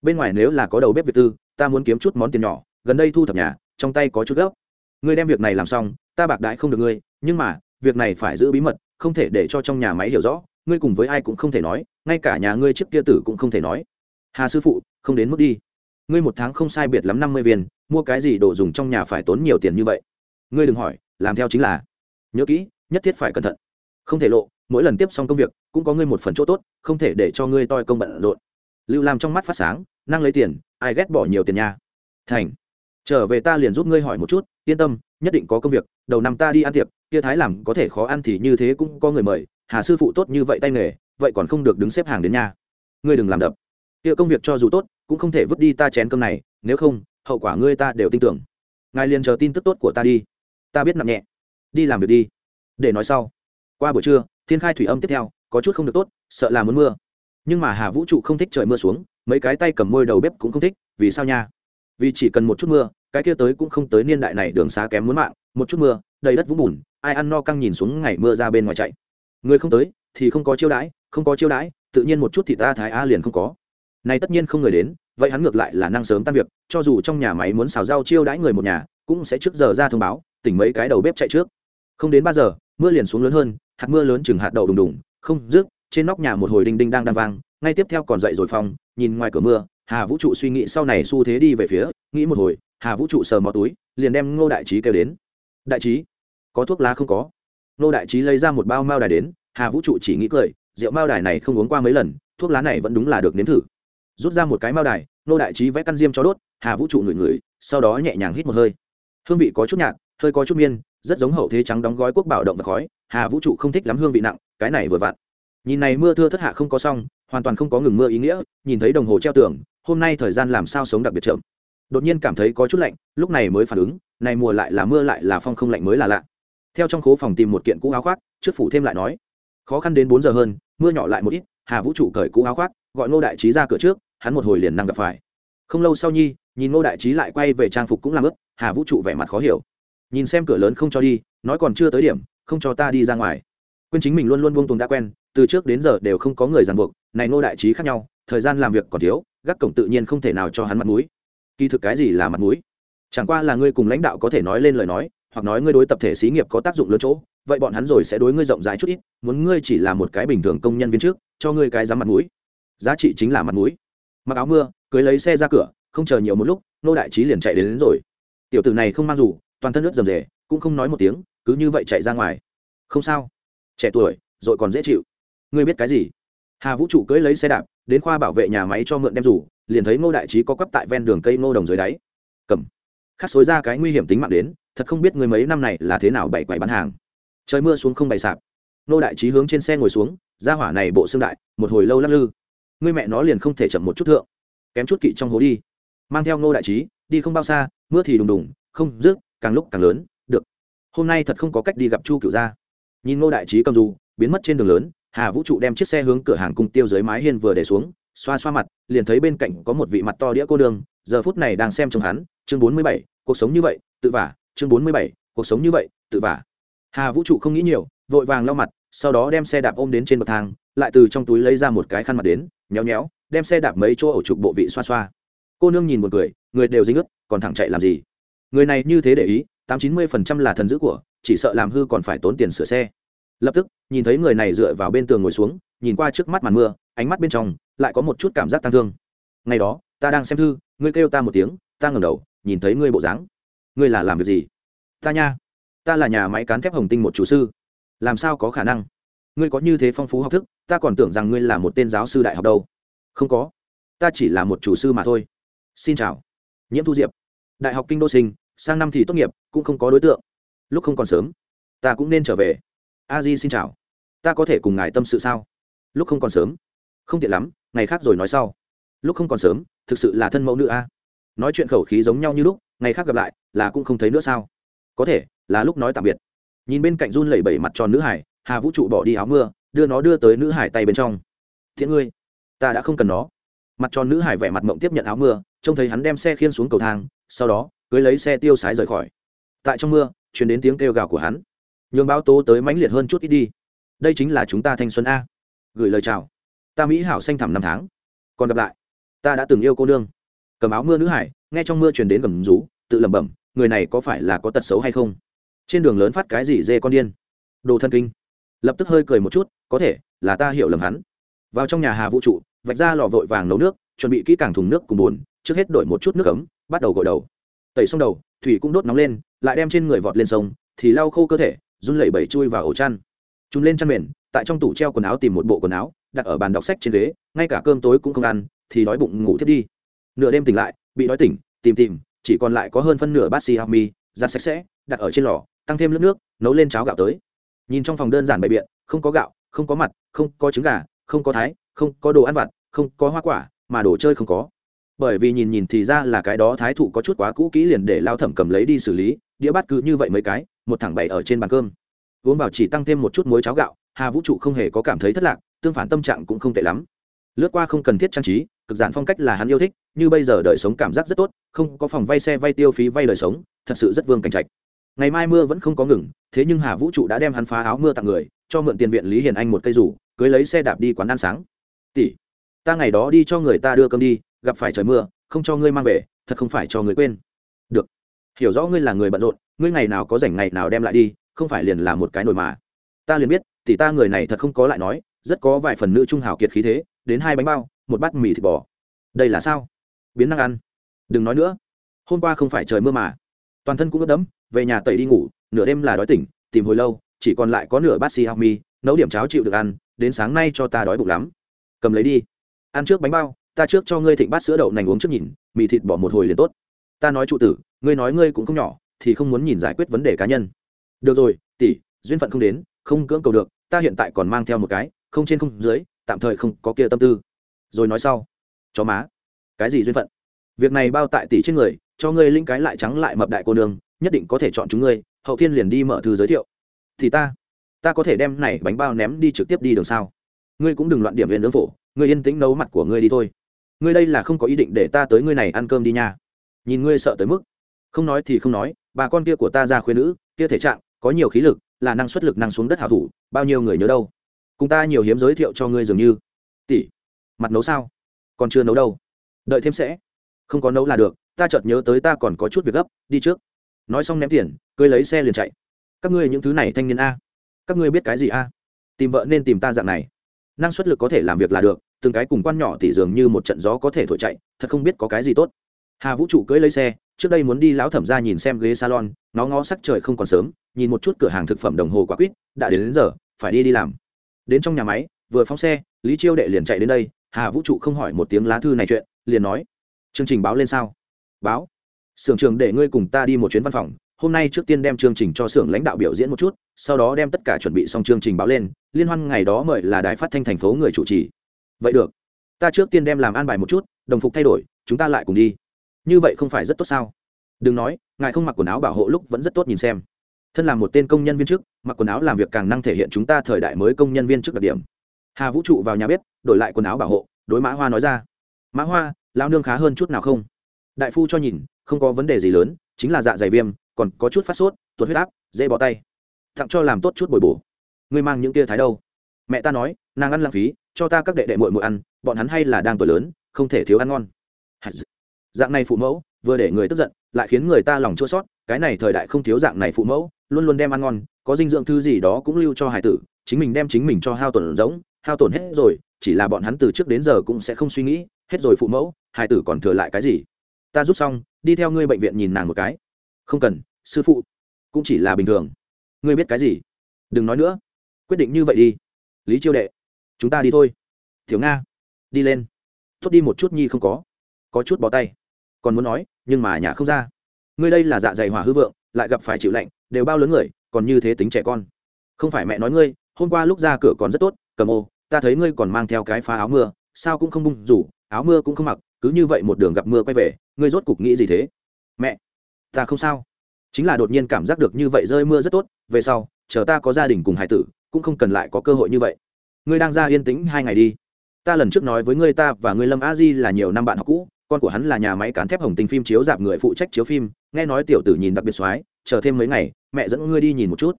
Bên ngoài nếu là có đầu bếp việt tư, ta muốn kiếm chút món tiền nhỏ, gần đây thu thập nhà, trong tay có chút gấp. Ngươi đem việc này làm xong ta bạc đãi không được ngươi, nhưng mà, việc này phải giữ bí mật, không thể để cho trong nhà máy hiểu rõ, ngươi cùng với ai cũng không thể nói, ngay cả nhà ngươi trước kia tử cũng không thể nói. Hà sư phụ, không đến mức đi. Ngươi một tháng không sai biệt lắm năm mươi viên, mua cái gì đồ dùng trong nhà phải tốn nhiều tiền như vậy? Ngươi đừng hỏi, làm theo chính là. Nhớ kỹ, nhất thiết phải cẩn thận. Không thể lộ, mỗi lần tiếp xong công việc, cũng có ngươi một phần chỗ tốt, không thể để cho ngươi toi công bận rộn. Lưu lam trong mắt phát sáng, năng lấy tiền, ai ghét bỏ nhiều tiền nha. Thành, trở về ta liền giúp ngươi hỏi một chút, yên tâm nhất định có công việc, đầu năm ta đi ăn tiệc, kia thái làm có thể khó ăn thì như thế cũng có người mời, hà sư phụ tốt như vậy tay nghề, vậy còn không được đứng xếp hàng đến nhà. Ngươi đừng làm đập. Kia công việc cho dù tốt, cũng không thể vứt đi ta chén cơm này, nếu không, hậu quả ngươi ta đều tin tưởng. Ngài liền chờ tin tức tốt của ta đi. Ta biết nặng nhẹ. Đi làm việc đi. Để nói sau. Qua buổi trưa, thiên khai thủy âm tiếp theo, có chút không được tốt, sợ là muốn mưa. Nhưng mà hà vũ trụ không thích trời mưa xuống, mấy cái tay cầm môi đầu bếp cũng không thích, vì sao nha? Vì chỉ cần một chút mưa cái kia tới cũng không tới niên đại này đường xá kém muốn mạng, một chút mưa, đầy đất vũng bùn, ai ăn no căng nhìn xuống ngày mưa ra bên ngoài chạy. Người không tới thì không có chiêu đãi, không có chiêu đãi, tự nhiên một chút thì ta thái a liền không có. Này tất nhiên không người đến, vậy hắn ngược lại là năng sớm tan việc, cho dù trong nhà máy muốn xào rau chiêu đãi người một nhà, cũng sẽ trước giờ ra thông báo, tỉnh mấy cái đầu bếp chạy trước. Không đến ba giờ, mưa liền xuống lớn hơn, hạt mưa lớn chừng hạt đậu đùng đùng, không rước trên nóc nhà một hồi đinh đinh đang đang vang, ngay tiếp theo còn dậy rồi phong nhìn ngoài cửa mưa, hà vũ trụ suy nghĩ sau này xu thế đi về phía, nghĩ một hồi hà vũ trụ sờ mò túi, liền đem ngô đại trí kêu đến. Đại trí, có thuốc lá không có? Ngô đại trí lấy ra một bao mao đài đến, hà vũ trụ chỉ nghĩ cười, rượu mao đài này không uống qua mấy lần, thuốc lá này vẫn đúng là được nếm thử. Rút ra một cái mao đài, ngô đại trí vẽ căn diêm cho đốt, hà vũ trụ ngửi ngửi, sau đó nhẹ nhàng hít một hơi. Hương vị có chút nhạt, hơi có chút miên, rất giống hậu thế trắng đóng gói quốc bảo động và khói, hà vũ trụ không thích lắm hương vị nặng, cái này vừa vặn. Nhìn này mưa thưa thất hạ không có xong hoàn toàn không có ngừng mưa ý nghĩa, nhìn thấy đồng hồ treo tường, hôm nay thời gian làm sao sống đặc biệt chậm đột nhiên cảm thấy có chút lạnh lúc này mới phản ứng này mùa lại là mưa lại là phong không lạnh mới là lạ. Theo trong khố phòng tìm một kiện cũ áo khoác trước phủ thêm lại nói khó khăn đến bốn giờ hơn mưa nhỏ lại một ít hà vũ trụ cởi cũ áo khoác gọi ngô đại trí ra cửa trước hắn một hồi liền năng gặp phải. Không lâu sau nhi nhìn ngô đại trí lại quay về trang phục cũng làm ướt, hà vũ trụ vẻ mặt khó hiểu. Nhìn xem cửa lớn không cho đi nói còn chưa tới điểm không cho ta đi ra ngoài. Quên chính mình luôn luôn buông tuồng đã quen từ trước đến giờ đều không có người ràng buộc này ngô đại trí khác nhau thời gian làm việc còn thiếu gác cổng tự nhiên không thể nào cho hắn mặt mũi kỳ thực cái gì là mặt mũi? Chẳng qua là ngươi cùng lãnh đạo có thể nói lên lời nói hoặc nói ngươi đối tập thể xí nghiệp có tác dụng lớn chỗ vậy bọn hắn rồi sẽ đối ngươi rộng rãi chút ít muốn ngươi chỉ là một cái bình thường công nhân viên trước cho ngươi cái giá mặt mũi. Giá trị chính là mặt mũi. Mặc áo mưa cưới lấy xe ra cửa không chờ nhiều một lúc nô đại trí liền chạy đến, đến rồi. Tiểu tử này không mang dù toàn thân nước rầm rề cũng không nói một tiếng cứ như vậy chạy ra ngoài. Không sao. Trẻ tuổi rồi còn dễ chịu. Ngươi biết cái gì? Hà vũ trụ cưới lấy xe đạp đến khoa bảo vệ nhà máy cho mượn đem rủ, liền thấy ngô đại trí có quắp tại ven đường cây ngô đồng dưới đáy. Cầm. Khắc xối ra cái nguy hiểm tính mạng đến, thật không biết người mấy năm này là thế nào bày quầy bán hàng. Trời mưa xuống không bày sạp. Ngô đại trí hướng trên xe ngồi xuống, ra hỏa này bộ xương đại, một hồi lâu lắc lư. Người mẹ nó liền không thể chậm một chút thượng. Kém chút kỵ trong hố đi. Mang theo ngô đại trí, đi không bao xa, mưa thì đùng đùng, không rước càng lúc càng lớn, được. Hôm nay thật không có cách đi gặp chu cựu gia. Nhìn ngô đại trí cầm dù, biến mất trên đường lớn hà vũ trụ đem chiếc xe hướng cửa hàng cung tiêu dưới mái hiên vừa để xuống, xoa xoa mặt, liền thấy bên cạnh có một vị mặt to đĩa cô đường giờ phút này đang xem chồng hắn, chương bốn mươi bảy, cuộc sống như vậy, tự vả, chương bốn mươi bảy, cuộc sống như vậy, tự vả. Hà vũ trụ không nghĩ nhiều, vội vàng lau mặt, sau đó đem xe đạp ôm đến trên bậc thang, lại từ trong túi lấy ra một cái khăn mặt đến, nhéo nhéo, đem xe đạp mấy chỗ ổ trục bộ vị xoa xoa. Cô nương nhìn một người người đều dính ướt, còn thẳng chạy làm gì? Người này như thế để ý, tám chín mươi phần trăm là thần dữ của, chỉ sợ làm hư còn phải tốn tiền sửa xe lập tức, nhìn thấy người này dựa vào bên tường ngồi xuống, nhìn qua trước mắt màn mưa, ánh mắt bên trong lại có một chút cảm giác tang thương. Ngày đó, ta đang xem thư, ngươi kêu ta một tiếng, ta ngẩng đầu, nhìn thấy ngươi bộ dáng. Ngươi là làm việc gì? Ta nha. Ta là nhà máy cán thép hồng tinh một chủ sư. Làm sao có khả năng? Ngươi có như thế phong phú học thức, ta còn tưởng rằng ngươi là một tên giáo sư đại học đâu. Không có. Ta chỉ là một chủ sư mà thôi. Xin chào. Nhiễm thu diệp. Đại học kinh đô sinh, sang năm thì tốt nghiệp, cũng không có đối tượng. Lúc không còn sớm, ta cũng nên trở về a di xin chào. Ta có thể cùng ngài tâm sự sao? Lúc không còn sớm. Không tiện lắm, ngày khác rồi nói sau. Lúc không còn sớm, thực sự là thân mẫu nữ a. Nói chuyện khẩu khí giống nhau như lúc, ngày khác gặp lại, là cũng không thấy nữa sao? Có thể, là lúc nói tạm biệt. Nhìn bên cạnh run lẩy bẩy mặt tròn nữ hải, hà vũ trụ bỏ đi áo mưa, đưa nó đưa tới nữ hải tay bên trong. Thiện ngươi, ta đã không cần nó. Mặt tròn nữ hải vẻ mặt mộng tiếp nhận áo mưa, trông thấy hắn đem xe khiên xuống cầu thang, sau đó, cưới lấy xe tiêu sái rời khỏi. Tại trong mưa chuyển đến tiếng kêu gào của hắn nhường báo tố tới mãnh liệt hơn chút ít đi. Đây chính là chúng ta thanh xuân a. Gửi lời chào. Ta mỹ hảo xanh thẳm năm tháng. Còn gặp lại. Ta đã từng yêu cô nương. Cầm áo mưa nữ hải, nghe trong mưa truyền đến gầm rú, tự lẩm bẩm, người này có phải là có tật xấu hay không? Trên đường lớn phát cái gì dê con điên? Đồ thân kinh. Lập tức hơi cười một chút, có thể, là ta hiểu lầm hắn. Vào trong nhà hà vũ trụ, vạch ra lò vội vàng nấu nước, chuẩn bị kỹ càng thùng nước cùng bùn trước hết đổi một chút nước ấm, bắt đầu gội đầu. Tẩy xong đầu, thủy cũng đốt nóng lên, lại đem trên người vọt lên sông, thì lau khô cơ thể run lẩy bẩy chui vào ổ chăn. Chúng lên chăn mền, tại trong tủ treo quần áo tìm một bộ quần áo, đặt ở bàn đọc sách trên ghế, ngay cả cơm tối cũng không ăn, thì đói bụng ngủ thiết đi. Nửa đêm tỉnh lại, bị đói tỉnh, tìm tìm, chỉ còn lại có hơn phân nửa bát xì hao mi giặt sạch sẽ, đặt ở trên lò, tăng thêm nước nước, nấu lên cháo gạo tới. Nhìn trong phòng đơn giản bày biện, không có gạo, không có mặt, không có trứng gà, không có thái, không có đồ ăn vặt, không có hoa quả, mà đồ chơi không có. Bởi vì nhìn nhìn thì ra là cái đó thái thụ có chút quá cũ kỹ liền để lao thẩm cầm lấy đi xử lý, đĩa bát cứ như vậy mấy cái một thẳng bày ở trên bàn cơm. Uống vào chỉ tăng thêm một chút muối cháo gạo, hà vũ trụ không hề có cảm thấy thất lạc, tương phản tâm trạng cũng không tệ lắm. Lướt qua không cần thiết trang trí, cực giản phong cách là hắn yêu thích, như bây giờ đời sống cảm giác rất tốt, không có phòng vay xe vay tiêu phí vay đời sống, thật sự rất vương cảnh trạch. Ngày mai mưa vẫn không có ngừng, thế nhưng hà vũ trụ đã đem hắn phá áo mưa tặng người, cho mượn tiền viện lý hiền anh một cây rủ, cưới lấy xe đạp đi quán ăn sáng. Tỷ, ta ngày đó đi cho người ta đưa cơm đi, gặp phải trời mưa, không cho ngươi mang về, thật không phải cho người quên hiểu rõ ngươi là người bận rộn, ngươi ngày nào có rảnh ngày nào đem lại đi, không phải liền là một cái nồi mà. Ta liền biết tỷ ta người này thật không có lại nói, rất có vài phần nữ trung hào kiệt khí thế, đến hai bánh bao, một bát mì thịt bò. Đây là sao? Biến năng ăn. Đừng nói nữa. Hôm qua không phải trời mưa mà. Toàn thân cũng ướt đẫm, về nhà tẩy đi ngủ, nửa đêm là đói tỉnh, tìm hồi lâu, chỉ còn lại có nửa bát xì hao mi nấu điểm cháo chịu được ăn, đến sáng nay cho ta đói bụng lắm. Cầm lấy đi. Ăn trước bánh bao, ta trước cho ngươi thịnh bát sữa đậu nành uống trước nhìn, mì thịt bỏ một hồi liền tốt. Ta nói trụ tử ngươi nói ngươi cũng không nhỏ, thì không muốn nhìn giải quyết vấn đề cá nhân. Được rồi, tỷ, duyên phận không đến, không cưỡng cầu được, ta hiện tại còn mang theo một cái, không trên không dưới, tạm thời không có kia tâm tư. Rồi nói sau. Chó má. Cái gì duyên phận? Việc này bao tại tỷ trên người, cho ngươi linh cái lại trắng lại mập đại cô nương, nhất định có thể chọn chúng ngươi, hậu thiên liền đi mở thư giới thiệu. Thì ta ta có thể đem này bánh bao ném đi trực tiếp đi đường sao? Ngươi cũng đừng loạn điểm viên nướng phổ, ngươi yên tĩnh nấu mặt của ngươi đi thôi. Ngươi đây là không có ý định để ta tới ngươi này ăn cơm đi nha. Nhìn ngươi sợ tới mức không nói thì không nói, bà con kia của ta ra khuyên nữ, kia thể trạng, có nhiều khí lực, là năng suất lực năng xuống đất hảo thủ, bao nhiêu người nhớ đâu. Cùng ta nhiều hiếm giới thiệu cho ngươi dường như. Tỷ, mặt nấu sao? Còn chưa nấu đâu. Đợi thêm sẽ. Không có nấu là được, ta chợt nhớ tới ta còn có chút việc gấp, đi trước. Nói xong ném tiền, cưới lấy xe liền chạy. Các ngươi những thứ này thanh niên a. Các ngươi biết cái gì a? Tìm vợ nên tìm ta dạng này. Năng suất lực có thể làm việc là được, từng cái cùng quan nhỏ tỷ dường như một trận gió có thể thổi chạy, thật không biết có cái gì tốt. Hà vũ trụ cưỡi lấy xe trước đây muốn đi lão thẩm ra nhìn xem ghế salon nó ngó sắc trời không còn sớm nhìn một chút cửa hàng thực phẩm đồng hồ quả quýt đã đến, đến giờ phải đi đi làm. Đến trong nhà máy vừa phóng xe lý chiêu đệ liền chạy đến đây hà vũ trụ không hỏi một tiếng lá thư này chuyện liền nói chương trình báo lên sao? Báo. Xưởng trường để ngươi cùng ta đi một chuyến văn phòng hôm nay trước tiên đem chương trình cho xưởng lãnh đạo biểu diễn một chút sau đó đem tất cả chuẩn bị xong chương trình báo lên liên hoan ngày đó mời là đài phát thanh thành phố người chủ trì. Vậy được ta trước tiên đem làm an bài một chút đồng phục thay đổi chúng ta lại cùng đi như vậy không phải rất tốt sao? Đừng nói, ngài không mặc quần áo bảo hộ lúc vẫn rất tốt nhìn xem. Thân là một tên công nhân viên chức, mặc quần áo làm việc càng năng thể hiện chúng ta thời đại mới công nhân viên chức đặc điểm. Hà vũ trụ vào nhà bếp, đổi lại quần áo bảo hộ, đối mã hoa nói ra. Mã hoa lao nương khá hơn chút nào không? Đại phu cho nhìn, không có vấn đề gì lớn, chính là dạ dày viêm, còn có chút phát sốt, tuột huyết áp, dễ bỏ tay. Tặng cho làm tốt chút bồi bổ. Ngươi mang những kia thái đâu? Mẹ ta nói, nàng ăn lãng phí, cho ta các đệ đệ mội mội ăn, bọn hắn hay là đang tuổi lớn, không thể thiếu ăn ngon dạng này phụ mẫu, vừa để người tức giận, lại khiến người ta lòng chua sót cái này thời đại không thiếu dạng này phụ mẫu, luôn luôn đem ăn ngon, có dinh dưỡng thứ gì đó cũng lưu cho hải tử, chính mình đem chính mình cho hao tổn giống, hao tổn hết rồi, chỉ là bọn hắn từ trước đến giờ cũng sẽ không suy nghĩ, hết rồi phụ mẫu hải tử còn thừa lại cái gì? Ta giúp xong, đi theo ngươi bệnh viện nhìn nàng một cái. Không cần, sư phụ, cũng chỉ là bình thường. Ngươi biết cái gì? Đừng nói nữa. Quyết định như vậy đi. Lý chiêu đệ, chúng ta đi thôi. Thiếu nga, đi lên. Tốt đi một chút nhi không có. Có chút bỏ tay còn muốn nói, nhưng mà nhà không ra. Ngươi đây là dạ dày hỏa hư vượng, lại gặp phải chịu lạnh, đều bao lớn người, còn như thế tính trẻ con. Không phải mẹ nói ngươi, hôm qua lúc ra cửa còn rất tốt, cầm ô, ta thấy ngươi còn mang theo cái phá áo mưa, sao cũng không bung rủ, áo mưa cũng không mặc, cứ như vậy một đường gặp mưa quay về, ngươi rốt cục nghĩ gì thế? Mẹ, ta không sao. Chính là đột nhiên cảm giác được như vậy rơi mưa rất tốt, về sau, chờ ta có gia đình cùng hải tử, cũng không cần lại có cơ hội như vậy. Ngươi đang ra yên tĩnh hai ngày đi. Ta lần trước nói với ngươi ta và ngươi lâm a di là nhiều năm bạn học cũ con của hắn là nhà máy cán thép hồng tinh phim chiếu dạp người phụ trách chiếu phim, nghe nói tiểu tử nhìn đặc biệt soái, chờ thêm mấy ngày, mẹ dẫn ngươi đi nhìn một chút.